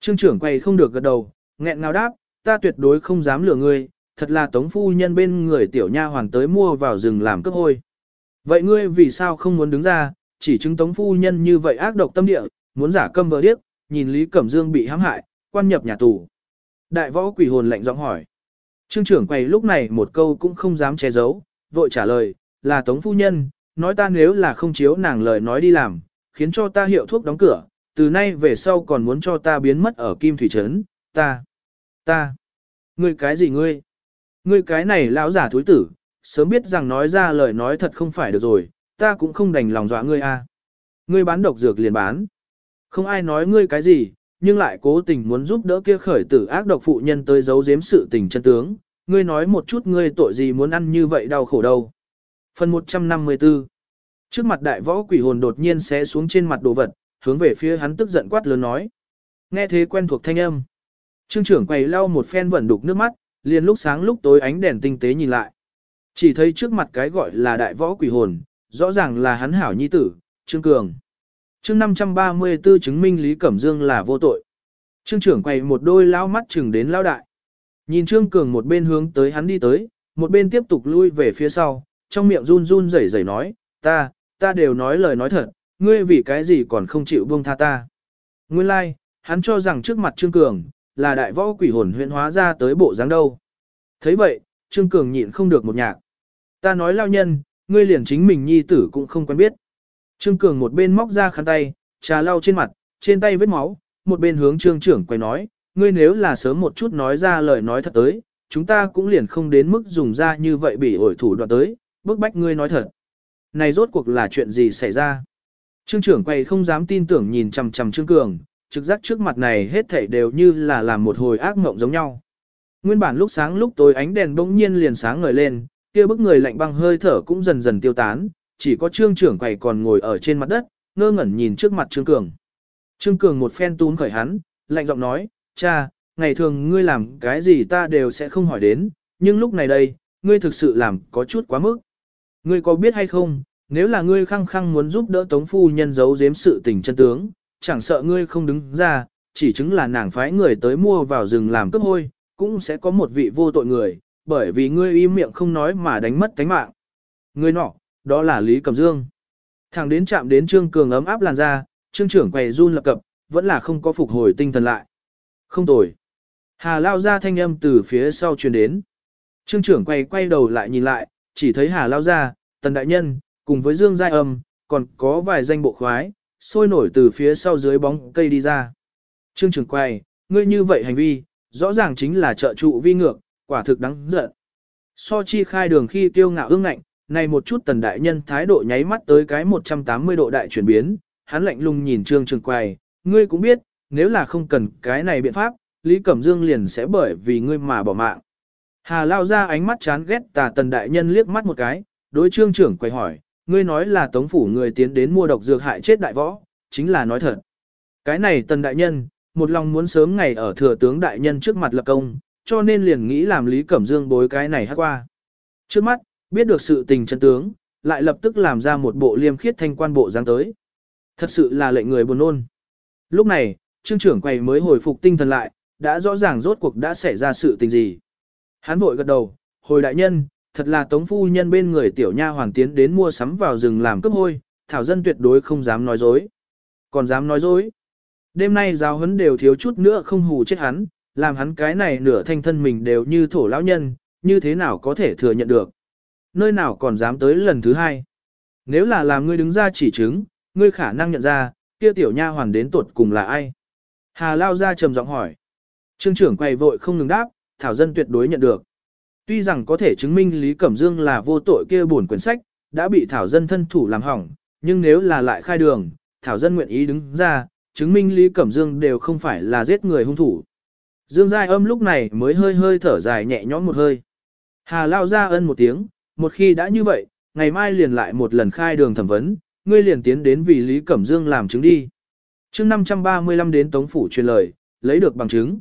Speaker 1: Trương trưởng quầy không được gật đầu, nghẹn ngào đáp, ta tuyệt đối không dám lừa ngươi, thật là tống phu nhân bên người tiểu nha hoàng tới mua vào rừng làm cấp hôi. Vậy ngươi vì sao không muốn đứng ra, chỉ chứng tống phu nhân như vậy ác độc tâm địa, muốn giả câm vợ điếc, nhìn Lý Cẩm Dương bị hãm hại, quan nhập nhà tù. Đại võ quỷ hồn lạnh giọng hỏi. Trương trưởng quầy lúc này một câu cũng không dám che giấu, vội trả lời, là tống phu nhân, nói ta nếu là không chiếu nàng lời nói đi làm, khiến cho ta hiệu thuốc đóng cửa, từ nay về sau còn muốn cho ta biến mất ở Kim Thủy Trấn, ta, ta, ngươi cái gì ngươi? Ngươi cái này lão giả thối tử, sớm biết rằng nói ra lời nói thật không phải được rồi, ta cũng không đành lòng dọa ngươi a. Ngươi bán độc dược liền bán. Không ai nói ngươi cái gì, nhưng lại cố tình muốn giúp đỡ kia khởi tử ác độc phụ nhân tới giấu giếm sự tình chân tướng. Ngươi nói một chút ngươi tội gì muốn ăn như vậy đau khổ đâu. Phần 154 Trước mặt đại võ quỷ hồn đột nhiên xé xuống trên mặt đồ vật, hướng về phía hắn tức giận quát lớn nói. Nghe thế quen thuộc thanh âm. Trương trưởng quầy lau một phen vẩn đục nước mắt, liền lúc sáng lúc tối ánh đèn tinh tế nhìn lại. Chỉ thấy trước mặt cái gọi là đại võ quỷ hồn, rõ ràng là hắn hảo nhi tử, Trương Cường. Chương 534 chứng minh Lý Cẩm Dương là vô tội. Trương trưởng quầy một đôi lao mắt chừng đến lao đại. Nhìn Trương Cường một bên hướng tới hắn đi tới, một bên tiếp tục lui về phía sau, trong miệng run run rẩy rẩy nói, ta, ta đều nói lời nói thật, ngươi vì cái gì còn không chịu buông tha ta. Nguyên lai, like, hắn cho rằng trước mặt Trương Cường, là đại võ quỷ hồn huyện hóa ra tới bộ dáng đâu. thấy vậy, Trương Cường nhịn không được một nhạc. Ta nói lao nhân, ngươi liền chính mình nhi tử cũng không quen biết. Trương Cường một bên móc ra khăn tay, trà lau trên mặt, trên tay vết máu, một bên hướng trương trưởng quay nói, ngươi nếu là sớm một chút nói ra lời nói thật tới, chúng ta cũng liền không đến mức dùng ra như vậy bị ổi thủ đoạn tới, bức bách ngươi nói thật. Này rốt cuộc là chuyện gì xảy ra? Trương trưởng quay không dám tin tưởng nhìn chằm chằm Trương Cường, trực giác trước mặt này hết thảy đều như là làm một hồi ác mộng giống nhau. Nguyên bản lúc sáng lúc tối ánh đèn bỗng nhiên liền sáng ngời lên, kia bức người lạnh băng hơi thở cũng dần dần tiêu tán, chỉ có trương trưởng quầy còn ngồi ở trên mặt đất, ngơ ngẩn nhìn trước mặt trương cường. Trương cường một phen tún khởi hắn, lạnh giọng nói, cha, ngày thường ngươi làm cái gì ta đều sẽ không hỏi đến, nhưng lúc này đây, ngươi thực sự làm có chút quá mức. Ngươi có biết hay không, nếu là ngươi khăng khăng muốn giúp đỡ tống phu nhân giấu giếm sự tình chân tướng, chẳng sợ ngươi không đứng ra, chỉ chứng là nàng phái người tới mua vào rừng làm cướp hôi, cũng sẽ có một vị vô tội người, bởi vì ngươi im miệng không nói mà đánh mất tánh mạng. Ngươi nọ, đó là Lý Cẩm Dương. Thằng đến chạm đến Trương Cường ấm áp làn da, Trương trưởng quầy run lập cập, vẫn là không có phục hồi tinh thần lại. Không tồi. Hà lao ra thanh âm từ phía sau truyền đến. Trương trưởng quay quay đầu lại nhìn lại, chỉ thấy Hà lao ra, tần đại nhân, cùng với Dương Giai âm, còn có vài danh bộ khoái, sôi nổi từ phía sau dưới bóng cây đi ra. Trương trường quay, ngươi như vậy hành vi, rõ ràng chính là trợ trụ vi ngược, quả thực đáng giận. So chi khai đường khi tiêu ngạo ương ngạnh, này một chút tần đại nhân thái độ nháy mắt tới cái 180 độ đại chuyển biến, hắn lạnh lùng nhìn trương trường quay ngươi cũng biết, nếu là không cần cái này biện pháp, Lý Cẩm Dương liền sẽ bởi vì ngươi mà bỏ mạng. Hà lao ra ánh mắt chán ghét tà tần đại nhân liếc mắt một cái, đối trương trưởng quầy hỏi, ngươi nói là tống phủ người tiến đến mua độc dược hại chết đại võ, chính là nói thật. Cái này tần đại nhân, một lòng muốn sớm ngày ở thừa tướng đại nhân trước mặt lập công, cho nên liền nghĩ làm Lý Cẩm Dương bối cái này hát qua. Trước mắt, biết được sự tình chân tướng, lại lập tức làm ra một bộ liêm khiết thanh quan bộ dáng tới. Thật sự là lệnh người buồn nôn. Lúc này, trương trưởng quầy mới hồi phục tinh thần lại, đã rõ ràng rốt cuộc đã xảy ra sự tình gì. Hắn vội gật đầu, hồi đại nhân, thật là tống phu nhân bên người tiểu nha hoàng tiến đến mua sắm vào rừng làm cướp hôi, thảo dân tuyệt đối không dám nói dối. Còn dám nói dối. Đêm nay giáo huấn đều thiếu chút nữa không hù chết hắn, làm hắn cái này nửa thanh thân mình đều như thổ lão nhân, như thế nào có thể thừa nhận được. Nơi nào còn dám tới lần thứ hai. Nếu là làm ngươi đứng ra chỉ chứng, ngươi khả năng nhận ra, kia tiểu nha hoàn đến tuột cùng là ai. Hà lao ra trầm giọng hỏi. Trương trưởng quay vội không ngừng đáp, thảo dân tuyệt đối nhận được. Tuy rằng có thể chứng minh Lý Cẩm Dương là vô tội kia buồn quyển sách, đã bị thảo dân thân thủ làm hỏng, nhưng nếu là lại khai đường, thảo dân nguyện ý đứng ra, chứng minh Lý Cẩm Dương đều không phải là giết người hung thủ. Dương Giai âm lúc này mới hơi hơi thở dài nhẹ nhõm một hơi. Hà lao ra ân một tiếng, một khi đã như vậy, ngày mai liền lại một lần khai đường thẩm vấn, ngươi liền tiến đến vì Lý Cẩm Dương làm chứng đi. chương 535 đến Tống Phủ truyền lời, lấy được bằng chứng.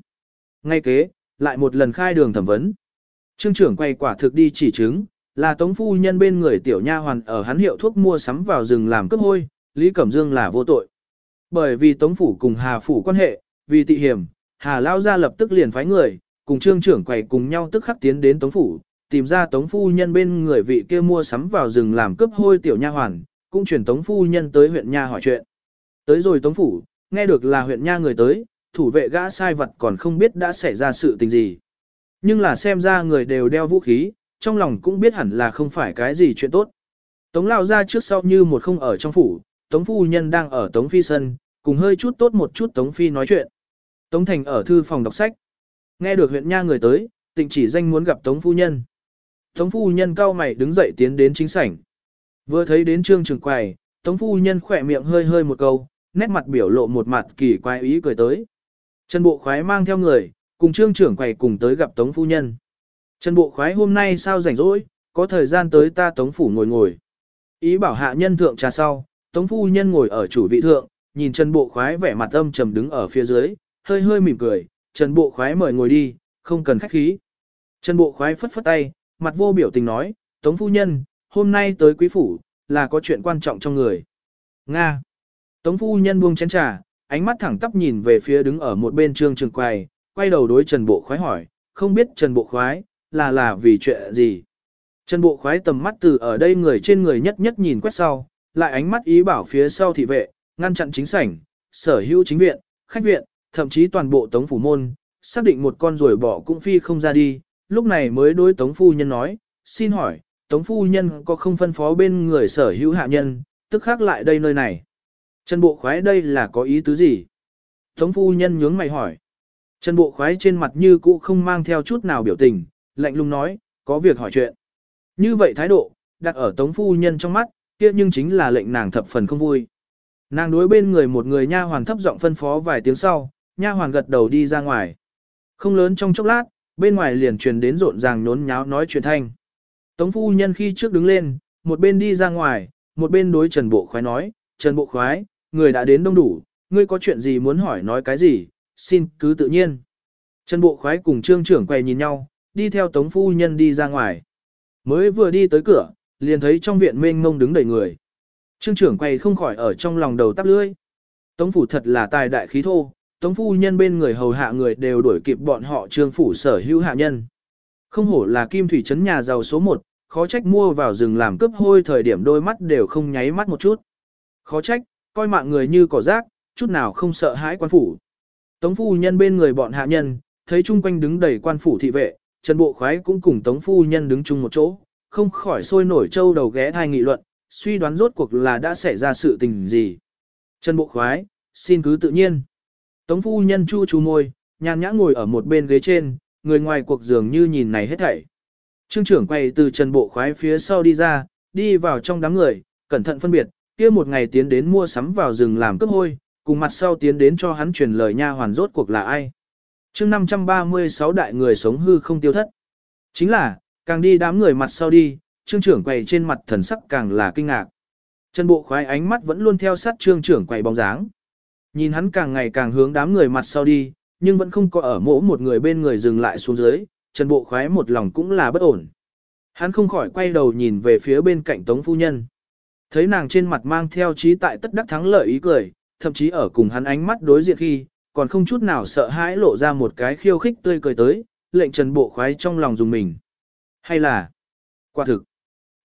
Speaker 1: Ngay kế, lại một lần khai đường thẩm vấn. Trương trưởng quay quả thực đi chỉ chứng, là Tống Phu Nhân bên người tiểu nha hoàn ở hắn hiệu thuốc mua sắm vào rừng làm cấp hôi, Lý Cẩm Dương là vô tội. Bởi vì Tống Phủ cùng Hà Phủ quan hệ, vì tị hiểm, Hà Lao ra lập tức liền phái người, cùng trương trưởng quầy cùng nhau tức khắc tiến đến Tống Phủ, tìm ra Tống Phu Nhân bên người vị kia mua sắm vào rừng làm cướp hôi tiểu nha hoàn, cũng chuyển Tống Phu Nhân tới huyện Nha hỏi chuyện. Tới rồi Tống Phủ, nghe được là huyện Nha người tới, thủ vệ gã sai vật còn không biết đã xảy ra sự tình gì. Nhưng là xem ra người đều đeo vũ khí, trong lòng cũng biết hẳn là không phải cái gì chuyện tốt. Tống lao ra trước sau như một không ở trong phủ, Tống Phu Nhân đang ở Tống Phi Sân, cùng hơi chút tốt một chút Tống Phi nói chuyện. Tống Thành ở thư phòng đọc sách. Nghe được huyện nha người tới, tịnh chỉ danh muốn gặp Tống Phu Nhân. Tống Phu Nhân cao mày đứng dậy tiến đến chính sảnh. Vừa thấy đến trương trường quầy, Tống Phu Nhân khỏe miệng hơi hơi một câu, nét mặt biểu lộ một mặt kỳ quái ý cười tới. Trần Bộ Khoái mang theo người, cùng trương trưởng quầy cùng tới gặp Tống Phu Nhân. Trần Bộ Khoái hôm nay sao rảnh rỗi, có thời gian tới ta Tống Phủ ngồi ngồi. Ý bảo hạ nhân thượng trà sau, Tống Phu Nhân ngồi ở chủ vị thượng, nhìn Trần Bộ Khoái vẻ mặt âm trầm đứng ở phía dưới, hơi hơi mỉm cười, Trần Bộ Khoái mời ngồi đi, không cần khách khí. Trần Bộ Khoái phất phất tay, mặt vô biểu tình nói, Tống Phu Nhân, hôm nay tới quý phủ, là có chuyện quan trọng trong người. Nga. Tống Phu Nhân buông chén trà, ánh mắt thẳng tắp nhìn về phía đứng ở một bên trương trường quầy, quay đầu đối Trần Bộ Khoái hỏi, không biết Trần Bộ Khoái, là là vì chuyện gì? Trần Bộ Khoái tầm mắt từ ở đây người trên người nhất nhất nhìn quét sau, lại ánh mắt ý bảo phía sau thị vệ, ngăn chặn chính sảnh, sở hữu chính viện, khách viện, thậm chí toàn bộ tống phủ môn, xác định một con rồi bỏ cũng phi không ra đi, lúc này mới đối tống phu nhân nói, xin hỏi, tống phu nhân có không phân phó bên người sở hữu hạ nhân, tức khác lại đây nơi này. Trần Bộ Khoái đây là có ý tứ gì? Tống phu nhân nhướng mày hỏi. Trần Bộ Khoái trên mặt như cũ không mang theo chút nào biểu tình, lạnh lùng nói, có việc hỏi chuyện. Như vậy thái độ, đặt ở Tống phu nhân trong mắt, kia nhưng chính là lệnh nàng thập phần không vui. Nàng đối bên người một người nha hoàn thấp giọng phân phó vài tiếng sau, nha hoàn gật đầu đi ra ngoài. Không lớn trong chốc lát, bên ngoài liền truyền đến rộn ràng nhốn nháo nói chuyện thanh. Tống phu nhân khi trước đứng lên, một bên đi ra ngoài, một bên đối Trần Bộ Khoái nói, Trần Bộ Khoái, người đã đến đông đủ, ngươi có chuyện gì muốn hỏi nói cái gì, xin cứ tự nhiên. Trần Bộ Khoái cùng trương trưởng quay nhìn nhau, đi theo Tống Phu Nhân đi ra ngoài. Mới vừa đi tới cửa, liền thấy trong viện mênh mông đứng đầy người. Trương trưởng quay không khỏi ở trong lòng đầu tắp lưỡi. Tống Phủ thật là tài đại khí thô, Tống Phu Nhân bên người hầu hạ người đều đuổi kịp bọn họ trương phủ sở hữu hạ nhân. Không hổ là kim thủy trấn nhà giàu số 1, khó trách mua vào rừng làm cướp hôi thời điểm đôi mắt đều không nháy mắt một chút. Khó trách, coi mạng người như cỏ rác, chút nào không sợ hãi quan phủ. Tống phu nhân bên người bọn hạ nhân, thấy chung quanh đứng đầy quan phủ thị vệ, Trần Bộ Khoái cũng cùng Tống phu nhân đứng chung một chỗ, không khỏi sôi nổi châu đầu ghé thai nghị luận, suy đoán rốt cuộc là đã xảy ra sự tình gì. Trần Bộ Khoái, xin cứ tự nhiên. Tống phu nhân chu chu môi, nhàn nhã ngồi ở một bên ghế trên, người ngoài cuộc dường như nhìn này hết thảy. Trương trưởng quay từ Trần Bộ Khoái phía sau đi ra, đi vào trong đám người, cẩn thận phân biệt, kia một ngày tiến đến mua sắm vào rừng làm cấp hôi, cùng mặt sau tiến đến cho hắn truyền lời nha hoàn rốt cuộc là ai. chương 536 đại người sống hư không tiêu thất. Chính là, càng đi đám người mặt sau đi, trương trưởng quầy trên mặt thần sắc càng là kinh ngạc. Chân bộ khoái ánh mắt vẫn luôn theo sát trương trưởng quầy bóng dáng. Nhìn hắn càng ngày càng hướng đám người mặt sau đi, nhưng vẫn không có ở mỗ một người bên người dừng lại xuống dưới, chân Bộ khoái một lòng cũng là bất ổn. Hắn không khỏi quay đầu nhìn về phía bên cạnh Tống Phu Nhân. Thấy nàng trên mặt mang theo trí tại tất đắc thắng lợi ý cười, thậm chí ở cùng hắn ánh mắt đối diện khi, còn không chút nào sợ hãi lộ ra một cái khiêu khích tươi cười tới, lệnh Trần Bộ khoái trong lòng dùng mình. Hay là, quả thực,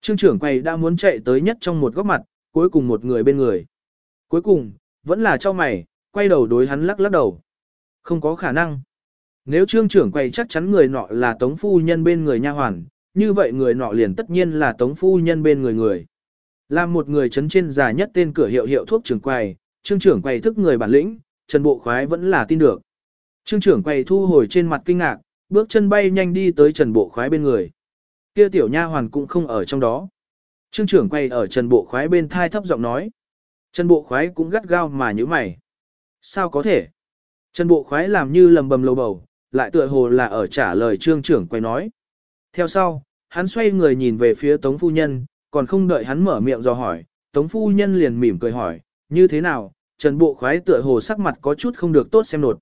Speaker 1: trương trưởng quầy đã muốn chạy tới nhất trong một góc mặt, cuối cùng một người bên người. Cuối cùng, vẫn là cho mày, quay đầu đối hắn lắc lắc đầu. Không có khả năng. Nếu trương trưởng quầy chắc chắn người nọ là tống phu nhân bên người nha hoàn, như vậy người nọ liền tất nhiên là tống phu nhân bên người người. Làm một người chấn trên già nhất tên cửa hiệu hiệu thuốc trưởng quầy, trương trưởng quầy thức người bản lĩnh, Trần Bộ Khoái vẫn là tin được. Trương trưởng quầy thu hồi trên mặt kinh ngạc, bước chân bay nhanh đi tới Trần Bộ Khoái bên người. Kia tiểu nha hoàn cũng không ở trong đó. Trương trưởng quay ở Trần Bộ Khoái bên thai thấp giọng nói. Trần Bộ Khoái cũng gắt gao mà như mày. Sao có thể? Trần Bộ Khoái làm như lầm bầm lầu bầu, lại tựa hồ là ở trả lời trương trưởng quay nói. Theo sau, hắn xoay người nhìn về phía Tống Phu Nhân, còn không đợi hắn mở miệng do hỏi, Tống Phu Nhân liền mỉm cười hỏi, như thế nào, Trần Bộ Khoái tựa hồ sắc mặt có chút không được tốt xem nột.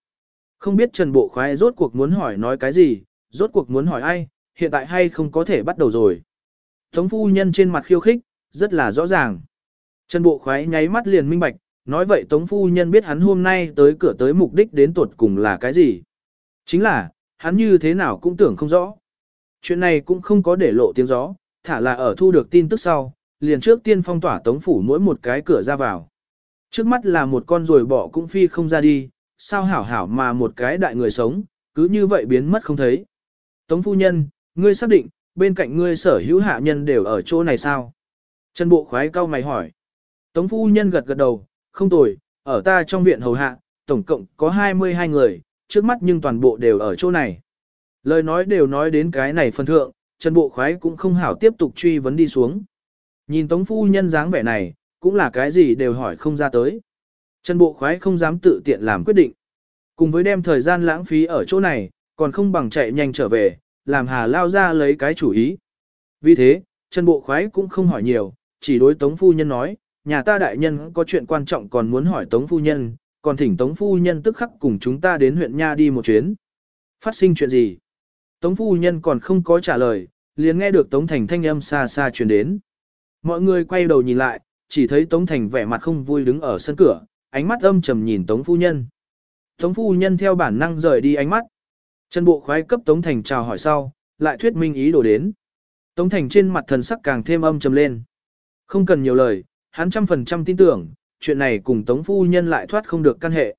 Speaker 1: Không biết Trần Bộ Khoái rốt cuộc muốn hỏi nói cái gì, rốt cuộc muốn hỏi ai, hiện tại hay không có thể bắt đầu rồi. Tống Phu Nhân trên mặt khiêu khích, rất là rõ ràng. Trần Bộ Khoái nháy mắt liền minh bạch, nói vậy Tống Phu Nhân biết hắn hôm nay tới cửa tới mục đích đến tuột cùng là cái gì. Chính là, hắn như thế nào cũng tưởng không rõ. Chuyện này cũng không có để lộ tiếng gió, thả là ở thu được tin tức sau, liền trước tiên phong tỏa Tống Phủ mỗi một cái cửa ra vào. Trước mắt là một con rồi bỏ cũng phi không ra đi, sao hảo hảo mà một cái đại người sống, cứ như vậy biến mất không thấy. Tống Phu Nhân, ngươi xác định, bên cạnh ngươi sở hữu hạ nhân đều ở chỗ này sao? Trần Bộ khoái cao mày hỏi. Tống Phu Nhân gật gật đầu, không tồi, ở ta trong viện hầu hạ, tổng cộng có 22 người, trước mắt nhưng toàn bộ đều ở chỗ này. Lời nói đều nói đến cái này phân thượng, Trần Bộ Khoái cũng không hảo tiếp tục truy vấn đi xuống. Nhìn Tống Phu Nhân dáng vẻ này, cũng là cái gì đều hỏi không ra tới. Trần Bộ Khoái không dám tự tiện làm quyết định. Cùng với đem thời gian lãng phí ở chỗ này, còn không bằng chạy nhanh trở về, làm Hà lao ra lấy cái chủ ý. Vì thế, Trần Bộ Khoái cũng không hỏi nhiều, chỉ đối Tống Phu Nhân nói, nhà ta đại nhân có chuyện quan trọng còn muốn hỏi Tống Phu Nhân, còn thỉnh Tống Phu Nhân tức khắc cùng chúng ta đến huyện Nha đi một chuyến. Phát sinh chuyện gì? Tống Phu Nhân còn không có trả lời, liền nghe được Tống Thành thanh âm xa xa truyền đến. Mọi người quay đầu nhìn lại, chỉ thấy Tống Thành vẻ mặt không vui đứng ở sân cửa, ánh mắt âm trầm nhìn Tống Phu Nhân. Tống Phu Nhân theo bản năng rời đi ánh mắt. Trần Bộ khoái cấp Tống Thành chào hỏi sau, lại thuyết minh ý đồ đến. Tống Thành trên mặt thần sắc càng thêm âm trầm lên. Không cần nhiều lời, hắn trăm phần trăm tin tưởng, chuyện này cùng Tống Phu Nhân lại thoát không được căn hệ.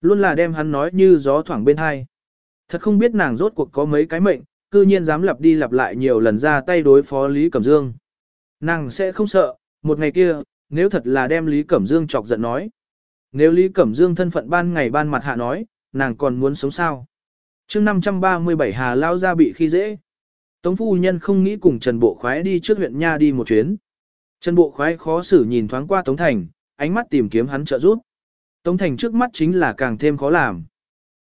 Speaker 1: Luôn là đem hắn nói như gió thoảng bên hai. Thật không biết nàng rốt cuộc có mấy cái mệnh, cư nhiên dám lặp đi lặp lại nhiều lần ra tay đối phó Lý Cẩm Dương. Nàng sẽ không sợ, một ngày kia, nếu thật là đem Lý Cẩm Dương chọc giận nói. Nếu Lý Cẩm Dương thân phận ban ngày ban mặt hạ nói, nàng còn muốn sống sao? chương 537 Hà Lao ra bị khi dễ. Tống phu nhân không nghĩ cùng Trần Bộ Khoái đi trước huyện Nha đi một chuyến. Trần Bộ Khoái khó xử nhìn thoáng qua Tống Thành, ánh mắt tìm kiếm hắn trợ giúp. Tống Thành trước mắt chính là càng thêm khó làm.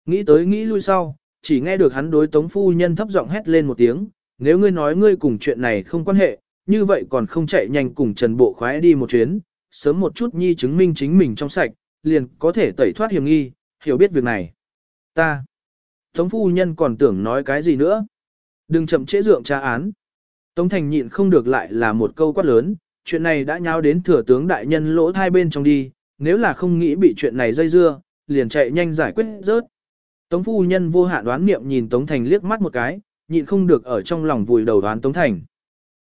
Speaker 1: Nghĩ tới nghĩ lui sau, chỉ nghe được hắn đối Tống phu nhân thấp giọng hét lên một tiếng, nếu ngươi nói ngươi cùng chuyện này không quan hệ, như vậy còn không chạy nhanh cùng Trần Bộ Khoái đi một chuyến, sớm một chút nhi chứng minh chính mình trong sạch, liền có thể tẩy thoát hiểm nghi, hiểu biết việc này. Ta, Tống phu nhân còn tưởng nói cái gì nữa. Đừng chậm trễ dượng tra án. Tống thành nhịn không được lại là một câu quát lớn, chuyện này đã nháo đến thừa tướng đại nhân lỗ hai bên trong đi, nếu là không nghĩ bị chuyện này dây dưa, liền chạy nhanh giải quyết rớt. Tống phu nhân vô hạn đoán niệm nhìn Tống Thành liếc mắt một cái, nhịn không được ở trong lòng vùi đầu đoán Tống Thành.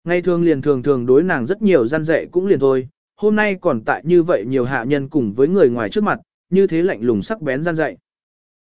Speaker 1: Ngay thường liền thường thường đối nàng rất nhiều gian dạy cũng liền thôi, hôm nay còn tại như vậy nhiều hạ nhân cùng với người ngoài trước mặt, như thế lạnh lùng sắc bén gian dạy.